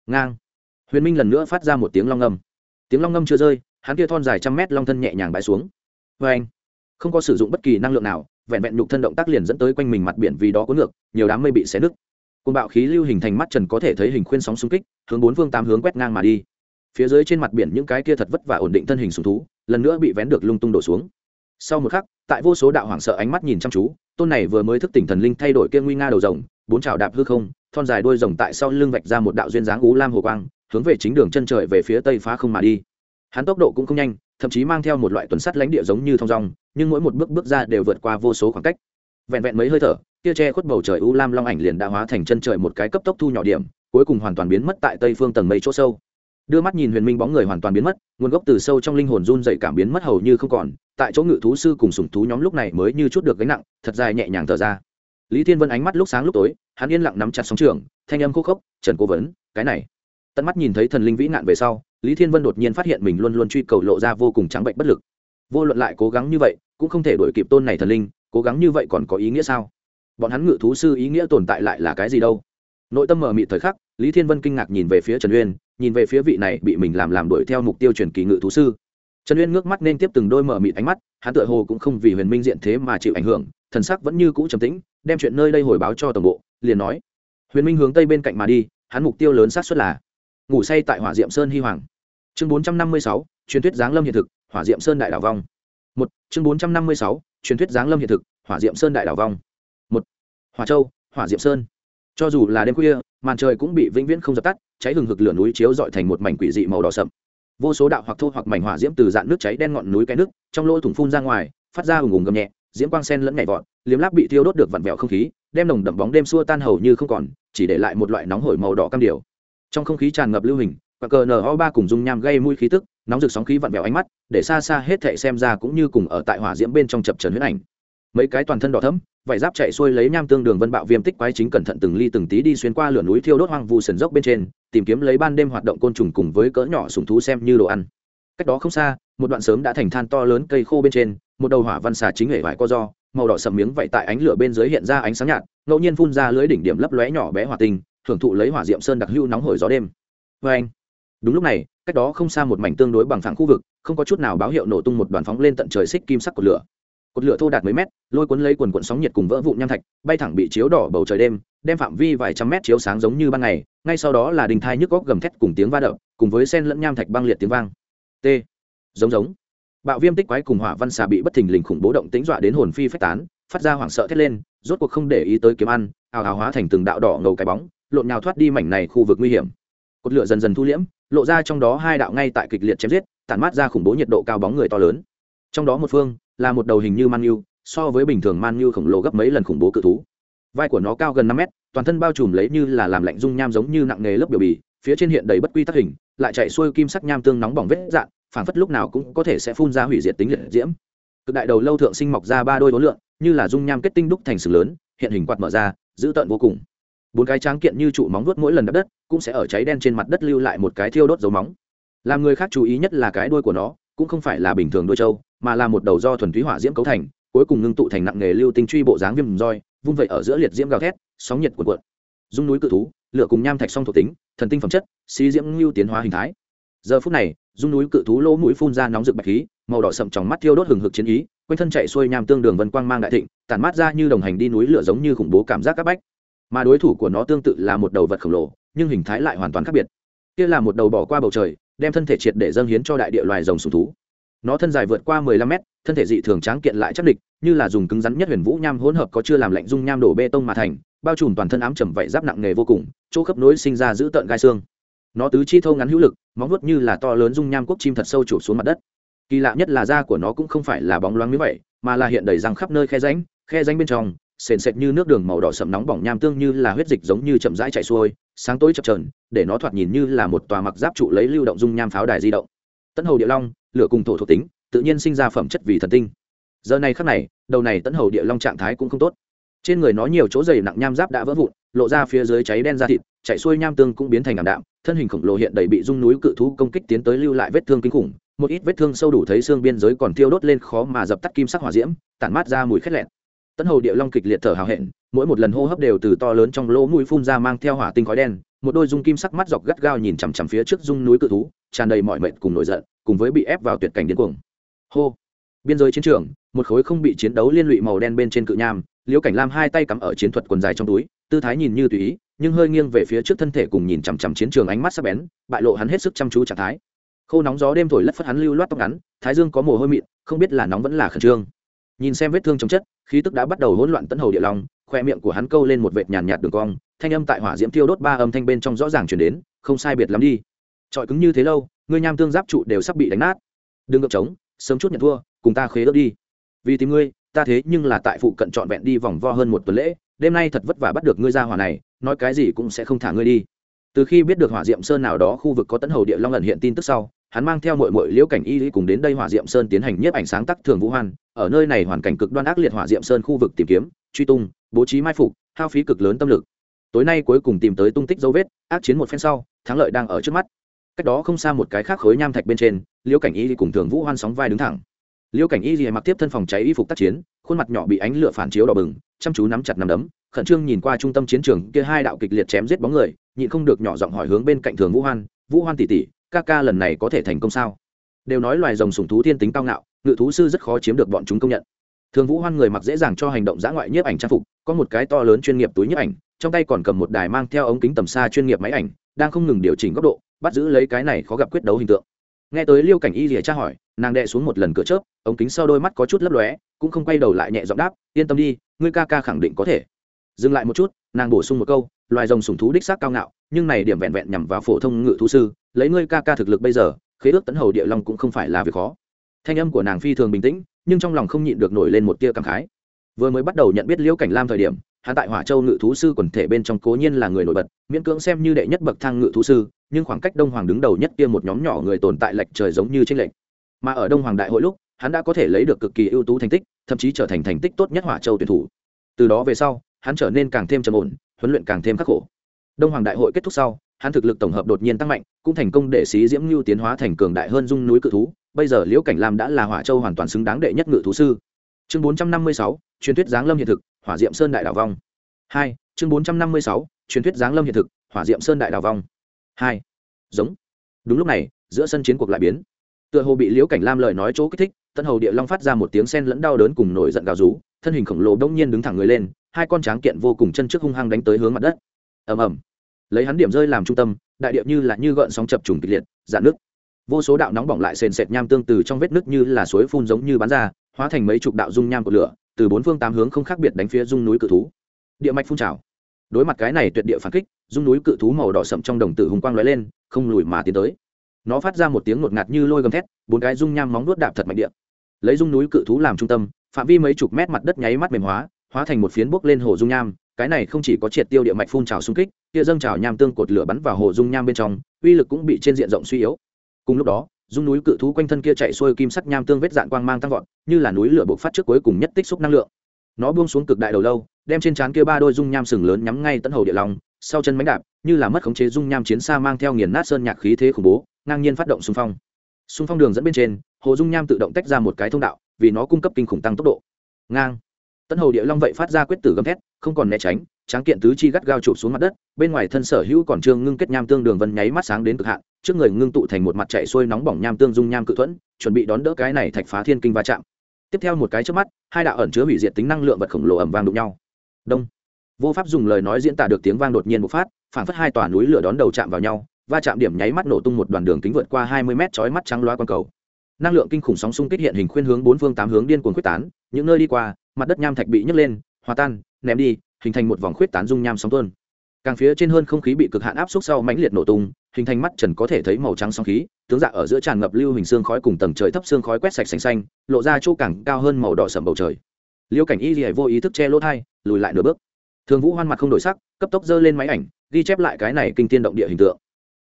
Ngang. Huyền minh lần nữa phát ra một tiếng long ngâm tiếng long ngâm chưa rơi, hắn kia thon dài trăm mét long thân nhẹ nhàng bãi xuống vê anh, không có sử dụng bất kỳ năng lượng nào, vẹn vẹn nhục thân động tác liền dẫn tới quanh mình mặt biển vì đó có ngược, nhiều đám mây bị xé nứt. Côn bạo khí lưu hình thành mắt trần có thể thấy hình khuyên sóng xung kích, hướng bốn phương tám hướng quét ngang mà đi. Phía dưới trên mặt biển những cái kia thật vất vả ổn định thân hình sùng thú, lần nữa bị vén được lung tung đổ xuống. Sau một khắc, tại vô số đạo hoảng sợ ánh mắt nhìn chăm chú, tôn này vừa mới thức tỉnh thần linh thay đổi kia nguy nga đầu rồng, bốn chảo đạp hư không, thon dài đuôi rồng tại sau lưng vạch ra một đạo duyên dáng ú lam hồ quang, hướng về chính đường chân trời về phía tây phá không mà đi. Hắn tốc độ cũng không nhanh thậm chí mang theo một loại tuần sắt lãnh địa giống như thong dong, nhưng mỗi một bước bước ra đều vượt qua vô số khoảng cách. Vẹn vẹn mấy hơi thở, kia che khuất bầu trời u lam long ảnh liền đã hóa thành chân trời một cái cấp tốc thu nhỏ điểm, cuối cùng hoàn toàn biến mất tại tây phương tầng mây chỗ sâu. Đưa mắt nhìn huyền minh bóng người hoàn toàn biến mất, nguồn gốc từ sâu trong linh hồn run dậy cảm biến mất hầu như không còn, tại chỗ ngự thú sư cùng sùng thú nhóm lúc này mới như chút được gánh nặng, thật dài nhẹ nhàng thở ra. Lý thiên vân ánh mắt lúc sáng lúc tối, hắn yên lặng nắm chặt sóng trường, thanh âm khúc khốc, trần cố vấn, cái này tận mắt nhìn thấy thần linh vĩ nạn về sau, lý thiên vân đột nhiên phát hiện mình luôn luôn truy cầu lộ ra vô cùng trắng bệnh bất lực. Vô luận lại cố gắng như vậy, cũng không thể đổi kịp tôn này thần linh, cố gắng như vậy còn có ý nghĩa sao? Bọn hắn ngự thú sư ý nghĩa tồn tại lại là cái gì đâu? Nội tâm mở mị thời khắc, lý thiên vân kinh ngạc nhìn về phía trần uyên, nhìn về phía vị này bị mình làm làm đuổi theo mục tiêu truyền kỳ ngự thú sư. Trần uyên ngước mắt nên tiếp từng đôi mở mịt ánh mắt, hắn tựa hồ cũng không vì huyền minh diện thế mà chịu ảnh hưởng, thần sắc vẫn như cũ trầm tĩnh, đem chuyện nơi đây hồi báo cho tổng bộ, liền nói, huyền minh hướng tây bên cạnh mà đi, hắn mục tiêu lớn sát xuất là ngủ say tại hỏa diệm sơn hy hoàng. Chương bốn trăm năm mươi sáu, truyền thuyết giáng lâm hiện thực, hỏa diệm sơn đại đảo vong. Một, chương bốn trăm năm mươi sáu, truyền thuyết giáng lâm hiện thực, hỏa diệm sơn đại đảo vong. Một, hỏa châu, hỏa diệm sơn. Cho dù là đêm khuya, màn trời cũng bị vĩnh viễn không dập tắt, cháy hừng hực lửa núi chiếu dọi thành một mảnh quỷ dị màu đỏ sậm. Vô số đạo hoặc thô hoặc mảnh hỏa diễm từ dạn nước cháy đen ngọn núi cái nước, trong lỗ thủng phun ra ngoài, phát ra ùng ùng gầm nhẹ, diễm quang sen lẫn nhảy vọt, liếm láp bị thiêu đốt được vặn vẹo không khí, đem nồng đậm bóng đêm xua tan hầu như không còn, chỉ để lại một loại nóng hổi màu đỏ cam điều trong không khí tràn ngập lưu hình và cờ no ba cùng dung nham gây mũi khí tức, nóng rực sóng khí vặn vẹo ánh mắt, để xa xa hết thệ xem ra cũng như cùng ở tại hỏa diễm bên trong chập trần huyết ảnh. Mấy cái toàn thân đỏ thẫm, vải giáp chạy xuôi lấy nham tương đường vân bạo viêm tích quái chính cẩn thận từng ly từng tí đi xuyên qua lửa núi thiêu đốt hoang vu sườn dốc bên trên, tìm kiếm lấy ban đêm hoạt động côn trùng cùng với cỡ nhỏ sùng thú xem như đồ ăn. Cách đó không xa, một đoạn sớm đã thành than to lớn cây khô bên trên, một đầu hỏa văn xà chính hệ vải co do, màu đỏ sầm miếng vậy tại ánh lửa bên dưới hiện ra ánh sáng nhạt, ngẫu nhiên phun ra lưới đỉnh điểm lấp lóe nhỏ bé hỏa tinh thưởng thụ lấy hỏa diệm sơn đặc hữu nóng hổi gió đêm. Vê anh, đúng lúc này, cách đó không xa một mảnh tương đối bằng phẳng khu vực, không có chút nào báo hiệu nổ tung một đoàn phóng lên tận trời xích kim sắc của lửa. Cột lửa thô đạt mấy mét, lôi cuốn lấy quần quần sóng nhiệt cùng vỡ vụn nham thạch, bay thẳng bị chiếu đỏ bầu trời đêm, đem phạm vi vài trăm mét chiếu sáng giống như ban ngày, ngay sau đó là đình thai nhức góc gầm thét cùng tiếng va đập, cùng với sen lẫn nham thạch băng liệt tiếng vang. T, giống giống. Bạo viêm tích quái cùng hỏa văn xà bị bất thình lình khủng bố động tính dọa đến hồn phi phách tán, phát ra hoảng sợ thét lên, rốt cuộc không để ý tới kiếm ăn, ào ào hóa thành từng đạo đỏ ngầu cái bóng lộn nhào thoát đi mảnh này khu vực nguy hiểm. Cột lửa dần dần thu liễm, lộ ra trong đó hai đạo ngay tại kịch liệt chém giết, tản mát ra khủng bố nhiệt độ cao bóng người to lớn. Trong đó một phương, là một đầu hình như man nhu, so với bình thường man nhu khổng lồ gấp mấy lần khủng bố cự thú. Vai của nó cao gần năm mét, toàn thân bao trùm lấy như là làm lạnh dung nham giống như nặng nghề lớp biểu bì, phía trên hiện đầy bất quy tắc hình, lại chạy xuôi kim sắc nham tương nóng bỏng vết dạn, phảng phất lúc nào cũng có thể sẽ phun ra hủy diệt tính liệt diễm. Cực đại đầu lâu thượng sinh mọc ra ba đôi đối lượng như là dung nham kết tinh đúc thành sừng lớn, hiện hình quạt mở ra, dữ tợn vô cùng bốn cái tráng kiện như trụ móng vuốt mỗi lần đập đất cũng sẽ ở cháy đen trên mặt đất lưu lại một cái thiêu đốt dấu móng. Làm người khác chú ý nhất là cái đuôi của nó, cũng không phải là bình thường đuôi trâu, mà là một đầu do thuần túy hỏa diễm cấu thành, cuối cùng ngưng tụ thành nặng nghề lưu tinh truy bộ dáng viêm roi, vung vậy ở giữa liệt diễm gào thét, sóng nhiệt cuộn cuộn. Dung núi cự thú, lửa cùng nham thạch song thuộc tính, thần tinh phẩm chất, xí diễm lưu tiến hóa hình thái. Giờ phút này, dung núi cự thú lỗ mũi phun ra nóng rực bạch khí, màu đỏ sậm trong mắt thiêu đốt hừng hực chiến ý, quanh thân chạy xuôi nham tương đường vân quang mang đại thịnh, tản mát ra như đồng hành đi núi lửa giống như khủng bố cảm giác các bách mà đối thủ của nó tương tự là một đầu vật khổng lồ, nhưng hình thái lại hoàn toàn khác biệt. Kia là một đầu bỏ qua bầu trời, đem thân thể triệt để dâng hiến cho đại địa loài rồng sùng thú. Nó thân dài vượt qua mười lăm mét, thân thể dị thường tráng kiện lại chắc địch, như là dùng cứng rắn nhất huyền vũ nham hỗn hợp có chưa làm lạnh dung nham đổ bê tông mà thành, bao trùm toàn thân ám trầm vạy giáp nặng nghề vô cùng, chỗ khớp nối sinh ra giữ tợn gai xương. Nó tứ chi thô ngắn hữu lực, móng vuốt như là to lớn dung nham quốc chim thật sâu chụp xuống mặt đất. Kỳ lạ nhất là da của nó cũng không phải là bóng loáng như vậy, mà là hiện đầy răng khắp nơi khe ránh khe ránh bên trong sền sệt như nước đường màu đỏ sậm nóng bỏng nham tương như là huyết dịch giống như chậm rãi chạy xuôi, sáng tối chập trờn để nó thoạt nhìn như là một tòa mặc giáp trụ lấy lưu động dung nham pháo đài di động. Tấn hầu địa long, lửa cùng thổ thuộc tính, tự nhiên sinh ra phẩm chất vì thần tinh. Giờ này khắc này, đầu này tấn hầu địa long trạng thái cũng không tốt. Trên người nó nhiều chỗ dày nặng nham giáp đã vỡ vụn, lộ ra phía dưới cháy đen da thịt, chạy xuôi nham tương cũng biến thành ảm đạm, thân hình khổng lồ hiện đầy bị dung núi cự thú công kích tiến tới lưu lại vết thương kinh khủng, một ít vết thương sâu đủ thấy xương biên giới còn thiêu đốt lên khó mà dập tắt kim sắc hỏa diễm, tản mát ra mùi khét lẹn tấn hầu địa long kịch liệt thở hào hẹn, mỗi một lần hô hấp đều từ to lớn trong lỗ mũi phun ra mang theo hỏa tinh khói đen, một đôi dung kim sắc mắt dọc gắt gao nhìn chằm chằm phía trước dung núi cự thú, tràn đầy mọi mệnh cùng nổi giận, cùng với bị ép vào tuyệt cảnh điên cuồng. Hô! Biên giới chiến trường, một khối không bị chiến đấu liên lụy màu đen bên trên cự nham, liễu cảnh lam hai tay cắm ở chiến thuật quần dài trong túi, tư thái nhìn như tùy ý, nhưng hơi nghiêng về phía trước thân thể cùng nhìn chằm chằm chiến trường ánh mắt sắc bén, bại lộ hắn hết sức chăm chú trạng thái. Khô nóng gió đêm thổi lất phất hắn lưu loát tóc ngắn, thái dương có mồ hôi mịn, không biết là nóng vẫn là khẩn trương nhìn xem vết thương trong chất, khí tức đã bắt đầu hỗn loạn tấn hầu địa long, khoe miệng của hắn câu lên một vệt nhàn nhạt đường cong, thanh âm tại hỏa diễm tiêu đốt ba âm thanh bên trong rõ ràng chuyển đến, không sai biệt lắm đi. Trọi cứng như thế lâu, ngươi nham tương giáp trụ đều sắp bị đánh nát. Đừng ngậm trống, sớm chút nhận thua, cùng ta khế ước đi. Vì tìm ngươi, ta thế nhưng là tại phụ cận trọn vẹn đi vòng vo hơn một tuần lễ, đêm nay thật vất vả bắt được ngươi ra hỏa này, nói cái gì cũng sẽ không thả ngươi đi. Từ khi biết được hỏa diệm sơn nào đó khu vực có tấn hầu địa long ẩn hiện tin tức sau hắn mang theo mọi mọi liễu cảnh y lý cùng đến đây hỏa diệm sơn tiến hành nhiếp ảnh sáng tác thường vũ hoan. Ở nơi này hoàn cảnh cực đoan ác liệt hỏa diệm sơn khu vực tìm kiếm, truy tung, bố trí mai phục, hao phí cực lớn tâm lực. Tối nay cuối cùng tìm tới tung tích dấu vết, ác chiến một phen sau, thắng lợi đang ở trước mắt. Cách đó không xa một cái khác khối nham thạch bên trên, liễu cảnh y cùng thường vũ hoan sóng vai đứng thẳng. Liễu cảnh y mặc tiếp thân phòng cháy y phục tác chiến, khuôn mặt nhỏ bị ánh lửa phản chiếu đỏ bừng, chăm chú nắm chặt nắm đấm, khẩn trương nhìn qua trung tâm chiến trường kia hai đạo kịch liệt chém giết bóng người, nhịn không được nhỏ giọng hỏi hướng bên cạnh thường vũ hoan vũ hoan tỷ tỷ ca ca lần này có thể thành công sao? Đều nói loài rồng sùng thú thiên tính cao ngạo, ngự thú sư rất khó chiếm được bọn chúng công nhận. Thường vũ hoan người mặc dễ dàng cho hành động giã ngoại nhiếp ảnh trang phục, có một cái to lớn chuyên nghiệp túi nhiếp ảnh, trong tay còn cầm một đài mang theo ống kính tầm xa chuyên nghiệp máy ảnh, đang không ngừng điều chỉnh góc độ, bắt giữ lấy cái này khó gặp quyết đấu hình tượng. Nghe tới liêu cảnh y rìa tra hỏi, nàng đệ xuống một lần cửa chớp, ống kính sau đôi mắt có chút lấp lóe, cũng không quay đầu lại nhẹ giọng đáp, yên tâm đi, ngươi ca ca khẳng định có thể. Dừng lại một chút, nàng bổ sung một câu, loài rồng sùng thú đích xác cao ngạo, nhưng này điểm vẹn vẹn nhằm vào phổ thông ngự thú sư lấy ngươi ca ca thực lực bây giờ, khế ước tấn hầu địa long cũng không phải là việc khó. Thanh âm của nàng phi thường bình tĩnh, nhưng trong lòng không nhịn được nổi lên một tia cảm khái. Vừa mới bắt đầu nhận biết liễu cảnh lam thời điểm hạ tại hỏa châu ngự thú sư quần thể bên trong cố nhiên là người nổi bật, miễn cưỡng xem như đệ nhất bậc thang ngự thú sư, nhưng khoảng cách đông hoàng đứng đầu nhất kia một nhóm nhỏ người tồn tại lệch trời giống như tranh lệch. Mà ở đông hoàng đại hội lúc, hắn đã có thể lấy được cực kỳ ưu tú thành tích, thậm chí trở thành thành tích tốt nhất hỏa châu tuyển thủ. Từ đó về sau, hắn trở nên càng thêm trầm ổn, huấn luyện càng thêm khắc khổ. Đông hoàng đại hội kết thúc sau hắn thực lực tổng hợp đột nhiên tăng mạnh, cũng thành công để xí diễm lưu tiến hóa thành cường đại hơn dung núi cự thú. Bây giờ liễu cảnh lam đã là hỏa châu hoàn toàn xứng đáng đệ nhất ngự thú sư. Chương bốn trăm năm mươi sáu, truyền thuyết giáng lâm hiện thực, hỏa diệm sơn đại đảo vong. Hai, chương bốn trăm năm mươi sáu, truyền thuyết giáng lâm hiện thực, hỏa diệm sơn đại đảo vong. Hai, giống. Đúng lúc này, giữa sân chiến cuộc lại biến. Tựa hồ bị liễu cảnh lam lời nói chỗ kích thích, tân hầu địa long phát ra một tiếng sen lẫn đau đớn cùng nổi giận gào rú, thân hình khổng lồ đông nhiên đứng thẳng người lên, hai con tráng kiện vô cùng chân trước hung hăng đánh tới hướng mặt đất. Ầm ầm lấy hắn điểm rơi làm trung tâm, đại điệp như là như gợn sóng chập trùng kịch liệt dạn nước vô số đạo nóng bỏng lại sền sệt nham tương từ trong vết nước như là suối phun giống như bắn ra, hóa thành mấy chục đạo dung nham của lửa, từ bốn phương tám hướng không khác biệt đánh phía dung núi cự thú. Địa mạch phun trào. Đối mặt cái này tuyệt địa phản kích, dung núi cự thú màu đỏ sậm trong đồng tử hùng quang lóe lên, không lùi mà tiến tới. Nó phát ra một tiếng ngột ngạt như lôi gầm thét, bốn cái dung nham móng nuốt đạp thật mạnh điện lấy dung núi cự thú làm trung tâm, phạm vi mấy chục mét mặt đất nháy mắt mềm hóa hóa thành một phiến bốc lên hồ dung nham cái này không chỉ có triệt tiêu địa mạch phun trào xung kích, kia dâng trào nham tương cột lửa bắn vào hồ dung nham bên trong, uy lực cũng bị trên diện rộng suy yếu. Cùng lúc đó, dung núi cự thú quanh thân kia chạy xuôi kim sắc nham tương vết dạn quang mang tăng vọt, như là núi lửa bộc phát trước cuối cùng nhất tích xúc năng lượng. Nó buông xuống cực đại đầu lâu, đem trên trán kia ba đôi dung nham sừng lớn nhắm ngay tận hầu địa lòng sau chân mánh đạp, như là mất khống chế dung nham chiến xa mang theo nghiền nát sơn nhạc khí thế khủng bố, ngang nhiên phát động xung phong. Xung phong đường dẫn bên trên, hồ dung nham tự động tách ra một cái thông đạo, vì nó cung cấp kinh khủng tăng tốc độ. Ngang tân hầu địa long vậy phát ra quyết tử gầm thét, không còn né tránh, tráng kiện tứ chi gắt gao chụp xuống mặt đất, bên ngoài thân sở hữu còn trương ngưng kết nham tương đường vân nháy mắt sáng đến cực hạn, trước người ngưng tụ thành một mặt chạy xuôi nóng bỏng nham tương dung nham cự thuẫn, chuẩn bị đón đỡ cái này thạch phá thiên kinh va chạm. Tiếp theo một cái trước mắt, hai đạo ẩn chứa hủy diệt tính năng lượng vật khổng lồ ẩm vang đụng nhau. Đông. Vô pháp dùng lời nói diễn tả được tiếng vang đột nhiên bộc phát phản phất hai tòa núi lửa đón đầu chạm vào nhau, va chạm điểm nháy mắt nổ tung một đoàn đường kính vượt qua hai mươi mét chói mắt trắng loa quang cầu năng lượng kinh khủng sóng xung kích hiện hình khuyên hướng bốn phương tám hướng điên cuồng quyết tán, những nơi đi qua, mặt đất nham thạch bị nhấc lên, hòa tan, ném đi, hình thành một vòng khuyết tán dung nham sóng tuôn. Càng phía trên hơn không khí bị cực hạn áp suất sau mãnh liệt nổ tung, hình thành mắt trần có thể thấy màu trắng sóng khí, tướng dạ ở giữa tràn ngập lưu hình xương khói cùng tầng trời thấp xương khói quét sạch sành xanh, lộ ra chỗ càng cao hơn màu đỏ sầm bầu trời. Liễu cảnh y lìa vô ý thức che lỗ thai, lùi lại nửa bước. Thường vũ hoan mặt không đổi sắc, cấp tốc giơ lên máy ảnh, ghi chép lại cái này kinh tiên động địa hình tượng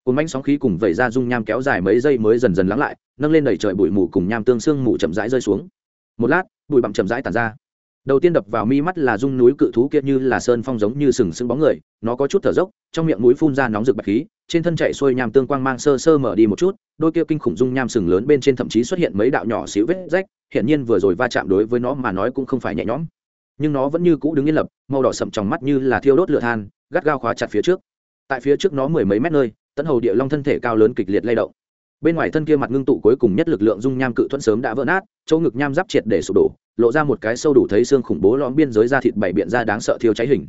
cồn manh sóng khí cùng vẩy ra dung nham kéo dài mấy giây mới dần dần lắng lại, nâng lên đẩy trời bụi mù cùng nham tương xương mù chậm rãi rơi xuống. Một lát, bụi bặm chậm rãi tàn ra. Đầu tiên đập vào mi mắt là dung núi cự thú kia như là sơn phong giống như sừng sững bóng người, nó có chút thở dốc, trong miệng núi phun ra nóng rực bạch khí, trên thân chạy xuôi nham tương quang mang sơ sơ mở đi một chút, đôi kia kinh khủng dung nham sừng lớn bên trên thậm chí xuất hiện mấy đạo nhỏ xíu vết rách hiện nhiên vừa rồi va chạm đối với nó mà nói cũng không phải nhẹ nhõm. Nhưng nó vẫn như cũ đứng yên lập, màu đỏ sậm trong mắt như là thiêu đốt lửa than, gắt gao khóa chặt phía trước. Tại phía trước nó mười mấy mét nơi tấn hầu địa long thân thể cao lớn kịch liệt lay động. Bên ngoài thân kia mặt ngưng tụ cuối cùng nhất lực lượng dung nham cự thuẫn sớm đã vỡ nát chỗ ngực nham giáp triệt để sụp đổ lộ ra một cái sâu đủ thấy xương khủng bố lõm biên giới da thịt bảy biện ra đáng sợ thiêu cháy hình.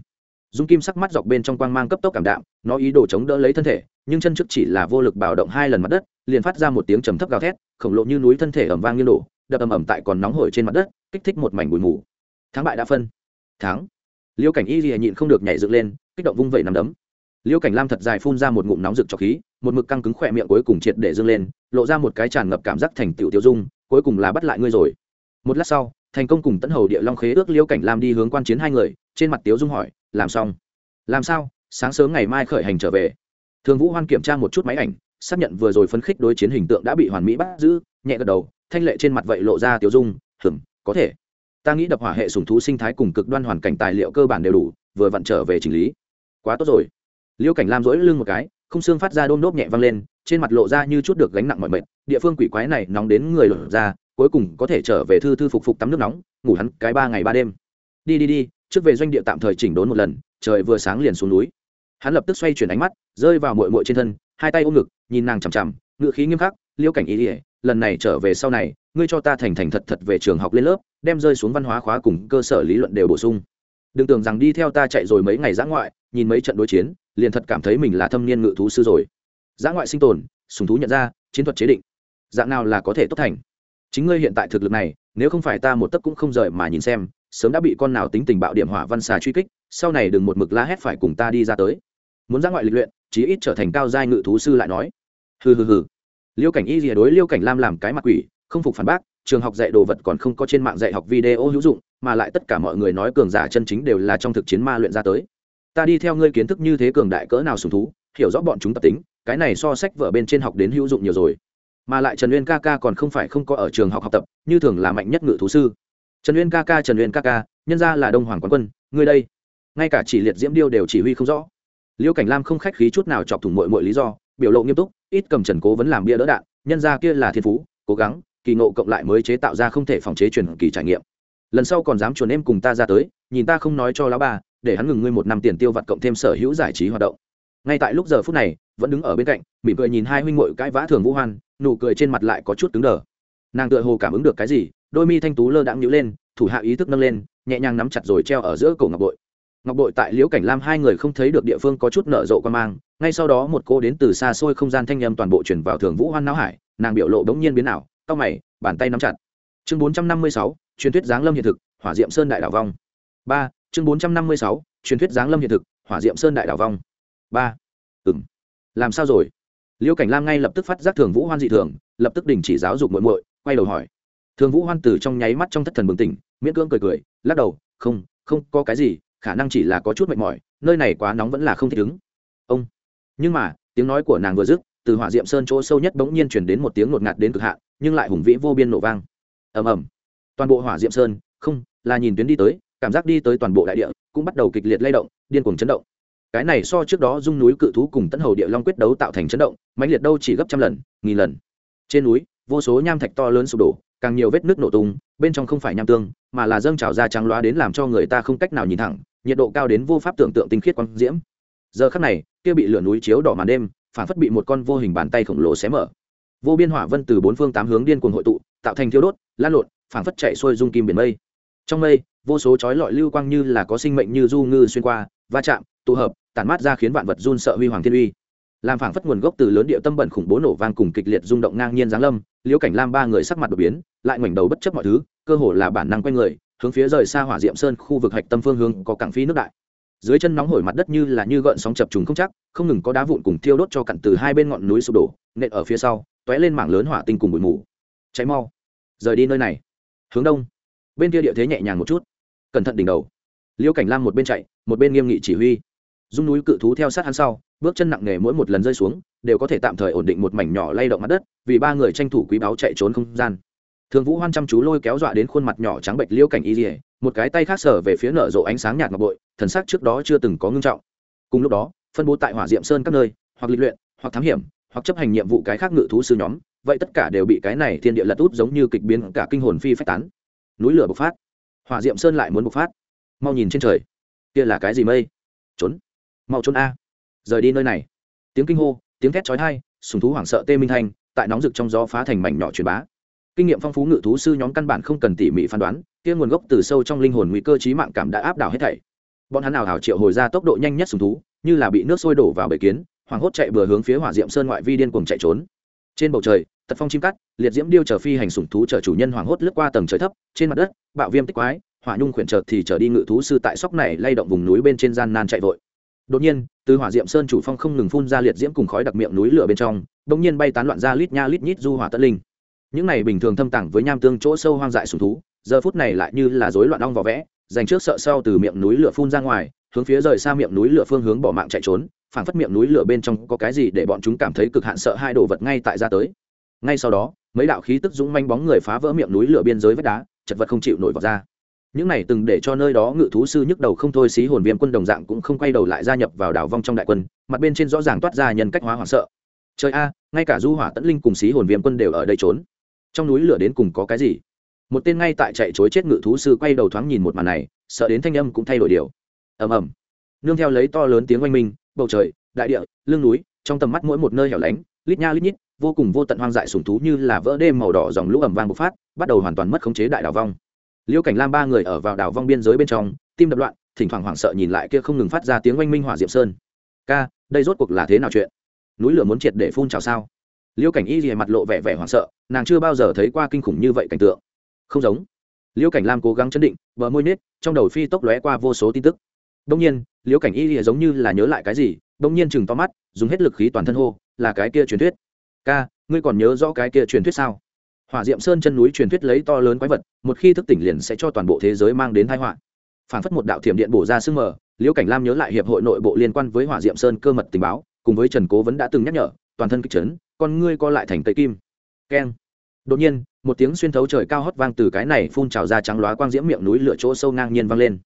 Dung kim sắc mắt dọc bên trong quang mang cấp tốc cảm đạm nó ý đồ chống đỡ lấy thân thể nhưng chân trước chỉ là vô lực bảo động hai lần mặt đất liền phát ra một tiếng trầm thấp gào thét khổng lồ như núi thân thể ẩm vang như nổ, đập ầm ầm tại còn nóng hổi trên mặt đất kích thích một mảnh bụi mù. Thắng bại đã phân. Thắng. Liêu cảnh y gì nhịn không được nhảy dựng lên kích động vung vẩy nằm đấm liêu cảnh lam thật dài phun ra một ngụm nóng rực cho khí, một mực căng cứng khỏe miệng cuối cùng triệt để dâng lên, lộ ra một cái tràn ngập cảm giác thành tựu tiêu dung, cuối cùng là bắt lại ngươi rồi. Một lát sau, thành công cùng tấn hầu địa long khế ước liêu cảnh lam đi hướng quan chiến hai người, trên mặt tiếu dung hỏi, làm xong? Làm sao? Sáng sớm ngày mai khởi hành trở về. Thường vũ hoan kiểm tra một chút máy ảnh, xác nhận vừa rồi phấn khích đối chiến hình tượng đã bị hoàn mỹ bắt giữ, nhẹ gật đầu, thanh lệ trên mặt vậy lộ ra tiếu dung hừng có thể. Ta nghĩ đập hỏa hệ sùng thú sinh thái cùng cực đoan hoàn cảnh tài liệu cơ bản đều đủ, vừa vặn trở về chỉnh lý. Quá tốt rồi. Liễu cảnh lam rỗi lưng một cái, không xương phát ra đôm đốp nhẹ văng lên, trên mặt lộ ra như chút được gánh nặng mọi mệt, địa phương quỷ quái này nóng đến người lột ra, cuối cùng có thể trở về thư thư phục phục tắm nước nóng, ngủ hắn cái ba ngày ba đêm. Đi đi đi, trước về doanh địa tạm thời chỉnh đốn một lần, trời vừa sáng liền xuống núi. Hắn lập tức xoay chuyển ánh mắt, rơi vào mội mội trên thân, hai tay ôm ngực, nhìn nàng chằm chằm, ngựa khí nghiêm khắc Liễu cảnh ý ỉa lần này trở về sau này, ngươi cho ta thành thành thật thật về trường học lên lớp, đem rơi xuống văn hóa khóa cùng cơ sở lý luận đều bổ sung đừng tưởng rằng đi theo ta chạy rồi mấy ngày giã ngoại, nhìn mấy trận đối chiến, liền thật cảm thấy mình là thâm niên ngự thú sư rồi. Giã ngoại sinh tồn, sùng thú nhận ra, chiến thuật chế định. Dạng nào là có thể tốt thành? Chính ngươi hiện tại thực lực này, nếu không phải ta một tấc cũng không rời mà nhìn xem, sớm đã bị con nào tính tình bạo điểm hỏa văn xà truy kích, sau này đừng một mực la hét phải cùng ta đi ra tới. Muốn ra ngoại lịch luyện, chí ít trở thành cao giai ngự thú sư lại nói. Hừ hừ hừ. Liêu cảnh y rìa đối liêu cảnh lam làm cái mặt quỷ, không phục phản bác, trường học dạy đồ vật còn không có trên mạng dạy học video hữu dụng mà lại tất cả mọi người nói cường giả chân chính đều là trong thực chiến ma luyện ra tới. Ta đi theo ngươi kiến thức như thế cường đại cỡ nào sùng thú, hiểu rõ bọn chúng tập tính, cái này so sách vở bên trên học đến hữu dụng nhiều rồi. Mà lại trần uyên ca ca còn không phải không có ở trường học học tập, như thường là mạnh nhất ngự thú sư. Trần uyên ca ca, trần uyên ca ca, nhân ra là đông hoàng quán quân, ngươi đây. Ngay cả chỉ liệt diễm điêu đều chỉ huy không rõ. Liễu cảnh lam không khách khí chút nào chọc thủng mọi mọi lý do, biểu lộ nghiêm túc, ít cầm trần cố vấn làm bia đỡ đạn, nhân ra kia là thiên phú, cố gắng, kỳ ngộ cộng lại mới chế tạo ra không thể phòng chế truyền kỳ trải nghiệm lần sau còn dám chuồn em cùng ta ra tới, nhìn ta không nói cho lão bà, để hắn ngừng ngươi một năm tiền tiêu vặt cộng thêm sở hữu giải trí hoạt động. Ngay tại lúc giờ phút này, vẫn đứng ở bên cạnh, mỉm cười nhìn hai huynh ngội cãi vã thường vũ hoan, nụ cười trên mặt lại có chút cứng đờ. Nàng tựa hồ cảm ứng được cái gì, đôi mi thanh tú lơ đãng nhíu lên, thủ hạ ý thức nâng lên, nhẹ nhàng nắm chặt rồi treo ở giữa cổ ngọc bội. Ngọc bội tại liễu cảnh lam hai người không thấy được địa phương có chút nở rộ quan mang, ngay sau đó một cô đến từ xa xôi không gian thanh âm toàn bộ chuyển vào thường vũ hoan não hải, nàng biểu lộ đống nhiên biến ảo, cau mày, bàn tay nắm chặt chương bốn trăm năm mươi sáu, truyền thuyết giáng lâm hiện thực, hỏa diệm sơn đại đảo vong. Ba, chương bốn trăm năm mươi sáu, truyền thuyết giáng lâm hiện thực, hỏa diệm sơn đại đảo vong. Ba ừng làm sao rồi? Liêu cảnh lam ngay lập tức phát giác thường vũ hoan dị thường, lập tức đình chỉ giáo dục muội muội, quay đầu hỏi. Thường vũ hoan từ trong nháy mắt trong thất thần bừng tỉnh, miễn cưỡng cười cười, lắc đầu, không không có cái gì, khả năng chỉ là có chút mệt mỏi, nơi này quá nóng vẫn là không thích ứng. Ông, nhưng mà, tiếng nói của nàng vừa dứt, từ hỏa diệm sơn chỗ sâu nhất bỗng nhiên chuyển đến một tiếng ngột ngạt đến cực hạn, nhưng lại hùng vĩ vô biên nổ vang ầm ầm. Toàn bộ hỏa diệm sơn, không, là nhìn tuyến đi tới, cảm giác đi tới toàn bộ đại địa, cũng bắt đầu kịch liệt lay động, điên cuồng chấn động. Cái này so trước đó dung núi cự thú cùng tấn hầu địa long quyết đấu tạo thành chấn động, mãnh liệt đâu chỉ gấp trăm lần, nghìn lần. Trên núi, vô số nham thạch to lớn sụp đổ, càng nhiều vết nước nổ tung, bên trong không phải nham tương, mà là dâng trào ra trắng loá đến làm cho người ta không cách nào nhìn thẳng, nhiệt độ cao đến vô pháp tưởng tượng tinh khiết quang diễm. Giờ khắc này, kia bị lửa núi chiếu đỏ màn đêm, phản phất bị một con vô hình bàn tay khổng lồ xé mở. Vô biên hỏa vân từ bốn phương tám hướng điên cuồng hội tụ, tạo thành thiêu đốt lan lộn, phảng phất chạy xuôi dung kim biển mây. Trong mây, vô số chói lọi lưu quang như là có sinh mệnh như du ngư xuyên qua, va chạm, tụ hợp, tản mát ra khiến vạn vật run sợ huy hoàng thiên uy. Làm phảng phất nguồn gốc từ lớn địa tâm bẩn khủng bố nổ vang cùng kịch liệt rung động ngang nhiên giáng lâm, liễu cảnh lam ba người sắc mặt đột biến, lại ngoảnh đầu bất chấp mọi thứ, cơ hồ là bản năng quay người, hướng phía rời xa hỏa diệm sơn khu vực hạch tâm phương hướng có cảng phi nước đại. Dưới chân nóng hổi mặt đất như là như gợn sóng chập trùng không chắc, không ngừng có đá vụn cùng thiêu đốt cho cặn từ hai bên ngọn núi sụp đổ, nện ở phía sau t lên mảng lớn hỏa tinh cùng bụi mù. Cháy mau rời đi nơi này. Hướng đông. Bên kia địa thế nhẹ nhàng một chút. Cẩn thận đỉnh đầu. Liễu cảnh lam một bên chạy, một bên nghiêm nghị chỉ huy. Dung núi cự thú theo sát hắn sau, bước chân nặng nề mỗi một lần rơi xuống, đều có thể tạm thời ổn định một mảnh nhỏ lay động mặt đất, vì ba người tranh thủ quý báu chạy trốn không gian. Thường vũ hoan chăm chú lôi kéo dọa đến khuôn mặt nhỏ trắng bệnh liêu cảnh y dỉa một cái tay khác sở về phía nở rộ ánh sáng nhạt ngọc bội, thần sắc trước đó chưa từng có ngưng trọng. Cùng lúc đó, phân bố tại hỏa diệm sơn các nơi, hoặc lịch luyện, hoặc thám hiểm, hoặc chấp hành nhiệm vụ cái khác ngự thú sư nhóm vậy tất cả đều bị cái này thiên địa lật út giống như kịch biến cả kinh hồn phi phách tán. Núi lửa bộc phát. Hỏa diệm sơn lại muốn bộc phát. Mau nhìn trên trời. Kia là cái gì mây? Trốn. Mau trốn a. Rời đi nơi này. Tiếng kinh hô, tiếng thét chói tai, sùng thú hoảng sợ tê minh thanh, tại nóng rực trong gió phá thành mảnh nhỏ truyền bá. Kinh nghiệm phong phú ngự thú sư nhóm căn bản không cần tỉ mỉ phán đoán, kia nguồn gốc từ sâu trong linh hồn nguy cơ trí mạng cảm đã áp đảo hết thảy. Bọn hắn nào hảo triệu hồi ra tốc độ nhanh nhất sùng thú, như là bị nước sôi đổ vào bể kiến, hoảng hốt chạy bừa hướng phía hỏa diệm sơn ngoại vi điên cuồng chạy trốn. Trên bầu trời tật phong chim cắt, liệt diễm điêu trở phi hành sủng thú chở chủ nhân hoảng hốt lướt qua tầng trời thấp, trên mặt đất, bạo viêm tích quái, hỏa nhung khuyển chợt thì trở đi ngự thú sư tại sóc này lay động vùng núi bên trên gian nan chạy vội. Đột nhiên, từ hỏa diệm sơn chủ phong không ngừng phun ra liệt diễm cùng khói đặc miệng núi lửa bên trong đột nhiên bay tán loạn ra lít nha lít nhít du hỏa tân linh. Những này bình thường thâm tàng với nham tương chỗ sâu hoang dại sùng thú, giờ phút này lại như là rối loạn ong vỏ vẽ, dành trước sợ sau từ miệng núi lửa phun ra ngoài, hướng phía rời xa miệng núi lửa phương hướng bỏ mạng chạy trốn, phảng phất miệng núi lửa bên trong có cái gì để bọn chúng cảm thấy cực hạn sợ hai đồ vật ngay tại ra tới ngay sau đó, mấy đạo khí tức dũng manh bóng người phá vỡ miệng núi lửa biên giới vách đá, chật vật không chịu nổi vào ra. Những này từng để cho nơi đó ngự thú sư nhức đầu không thôi, xí hồn viêm quân đồng dạng cũng không quay đầu lại gia nhập vào đảo vong trong đại quân, mặt bên trên rõ ràng toát ra nhân cách hóa hoảng sợ. Trời a, ngay cả du hỏa tẫn linh cùng xí hồn viêm quân đều ở đây trốn. Trong núi lửa đến cùng có cái gì? Một tên ngay tại chạy chối chết ngự thú sư quay đầu thoáng nhìn một màn này, sợ đến thanh âm cũng thay đổi điều. Ầm ầm. Nương theo lấy to lớn tiếng oanh minh, bầu trời, đại địa, lưng núi, trong tầm mắt mỗi một nơi hẻo lánh, lít nha lít nhít vô cùng vô tận hoang dại sùng thú như là vỡ đêm màu đỏ dòng lũ ẩm vang bộc phát, bắt đầu hoàn toàn mất khống chế đại đảo vong. Liêu cảnh lam ba người ở vào đảo vong biên giới bên trong, tim đập loạn, thỉnh thoảng hoảng sợ nhìn lại kia không ngừng phát ra tiếng oanh minh hỏa diệm sơn. Ca, đây rốt cuộc là thế nào chuyện? Núi lửa muốn triệt để phun trào sao? Liêu cảnh y rìa mặt lộ vẻ vẻ hoảng sợ, nàng chưa bao giờ thấy qua kinh khủng như vậy cảnh tượng. Không giống. Liêu cảnh lam cố gắng chấn định, bờ môi nết, trong đầu phi tốc lóe qua vô số tin tức. Đông nhiên, liêu cảnh y rìa giống như là nhớ lại cái gì đông nhiên chừng to mắt, dùng hết lực khí toàn thân hô, là cái kia truyền thuyết ca, ngươi còn nhớ rõ cái kia truyền thuyết sao? Hỏa diệm sơn chân núi truyền thuyết lấy to lớn quái vật, một khi thức tỉnh liền sẽ cho toàn bộ thế giới mang đến tai họa. Phản phất một đạo thiểm điện bổ ra sương mờ, liễu cảnh lam nhớ lại hiệp hội nội bộ liên quan với hỏa diệm sơn cơ mật tình báo, cùng với trần cố vấn đã từng nhắc nhở, toàn thân kích chấn, con ngươi co lại thành cây kim. Keng. Đột nhiên, một tiếng xuyên thấu trời cao hót vang từ cái này phun trào ra trắng loá quang diễm miệng núi lửa chỗ sâu ngang nhiên vang lên.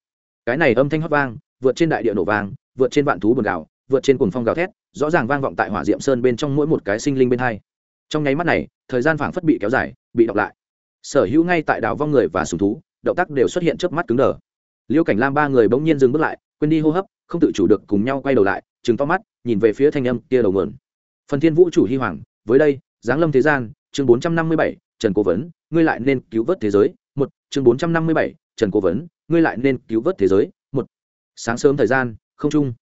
Cái này âm thanh hót vang, vượt trên đại địa nổ vang, vượt trên vạn thú buồn gạo vượt trên cuồng phong gào thét, rõ ràng vang vọng tại hỏa diệm sơn bên trong mỗi một cái sinh linh bên hai. Trong nháy mắt này, thời gian phảng phất bị kéo dài, bị đọc lại. Sở hữu ngay tại đảo vong người và sùng thú, động tác đều xuất hiện trước mắt cứng đờ. Liêu cảnh lam ba người bỗng nhiên dừng bước lại, quên đi hô hấp, không tự chủ được cùng nhau quay đầu lại chừng to mắt, nhìn về phía thanh âm kia đầu mượn. Phần thiên vũ chủ hy hoàng, với đây, giáng lâm thế gian, chương bốn trăm năm mươi bảy, trần cố vấn, ngươi lại nên cứu vớt thế giới, một, chương bốn trăm năm mươi bảy, trần cố vấn, ngươi lại nên cứu vớt thế giới, một. Sáng sớm thời gian, không trung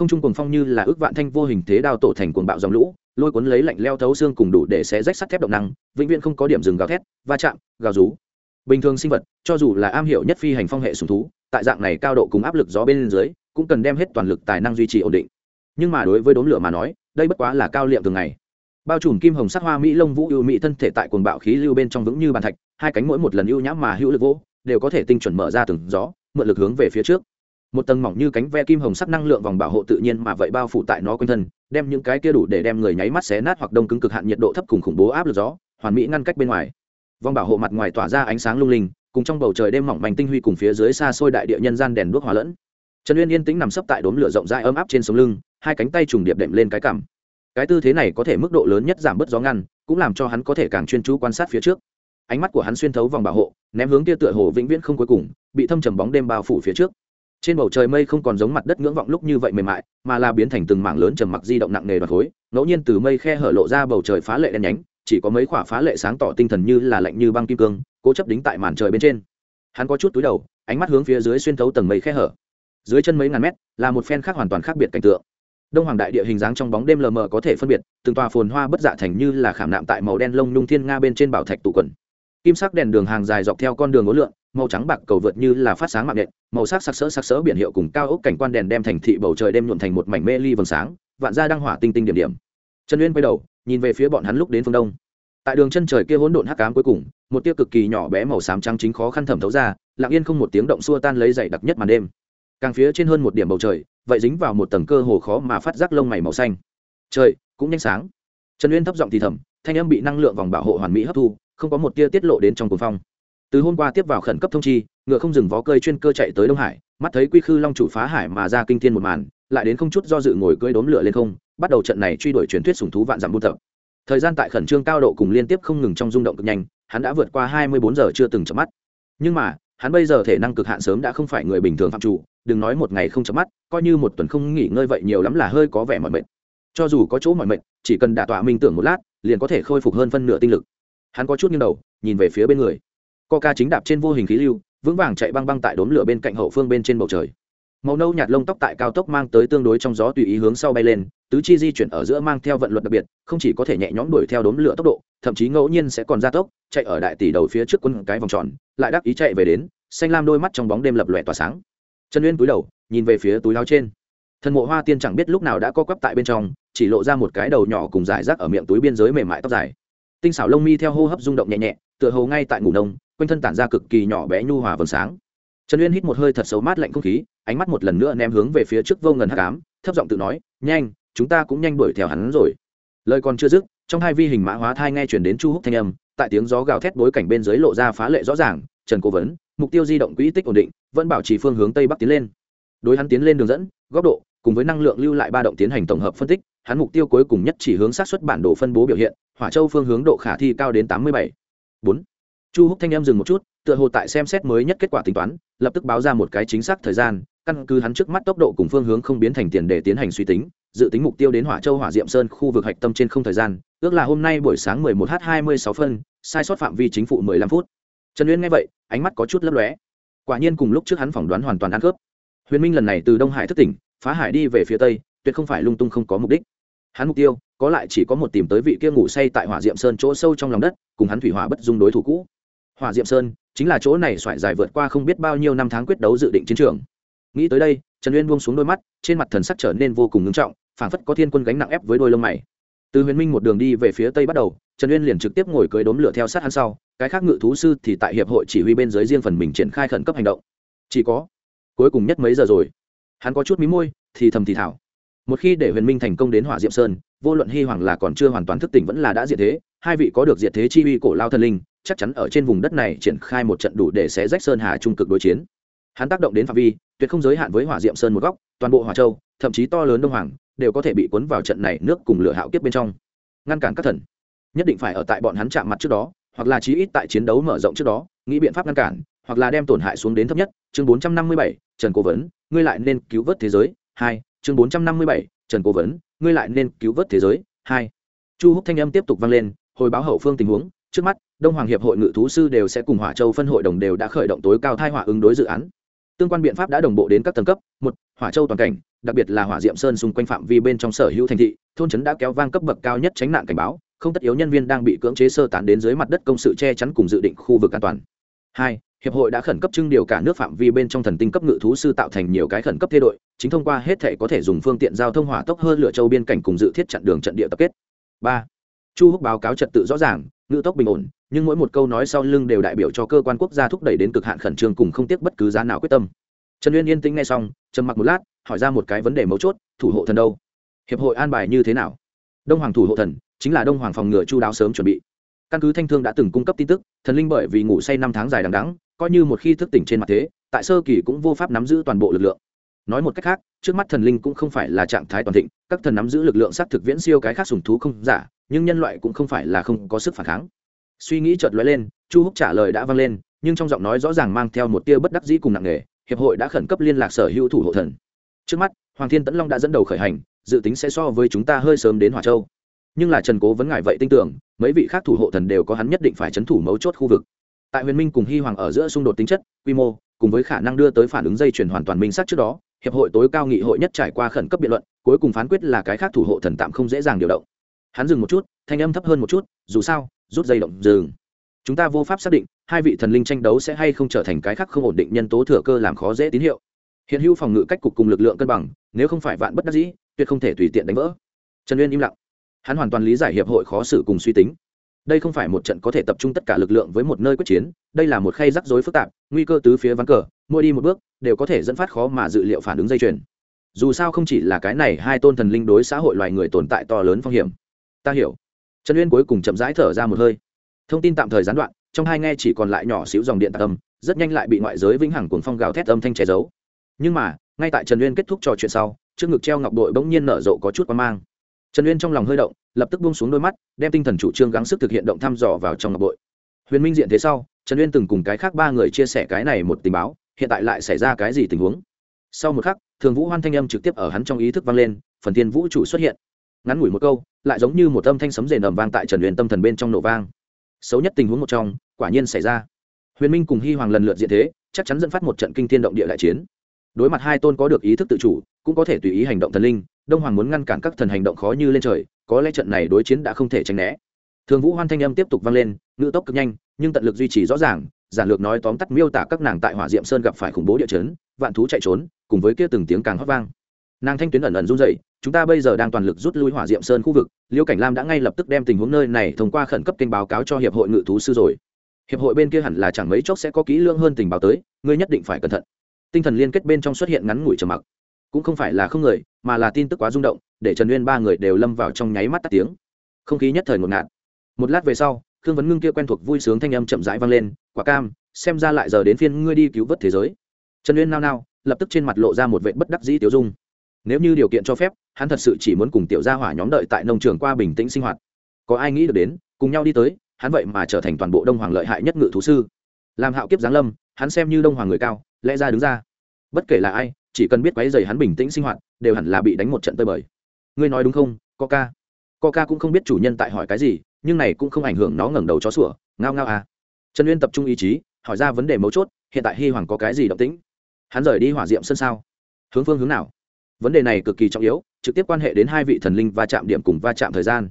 không trung cuồng phong như là ước vạn thanh vô hình thế đao tổ thành cuồng bạo dòng lũ, lôi cuốn lấy lạnh leo thấu xương cùng đủ để xé rách sắt thép động năng, vĩnh viễn không có điểm dừng gào thét, va chạm, gào rú. Bình thường sinh vật, cho dù là am hiểu nhất phi hành phong hệ sùng thú, tại dạng này cao độ cùng áp lực gió bên dưới, cũng cần đem hết toàn lực tài năng duy trì ổn định. Nhưng mà đối với đốm lửa mà nói, đây bất quá là cao liệm thường ngày. Bao trùm kim hồng sắc hoa mỹ lông vũ ưu mỹ thân thể tại cuồng bạo khí lưu bên trong vững như bàn thạch, hai cánh mỗi một lần ưu nhãm mà hữu lực vỗ đều có thể tinh chuẩn mở ra từng gió, mượn lực hướng về phía trước một tầng mỏng như cánh ve kim hồng sắc năng lượng vòng bảo hộ tự nhiên mà vậy bao phủ tại nó quanh thân, đem những cái kia đủ để đem người nháy mắt xé nát hoặc đông cứng cực hạn nhiệt độ thấp cùng khủng bố áp lực gió, hoàn mỹ ngăn cách bên ngoài. Vòng bảo hộ mặt ngoài tỏa ra ánh sáng lung linh, cùng trong bầu trời đêm mỏng mảnh tinh huy cùng phía dưới xa xôi đại địa nhân gian đèn đuốc hòa lẫn. Trần uyên yên tĩnh nằm sấp tại đốm lửa rộng rãi ấm áp trên sống lưng, hai cánh tay trùng điệp đệm lên cái cằm. Cái tư thế này có thể mức độ lớn nhất giảm bớt gió ngăn, cũng làm cho hắn có thể càng chuyên chú quan sát phía trước. Ánh mắt của hắn xuyên thấu vòng bảo hộ, ném hướng kia tựa hồ vĩnh viễn không cuối cùng, bị thâm trầm bóng đêm bao phủ phía trước trên bầu trời mây không còn giống mặt đất ngưỡng vọng lúc như vậy mềm mại, mà là biến thành từng mảng lớn trầm mặc di động nặng nề và khối, ngẫu nhiên từ mây khe hở lộ ra bầu trời phá lệ đen nhánh, chỉ có mấy khỏa phá lệ sáng tỏ tinh thần như là lạnh như băng kim cương, cố chấp đính tại màn trời bên trên. Hắn có chút túi đầu, ánh mắt hướng phía dưới xuyên thấu tầng mây khe hở. Dưới chân mấy ngàn mét, là một phen khác hoàn toàn khác biệt cảnh tượng. Đông hoàng đại địa hình dáng trong bóng đêm lờ mờ có thể phân biệt, từng tòa phồn hoa bất dạ thành như là khảm nạm tại màu đen lông nhung thiên nga bên trên bảo thạch tụ quần. Kim sắc đèn đường hàng dài dọc theo con đường ố lượn màu trắng bạc cầu vượt như là phát sáng mạng nện, màu sắc sắc sỡ sắc sỡ biển hiệu cùng cao ốc cảnh quan đèn đem thành thị bầu trời đêm nhuộn thành một mảnh mê ly vầng sáng, vạn ra đang hỏa tinh tinh điểm điểm. Trần uyên quay đầu, nhìn về phía bọn hắn lúc đến phương đông. Tại đường chân trời kia hỗn độn hắc ám cuối cùng, một tia cực kỳ nhỏ bé màu xám trắng chính khó khăn thẩm thấu ra, lặng yên không một tiếng động xua tan lấy dày đặc nhất màn đêm. Càng phía trên hơn một điểm bầu trời, vậy dính vào một tầng cơ hồ khó mà phát giác lông mày màu xanh. Trời, cũng nhanh sáng. Trần uyên thấp giọng thì thầm, thanh âm bị năng lượng vòng bảo hộ hoàn mỹ hấp thu, không có một tia tiết lộ đến trong cuồng phong từ hôm qua tiếp vào khẩn cấp thông chi, ngựa không dừng vó cơi chuyên cơ chạy tới đông hải, mắt thấy quy khư long chủ phá hải mà ra kinh thiên một màn, lại đến không chút do dự ngồi cưỡi đốm lửa lên không, bắt đầu trận này truy đuổi truyền thuyết sùng thú vạn dặm buôn tập. Thời gian tại khẩn trương cao độ cùng liên tiếp không ngừng trong rung động cực nhanh, hắn đã vượt qua hai mươi bốn giờ chưa từng chợp mắt. Nhưng mà, hắn bây giờ thể năng cực hạn sớm đã không phải người bình thường phạm chủ, đừng nói một ngày không chợp mắt, coi như một tuần không nghỉ ngơi vậy nhiều lắm là hơi có vẻ mỏi mệt. Cho dù có chỗ mỏi mệt, chỉ cần đả tọa minh tưởng một lát, liền có thể khôi phục hơn phân nửa tinh lực. Hắn có chút nghiêng đầu, nhìn về phía bên người coca chính đạp trên vô hình khí lưu, vững vàng chạy băng băng tại đốm lửa bên cạnh hậu phương bên trên bầu trời. Màu nâu nhạt lông tóc tại cao tốc mang tới tương đối trong gió tùy ý hướng sau bay lên, tứ chi di chuyển ở giữa mang theo vận luật đặc biệt, không chỉ có thể nhẹ nhõm đuổi theo đốm lửa tốc độ, thậm chí ngẫu nhiên sẽ còn gia tốc, chạy ở đại tỷ đầu phía trước quân cái vòng tròn, lại đáp ý chạy về đến, xanh lam đôi mắt trong bóng đêm lập lòe tỏa sáng. Trần uyên túi đầu, nhìn về phía túi láo trên. Thần mộ hoa tiên chẳng biết lúc nào đã co quắp tại bên trong, chỉ lộ ra một cái đầu nhỏ cùng dài rác ở miệng túi biên giới mềm mại tóc dài. Tinh xảo lông mi theo hô hấp rung động nhẹ nhẹ, tựa hồ ngay tại ngủ đông quanh thân tản ra cực kỳ nhỏ bé nhu hòa vầng sáng. Trần uyên hít một hơi thật xấu mát lạnh không khí, ánh mắt một lần nữa ném hướng về phía trước vô ngần hắc ám, thấp giọng tự nói, nhanh, chúng ta cũng nhanh đuổi theo hắn rồi. Lời còn chưa dứt, trong hai vi hình mã hóa thai nghe chuyển đến chu húc thanh âm, tại tiếng gió gào thét bối cảnh bên dưới lộ ra phá lệ rõ ràng, trần cố vấn, mục tiêu di động quỹ tích ổn định, vẫn bảo trì phương hướng tây bắc tiến lên. Đối hắn tiến lên đường dẫn, góc độ, cùng với năng lượng lưu lại ba động tiến hành tổng hợp phân tích, hắn mục tiêu cuối cùng nhất chỉ hướng sát xuất bản đồ phân bố biểu hiện, hỏa châu phương hướng độ khả thi cao đến tám mươi bảy. Bốn chu húc thanh em dừng một chút, tựa hồ tại xem xét mới nhất kết quả tính toán, lập tức báo ra một cái chính xác thời gian, căn cứ hắn trước mắt tốc độ cùng phương hướng không biến thành tiền để tiến hành suy tính, dự tính mục tiêu đến hỏa châu, hỏa diệm sơn khu vực hạch tâm trên không thời gian, ước là hôm nay buổi sáng 11 h 26 phân, sai sót phạm vi chính phủ 15 phút. Trần uyên nghe vậy, ánh mắt có chút lấp lóe. Quả nhiên cùng lúc trước hắn phỏng đoán hoàn toàn ăn khớp. Huyền minh lần này từ đông hải thức tỉnh, phá hải đi về phía tây, tuyệt không phải lung tung không có mục đích. Hắn mục tiêu, có lại chỉ có một tìm tới vị kia ngủ say tại hỏa diệm sơn chỗ sâu trong lòng đất, cùng hắn thủy hỏa bất dung đối thủ cũ hỏa diệm sơn chính là chỗ này xoải dài vượt qua không biết bao nhiêu năm tháng quyết đấu dự định chiến trường. Nghĩ tới đây, trần uyên buông xuống đôi mắt, trên mặt thần sắc trở nên vô cùng ngưng trọng, phảng phất có thiên quân gánh nặng ép với đôi lông mày. Từ huyền minh một đường đi về phía tây bắt đầu, trần uyên liền trực tiếp ngồi cưới đốm lửa theo sát hắn sau, cái khác ngự thú sư thì tại hiệp hội chỉ huy bên dưới riêng phần mình triển khai khẩn cấp hành động. Chỉ có cuối cùng nhất mấy giờ rồi? Hắn có chút mí môi, thì thầm thì thảo một khi để huyền minh thành công đến hỏa diệm sơn, vô luận hy hoàng là còn chưa hoàn toàn thức tỉnh vẫn là đã diệt thế, hai vị có được diệt thế chi uy cổ lao thần linh chắc chắn ở trên vùng đất này triển khai một trận đủ để xé rách sơn hà trung cực đối chiến. Hắn tác động đến phạm vi tuyệt không giới hạn với hỏa diệm sơn một góc toàn bộ hỏa châu thậm chí to lớn đông hoàng đều có thể bị cuốn vào trận này nước cùng lửa hạo kiếp bên trong. Ngăn cản các thần. Nhất định phải ở tại bọn hắn chạm mặt trước đó hoặc là chí ít tại chiến đấu mở rộng trước đó nghĩ biện pháp ngăn cản hoặc là đem tổn hại xuống đến thấp nhất. Chương 457, trần cố vấn ngươi lại nên cứu vớt thế giới. Hai chương 457, trần cố vấn ngươi lại nên cứu vớt thế giới. Hai chu húc thanh âm tiếp tục vang lên hồi báo hậu phương tình huống. Trước mắt đông hoàng hiệp hội ngự thú sư đều sẽ cùng hỏa châu phân hội đồng đều đã khởi động tối cao thai hỏa ứng đối dự án. Tương quan biện pháp đã đồng bộ đến các tầng cấp, một, hỏa châu toàn cảnh, đặc biệt là hỏa diệm sơn xung quanh phạm vi bên trong sở hữu thành thị, thôn trấn đã kéo vang cấp bậc cao nhất tránh nạn cảnh báo, không tất yếu nhân viên đang bị cưỡng chế sơ tán đến dưới mặt đất công sự che chắn cùng dự định khu vực an toàn. Hai, hiệp hội đã khẩn cấp trưng điều cả nước phạm vi bên trong thần tinh cấp ngự thú sư tạo thành nhiều cái khẩn cấp thay đội, chính thông qua hết thể có thể dùng phương tiện giao thông hỏa tốc hơn lựa châu biên cảnh cùng dự thiết chặn đường trận địa tập kết. Ba, chu húc báo cáo trật tự rõ ràng, ngự tốc bình ổn nhưng mỗi một câu nói sau lưng đều đại biểu cho cơ quan quốc gia thúc đẩy đến cực hạn khẩn trương cùng không tiếc bất cứ giá nào quyết tâm. Trần uyên yên tĩnh nghe xong, trầm mặc một lát, hỏi ra một cái vấn đề mấu chốt, thủ hộ thần đâu? Hiệp hội an bài như thế nào? Đông hoàng thủ hộ thần, chính là đông hoàng phòng ngừa chu đáo sớm chuẩn bị. Căn cứ thanh thương đã từng cung cấp tin tức, thần linh bởi vì ngủ say năm tháng dài đằng đắng coi như một khi thức tỉnh trên mặt thế, tại sơ kỳ cũng vô pháp nắm giữ toàn bộ lực lượng. Nói một cách khác, trước mắt thần linh cũng không phải là trạng thái toàn thịnh, các thần nắm giữ lực lượng s á thực viễn siêu cái khác sùng thú không giả, nhưng nhân loại cũng không phải là không có sức phản kháng suy nghĩ chợt lóe lên, chu húc trả lời đã vang lên, nhưng trong giọng nói rõ ràng mang theo một tia bất đắc dĩ cùng nặng nề, hiệp hội đã khẩn cấp liên lạc sở hữu thủ hộ thần. Trước mắt, hoàng thiên tẫn long đã dẫn đầu khởi hành, dự tính sẽ so với chúng ta hơi sớm đến hòa châu. Nhưng là trần cố vẫn ngại vậy tin tưởng, mấy vị khác thủ hộ thần đều có hắn nhất định phải c thủ mấu chốt khu vực. Tại huyền minh cùng hy hoàng ở giữa xung đột tính chất, quy mô, cùng với khả năng đưa tới phản ứng dây chuyển hoàn toàn minh sắc trước đó, hiệp hội tối cao nghị hội nhất trải qua khẩn cấp biện luận, cuối cùng phán quyết là cái khác thủ hộ thần tạm không dễ dàng điều động. Hắn dừng một chút, thanh âm thấp hơn một chút, dù sao rút dây động dừng chúng ta vô pháp xác định hai vị thần linh tranh đấu sẽ hay không trở thành cái khác không ổn định nhân tố thừa cơ làm khó dễ tín hiệu. Hiện hữu phòng ngự cách cục cùng lực lượng cân bằng, nếu không phải vạn bất đắc dĩ, tuyệt không thể tùy tiện đánh vỡ. Trần uyên im lặng. Hắn hoàn toàn lý giải hiệp hội khó xử cùng suy tính. Đây không phải một trận có thể tập trung tất cả lực lượng với một nơi quyết chiến, đây là một khay rắc rối phức tạp, nguy cơ tứ phía ván cờ, mỗi đi một bước, đều có thể dẫn phát khó mà dự liệu phản ứng dây chuyền. Dù sao không chỉ là cái này hai tôn thần linh đối xã hội loài người tồn tại to lớn phong hiểm. Ta hiểu trần uyên cuối cùng chậm rãi thở ra một hơi. Thông tin tạm thời gián đoạn, trong hai nghe chỉ còn lại nhỏ xíu dòng điện tạc âm, rất nhanh lại bị ngoại giới vĩnh hằng cuồng phong gào thét âm thanh che giấu. Nhưng mà, ngay tại trần uyên kết thúc trò chuyện sau, trước ngực treo ngọc đội bỗng nhiên nở rộ có chút quan mang. Trần uyên trong lòng hơi động, lập tức buông xuống đôi mắt, đem tinh thần chủ trương gắng sức thực hiện động thăm dò vào trong ngọc Đội. huyền minh diện thế sau, trần uyên từng cùng cái khác ba người chia sẻ cái này một tình báo, hiện tại lại xảy ra cái gì tình huống? Sau một khắc, thường vũ hoan thanh âm trực tiếp ở hắn trong ý thức vang lên, phần thiên vũ chủ xuất hiện. Ngắn ngủi một câu lại giống như một âm thanh sấm rền ầm vang tại trần huyền tâm thần bên trong nổ vang. Xấu nhất tình huống một trong, quả nhiên xảy ra. Huyền minh cùng hy hoàng lần lượt diện thế, chắc chắn dẫn phát một trận kinh thiên động địa đại chiến. Đối mặt hai tôn có được ý thức tự chủ, cũng có thể tùy ý hành động thần linh, đông hoàng muốn ngăn cản các thần hành động khó như lên trời, có lẽ trận này đối chiến đã không thể tránh né. Thường vũ hoan thanh âm tiếp tục vang lên, ngữ tốc cực nhanh, nhưng tận lực duy trì rõ ràng, giản lược nói tóm tắt miêu tả các nàng tại hỏa diệm sơn gặp phải khủng bố địa chấn, vạn thú chạy trốn, cùng với kia từng tiếng càng hót vang nàng thanh tuyến ẩn ẩn run dậy chúng ta bây giờ đang toàn lực rút lui hỏa diệm sơn khu vực, liêu cảnh lam đã ngay lập tức đem tình huống nơi này thông qua khẩn cấp kênh báo cáo cho hiệp hội ngự thú sư rồi. Hiệp hội bên kia hẳn là chẳng mấy chốc sẽ có kỹ lưỡng hơn tình báo tới, ngươi nhất định phải cẩn thận. Tinh thần liên kết bên trong xuất hiện ngắn ngủi trầm mặc. Cũng không phải là không người, mà là tin tức quá rung động, để trần nguyên ba người đều lâm vào trong nháy mắt tắt tiếng. Không khí nhất thời ngột ngạt. Một lát về sau, khương vấn ngưng kia quen thuộc vui sướng thanh âm chậm rãi vang lên, quả cam, xem ra lại giờ đến phiên ngươi đi cứu vớt thế giới. Trần nguyên nao nao, lập tức trên mặt lộ ra một vệ bất đắc dĩ tiêu dung nếu như điều kiện cho phép, hắn thật sự chỉ muốn cùng tiểu gia hỏa nhóm đợi tại nông trường qua bình tĩnh sinh hoạt. Có ai nghĩ được đến, cùng nhau đi tới, hắn vậy mà trở thành toàn bộ đông hoàng lợi hại nhất ngự thú sư. Làm hạo kiếp giáng lâm, hắn xem như đông hoàng người cao, lẽ ra đứng ra. Bất kể là ai, chỉ cần biết quấy dày hắn bình tĩnh sinh hoạt, đều hẳn là bị đánh một trận tơi bời. Ngươi nói đúng không, coca? Coca cũng không biết chủ nhân tại hỏi cái gì, nhưng này cũng không ảnh hưởng nó ngẩng đầu chó sủa, ngao ngao à. Trần uyên tập trung ý chí, hỏi ra vấn đề mấu chốt, hiện tại hy hoàng có cái gì động tĩnh? Hắn rời đi hỏa diệm sân sao? Hướng phương hướng nào? Vấn đề này cực kỳ trọng yếu, trực tiếp quan hệ đến hai vị thần linh va chạm điểm cùng va chạm thời gian.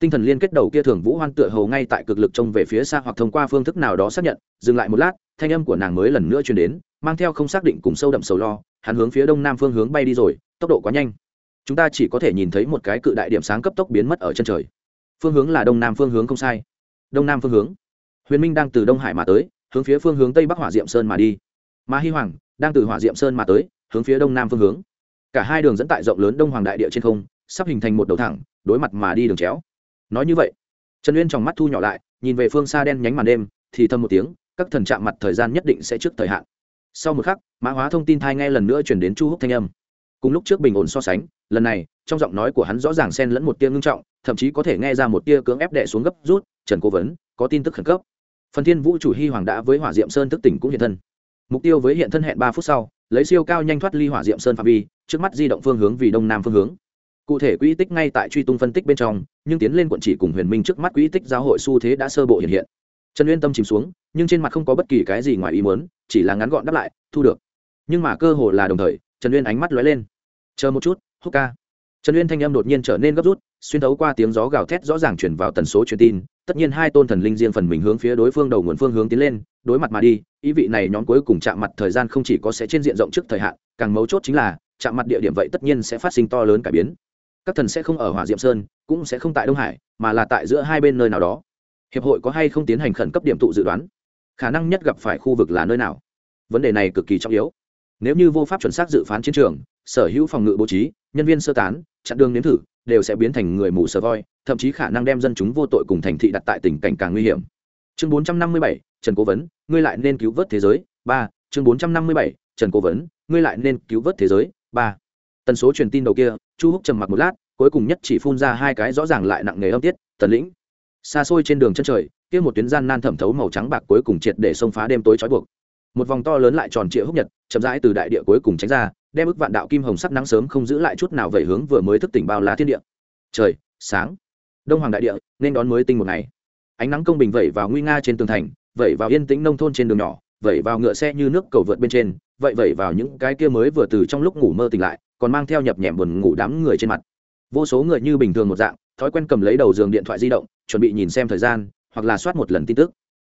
Tinh thần liên kết đầu kia thường vũ hoan tựa hầu ngay tại cực lực trông về phía xa hoặc thông qua phương thức nào đó xác nhận, dừng lại một lát, thanh âm của nàng mới lần nữa truyền đến, mang theo không xác định cùng sâu đậm sầu lo, hắn hướng phía đông nam phương hướng bay đi rồi, tốc độ quá nhanh. Chúng ta chỉ có thể nhìn thấy một cái cự đại điểm sáng cấp tốc biến mất ở chân trời. Phương hướng là đông nam phương hướng không sai. Đông nam phương hướng. Huyền minh đang từ đông hải mà tới, hướng phía phương hướng tây bắc hỏa diệm sơn mà đi. Mà hy hoàng đang từ hỏa diệm sơn mà tới, hướng phía đông nam phương hướng cả hai đường dẫn tại rộng lớn đông hoàng đại địa trên không, sắp hình thành một đầu thẳng, đối mặt mà đi đường chéo. Nói như vậy, trần uyên trong mắt thu nhỏ lại, nhìn về phương xa đen nhánh màn đêm, thì thầm một tiếng, các thần chạm mặt thời gian nhất định sẽ trước thời hạn. Sau một khắc, mã hóa thông tin thai nghe lần nữa chuyển đến chu húc thanh âm. Cùng lúc trước bình ổn so sánh, lần này, trong giọng nói của hắn rõ ràng xen lẫn một tia ngưng trọng, thậm chí có thể nghe ra một tia cưỡng ép đệ xuống gấp rút, trần cố vấn, có tin tức khẩn cấp. Phần thiên vũ chủ hy hoàng đã với hỏa diệm sơn thức tỉnh cũng hiện thân. Mục tiêu với hiện thân hẹn ba phút sau lấy siêu cao nhanh thoát ly hỏa diệm sơn phạm vi, trước mắt di động phương hướng vì đông nam phương hướng. Cụ thể quỹ tích ngay tại truy tung phân tích bên trong, nhưng tiến lên quận chỉ cùng huyền minh trước mắt quỹ tích giáo hội xu thế đã sơ bộ hiện hiện. Trần uyên tâm chìm xuống, nhưng trên mặt không có bất kỳ cái gì ngoài ý muốn, chỉ là ngắn gọn đáp lại, thu được. Nhưng mà cơ hồ là đồng thời, trần uyên ánh mắt lóe lên. Chờ một chút, húc ca. Trần uyên thanh âm đột nhiên trở nên gấp rút, xuyên thấu qua tiếng gió gào thét rõ ràng chuyển vào tần số truyền tin, tất nhiên hai tôn thần linh riêng phần mình hướng phía đối phương đầu nguồn phương hướng tiến lên đối mặt mà đi ý vị này nhóm cuối cùng chạm mặt thời gian không chỉ có sẽ trên diện rộng trước thời hạn càng mấu chốt chính là chạm mặt địa điểm vậy tất nhiên sẽ phát sinh to lớn cải biến. Các thần sẽ không ở hỏa diệm sơn cũng sẽ không tại đông hải mà là tại giữa hai bên nơi nào đó. Hiệp hội có hay không tiến hành khẩn cấp điểm tụ dự đoán? Khả năng nhất gặp phải khu vực là nơi nào? Vấn đề này cực kỳ trọng yếu. Nếu như vô pháp chuẩn xác dự phán chiến trường sở hữu phòng ngự bố trí nhân viên sơ tán chặn đường nếm thử đều sẽ biến thành người mù sờ voi thậm chí khả năng đem dân chúng vô tội cùng thành thị đặt tại tình cảnh càng nguy hiểm. Chương 457, trần cố vấn ngươi lại nên cứu vớt thế giới. Ba chương 457, trần cố vấn ngươi lại nên cứu vớt thế giới. Ba tần số truyền tin đầu kia chu húc trầm mặc một lát cuối cùng nhất chỉ phun ra hai cái rõ ràng lại nặng nề âm tiết tần lĩnh. Xa xôi trên đường chân trời kia một tuyến gian nan thẩm thấu màu trắng bạc cuối cùng triệt để xông phá đêm tối trói buộc. Một vòng to lớn lại tròn trịa húc nhật chậm rãi từ đại địa cuối cùng tránh ra đem ức vạn đạo kim hồng sắc nắng sớm không giữ lại chút nào về hướng vừa mới thức tỉnh bao lá thiên địa. Trời sáng. Đông hoàng đại địa nên đón mới tinh một ngày. Ánh nắng công bình vẩy vào nguy nga trên tường thành vẩy vào yên tĩnh nông thôn trên đường nhỏ, vẩy vào ngựa xe như nước cầu vượt bên trên, vậy vẩy vào những cái kia mới vừa từ trong lúc ngủ mơ tỉnh lại, còn mang theo nhập nhèm buồn ngủ đám người trên mặt. Vô số người như bình thường một dạng, thói quen cầm lấy đầu giường điện thoại di động, chuẩn bị nhìn xem thời gian, hoặc là soát một lần tin tức.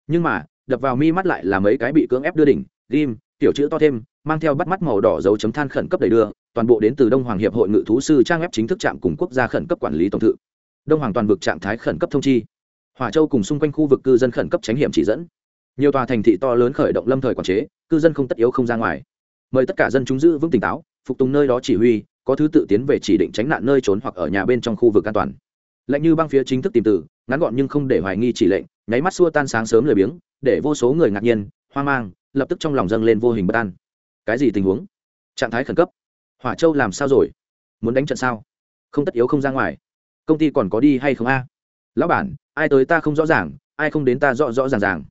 Nhưng mà, đập vào mi mắt lại là mấy cái bị cưỡng ép đưa đỉnh, ghim tiểu chữ to thêm, mang theo bắt mắt màu đỏ dấu chấm than khẩn cấp đầy đưa, toàn bộ đến từ đông hoàng hiệp hội ngự thú sư trang web chính thức trạm cùng quốc gia khẩn cấp quản lý tổng thự. Đông hoàng toàn vực trạng thái khẩn cấp thông chi. Hỏa châu cùng xung quanh khu vực cư dân khẩn cấp tránh hiểm chỉ dẫn nhiều tòa thành thị to lớn khởi động lâm thời quản chế, cư dân không tất yếu không ra ngoài. Mời tất cả dân chúng giữ vững tỉnh táo, phục tùng nơi đó chỉ huy, có thứ tự tiến về chỉ định tránh nạn nơi trốn hoặc ở nhà bên trong khu vực an toàn. Lệnh như băng phía chính thức tìm từ, ngắn gọn nhưng không để hoài nghi chỉ lệnh, nháy mắt xua tan sáng sớm lười biếng, để vô số người ngạc nhiên, hoang mang, lập tức trong lòng dâng lên vô hình bất an. Cái gì tình huống? Trạng thái khẩn cấp. Hỏa châu làm sao rồi? Muốn đánh trận sao? Không tất yếu không ra ngoài. Công ty còn có đi hay không a? Lão bản, ai tới ta không rõ ràng, ai không đến ta rõ rõ ràng ràng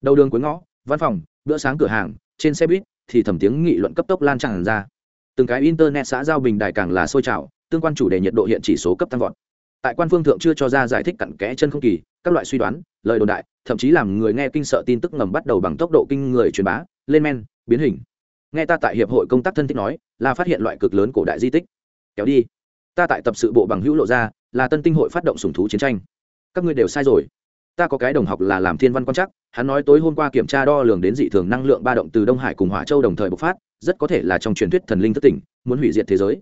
đầu đường cuối ngõ, văn phòng, bữa sáng cửa hàng, trên xe buýt, thì thầm tiếng nghị luận cấp tốc lan tràn ra. Từng cái internet xã giao bình đại càng là sôi trào, tương quan chủ đề nhiệt độ hiện chỉ số cấp tăng vọt. Tại quan phương thượng chưa cho ra giải thích cặn kẽ chân không kỳ, các loại suy đoán, lời đồn đại, thậm chí làm người nghe kinh sợ tin tức ngầm bắt đầu bằng tốc độ kinh người truyền bá, lên men, biến hình. Nghe ta tại hiệp hội công tác thân thích nói, là phát hiện loại cực lớn cổ đại di tích. Kéo đi. Ta tại tập sự bộ bằng hữu lộ ra, là tân tinh hội phát động sùng thú chiến tranh. Các ngươi đều sai rồi ta có cái đồng học là làm thiên văn quan chắc hắn nói tối hôm qua kiểm tra đo lường đến dị thường năng lượng ba động từ đông hải cùng hỏa châu đồng thời bộc phát, rất có thể là trong truyền thuyết thần linh thất tỉnh, muốn hủy diệt thế giới.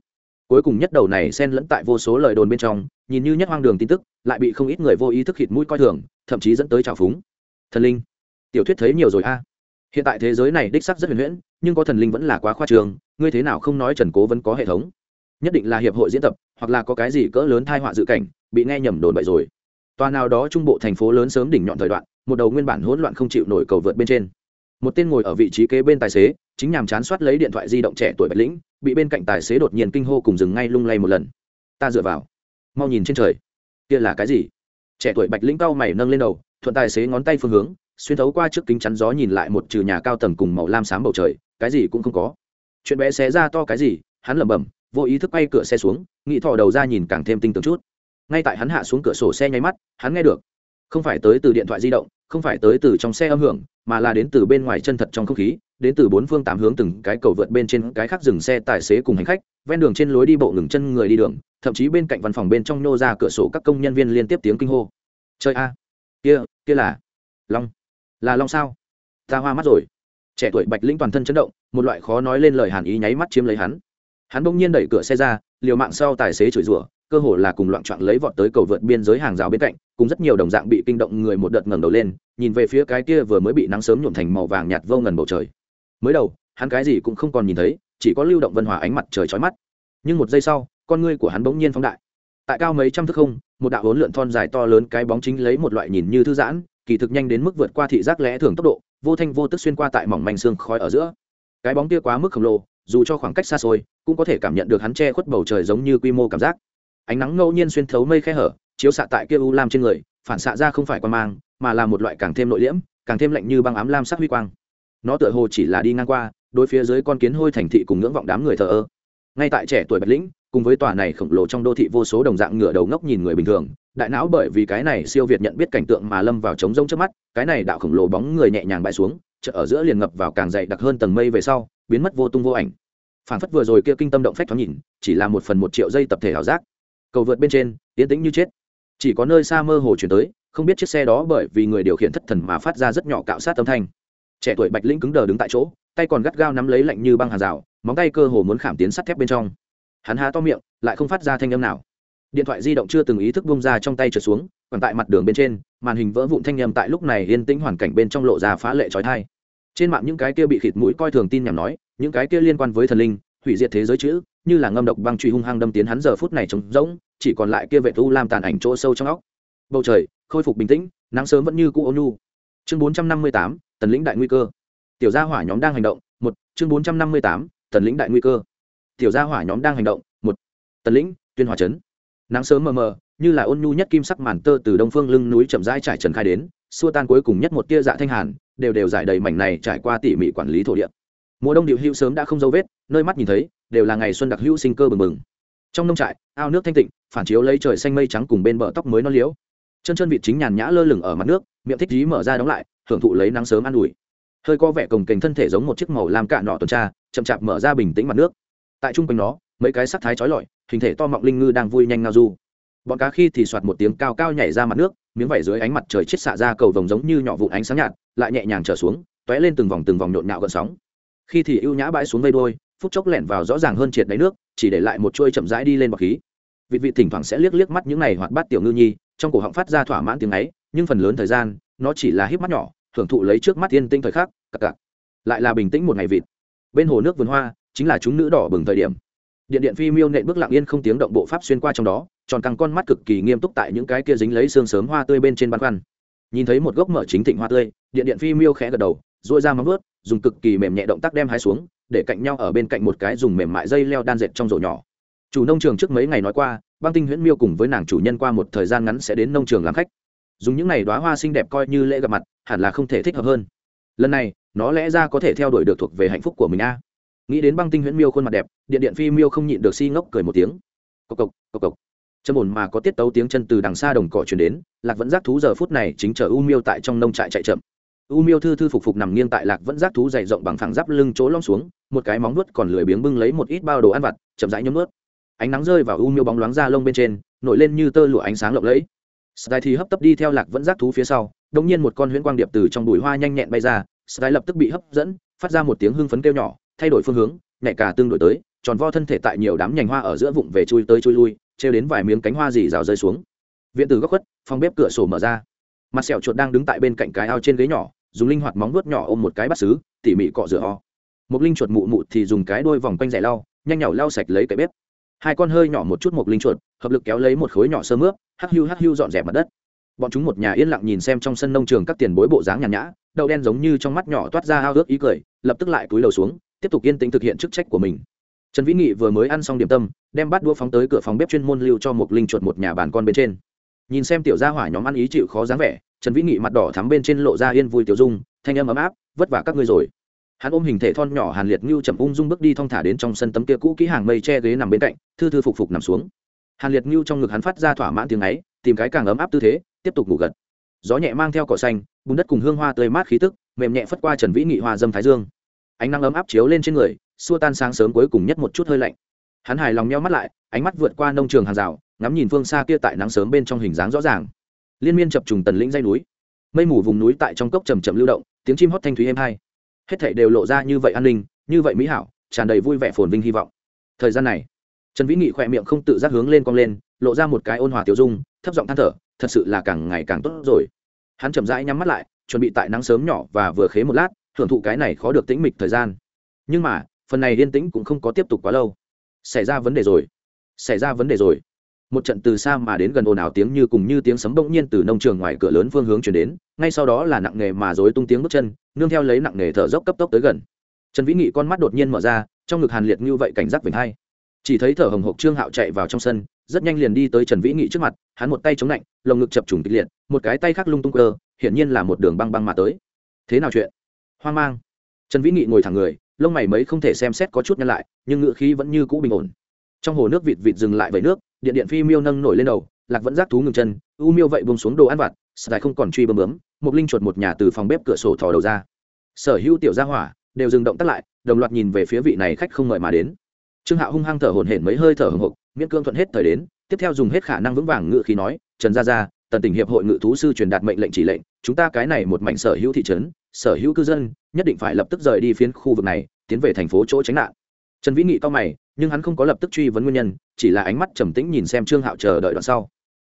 Cuối cùng nhất đầu này xen lẫn tại vô số lời đồn bên trong, nhìn như nhất hoang đường tin tức, lại bị không ít người vô ý thức hịt mũi coi thường, thậm chí dẫn tới trào phúng. Thần linh, tiểu thuyết thấy nhiều rồi a. Hiện tại thế giới này đích sắc rất huyền huyễn, nhưng có thần linh vẫn là quá khoa trường ngươi thế nào không nói trần cố vẫn có hệ thống? Nhất định là hiệp hội diễn tập, hoặc là có cái gì cỡ lớn thai họa dự cảnh, bị nghe nhầm đồn bậy rồi tòa nào đó trung bộ thành phố lớn sớm đỉnh nhọn thời đoạn, một đầu nguyên bản hỗn loạn không chịu nổi cầu vượt bên trên. Một tên ngồi ở vị trí kế bên tài xế, chính nhàm chán soát lấy điện thoại di động trẻ tuổi bạch lĩnh, bị bên cạnh tài xế đột nhiên kinh hô cùng dừng ngay lung lay một lần. Ta dựa vào. Mau nhìn trên trời. Kia là cái gì? Trẻ tuổi bạch lĩnh cao mày nâng lên đầu, thuận tài xế ngón tay phương hướng, xuyên thấu qua trước kính chắn gió nhìn lại một trừ nhà cao tầng cùng màu lam xám bầu trời, cái gì cũng không có. Chuyện bé xé ra to cái gì, hắn lẩm bẩm, vô ý thức bay cửa xe xuống, nghĩ thò đầu ra nhìn càng thêm tinh tường chút ngay tại hắn hạ xuống cửa sổ xe nháy mắt, hắn nghe được, không phải tới từ điện thoại di động, không phải tới từ trong xe âm hưởng, mà là đến từ bên ngoài chân thật trong không khí, đến từ bốn phương tám hướng từng cái cầu vượt bên trên cái khác dừng xe tài xế cùng hành khách, ven đường trên lối đi bộ ngừng chân người đi đường, thậm chí bên cạnh văn phòng bên trong nô ra cửa sổ các công nhân viên liên tiếp tiếng kinh hô. Chơi a kia kia là long là long sao? Ta hoa mắt rồi. Trẻ tuổi bạch lĩnh toàn thân chấn động, một loại khó nói lên lời hàn ý nháy mắt chiếm lấy hắn. Hắn bỗng nhiên đẩy cửa xe ra, liều mạng sau tài xế chửi rủa cơ hồ là cùng loạn trọn lấy vọt tới cầu vượt biên giới hàng rào bên cạnh, cùng rất nhiều đồng dạng bị kinh động người một đợt ngẩng đầu lên, nhìn về phía cái kia vừa mới bị nắng sớm nhuộm thành màu vàng nhạt vô ngần bầu trời. Mới đầu, hắn cái gì cũng không còn nhìn thấy, chỉ có lưu động vân hòa ánh mặt trời chói mắt. Nhưng một giây sau, con ngươi của hắn bỗng nhiên phóng đại. Tại cao mấy trăm thước không, một đạo hỗn lượn thon dài to lớn cái bóng chính lấy một loại nhìn như thư giãn, kỳ thực nhanh đến mức vượt qua thị giác lẽ thường tốc độ, vô thanh vô tức xuyên qua tại mỏng manh xương khói ở giữa. Cái bóng kia quá mức khổng lồ, dù cho khoảng cách xa xôi, cũng có thể cảm nhận được hắn che khuất bầu trời giống như quy mô cảm giác ánh nắng ngẫu nhiên xuyên thấu mây khe hở, chiếu xạ tại kia u lam trên người, phản xạ ra không phải quan mang, mà là một loại càng thêm nội liễm, càng thêm lạnh như băng ám lam sắc huy quang. Nó tựa hồ chỉ là đi ngang qua, đối phía dưới con kiến hôi thành thị cùng ngưỡng vọng đám người thờ ơ. Ngay tại trẻ tuổi bạch lĩnh, cùng với tòa này khổng lồ trong đô thị vô số đồng dạng ngửa đầu ngốc nhìn người bình thường, đại não bởi vì cái này siêu việt nhận biết cảnh tượng mà lâm vào trống rông trước mắt, cái này đạo khổng lồ bóng người nhẹ nhàng bãi xuống chợ ở giữa liền ngập vào càng dày đặc hơn tầng mây về sau, biến mất vô tung vô ảnh. Phản phất vừa rồi kia kinh tâm động phách thoáng nhìn, chỉ là một phần một triệu giây tập thể ảo giác cầu vượt bên trên, yên tĩnh như chết. Chỉ có nơi xa mơ hồ chuyển tới, không biết chiếc xe đó bởi vì người điều khiển thất thần mà phát ra rất nhỏ cạo sát âm thanh. Trẻ tuổi bạch lĩnh cứng đờ đứng tại chỗ, tay còn gắt gao nắm lấy lạnh như băng hàng rào, móng tay cơ hồ muốn khảm tiến sắt thép bên trong. Hắn há to miệng, lại không phát ra thanh âm nào. Điện thoại di động chưa từng ý thức bung ra trong tay trượt xuống, còn tại mặt đường bên trên, màn hình vỡ vụn thanh âm tại lúc này yên tĩnh hoàn cảnh bên trong lộ ra phá lệ trói thai trên mạng những cái kia bị khịt mũi coi thường tin nhằm nói, những cái kia liên quan với thần linh, hủy diệt thế giới chữ như là ngâm độc băng truy hung hăng đâm tiến hắn giờ phút này trống rỗng, chỉ còn lại kia vệ thu lam tàn ảnh chỗ sâu trong óc. Bầu trời, khôi phục bình tĩnh, nắng sớm vẫn như cũ ôn nhu. Chương bốn trăm năm mươi tám, tần lĩnh đại nguy cơ. Tiểu gia hỏa nhóm đang hành động, một, chương bốn trăm năm mươi tám, tần lĩnh đại nguy cơ. Tiểu gia hỏa nhóm đang hành động, một, tần lĩnh, tuyên hòa trấn nắng sớm mờ mờ, như là ôn nhu nhất kim sắc màn tơ từ đông phương lưng núi chậm rãi trải trần khai đến, xua tan cuối cùng nhất một tia dạ thanh hàn, đều đều giải đầy mảnh này trải qua tỉ mỉ quản lý thổ địa. Mùa đông điệu hữu sớm đã không dấu vết, nơi mắt nhìn thấy đều là ngày xuân đặc hữu sinh cơ bừng bừng. Trong nông trại, ao nước thanh tịnh, phản chiếu lấy trời xanh mây trắng cùng bên bờ tóc mới non liễu. Chân chân vịt chính nhàn nhã lơ lửng ở mặt nước, miệng thích dí mở ra đóng lại, hưởng thụ lấy nắng sớm an ủi. Hơi có vẻ cồng kềnh thân thể giống một chiếc màu làm cạn nọ tuần tra, chậm chạp mở ra bình tĩnh mặt nước. Tại trung quanh nó, mấy cái sắc thái trói lọi, hình thể to mọng linh ngư đang vui nhanh ngao du. Bọn cá khi thì soạt một tiếng cao cao nhảy ra mặt nước, miếng vẩy dưới ánh mặt trời chết xạ ra cầu vồng giống như nhỏ vụn ánh sáng nhạt, lại nhẹ nhàng trở xuống t lên từng vòng từng vòng nhộn nhạo gợn sóng. Khi thì ưu nhã bãi xuống vây đôi phút chốc lẻn vào rõ ràng hơn triệt đáy nước, chỉ để lại một chuôi chậm rãi đi lên bọc khí. Vị vị thỉnh thoảng sẽ liếc liếc mắt những này hoạt bát tiểu ngư nhi, trong cổ họng phát ra thỏa mãn tiếng ấy, nhưng phần lớn thời gian, nó chỉ là híp mắt nhỏ, hưởng thụ lấy trước mắt yên tinh thời khắc, cặc cặc. Lại là bình tĩnh một ngày vịt. Bên hồ nước vườn hoa, chính là chúng nữ đỏ bừng thời điểm. Điện điện phi miêu nện bước lặng yên không tiếng động bộ pháp xuyên qua trong đó, tròn căng con mắt cực kỳ nghiêm túc tại những cái kia dính lấy xương sớm hoa tươi bên trên băn khoăn. Nhìn thấy một gốc mở chính thịnh hoa tươi, điện điện phi miêu khẽ gật đầu dội ra móng ướt dùng cực kỳ mềm nhẹ động tác đem hái xuống để cạnh nhau ở bên cạnh một cái dùng mềm mại dây leo đan dệt trong rổ nhỏ. Chủ nông trường trước mấy ngày nói qua, băng tinh huyễn miêu cùng với nàng chủ nhân qua một thời gian ngắn sẽ đến nông trường làm khách. Dùng những này đoá hoa xinh đẹp coi như lễ gặp mặt, hẳn là không thể thích hợp hơn. Lần này, nó lẽ ra có thể theo đuổi được thuộc về hạnh phúc của mình a. Nghĩ đến băng tinh huyễn miêu khuôn mặt đẹp, điện điện phi miêu không nhịn được si ngốc cười một tiếng. Cộc cộc cộc cộc. Châm ồn mà có tiết tấu tiếng chân từ đằng xa đồng cỏ chuyển đến, lạc vẫn giác thú giờ phút này chính chờ u miêu tại trong nông trại chạy chậm u miêu thư thư phục phục nằm nghiêng tại lạc vẫn giác thú dày rộng bằng phẳng giáp lưng chỗ lom xuống, một cái móng nuốt còn lười biếng bưng lấy một ít bao đồ ăn vặt, chậm rãi nhấm ướt ánh nắng rơi vào u miêu bóng loáng ra lông bên trên, nổi lên như tơ lụa ánh sáng lộng lẫy. Sky thì hấp tấp đi theo lạc vẫn giác thú phía sau đông nhiên một con huyễn quang điệp từ trong bụi hoa nhanh nhẹn bay ra, sky lập tức bị hấp dẫn, phát ra một tiếng hưng phấn kêu nhỏ, thay đổi phương hướng nhẹ cả tương đổi tới, tròn vo thân thể tại nhiều đám nhành hoa ở giữa vụng về chui tới chui lui, trêu đến vài miếng cánh hoa dì rào rơi xuống. Viện từ góc khuất, phòng bếp cửa sổ mở ra. Mặt sẹo chuột đang đứng tại bên cạnh cái ao trên ghế nhỏ dùng linh hoạt móng vuốt nhỏ ôm một cái bát xứ, tỉ mỉ cọ rửa ho một linh chuột mụ mụ thì dùng cái đôi vòng quanh rẻ lau, nhanh nhảu lau sạch lấy cái bếp. Hai con hơi nhỏ một chút một linh chuột, hợp lực kéo lấy một khối nhỏ sơ mướp, hắc hưu hắc hưu dọn dẹp mặt đất. Bọn chúng một nhà yên lặng nhìn xem trong sân nông trường các tiền bối bộ dáng nhàn nhã đậu đen giống như trong mắt nhỏ toát ra ao ước ý cười, lập tức lại túi đầu xuống, tiếp tục yên tĩnh thực hiện chức trách của mình. Trần vĩ nghị vừa mới ăn xong điểm tâm, đem bát đũa phóng tới cửa phòng bếp chuyên môn lưu cho một linh chuột một nhà bàn con bên trên. Nhìn xem tiểu gia hỏa nhóm ăn ý chịu khó dáng vẻ trần vĩ nghị mặt đỏ thắm bên trên lộ ra yên vui tiểu dung, thanh âm ấm áp, vất vả các ngươi rồi. Hắn ôm hình thể thon nhỏ hàn liệt ngưu chậm ung dung bước đi thong thả đến trong sân tấm kia cũ kỹ hàng mây che ghế nằm bên cạnh, thư thư phục phục nằm xuống. Hàn liệt ngưu trong ngực hắn phát ra thỏa mãn tiếng ấy, tìm cái càng ấm áp tư thế, tiếp tục ngủ gật. Gió nhẹ mang theo cỏ xanh, bùn đất cùng hương hoa tươi mát khí tức, mềm nhẹ phất qua trần vĩ nghị hoa dâm thái dương. Ánh nắng ấm áp chiếu lên trên người, xua tan sáng sớm cuối cùng nhất một chút hơi lạnh. Hắn hài lòng nheo mắt lại, ánh mắt vượt qua nông trường hàng rào, ngắm nhìn phương xa kia tại nắng sớm bên trong hình dáng rõ ràng liên miên chập trùng tần lĩnh dây núi. Mây mù vùng núi tại trong cốc trầm trầm lưu động, tiếng chim hót thanh thúy êm hai. Hết thảy đều lộ ra như vậy an ninh, như vậy mỹ hảo, tràn đầy vui vẻ phồn vinh hy vọng. Thời gian này, trần vĩ nghị khỏe miệng không tự giác hướng lên cong lên, lộ ra một cái ôn hòa tiêu dung, thấp giọng than thở, thật sự là càng ngày càng tốt rồi. Hắn chậm rãi nhắm mắt lại, chuẩn bị tại nắng sớm nhỏ và vừa khế một lát hưởng thụ cái này khó được tĩnh mịch thời gian. Nhưng mà, phần này yên tĩnh cũng không có tiếp tục quá lâu. Xảy ra vấn đề rồi. Xảy ra vấn đề rồi một trận từ xa mà đến gần ồn ào tiếng như cùng như tiếng sấm bỗng nhiên từ nông trường ngoài cửa lớn phương hướng chuyển đến, ngay sau đó là nặng nghề mà dối tung tiếng bước chân, nương theo lấy nặng nghề thở dốc cấp tốc tới gần. Trần vĩ nghị con mắt đột nhiên mở ra, trong ngực hàn liệt như vậy cảnh giác vĩnh hai. Chỉ thấy thở hồng hộc trương hạo chạy vào trong sân, rất nhanh liền đi tới trần vĩ nghị trước mặt, hắn một tay chống lạnh, lồng ngực chập trùng kịch liệt, một cái tay khác lung tung cơ, hiển nhiên là một đường băng băng mà tới. Thế nào chuyện? Hoang mang. Trần vĩ nghị ngồi thẳng người, lông mày mấy không thể xem xét có chút nhân lại, nhưng ngựa khí vẫn như cũ bình ổn. Trong hồ nước vịt vịt dừng lại vẩy nước điện điện phi miêu nâng nổi lên đầu, lạc vẫn giác thú ngừng chân u miêu vậy buông xuống đồ ăn vặt dài không còn truy bơm bướm một linh chuột một nhà từ phòng bếp cửa sổ thò đầu ra. Sở hữu tiểu gia hỏa đều dừng động tắt lại, đồng loạt nhìn về phía vị này khách không mời mà đến. Trương hạo hung hăng thở hổn hển mấy hơi thở hồng hộc miễn cương thuận hết thời đến, tiếp theo dùng hết khả năng vững vàng ngự khí nói, trần gia gia tần tỉnh hiệp hội ngự thú sư truyền đạt mệnh lệnh chỉ lệnh, chúng ta cái này một mảnh sở hữu thị trấn, sở hữu cư dân, nhất định phải lập tức rời đi phiến khu vực này, tiến về thành phố chỗ tránh nạn trần vĩ nghị cao mày, nhưng hắn không có lập tức truy vấn nguyên nhân, chỉ là ánh mắt trầm tĩnh nhìn xem trương hạo chờ đợi đoạn sau.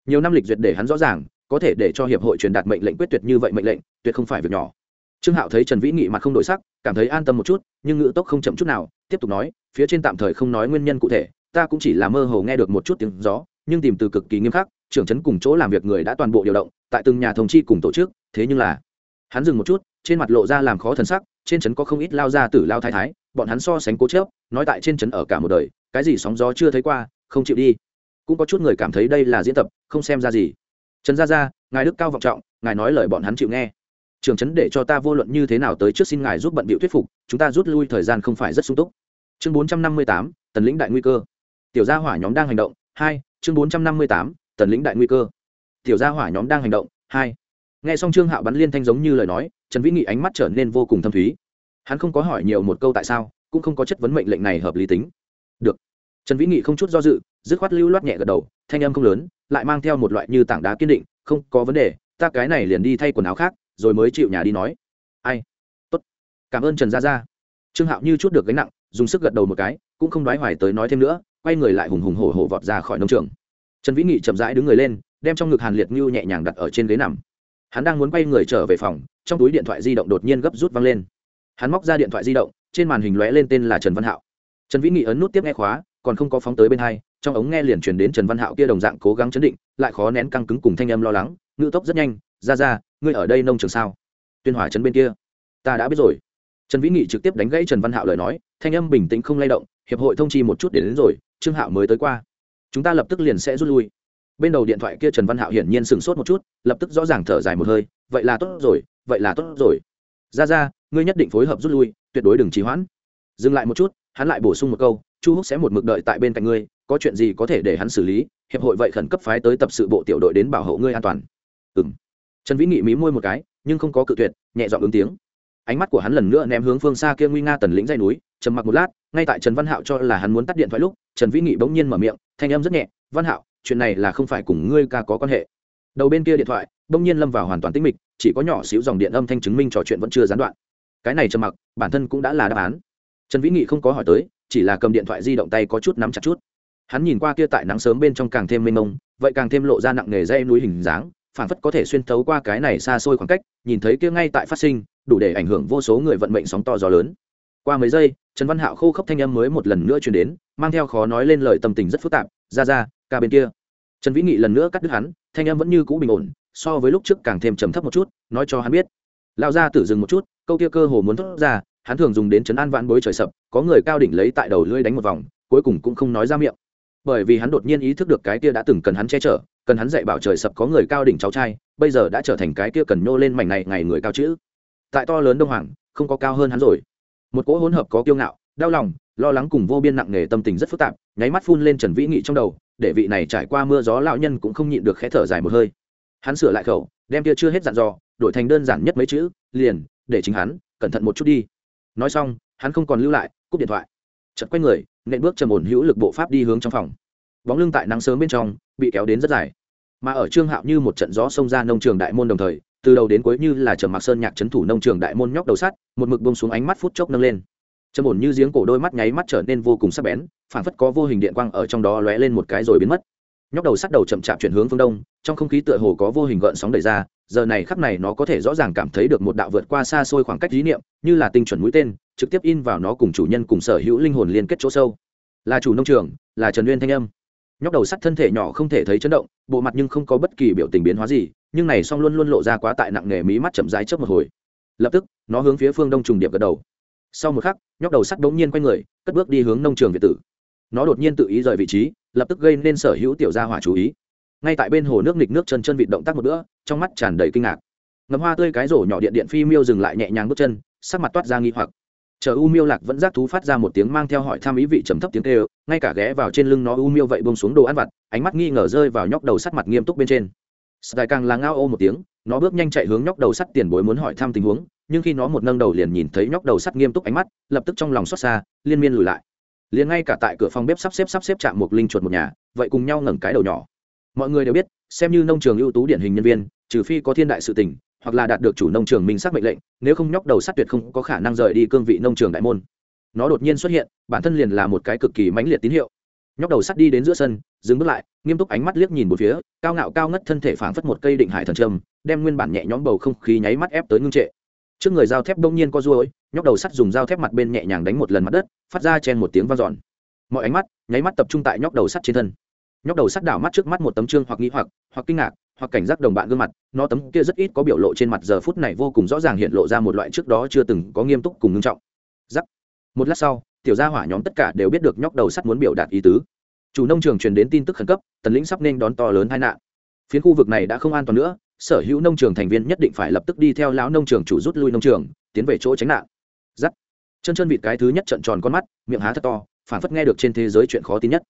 Nhiều năm lịch duyệt để hắn rõ ràng, có thể để cho hiệp hội truyền đạt mệnh lệnh quyết tuyệt như vậy mệnh lệnh, tuyệt không phải việc nhỏ. Trương hạo thấy trần vĩ nghị mặt không đổi sắc, cảm thấy an tâm một chút, nhưng ngữ tốc không chậm chút nào, tiếp tục nói, phía trên tạm thời không nói nguyên nhân cụ thể, ta cũng chỉ là mơ hồ nghe được một chút tiếng gió, nhưng tìm từ cực kỳ nghiêm khắc, trưởng trấn cùng chỗ làm việc người đã toàn bộ điều động, tại từng nhà thông chi cùng tổ chức, thế nhưng là, hắn dừng một chút, trên mặt lộ ra làm khó thần sắc, trên trấn có không ít lao ra tử lao thái thái bọn hắn so sánh cố chớp nói tại trên trấn ở cả một đời, cái gì sóng gió chưa thấy qua, không chịu đi. Cũng có chút người cảm thấy đây là diễn tập, không xem ra gì. Trần gia gia, ngài đức cao vọng trọng, ngài nói lời bọn hắn chịu nghe. Trường trấn để cho ta vô luận như thế nào tới trước xin ngài giúp bận bịu thuyết phục, chúng ta rút lui thời gian không phải rất sung túc. Chương bốn trăm năm mươi tám, tần lĩnh đại nguy cơ. Tiểu gia hỏa nhóm đang hành động, hai, chương bốn trăm năm mươi tám, tần lĩnh đại nguy cơ. Tiểu gia hỏa nhóm đang hành động, hai. Nghe xong trương hạo bắn liên thanh giống như lời nói, trần vĩ nghị ánh mắt trở nên vô cùng thâm thúy hắn không có hỏi nhiều một câu tại sao, cũng không có chất vấn mệnh lệnh này hợp lý tính. Được. Trần vĩ nghị không chút do dự, dứt khoát lưu loát nhẹ gật đầu, thanh âm không lớn, lại mang theo một loại như tảng đá kiên định, không có vấn đề, ta cái này liền đi thay quần áo khác, rồi mới chịu nhà đi nói. Ai? Tốt. Cảm ơn trần gia gia. Trương hạo như chút được gánh nặng, dùng sức gật đầu một cái, cũng không nói hoài tới nói thêm nữa, quay người lại hùng hùng hổ hổ vọt ra khỏi nông trường. Trần vĩ nghị chậm rãi đứng người lên, đem trong ngực hàn liệt ngưu nhẹ nhàng đặt ở trên ghế nằm. Hắn đang muốn quay người trở về phòng, trong túi điện thoại di động đột nhiên gấp rút văng lên hắn móc ra điện thoại di động, trên màn hình lóe lên tên là trần văn hạo. Trần vĩ nghị ấn nút tiếp nghe khóa, còn không có phóng tới bên hai, trong ống nghe liền truyền đến trần văn hạo kia đồng dạng cố gắng chấn định, lại khó nén căng cứng cùng thanh âm lo lắng ngự tốc rất nhanh, ra ra, ngươi ở đây nông trường sao? Tuyên hỏa trấn bên kia. Ta đã biết rồi. Trần vĩ nghị trực tiếp đánh gãy trần văn hạo lời nói, thanh âm bình tĩnh không lay động, hiệp hội thông chi một chút để đến rồi, trương hạo mới tới qua. Chúng ta lập tức liền sẽ rút lui. Bên đầu điện thoại kia trần văn hạo hiển nhiên sửng sốt một chút, lập tức rõ ràng thở dài một hơi, vậy là tốt rồi, vậy là tốt rồi ra ra, ngươi nhất định phối hợp rút lui, tuyệt đối đừng trì hoãn. Dừng lại một chút, hắn lại bổ sung một câu, chu húc sẽ một mực đợi tại bên cạnh ngươi, có chuyện gì có thể để hắn xử lý, hiệp hội vậy khẩn cấp phái tới tập sự bộ tiểu đội đến bảo hộ ngươi an toàn. Ừ m trần vĩ nghị mí môi một cái, nhưng không có cự tuyệt, nhẹ dọn ứng tiếng. Ánh mắt của hắn lần nữa ném hướng phương xa kia nguy nga tần lĩnh dây núi, trầm mặc một lát, ngay tại trần văn hạo cho là hắn muốn tắt điện thoại lúc, trần vĩ nghị bỗng nhiên mở miệng, thanh âm rất nhẹ, văn hạo, chuyện này là không phải cùng ngươi ca có quan hệ. Đầu bên kia điện thoại bỗng nhiên lâm vào hoàn toàn tĩnh mịch, chỉ có nhỏ xíu dòng điện âm thanh chứng minh trò chuyện vẫn chưa gián đoạn. Cái này trầm mặc, bản thân cũng đã là đáp án. Trần vĩ nghị không có hỏi tới, chỉ là cầm điện thoại di động tay có chút nắm chặt chút. Hắn nhìn qua kia tại nắng sớm bên trong càng thêm mênh mông, vậy càng thêm lộ ra nặng nề dây núi hình dáng phản phất có thể xuyên thấu qua cái này xa xôi khoảng cách, nhìn thấy kia ngay tại phát sinh, đủ để ảnh hưởng vô số người vận mệnh sóng to gió lớn. Qua mấy giây, trần văn hạo khô khốc thanh âm mới một lần nữa truyền đến, mang theo khó nói lên lời tâm tình rất phức tạp, ra ra, ca bên kia. Trần vĩ nghị lần nữa cắt đứt hắn, thanh âm vẫn như cũ bình ổn so với lúc trước càng thêm trầm thấp một chút, nói cho hắn biết. Lao ra tử dừng một chút, câu kia cơ hồ muốn thốt ra, hắn thường dùng đến chấn an vãn bối trời sập, có người cao đỉnh lấy tại đầu lưỡi đánh một vòng, cuối cùng cũng không nói ra miệng. Bởi vì hắn đột nhiên ý thức được cái kia đã từng cần hắn che chở, cần hắn dạy bảo trời sập có người cao đỉnh cháu trai, bây giờ đã trở thành cái kia cần nhô lên mảnh này ngày người cao chữ. Tại to lớn đông hoàng, không có cao hơn hắn rồi. Một cỗ hỗn hợp có kiêu ngạo, đau lòng, lo lắng cùng vô biên nặng nề tâm tình rất phức tạp, nháy mắt phun lên trần vĩ nghị trong đầu, để vị này trải qua mưa gió lão nhân cũng không nhịn được khẽ thở dài một hơi hắn sửa lại khẩu, đem kia chưa hết dặn dò, đổi thành đơn giản nhất mấy chữ, liền, để chính hắn, cẩn thận một chút đi. Nói xong, hắn không còn lưu lại, cúp điện thoại. Chật quay người, nện bước trầm ổn hữu lực bộ pháp đi hướng trong phòng. Bóng lưng tại nắng sớm bên trong, bị kéo đến rất dài. Mà ở trương hạo như một trận gió xông ra nông trường đại môn đồng thời, từ đầu đến cuối như là trầm mặc sơn nhạc trấn thủ nông trường đại môn nhóc đầu sắt, một mực bông xuống ánh mắt phút chốc nâng lên. Trầm ổn như giếng cổ đôi mắt nháy mắt trở nên vô cùng sắc bén phản phất có vô hình điện quang ở trong đó lóe lên một cái rồi biến mất nhóc đầu sắt đầu chậm chạp chuyển hướng phương đông, trong không khí tựa hồ có vô hình gợn sóng đẩy ra, giờ này khắp này nó có thể rõ ràng cảm thấy được một đạo vượt qua xa xôi khoảng cách lý niệm, như là tinh chuẩn mũi tên, trực tiếp in vào nó cùng chủ nhân cùng sở hữu linh hồn liên kết chỗ sâu. Là chủ nông trường, là trần nguyên thanh âm. Nhóc đầu sắt thân thể nhỏ không thể thấy chấn động, bộ mặt nhưng không có bất kỳ biểu tình biến hóa gì, nhưng này song luôn luôn lộ ra quá tại nặng nề mí mắt chậm rãi trước một hồi. Lập tức, nó hướng phía phương đông trùng điệp gật đầu. Sau một khắc, nhóc đầu sắt bỗng nhiên quay người, cất bước đi hướng nông trường việt tử. Nó đột nhiên tự ý rời vị trí lập tức gây nên sở hữu tiểu gia hỏa chú ý. Ngay tại bên hồ nước nghịch nước chân chân vịt động tác một bữa, trong mắt tràn đầy kinh ngạc. Ngầm hoa tươi cái rổ nhỏ điện điện phi miêu dừng lại nhẹ nhàng bước chân, sắc mặt toát ra nghi hoặc. Chờ u miêu lạc vẫn giác thú phát ra một tiếng mang theo hỏi tham ý vị trầm thấp tiếng kêu, ngay cả ghé vào trên lưng nó u miêu vậy bông xuống đồ ăn vặt, ánh mắt nghi ngờ rơi vào nhóc đầu sắt mặt nghiêm túc bên trên. Sài càng là ngao ô một tiếng, nó bước nhanh chạy hướng nhóc đầu sắt tiền bối muốn hỏi thăm tình huống, nhưng khi nó một nâng đầu liền nhìn thấy nhóc đầu sắt nghiêm túc ánh mắt, lập tức trong lòng xót xa, liên miên lùi lại liền ngay cả tại cửa phòng bếp sắp xếp sắp xếp chạm một linh chuột một nhà, vậy cùng nhau ngẩng cái đầu nhỏ. Mọi người đều biết, xem như nông trường ưu tú điển hình nhân viên, trừ phi có thiên đại sự tình, hoặc là đạt được chủ nông trường minh xác mệnh lệnh, nếu không nhóc đầu sắt tuyệt không có khả năng rời đi cương vị nông trường đại môn. Nó đột nhiên xuất hiện, bản thân liền là một cái cực kỳ mãnh liệt tín hiệu. Nhóc đầu sắt đi đến giữa sân, dừng bước lại, nghiêm túc ánh mắt liếc nhìn một phía, cao ngạo cao ngất thân thể phảng phất một cây định hải thần trâm, đem nguyên bản nhẹ nhõm bầu không khí nháy mắt ép tới ngưng trệ trước người dao thép đông nhiên co ruôi, nhóc đầu sắt dùng dao thép mặt bên nhẹ nhàng đánh một lần mặt đất, phát ra chen một tiếng vang dọn. Mọi ánh mắt, nháy mắt tập trung tại nhóc đầu sắt trên thân. Nhóc đầu sắt đảo mắt trước mắt một tấm trương hoặc nghĩ hoặc hoặc kinh ngạc, hoặc cảnh giác đồng bạn gương mặt, nó tấm kia rất ít có biểu lộ trên mặt giờ phút này vô cùng rõ ràng hiện lộ ra một loại trước đó chưa từng có nghiêm túc cùng ngưng trọng. Giắc một lát sau, tiểu gia hỏa nhóm tất cả đều biết được nhóc đầu sắt muốn biểu đạt ý tứ. Chủ nông trường truyền đến tin tức khẩn cấp, tần lĩnh sắp nên đón to lớn tai nạn. Phiến khu vực này đã không an toàn nữa sở hữu nông trường thành viên nhất định phải lập tức đi theo lão nông trường chủ rút lui nông trường, tiến về chỗ tránh nạn. Giắt. Chân chân vịt cái thứ nhất trận tròn con mắt, miệng há thật to phản phất nghe được trên thế giới chuyện khó tin nhất.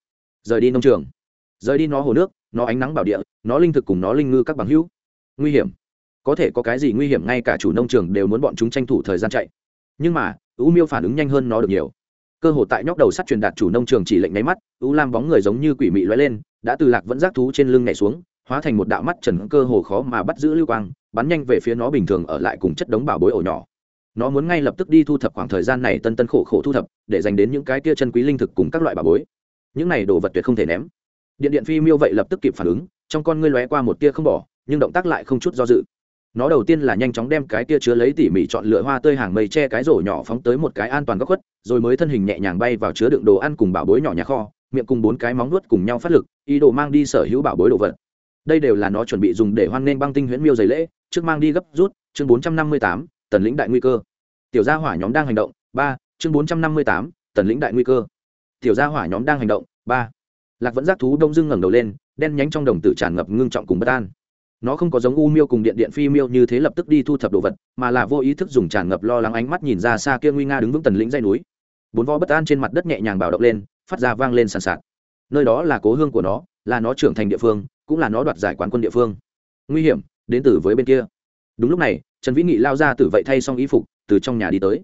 Rời đi nông trường. Rời đi nó hồ nước, nó ánh nắng bảo địa, nó linh thực cùng nó linh ngư các bằng hữu. Nguy hiểm. Có thể có cái gì nguy hiểm ngay cả chủ nông trường đều muốn bọn chúng tranh thủ thời gian chạy. Nhưng mà u miêu phản ứng nhanh hơn nó được nhiều. Cơ hội tại nhóc đầu sắt truyền đạt chủ nông trường chỉ lệnh nháy mắt u lam bóng người giống như quỷ mị loay lên, đã từ lạc vẫn giác thú trên lưng nhảy xuống hóa thành một đạo mắt trần cơ hồ khó mà bắt giữ lưu quang, bắn nhanh về phía nó bình thường ở lại cùng chất đống bảo bối ổ nhỏ. Nó muốn ngay lập tức đi thu thập khoảng thời gian này tân tân khổ khổ thu thập, để dành đến những cái tia chân quý linh thực cùng các loại bảo bối. Những này đồ vật tuyệt không thể ném. Điện điện phi miêu vậy lập tức kịp phản ứng, trong con ngươi lóe qua một tia không bỏ, nhưng động tác lại không chút do dự. Nó đầu tiên là nhanh chóng đem cái tia chứa lấy tỉ mỉ chọn lựa hoa tươi hàng mây che cái rổ nhỏ phóng tới một cái an toàn góc khuất, rồi mới thân hình nhẹ nhàng bay vào chứa đựng đồ ăn cùng bảo bối nhỏ nhà kho, miệng cùng bốn cái móng nuốt cùng nhau phát lực, ý đồ mang đi sở hữu bảo bối đồ vật đây đều là nó chuẩn bị dùng để hoan nghênh băng tinh huyễn miêu dày lễ, trước mang đi gấp rút, chương bốn trăm năm mươi tám, tần lĩnh đại nguy cơ. Tiểu gia hỏa nhóm đang hành động, ba, chương bốn trăm năm mươi tám, tần lĩnh đại nguy cơ. Tiểu gia hỏa nhóm đang hành động, ba. Lạc vẫn giác thú đông dưng ngẩng đầu lên, đen nhánh trong đồng tử tràn ngập ngưng trọng cùng bất an. Nó không có giống u miêu cùng điện điện phi miêu như thế lập tức đi thu thập đồ vật, mà là vô ý thức dùng tràn ngập lo lắng ánh mắt nhìn ra xa kia nguy nga đứng vững tần lĩnh dây núi. Bốn vo bất an trên mặt đất nhẹ nhàng bảo động lên, phát ra vang lên sàn sạt. Nơi đó là cố hương của nó, là nó trưởng thành địa phương cũng là nó đoạt giải quán quân địa phương. Nguy hiểm, đến từ với bên kia. Đúng lúc này, trần vĩ nghị lao ra từ vậy thay xong y phục, từ trong nhà đi tới.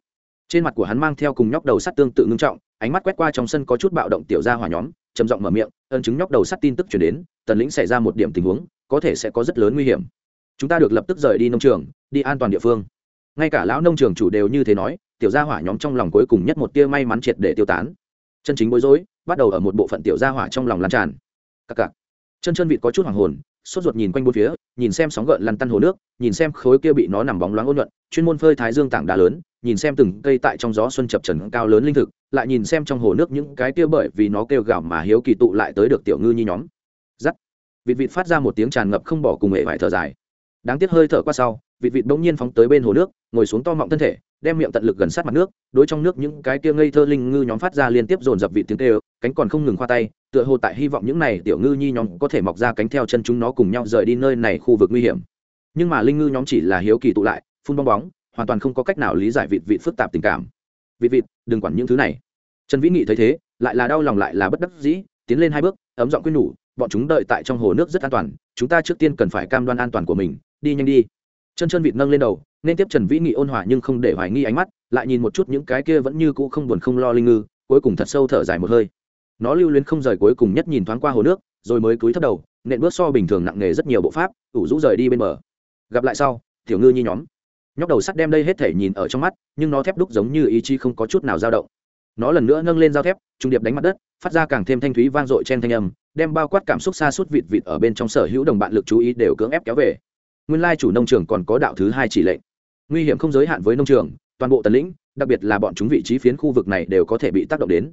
Trên mặt của hắn mang theo cùng nhóc đầu sắt tương tự ngưng trọng, ánh mắt quét qua trong sân có chút bạo động tiểu ra hỏa nhóm, trầm giọng mở miệng, ân chứng nhóc đầu sắt tin tức chuyển đến, tần lĩnh xảy ra một điểm tình huống, có thể sẽ có rất lớn nguy hiểm. Chúng ta được lập tức rời đi nông trường, đi an toàn địa phương. Ngay cả lão nông trường chủ đều như thế nói, tiểu gia hỏa nhóm trong lòng cuối cùng nhất một tia may mắn triệt để tiêu tán. Chân chính bối rối, bắt đầu ở một bộ phận tiểu gia hỏa trong lòng lan tràn. Cặc cặc chân chân vịt có chút hoàng hồn, sốt ruột nhìn quanh bốn phía, nhìn xem sóng gợn lăn tăn hồ nước, nhìn xem khối kia bị nó nằm bóng loáng ôn nhuận, chuyên môn phơi thái dương tảng đá lớn, nhìn xem từng cây tại trong gió xuân chập trần cao lớn linh thực, lại nhìn xem trong hồ nước những cái kia bởi vì nó kêu gào mà hiếu kỳ tụ lại tới được tiểu ngư nhi nhóm. Giắt vịt vịt phát ra một tiếng tràn ngập không bỏ cùng hệ vải thở dài. Đáng tiếc hơi thở qua sau, vịt vịt bỗng nhiên phóng tới bên hồ nước, ngồi xuống to mọng thân thể, đem miệng tận lực gần sát mặt nước, đối trong nước những cái kia ngây thơ linh ngư nhóm phát ra liên tiếp dồn dập vị tiếng tê cánh còn không ngừng khoa tay tựa hồ tại hy vọng những này tiểu ngư nhi nhóm có thể mọc ra cánh theo chân chúng nó cùng nhau rời đi nơi này khu vực nguy hiểm. Nhưng mà linh ngư nhóm chỉ là hiếu kỳ tụ lại, phun bong bóng, hoàn toàn không có cách nào lý giải vịt vịt phức tạp tình cảm. Vịt vịt, đừng quản những thứ này. Trần vĩ nghị thấy thế, lại là đau lòng lại là bất đắc dĩ, tiến lên hai bước, ấm giọng quyết nhủ, bọn chúng đợi tại trong hồ nước rất an toàn, chúng ta trước tiên cần phải cam đoan an toàn của mình, đi nhanh đi. Chân chân vịt nâng lên đầu, nên tiếp trần vĩ nghị ôn hòa nhưng không để hoài nghi ánh mắt, lại nhìn một chút những cái kia vẫn như cũ không buồn không lo linh ngư, cuối cùng thật sâu thở dài một hơi nó lưu luyến không rời cuối cùng nhất nhìn thoáng qua hồ nước, rồi mới cúi thấp đầu, nện bước so bình thường nặng nề rất nhiều bộ pháp, ủ rũ rời đi bên bờ. Gặp lại sau, tiểu ngư nhi nhóm. Nhóc đầu sắt đem đây hết thể nhìn ở trong mắt, nhưng nó thép đúc giống như ý chí không có chút nào dao động. Nó lần nữa nâng lên dao thép, trung điệp đánh mặt đất, phát ra càng thêm thanh thúy vang dội trên thanh âm, đem bao quát cảm xúc xa suốt vịt vịt ở bên trong sở hữu đồng bạn lực chú ý đều cưỡng ép kéo về. Nguyên lai chủ nông trường còn có đạo thứ hai chỉ lệnh. Nguy hiểm không giới hạn với nông trường, toàn bộ tần lĩnh, đặc biệt là bọn chúng vị trí phiến khu vực này đều có thể bị tác động đến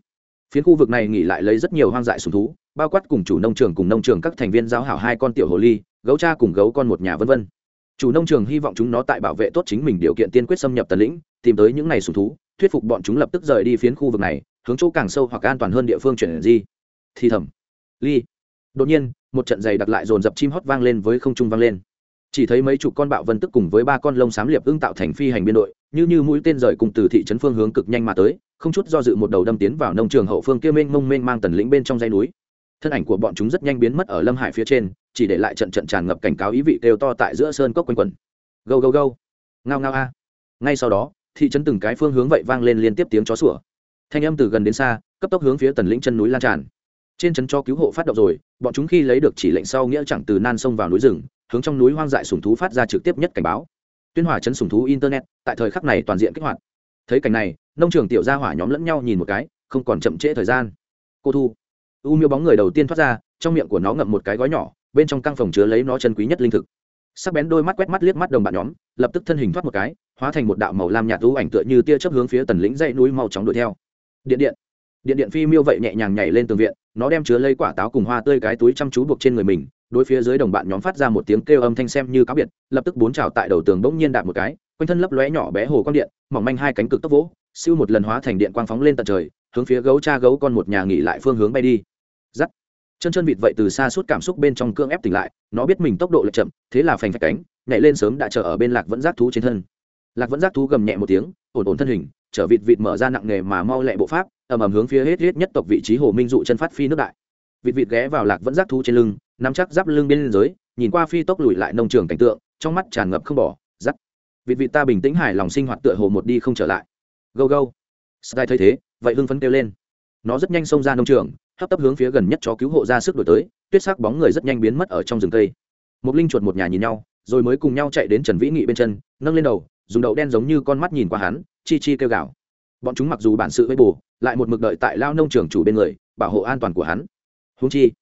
phiến khu vực này nghỉ lại lấy rất nhiều hoang dại sùng thú, bao quát cùng chủ nông trường cùng nông trường các thành viên giáo hảo hai con tiểu hồ ly, gấu cha cùng gấu con một nhà vân vân. Chủ nông trường hy vọng chúng nó tại bảo vệ tốt chính mình điều kiện tiên quyết xâm nhập tần lĩnh, tìm tới những ngày sùng thú, thuyết phục bọn chúng lập tức rời đi phiến khu vực này, hướng chỗ càng sâu hoặc an toàn hơn địa phương chuyển di. Thì thầm. Ly. Đột nhiên, một trận giày đặt lại dồn dập chim hót vang lên với không trung vang lên. Chỉ thấy mấy chục con bạo vân tức cùng với ba con lông xám liệp ưng tạo thành phi hành biên đội như như mũi tên rời cùng từ thị trấn phương hướng cực nhanh mà tới, không chút do dự một đầu đâm tiến vào nông trường hậu phương kia mênh mông mênh mang tần lĩnh bên trong dãy núi. Thân ảnh của bọn chúng rất nhanh biến mất ở lâm hải phía trên, chỉ để lại trận trận tràn ngập cảnh cáo ý vị kêu to tại giữa sơn cốc quanh quần gâu gâu gâu. Ngao ngao a. Ngay sau đó, thị trấn từng cái phương hướng vậy vang lên liên tiếp tiếng chó sủa. Thanh âm từ gần đến xa, cấp tốc hướng phía tần lĩnh chân núi lan tràn. Trên trấn cho cứu hộ phát động rồi, bọn chúng khi lấy được chỉ lệnh sau nghĩa chẳng từ nan sông vào núi rừng, hướng trong núi hoang dại sùng thú phát ra trực tiếp nhất cảnh báo tuyên hỏa chấn sùng thú internet, tại thời khắc này toàn diện kích hoạt. Thấy cảnh này, nông trường tiểu gia hỏa nhóm lẫn nhau nhìn một cái, không còn chậm trễ thời gian. Cô thu. U miêu bóng người đầu tiên thoát ra, trong miệng của nó ngậm một cái gói nhỏ, bên trong căn phòng chứa lấy nó chân quý nhất linh thực. Sắc bén đôi mắt quét mắt liếc mắt đồng bạn nhóm, lập tức thân hình thoát một cái, hóa thành một đạo màu lam nhạt u ảnh tựa như tia chớp hướng phía tần lĩnh dãy núi mau chóng đuổi theo. Điện điện. Điện điện phi miêu vậy nhẹ nhàng nhảy lên tường viện, nó đem chứa lấy quả táo cùng hoa tươi cái túi chăm chú buộc trên người mình đối phía dưới đồng bạn nhóm phát ra một tiếng kêu âm thanh xem như cáo biệt, lập tức bốn trào tại đầu tường bỗng nhiên đạp một cái, quanh thân lấp lóe nhỏ bé hồ quang điện, mỏng manh hai cánh cực tốc vỗ, siêu một lần hóa thành điện quang phóng lên tận trời, hướng phía gấu cha gấu con một nhà nghỉ lại phương hướng bay đi. Giắt chân chân vịt vậy từ xa suốt cảm xúc bên trong cương ép tỉnh lại, nó biết mình tốc độ lại chậm, thế là phành phạch cánh, nhảy lên sớm đã chờ ở bên lạc vẫn giác thú trên thân. Lạc vẫn giác thú gầm nhẹ một tiếng, ổn ổn thân hình, chở vịt vịt mở ra nặng nghề mà mau lẹ bộ pháp, ầm ầm hướng phía hết hết nhất tộc vị trí hồ minh dụ chân phát phi nước đại. Vịt vịt ghé vào lạc vẫn giác thú trên lưng nắm chắc giáp lưng bên dưới nhìn qua phi tốc lùi lại nông trường cảnh tượng, trong mắt tràn ngập không bỏ, giắt. Vị vị ta bình tĩnh hài lòng sinh hoạt tựa hồ một đi không trở lại. Go go sky thấy thế, vậy hưng phấn kêu lên. Nó rất nhanh xông ra nông trường, hấp tấp hướng phía gần nhất chó cứu hộ ra sức đổi tới, tuyết sắc bóng người rất nhanh biến mất ở trong rừng cây. Một linh chuột một nhà nhìn nhau, rồi mới cùng nhau chạy đến trần vĩ nghị bên chân, nâng lên đầu, dùng đậu đen giống như con mắt nhìn qua hắn, chi chi kêu gào. Bọn chúng mặc dù bản sự với bù, lại một mực đợi tại lao nông trường chủ bên người, bảo hộ an toàn của hắn. Húng chi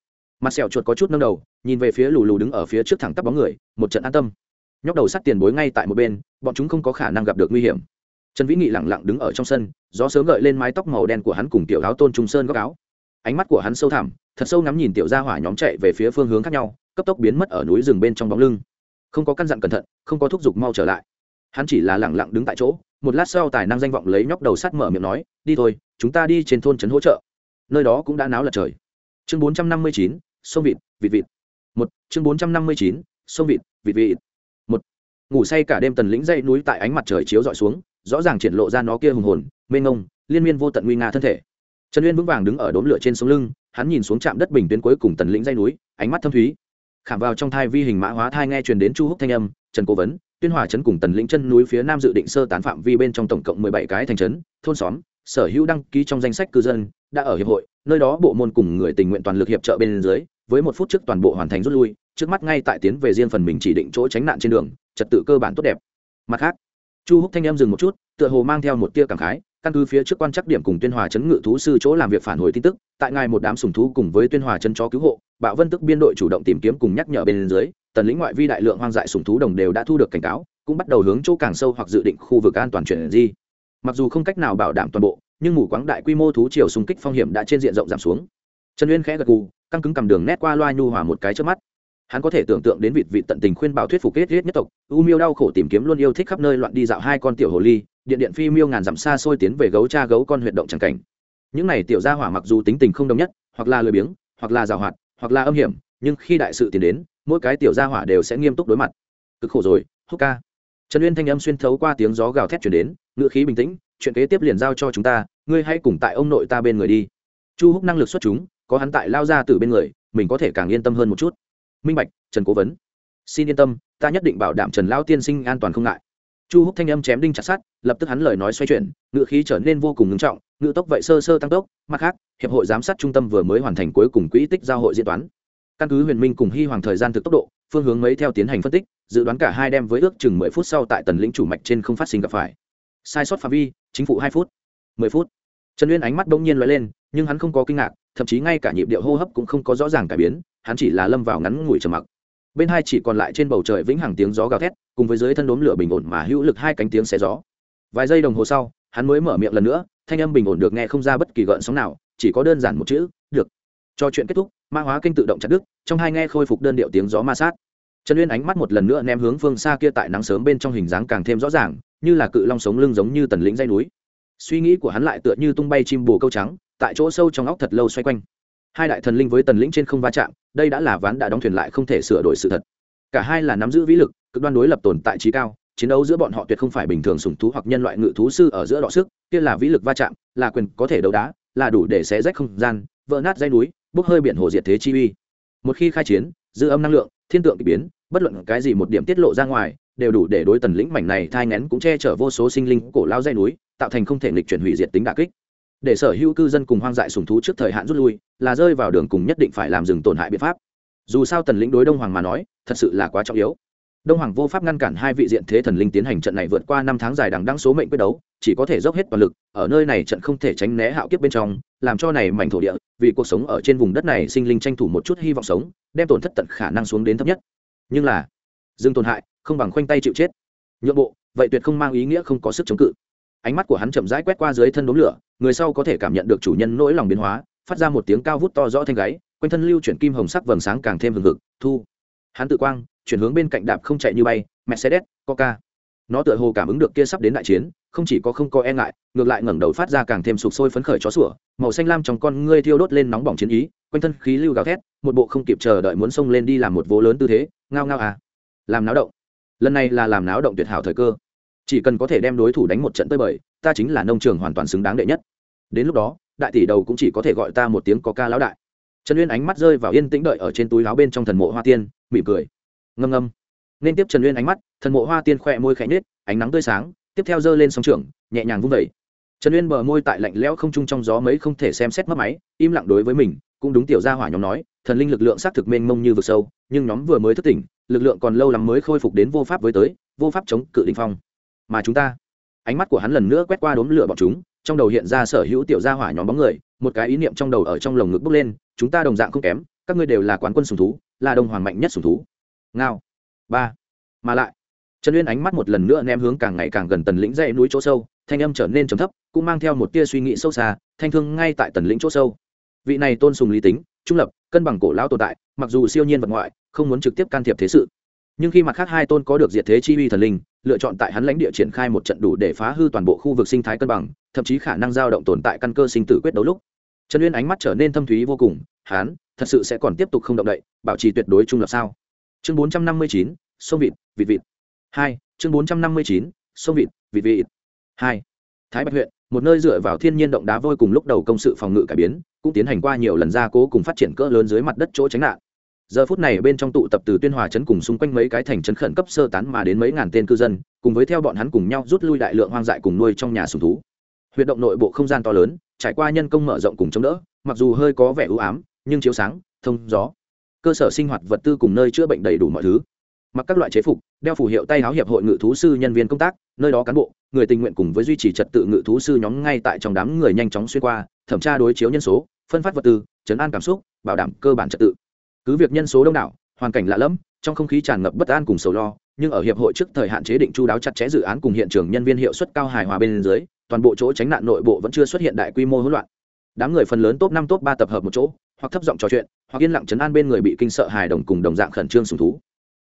mặt sẹo chuột có chút nâng đầu, nhìn về phía lù lù đứng ở phía trước thẳng tắp bóng người, một trận an tâm. Nhóc đầu sắt tiền bối ngay tại một bên, bọn chúng không có khả năng gặp được nguy hiểm. Trần vĩ nghị lẳng lặng đứng ở trong sân, gió sớm gợi lên mái tóc màu đen của hắn cùng tiểu áo tôn trung sơn góc áo. Ánh mắt của hắn sâu thẳm, thật sâu ngắm nhìn tiểu gia hỏa nhóm chạy về phía phương hướng khác nhau, cấp tốc biến mất ở núi rừng bên trong bóng lưng. Không có căn dặn cẩn thận, không có thúc giục mau trở lại. Hắn chỉ là lẳng lặng đứng tại chỗ, một lát sau tài năng danh vọng lấy nhóc đầu sắt mở miệng nói, đi thôi, chúng ta đi trên thôn trấn hỗ trợ. Nơi đó cũng đã náo lật trời chương bốn trăm năm mươi chín, sông vịt vịt vịt. Một, chương bốn trăm năm mươi chín, sông vịt vịt vịt. Một, ngủ say cả đêm tần lĩnh dây núi tại ánh mặt trời chiếu dọi xuống, rõ ràng triển lộ ra nó kia hùng hồn, mênh ngông liên miên vô tận nguy nga thân thể. Trần uyên vững vàng đứng ở đốm lửa trên sống lưng, hắn nhìn xuống trạm đất bình tuyến cuối cùng tần lĩnh dây núi, ánh mắt thâm thúy. Khảm vào trong thai vi hình mã hóa thai nghe truyền đến chu húc thanh âm, trần cố vấn, tuyên hòa trấn cùng tần lĩnh chân núi phía nam dự định sơ tán phạm vi bên trong tổng cộng mười bảy cái thành trấn, thôn xóm, sở hữu đăng ký trong danh sách cư dân, đã ở hiệp hội nơi đó bộ môn cùng người tình nguyện toàn lực hiệp trợ bên dưới, với một phút trước toàn bộ hoàn thành rút lui, trước mắt ngay tại tiến về riêng phần mình chỉ định chỗ tránh nạn trên đường, trật tự cơ bản tốt đẹp. Mặt khác, chu húc thanh em dừng một chút, tựa hồ mang theo một tia cảm khái, căn cứ phía trước quan chắc điểm cùng tuyên hòa chấn ngự thú sư chỗ làm việc phản hồi tin tức, tại ngài một đám sùng thú cùng với tuyên hòa chân chó cứu hộ, bạo vân tức biên đội chủ động tìm kiếm cùng nhắc nhở bên dưới, tần lĩnh ngoại vi đại lượng hoang dại sùng thú đồng đều đã thu được cảnh cáo, cũng bắt đầu hướng chỗ càng sâu hoặc dự định khu vực an toàn chuyển di. Mặc dù không cách nào bảo đảm toàn bộ nhưng mù quáng đại quy mô thú chiều xung kích phong hiểm đã trên diện rộng giảm xuống. Trần uyên khẽ gật gù, căng cứng cầm đường nét qua loa nhu hòa một cái trước mắt. Hắn có thể tưởng tượng đến vịt vịt tận tình khuyên bảo thuyết phục kết riết nhất tộc, u miêu đau khổ tìm kiếm luôn yêu thích khắp nơi loạn đi dạo hai con tiểu hồ ly, điện điện phi miêu ngàn dặm xa xôi tiến về gấu cha gấu con huyệt động tràng cảnh. Những này tiểu gia hỏa mặc dù tính tình không đồng nhất, hoặc là lười biếng, hoặc là giàu hoạt, hoặc là âm hiểm, nhưng khi đại sự tiến đến, mỗi cái tiểu gia hỏa đều sẽ nghiêm túc đối mặt. Cực khổ rồi, húc ca. Trần uyên thanh âm xuyên thấu qua tiếng gió gào thét chuyển đến ngựa khí bình tĩnh chuyện kế tiếp liền giao cho chúng ta, ngươi hãy cùng tại ông nội ta bên người đi. Chu húc năng lực xuất chúng, có hắn tại lao ra từ bên người, mình có thể càng yên tâm hơn một chút. Minh bạch, trần cố vấn. Xin yên tâm, ta nhất định bảo đảm trần lao tiên sinh an toàn không ngại. Chu húc thanh âm chém đinh chặt sát lập tức hắn lời nói xoay chuyển ngự khí trở nên vô cùng ngưng trọng ngự tốc vậy sơ sơ tăng tốc, mặt khác, hiệp hội giám sát trung tâm vừa mới hoàn thành cuối cùng quỹ tích giao hội diễn toán. Căn cứ huyền minh cùng hy hoàng thời gian thực tốc độ, phương hướng mấy theo tiến hành phân tích, dự đoán cả hai đem với ước chừng mười phút sau tại tần lĩnh chủ mạch trên không phát sinh gặp phải. Sai sót phạm vi chính phủ hai phút, mười phút. Trần uyên ánh mắt bỗng nhiên l lên, nhưng hắn không có kinh ngạc, thậm chí ngay cả nhịp điệu hô hấp cũng không có rõ ràng cải biến, hắn chỉ là lâm vào ngắn ngủi trầm mặc. Bên hai chỉ còn lại trên bầu trời vĩnh hằng tiếng gió gào thét, cùng với dưới thân đốm lửa bình ổn mà hữu lực hai cánh tiếng xé gió. Vài giây đồng hồ sau, hắn mới mở miệng lần nữa, thanh âm bình ổn được nghe không ra bất kỳ gợn sóng nào, chỉ có đơn giản một chữ, được. Cho chuyện kết thúc, ma hóa kênh tự động chặt đứt, trong hai nghe khôi phục đơn điệu tiếng gió ma sát. Trần uyên ánh mắt một lần nữa ném hướng phương xa kia tại nắng sớm bên trong hình dáng càng thêm rõ ràng như là cự long sống lưng giống như tần lĩnh dây núi. Suy nghĩ của hắn lại tựa như tung bay chim bồ câu trắng, tại chỗ sâu trong óc thật lâu xoay quanh. Hai đại thần linh với tần lĩnh trên không va chạm, đây đã là ván đã đóng thuyền lại không thể sửa đổi sự thật. Cả hai là nắm giữ vĩ lực, cực đoan đối lập tồn tại trí cao, chiến đấu giữa bọn họ tuyệt không phải bình thường sùng thú hoặc nhân loại ngự thú sư ở giữa đọ sức, kia là vĩ lực va chạm, là quyền có thể đấu đá, là đủ để xé rách không gian, vỡ nát dây núi, bốc hơi biển hồ diệt thế chi uy. Một khi khai chiến, dư âm năng lượng, thiên tượng k ỳ biến, bất luận cái gì một điểm tiết lộ ra ngoài đều đủ để đối tần lĩnh mảnh này thai ngén cũng che chở vô số sinh linh cổ lao dây núi, tạo thành không thể nghịch chuyển hủy diệt tính đà kích. Để sở hữu cư dân cùng hoang dại sùng thú trước thời hạn rút lui, là rơi vào đường cùng nhất định phải làm dừng tổn hại biện pháp. Dù sao tần lĩnh đối đông hoàng mà nói, thật sự là quá trọng yếu. Đông hoàng vô pháp ngăn cản hai vị diện thế thần linh tiến hành trận này vượt qua năm tháng dài đằng đăng số mệnh quyết đấu, chỉ có thể dốc hết toàn lực, ở nơi này trận không thể tránh né hạo kiếp bên trong, làm cho này mảnh thổ địa, vì cuộc sống ở trên vùng đất này sinh linh tranh thủ một chút hy vọng sống, đem tổn thất tận khả năng xuống đến thấp nhất. Nhưng là, dừng tổn hại không bằng khoanh tay chịu chết. Nhượng bộ, vậy tuyệt không mang ý nghĩa không có sức chống cự. Ánh mắt của hắn chậm rãi quét qua dưới thân đốm lửa, người sau có thể cảm nhận được chủ nhân nỗi lòng biến hóa, phát ra một tiếng cao vút to rõ thanh gáy, quanh thân lưu chuyển kim hồng sắc vầng sáng càng thêm hừng hực, thu. Hắn tự quang, chuyển hướng bên cạnh đạp không chạy như bay, mercedes, coca. Nó tựa hồ cảm ứng được kia sắp đến đại chiến, không chỉ có không có e ngại, ngược lại ngẩng đầu phát ra càng thêm sụp sôi phấn khởi chó sủa, màu xanh lam trong con ngươi thiêu đốt lên nóng bỏng chiến ý, quanh thân khí lưu gào thét, một bộ không kịp chờ đợi muốn xông lên đi làm một vố lớn tư thế, ngao ngao à. Làm náo động lần này là làm náo động tuyệt hảo thời cơ. Chỉ cần có thể đem đối thủ đánh một trận tới bời, ta chính là nông trường hoàn toàn xứng đáng đệ nhất. Đến lúc đó, đại tỷ đầu cũng chỉ có thể gọi ta một tiếng có ca lão đại. Trần uyên ánh mắt rơi vào yên tĩnh đợi ở trên túi láo bên trong thần mộ hoa tiên, mỉm cười. Ngâm ngâm. Nên tiếp trần uyên ánh mắt, thần mộ hoa tiên khỏe môi khẽ nết ánh nắng tươi sáng, tiếp theo giơ lên sóng trường nhẹ nhàng vung vẩy trần uyên bờ môi tại lạnh lẽo không trung trong gió mấy không thể xem xét mất máy, im lặng đối với mình cũng đúng tiểu gia hỏa nhóm nói, thần linh lực lượng xác thực mênh mông như vực sâu, nhưng nhóm vừa mới thức tỉnh, lực lượng còn lâu lắm mới khôi phục đến vô pháp với tới, vô pháp chống cự đình phong. Mà chúng ta, ánh mắt của hắn lần nữa quét qua đốm lửa bọn chúng, trong đầu hiện ra sở hữu tiểu gia hỏa nhóm bóng người, một cái ý niệm trong đầu ở trong lồng ngực bốc lên, chúng ta đồng dạng không kém, các ngươi đều là quán quân sùng thú, là đồng hoàng mạnh nhất sùng thú. Ngao. Ba. Mà lại, trần uyên ánh mắt một lần nữa ném hướng càng ngày càng gần tần lĩnh dãy núi chỗ sâu, thanh âm trở nên trầm thấp, cũng mang theo một tia suy nghĩ sâu xa, thanh thương ngay tại tần lĩnh chỗ sâu vị này tôn sùng lý tính, trung lập, cân bằng cổ lão tồn tại, mặc dù siêu nhiên vật ngoại, không muốn trực tiếp can thiệp thế sự. Nhưng khi mặt khác hai tôn có được diệt thế chi uy thần linh, lựa chọn tại hắn lãnh địa triển khai một trận đủ để phá hư toàn bộ khu vực sinh thái cân bằng, thậm chí khả năng dao động tồn tại căn cơ sinh tử quyết đấu lúc. Trần uyên ánh mắt trở nên thâm thúy vô cùng hắn thật sự sẽ còn tiếp tục không động đậy, bảo trì tuyệt đối trung lập sao? Chương bốn trăm năm mươi chín, sông vịt vịt vịt. Hai, chương bốn trăm năm mươi chín, sông vịt vịt vịt. Hai thái bạch huyện, một nơi dựa vào thiên nhiên động đá vôi cùng lúc đầu công sự phòng ngự cải biến, cũng tiến hành qua nhiều lần gia cố cùng phát triển cỡ lớn dưới mặt đất chỗ tránh nạn. Giờ phút này bên trong tụ tập từ tuyên hòa trấn cùng xung quanh mấy cái thành trấn khẩn cấp sơ tán mà đến mấy ngàn tên cư dân, cùng với theo bọn hắn cùng nhau rút lui đại lượng hoang dại cùng nuôi trong nhà sùng thú. Huyệt động nội bộ không gian to lớn, trải qua nhân công mở rộng cùng chống đỡ, mặc dù hơi có vẻ ưu ám, nhưng chiếu sáng, thông gió, cơ sở sinh hoạt vật tư cùng nơi chữa bệnh đầy đủ mọi thứ mặc các loại chế phục, đeo phù hiệu tay áo hiệp hội ngự thú sư nhân viên công tác, nơi đó cán bộ, người tình nguyện cùng với duy trì trật tự ngự thú sư nhóm ngay tại trong đám người nhanh chóng xuyên qua, thẩm tra đối chiếu nhân số, phân phát vật tư, chấn an cảm xúc, bảo đảm cơ bản trật tự. Cứ việc nhân số đông đảo, hoàn cảnh lạ lẫm, trong không khí tràn ngập bất an cùng sầu lo, nhưng ở hiệp hội trước thời hạn chế định chú đáo chặt chẽ dự án cùng hiện trường nhân viên hiệu suất cao hài hòa bên dưới, toàn bộ chỗ tránh nạn nội bộ vẫn chưa xuất hiện đại quy mô hỗn loạn. Đám người phần lớn top năm, top ba tập hợp một chỗ, hoặc thấp giọng trò chuyện, hoặc yên lặng chấn an bên người bị kinh sợ hài đồng cùng đồng dạng khẩn trương sùng thú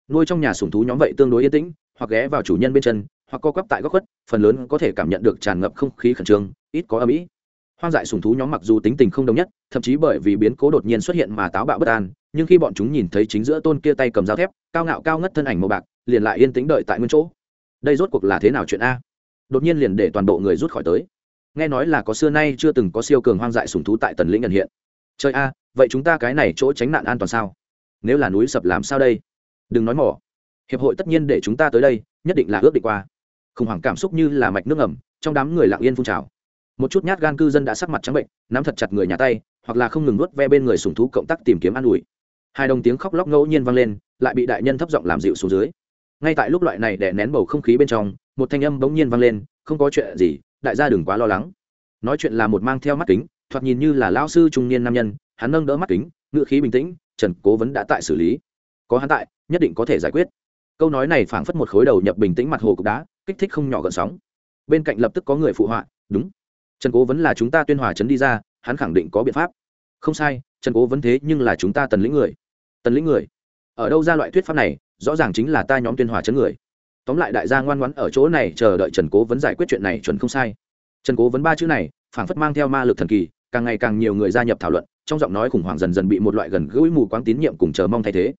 nuôi trong nhà sùng thú nhóm vậy tương đối yên tĩnh, hoặc ghé vào chủ nhân bên chân, hoặc co quắp tại góc khuất, phần lớn có thể cảm nhận được tràn ngập không khí khẩn trương, ít có âm ỉ. Hoang dại sùng thú nhóm mặc dù tính tình không đồng nhất, thậm chí bởi vì biến cố đột nhiên xuất hiện mà táo bạo bất an, nhưng khi bọn chúng nhìn thấy chính giữa tôn kia tay cầm dao thép, cao ngạo cao ngất thân ảnh màu bạc, liền lại yên tĩnh đợi tại nguyên chỗ. Đây rốt cuộc là thế nào chuyện a? Đột nhiên liền để toàn bộ người rút khỏi tới. Nghe nói là có xưa nay chưa từng có siêu cường hoang dại sùng thú tại tần lĩnh nhận hiện. Chơi a, vậy chúng ta cái này chỗ tránh nạn an toàn sao? Nếu là núi sập làm sao đây? Đừng nói mỏ. Hiệp hội tất nhiên để chúng ta tới đây, nhất định là ước định qua. Khủng hoảng cảm xúc như là mạch nước ẩm trong đám người lặng yên phun trào. Một chút nhát gan cư dân đã sắc mặt trắng bệnh, nắm thật chặt người nhà tay, hoặc là không ngừng nuốt ve bên người sùng thú cộng tác tìm kiếm an ủi. Hai đồng tiếng khóc lóc ngẫu nhiên vang lên, lại bị đại nhân thấp giọng làm dịu xuống dưới. Ngay tại lúc loại này để nén bầu không khí bên trong, một thanh âm bỗng nhiên vang lên, không có chuyện gì, đại gia đừng quá lo lắng. Nói chuyện là một mang theo mắt kính, thoạt nhìn như là lao sư trung niên nam nhân, hắn nâng đỡ mắt kính ngự khí bình tĩnh, trần cố vấn đã tại xử lý có hắn tại, nhất định có thể giải quyết. Câu nói này phảng phất một khối đầu nhập bình tĩnh mặt hồ cục đá, kích thích không nhỏ gợn sóng. Bên cạnh lập tức có người phụ họa, đúng. Trần cố vấn là chúng ta tuyên hòa trấn đi ra, hắn khẳng định có biện pháp. Không sai, trần cố vấn thế nhưng là chúng ta tần lĩnh người. Tần lĩnh người? Ở đâu ra loại thuyết pháp này? Rõ ràng chính là ta nhóm tuyên hòa trấn người. Tóm lại đại gia ngoan ngoãn ở chỗ này chờ đợi trần cố vấn giải quyết chuyện này chuẩn không sai. Trần cố vấn ba chữ này, phảng phất mang theo ma lực thần kỳ, càng ngày càng nhiều người gia nhập thảo luận, trong giọng nói khủng hoảng dần dần bị một loại gần gũi mù quáng tín nhiệm cùng chờ mong thay thế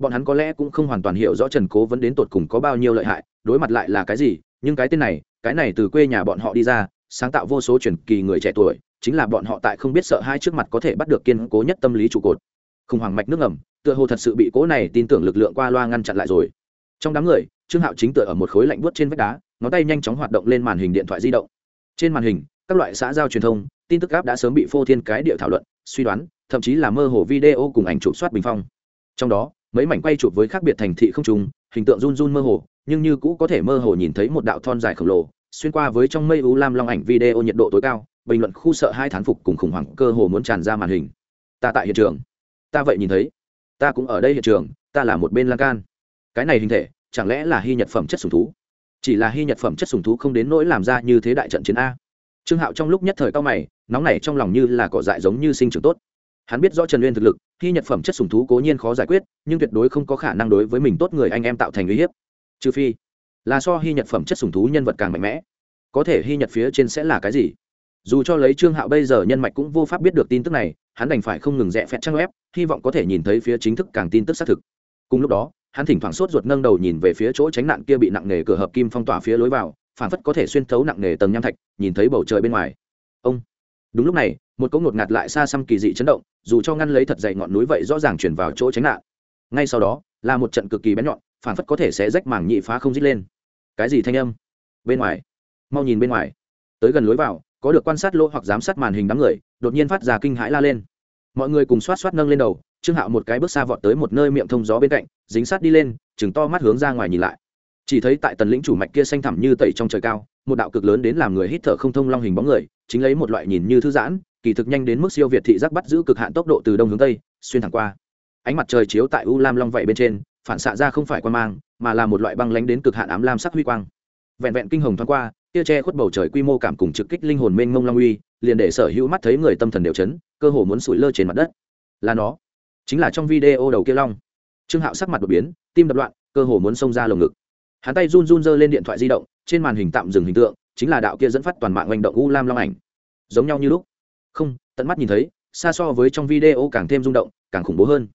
bọn hắn có lẽ cũng không hoàn toàn hiểu rõ trần cố vấn đến tột cùng có bao nhiêu lợi hại, đối mặt lại là cái gì, nhưng cái tên này, cái này từ quê nhà bọn họ đi ra, sáng tạo vô số truyền kỳ người trẻ tuổi, chính là bọn họ tại không biết sợ hai trước mặt có thể bắt được kiên cố nhất tâm lý trụ cột. Khủng hoảng mạch nước ngầm, tựa hồ thật sự bị cố này tin tưởng lực lượng qua loa ngăn chặn lại rồi. Trong đám người, trương hạo chính tựa ở một khối lạnh buốt trên vách đá, ngón tay nhanh chóng hoạt động lên màn hình điện thoại di động. Trên màn hình, các loại xã giao truyền thông, tin tức áp đã sớm bị phô thiên cái địa thảo luận, suy đoán, thậm chí là mơ hồ video cùng ảnh chụp soát bình phong. Trong đó mấy mảnh quay chụp với khác biệt thành thị không trùng, hình tượng run run mơ hồ, nhưng như cũ có thể mơ hồ nhìn thấy một đạo thon dài khổng lồ, xuyên qua với trong mây u lam long ảnh video nhiệt độ tối cao, bình luận khu sợ hai thán phục cùng khủng hoảng cơ hồ muốn tràn ra màn hình. Ta tại hiện trường. Ta vậy nhìn thấy. Ta cũng ở đây hiện trường, ta là một bên lan can. Cái này hình thể, chẳng lẽ là hy nhật phẩm chất sùng thú? Chỉ là hy nhật phẩm chất sùng thú không đến nỗi làm ra như thế đại trận chiến a. Trương hạo trong lúc nhất thời cao mày, nóng nảy trong lòng như là cỏ dại giống như sinh trưởng tốt. Hắn biết rõ trần uyên thực lực hy nhật phẩm chất sùng thú cố nhiên khó giải quyết, nhưng tuyệt đối không có khả năng đối với mình tốt người anh em tạo thành uy hiếp. Trừ phi là so hy nhật phẩm chất sùng thú nhân vật càng mạnh mẽ. Có thể hy nhật phía trên sẽ là cái gì? Dù cho lấy trương hạo bây giờ nhân mạch cũng vô pháp biết được tin tức này, hắn đành phải không ngừng rẽ phép trang web, hy vọng có thể nhìn thấy phía chính thức càng tin tức xác thực. Cùng lúc đó, hắn thỉnh thoảng sốt ruột nâng đầu nhìn về phía chỗ tránh nạn kia bị nặng nề cửa hợp kim phong tỏa phía lối vào phản phất có thể xuyên thấu nặng nề tầng nham thạch, nhìn thấy bầu trời bên ngoài. Ông! Đúng lúc này, một cỗ ngột ngạt lại xa xăm kỳ dị chấn động, dù cho ngăn lấy thật dày ngọn núi vậy rõ ràng chuyển vào chỗ tránh nạn. Ngay sau đó, là một trận cực kỳ bén nhọn, phản phất có thể sẽ rách mảng nhị phá không dít lên. Cái gì thanh âm? Bên ngoài. Mau nhìn bên ngoài. Tới gần lối vào, có được quan sát lỗ hoặc giám sát màn hình đám người, đột nhiên phát ra kinh hãi la lên. Mọi người cùng xoát xoát nâng lên đầu, trương hạo một cái bước xa vọt tới một nơi miệng thông gió bên cạnh, dính sát đi lên chừng to mắt hướng ra ngoài nhìn lại. Chỉ thấy tại tần lĩnh chủ mạch kia xanh thẳm như tẩy trong trời cao một đạo cực lớn đến làm người hít thở không thông long hình bóng người, chính lấy một loại nhìn như thư giãn, kỳ thực nhanh đến mức siêu việt thị giác bắt giữ cực hạn tốc độ từ đông hướng tây, xuyên thẳng qua. Ánh mặt trời chiếu tại u lam long vậy bên trên, phản xạ ra không phải quan mang, mà là một loại băng lánh đến cực hạn ám lam sắc huy quang. Vẹn vẹn kinh hồng thoáng qua, tia tre khuất bầu trời quy mô cảm cùng trực kích linh hồn mênh mông long uy, liền để sở hữu mắt thấy người tâm thần đều chấn, cơ hồ muốn sủi lơ trên mặt đất. Là nó. Chính là trong video đầu kia long. Trương hạo sắc mặt đột biến, tim đập loạn, cơ hồ muốn xông ra lồng ngực. Hắn tay run run giơ lên điện thoại di động trên màn hình tạm dừng hình tượng, chính là đạo kia dẫn phát toàn mạng hành động u lam long ảnh. Giống nhau như lúc. Không, tận mắt nhìn thấy, xa so với trong video càng thêm rung động, càng khủng bố hơn.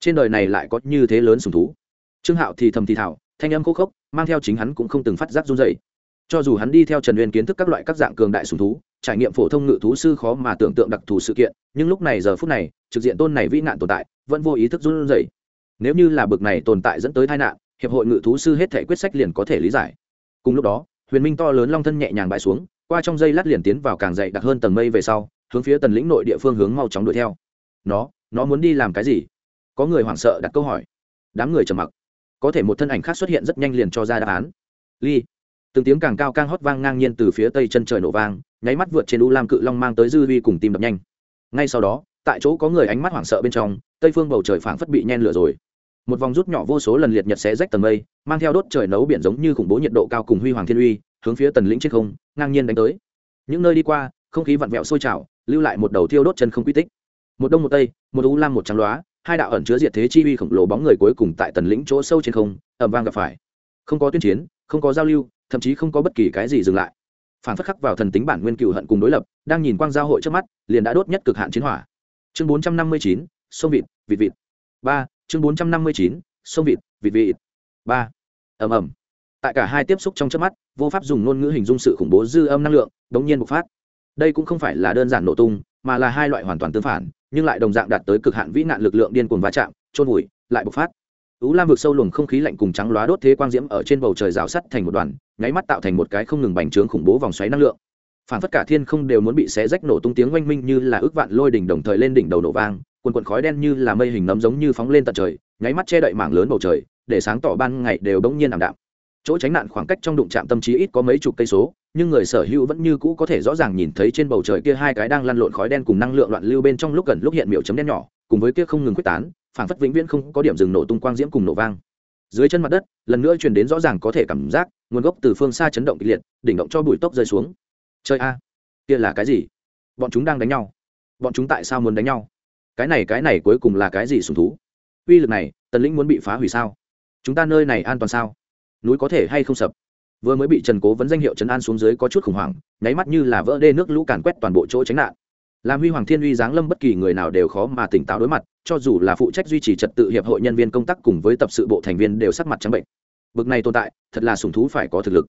Trên đời này lại có như thế lớn sùng thú. Trương hạo thì thầm thì thảo thanh âm khô khốc, mang theo chính hắn cũng không từng phát giác run dày cho dù hắn đi theo trần uyên kiến thức các loại các dạng cường đại sùng thú, trải nghiệm phổ thông ngự thú sư khó mà tưởng tượng đặc thù sự kiện, nhưng lúc này giờ phút này, trực diện tôn này vĩ nạn tồn tại, vẫn vô ý thức run rẩy. Nếu như là bực này tồn tại dẫn tới tai nạn, hiệp hội ngự thú sư hết thể quyết sách liền có thể lý giải cùng lúc đó, huyền minh to lớn long thân nhẹ nhàng bãi xuống, qua trong dây lát liền tiến vào càng dậy đặc hơn tầng mây về sau, hướng phía tần lĩnh nội địa phương hướng mau chóng đuổi theo. Nó nó muốn đi làm cái gì? Có người hoảng sợ đặt câu hỏi. Đám người trầm mặc. Có thể một thân ảnh khác xuất hiện rất nhanh liền cho ra đáp án. Ly. Từng tiếng càng cao càng hót vang ngang nhiên từ phía tây chân trời nổ vang, nháy mắt vượt trên u lam cự long mang tới dư vi cùng tim đập nhanh. Ngay sau đó, tại chỗ có người ánh mắt hoảng sợ bên trong, tây phương bầu trời phảng phất bị nhen lửa rồi một vòng rút nhỏ vô số lần liệt nhật xé rách tầng mây, mang theo đốt trời nấu biển giống như khủng bố nhiệt độ cao cùng huy hoàng thiên uy, hướng phía tần lĩnh trên không, ngang nhiên đánh tới. Những nơi đi qua, không khí vặn vẹo sôi trào, lưu lại một đầu thiêu đốt chân không quy tích. Một đông một tây, một u lam một trắng loá, hai đạo ẩn chứa diệt thế chi uy khổng lồ bóng người cuối cùng tại tần lĩnh chỗ sâu trên không ẩm vang gặp phải. Không có tuyên chiến, không có giao lưu, thậm chí không có bất kỳ cái gì dừng lại. Phản phất khắc vào thần tính bản nguyên cựu hận cùng đối lập, đang nhìn quang giao hội trước mắt, liền đã đốt nhất cực hạn chiến hỏa. Chương bốn trăm năm mươi chín, sông vịt vịt vịt. Ba chương bốn trăm năm mươi chín, sông vịt vịt vịt. Ba. Ầm ầm. Tại cả hai tiếp xúc trong chớp mắt, vô pháp dùng ngôn ngữ hình dung sự khủng bố dư âm năng lượng, đống nhiên bộc phát. Đây cũng không phải là đơn giản nổ tung, mà là hai loại hoàn toàn tương phản, nhưng lại đồng dạng đạt tới cực hạn vĩ nạn lực lượng điên cuồng va chạm trôn vùi, lại bộc phát. U lam vực sâu luồng không khí lạnh cùng trắng lóa đốt thế quang diễm ở trên bầu trời rào sắt thành một đoàn, nháy mắt tạo thành một cái không ngừng bành trướng khủng bố vòng xoáy năng lượng. Phản phất cả thiên không đều muốn bị xé rách nổ tung tiếng oanh minh như là ước vạn lôi đỉnh đồng thời lên đỉnh đầu nổ vang quần quần khói đen như là mây hình nấm giống như phóng lên tận trời, nháy mắt che đậy mảng lớn bầu trời, để sáng tỏ ban ngày đều bỗng nhiên ảm đạm. Chỗ tránh nạn khoảng cách trong đụng trạm tâm trí ít có mấy chục cây số, nhưng người sở hữu vẫn như cũ có thể rõ ràng nhìn thấy trên bầu trời kia hai cái đang lăn lộn khói đen cùng năng lượng loạn lưu bên trong lúc gần lúc hiện miệu chấm đen nhỏ, cùng với kia không ngừng quyết tán, phảng phất vĩnh viễn không có điểm dừng nổ tung quang diễm cùng nổ vang. Dưới chân mặt đất, lần nữa truyền đến rõ ràng có thể cảm giác, nguồn gốc từ phương xa chấn động kịch liệt, đỉnh động cho bụi tốc rơi xuống. Chơi a, kia là cái gì? Bọn chúng đang đánh nhau. Bọn chúng tại sao muốn đánh nhau? Cái này cái này cuối cùng là cái gì sùng thú? Uy lực này, tần lĩnh muốn bị phá hủy sao? Chúng ta nơi này an toàn sao? Núi có thể hay không sập? Vừa mới bị trần cố vấn danh hiệu trấn an xuống dưới có chút khủng hoảng, nháy mắt như là vỡ đê nước lũ càn quét toàn bộ chỗ tránh nạn. Làm huy hoàng thiên uy giáng lâm bất kỳ người nào đều khó mà tỉnh táo đối mặt, cho dù là phụ trách duy trì trật tự hiệp hội nhân viên công tác cùng với tập sự bộ thành viên đều sắc mặt trắng bệnh. Bực này tồn tại, thật là sùng thú phải có thực lực.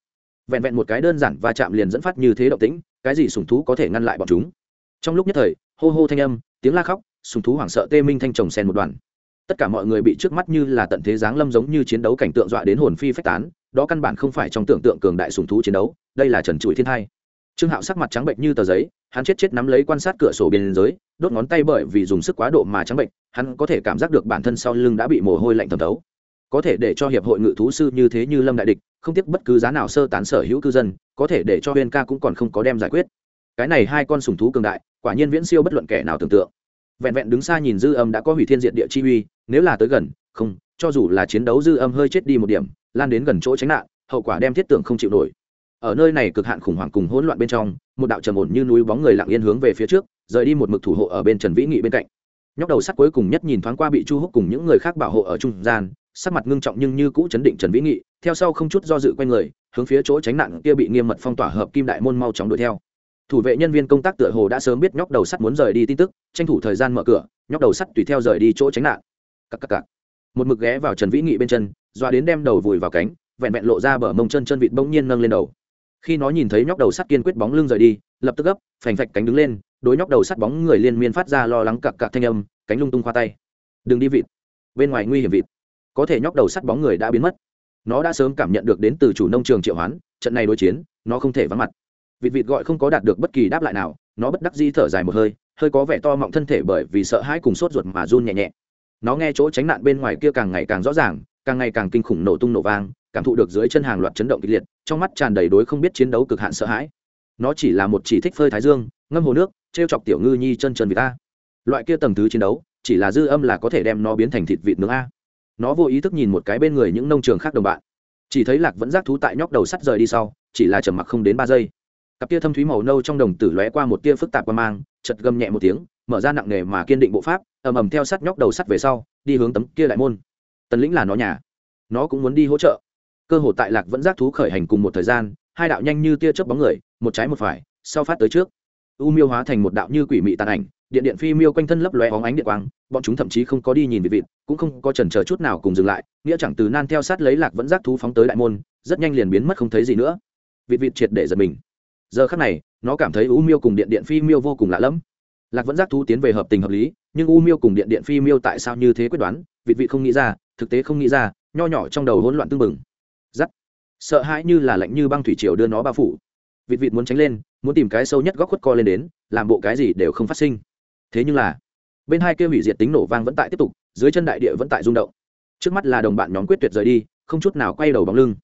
Vẹn vẹn một cái đơn giản và chạm liền dẫn phát như thế động tĩnh, cái gì sùng thú có thể ngăn lại bọn chúng? Trong lúc nhất thời, hô hô thanh âm, tiếng la khóc sùng thú hoảng sợ tê minh thanh chồng sen một đoàn. Tất cả mọi người bị trước mắt như là tận thế giáng lâm giống như chiến đấu cảnh tượng dọa đến hồn phi phách tán, đó căn bản không phải trong tưởng tượng cường đại sùng thú chiến đấu, đây là trần trụi thiên thai. Trương hạo sắc mặt trắng bệnh như tờ giấy, hắn chết chết nắm lấy quan sát cửa sổ biên giới, đốt ngón tay bởi vì dùng sức quá độ mà trắng bệnh, hắn có thể cảm giác được bản thân sau lưng đã bị mồ hôi lạnh thẩm thấu. Có thể để cho hiệp hội ngự thú sư như thế như lâm đại địch, không tiếc bất cứ giá nào sơ tán sở hữu cư dân, có thể để cho huyên ca cũng còn không có đem giải quyết. Cái này hai con sùng thú cường đại, quả nhiên viễn siêu bất luận kẻ nào tưởng tượng vẹn vẹn đứng xa nhìn dư âm đã có hủy thiên diện địa chi uy, nếu là tới gần, không, cho dù là chiến đấu dư âm hơi chết đi một điểm, lan đến gần chỗ tránh nạn, hậu quả đem thiết tưởng không chịu nổi. Ở nơi này cực hạn khủng hoảng cùng hỗn loạn bên trong, một đạo trầm ổn như núi bóng người lặng yên hướng về phía trước, rời đi một mực thủ hộ ở bên trần vĩ nghị bên cạnh. Nhóc đầu sắt cuối cùng nhất nhìn thoáng qua bị chu húc cùng những người khác bảo hộ ở trung gian, sắc mặt ngưng trọng nhưng như cũ chấn định trần vĩ nghị, theo sau không chút do dự quay người, hướng phía chỗ tránh nạn kia bị nghiêm mật phong tỏa hợp kim đại môn mau chóng đuổi theo thủ vệ nhân viên công tác tựa hồ đã sớm biết nhóc đầu sắt muốn rời đi tin tức, tranh thủ thời gian mở cửa, nhóc đầu sắt tùy theo rời đi chỗ tránh nạn. Cắc cắc cắc. một mực ghé vào trần vĩ nghị bên chân, doa đến đem đầu vùi vào cánh, vẹn vẹn lộ ra bờ mông chân chân vịt bỗng nhiên nâng lên đầu. Khi nó nhìn thấy nhóc đầu sắt kiên quyết bóng lưng rời đi, lập tức gấp, phành phạch cánh đứng lên, đối nhóc đầu sắt bóng người liên miên phát ra lo lắng cặc cặc thanh âm, cánh lung tung khoa tay. Đừng đi vịt. Bên ngoài nguy hiểm vịt. Có thể nhóc đầu sắt bóng người đã biến mất. Nó đã sớm cảm nhận được đến từ chủ nông trường triệu hoán, trận này đối chiến, nó không thể vắng mặt vịt vịt gọi không có đạt được bất kỳ đáp lại nào, nó bất đắc di thở dài một hơi hơi có vẻ to mọng thân thể bởi vì sợ hãi cùng sốt ruột mà run nhẹ nhẹ. Nó nghe chỗ tránh nạn bên ngoài kia càng ngày càng rõ ràng, càng ngày càng kinh khủng nổ tung nổ vang, cảm thụ được dưới chân hàng loạt chấn động kịch liệt, trong mắt tràn đầy đối không biết chiến đấu cực hạn sợ hãi. Nó chỉ là một chỉ thích phơi thái dương, ngâm hồ nước t r e o chọc tiểu ngư nhi chân trần vịt a. Loại kia tầng thứ chiến đấu, chỉ là dư âm là có thể đem nó biến thành thịt vịt nướng a. Nó vô ý thức nhìn một cái bên người những nông trường khác đồng bạn. Chỉ thấy lạc vẫn giác thú tại nhóc đầu sắt rời đi sau, chỉ là trầm mặc không đến ba giây cặp tia thâm thúy màu nâu trong đồng tử lóe qua một tia phức tạp qua mang chật gầm nhẹ một tiếng, mở ra nặng nề mà kiên định bộ pháp, ầm ầm theo sắt nhóc đầu sắt về sau, đi hướng tấm kia lại môn. Tần lĩnh là nó nhà. Nó cũng muốn đi hỗ trợ. Cơ hội tại lạc vẫn giác thú khởi hành cùng một thời gian, hai đạo nhanh như tia chớp bóng người, một trái một phải, sau phát tới trước. U miêu hóa thành một đạo như quỷ mị tàn ảnh, điện điện phi miêu quanh thân lấp lóe hóng ánh điện quang, bọn chúng thậm chí không có đi nhìn vịt vịt, cũng không có chần chờ chút nào cùng dừng lại, nghĩa chẳng từ nan theo sát lấy lạc vẫn giác thú phóng tới đại môn, rất nhanh liền biến mất không thấy gì nữa. Vịt vịt triệt để giật mình giờ khắc này, nó cảm thấy u miêu cùng điện điện phi miêu vô cùng lạ lẫm. Lạc vẫn giác thú tiến về hợp tình hợp lý, nhưng u miêu cùng điện điện phi miêu tại sao như thế quyết đoán, vị vị không nghĩ ra, thực tế không nghĩ ra, nho nhỏ trong đầu hỗn loạn tương bừng. giắt. Sợ hãi như là lạnh như băng thủy triều đưa nó bao phủ. Vịt vịt muốn tránh lên, muốn tìm cái sâu nhất góc khuất co lên đến, làm bộ cái gì đều không phát sinh. Thế nhưng là, bên hai kia hủy diệt tính nổ vang vẫn tại tiếp tục, dưới chân đại địa vẫn tại rung động. Trước mắt là đồng bạn nhóm quyết tuyệt rời đi, không chút nào quay đầu bóng lưng.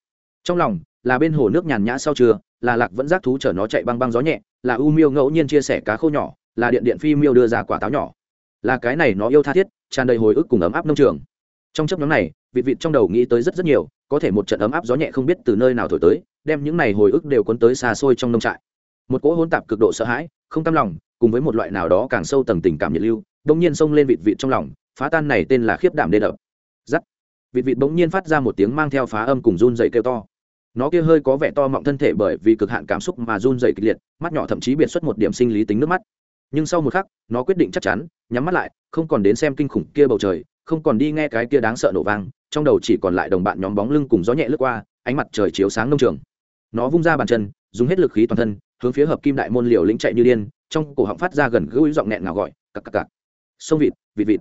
Trong lòng là bên hồ nước nhàn nhã sau trưa, là lạc vẫn giác thú chở nó chạy băng băng gió nhẹ, là u miêu ngẫu nhiên chia sẻ cá khô nhỏ, là điện điện phi miêu đưa ra quả táo nhỏ. Là cái này nó yêu tha thiết, tràn đầy hồi ức cùng ấm áp nông trường. Trong chấp nhóm này vị vịt trong đầu nghĩ tới rất rất nhiều, có thể một trận ấm áp gió nhẹ không biết từ nơi nào thổi tới, đem những này hồi ức đều cuốn tới xa xôi trong nông trại. Một cỗ hỗn tạp cực độ sợ hãi, không tâm lòng, cùng với một loại nào đó càng sâu tầng tình cảm nhiệt lưu, bỗng nhiên xông lên vịt vịt trong lòng, phá tan này tên là khiếp đảm đê đập. Giắt. Vịt vịt bỗng nhiên phát ra một tiếng mang theo phá âm cùng run rẩy kêu to nó kia hơi có vẻ to mọng thân thể bởi vì cực hạn cảm xúc mà run dày kịch liệt, mắt nhỏ thậm chí biệt xuất một điểm sinh lý tính nước mắt. Nhưng sau một khắc, nó quyết định chắc chắn, nhắm mắt lại, không còn đến xem kinh khủng kia bầu trời, không còn đi nghe cái kia đáng sợ nổ vang, trong đầu chỉ còn lại đồng bạn nhóm bóng lưng cùng gió nhẹ lướt qua, ánh mặt trời chiếu sáng nông trường. Nó vung ra bàn chân, dùng hết lực khí toàn thân, hướng phía hợp kim đại môn liều lĩnh chạy như điên, trong cổ họng phát ra gần gũi giọng nghẹn ngào gọi, cặc cặc cặc. Sông vịt vịt vịt.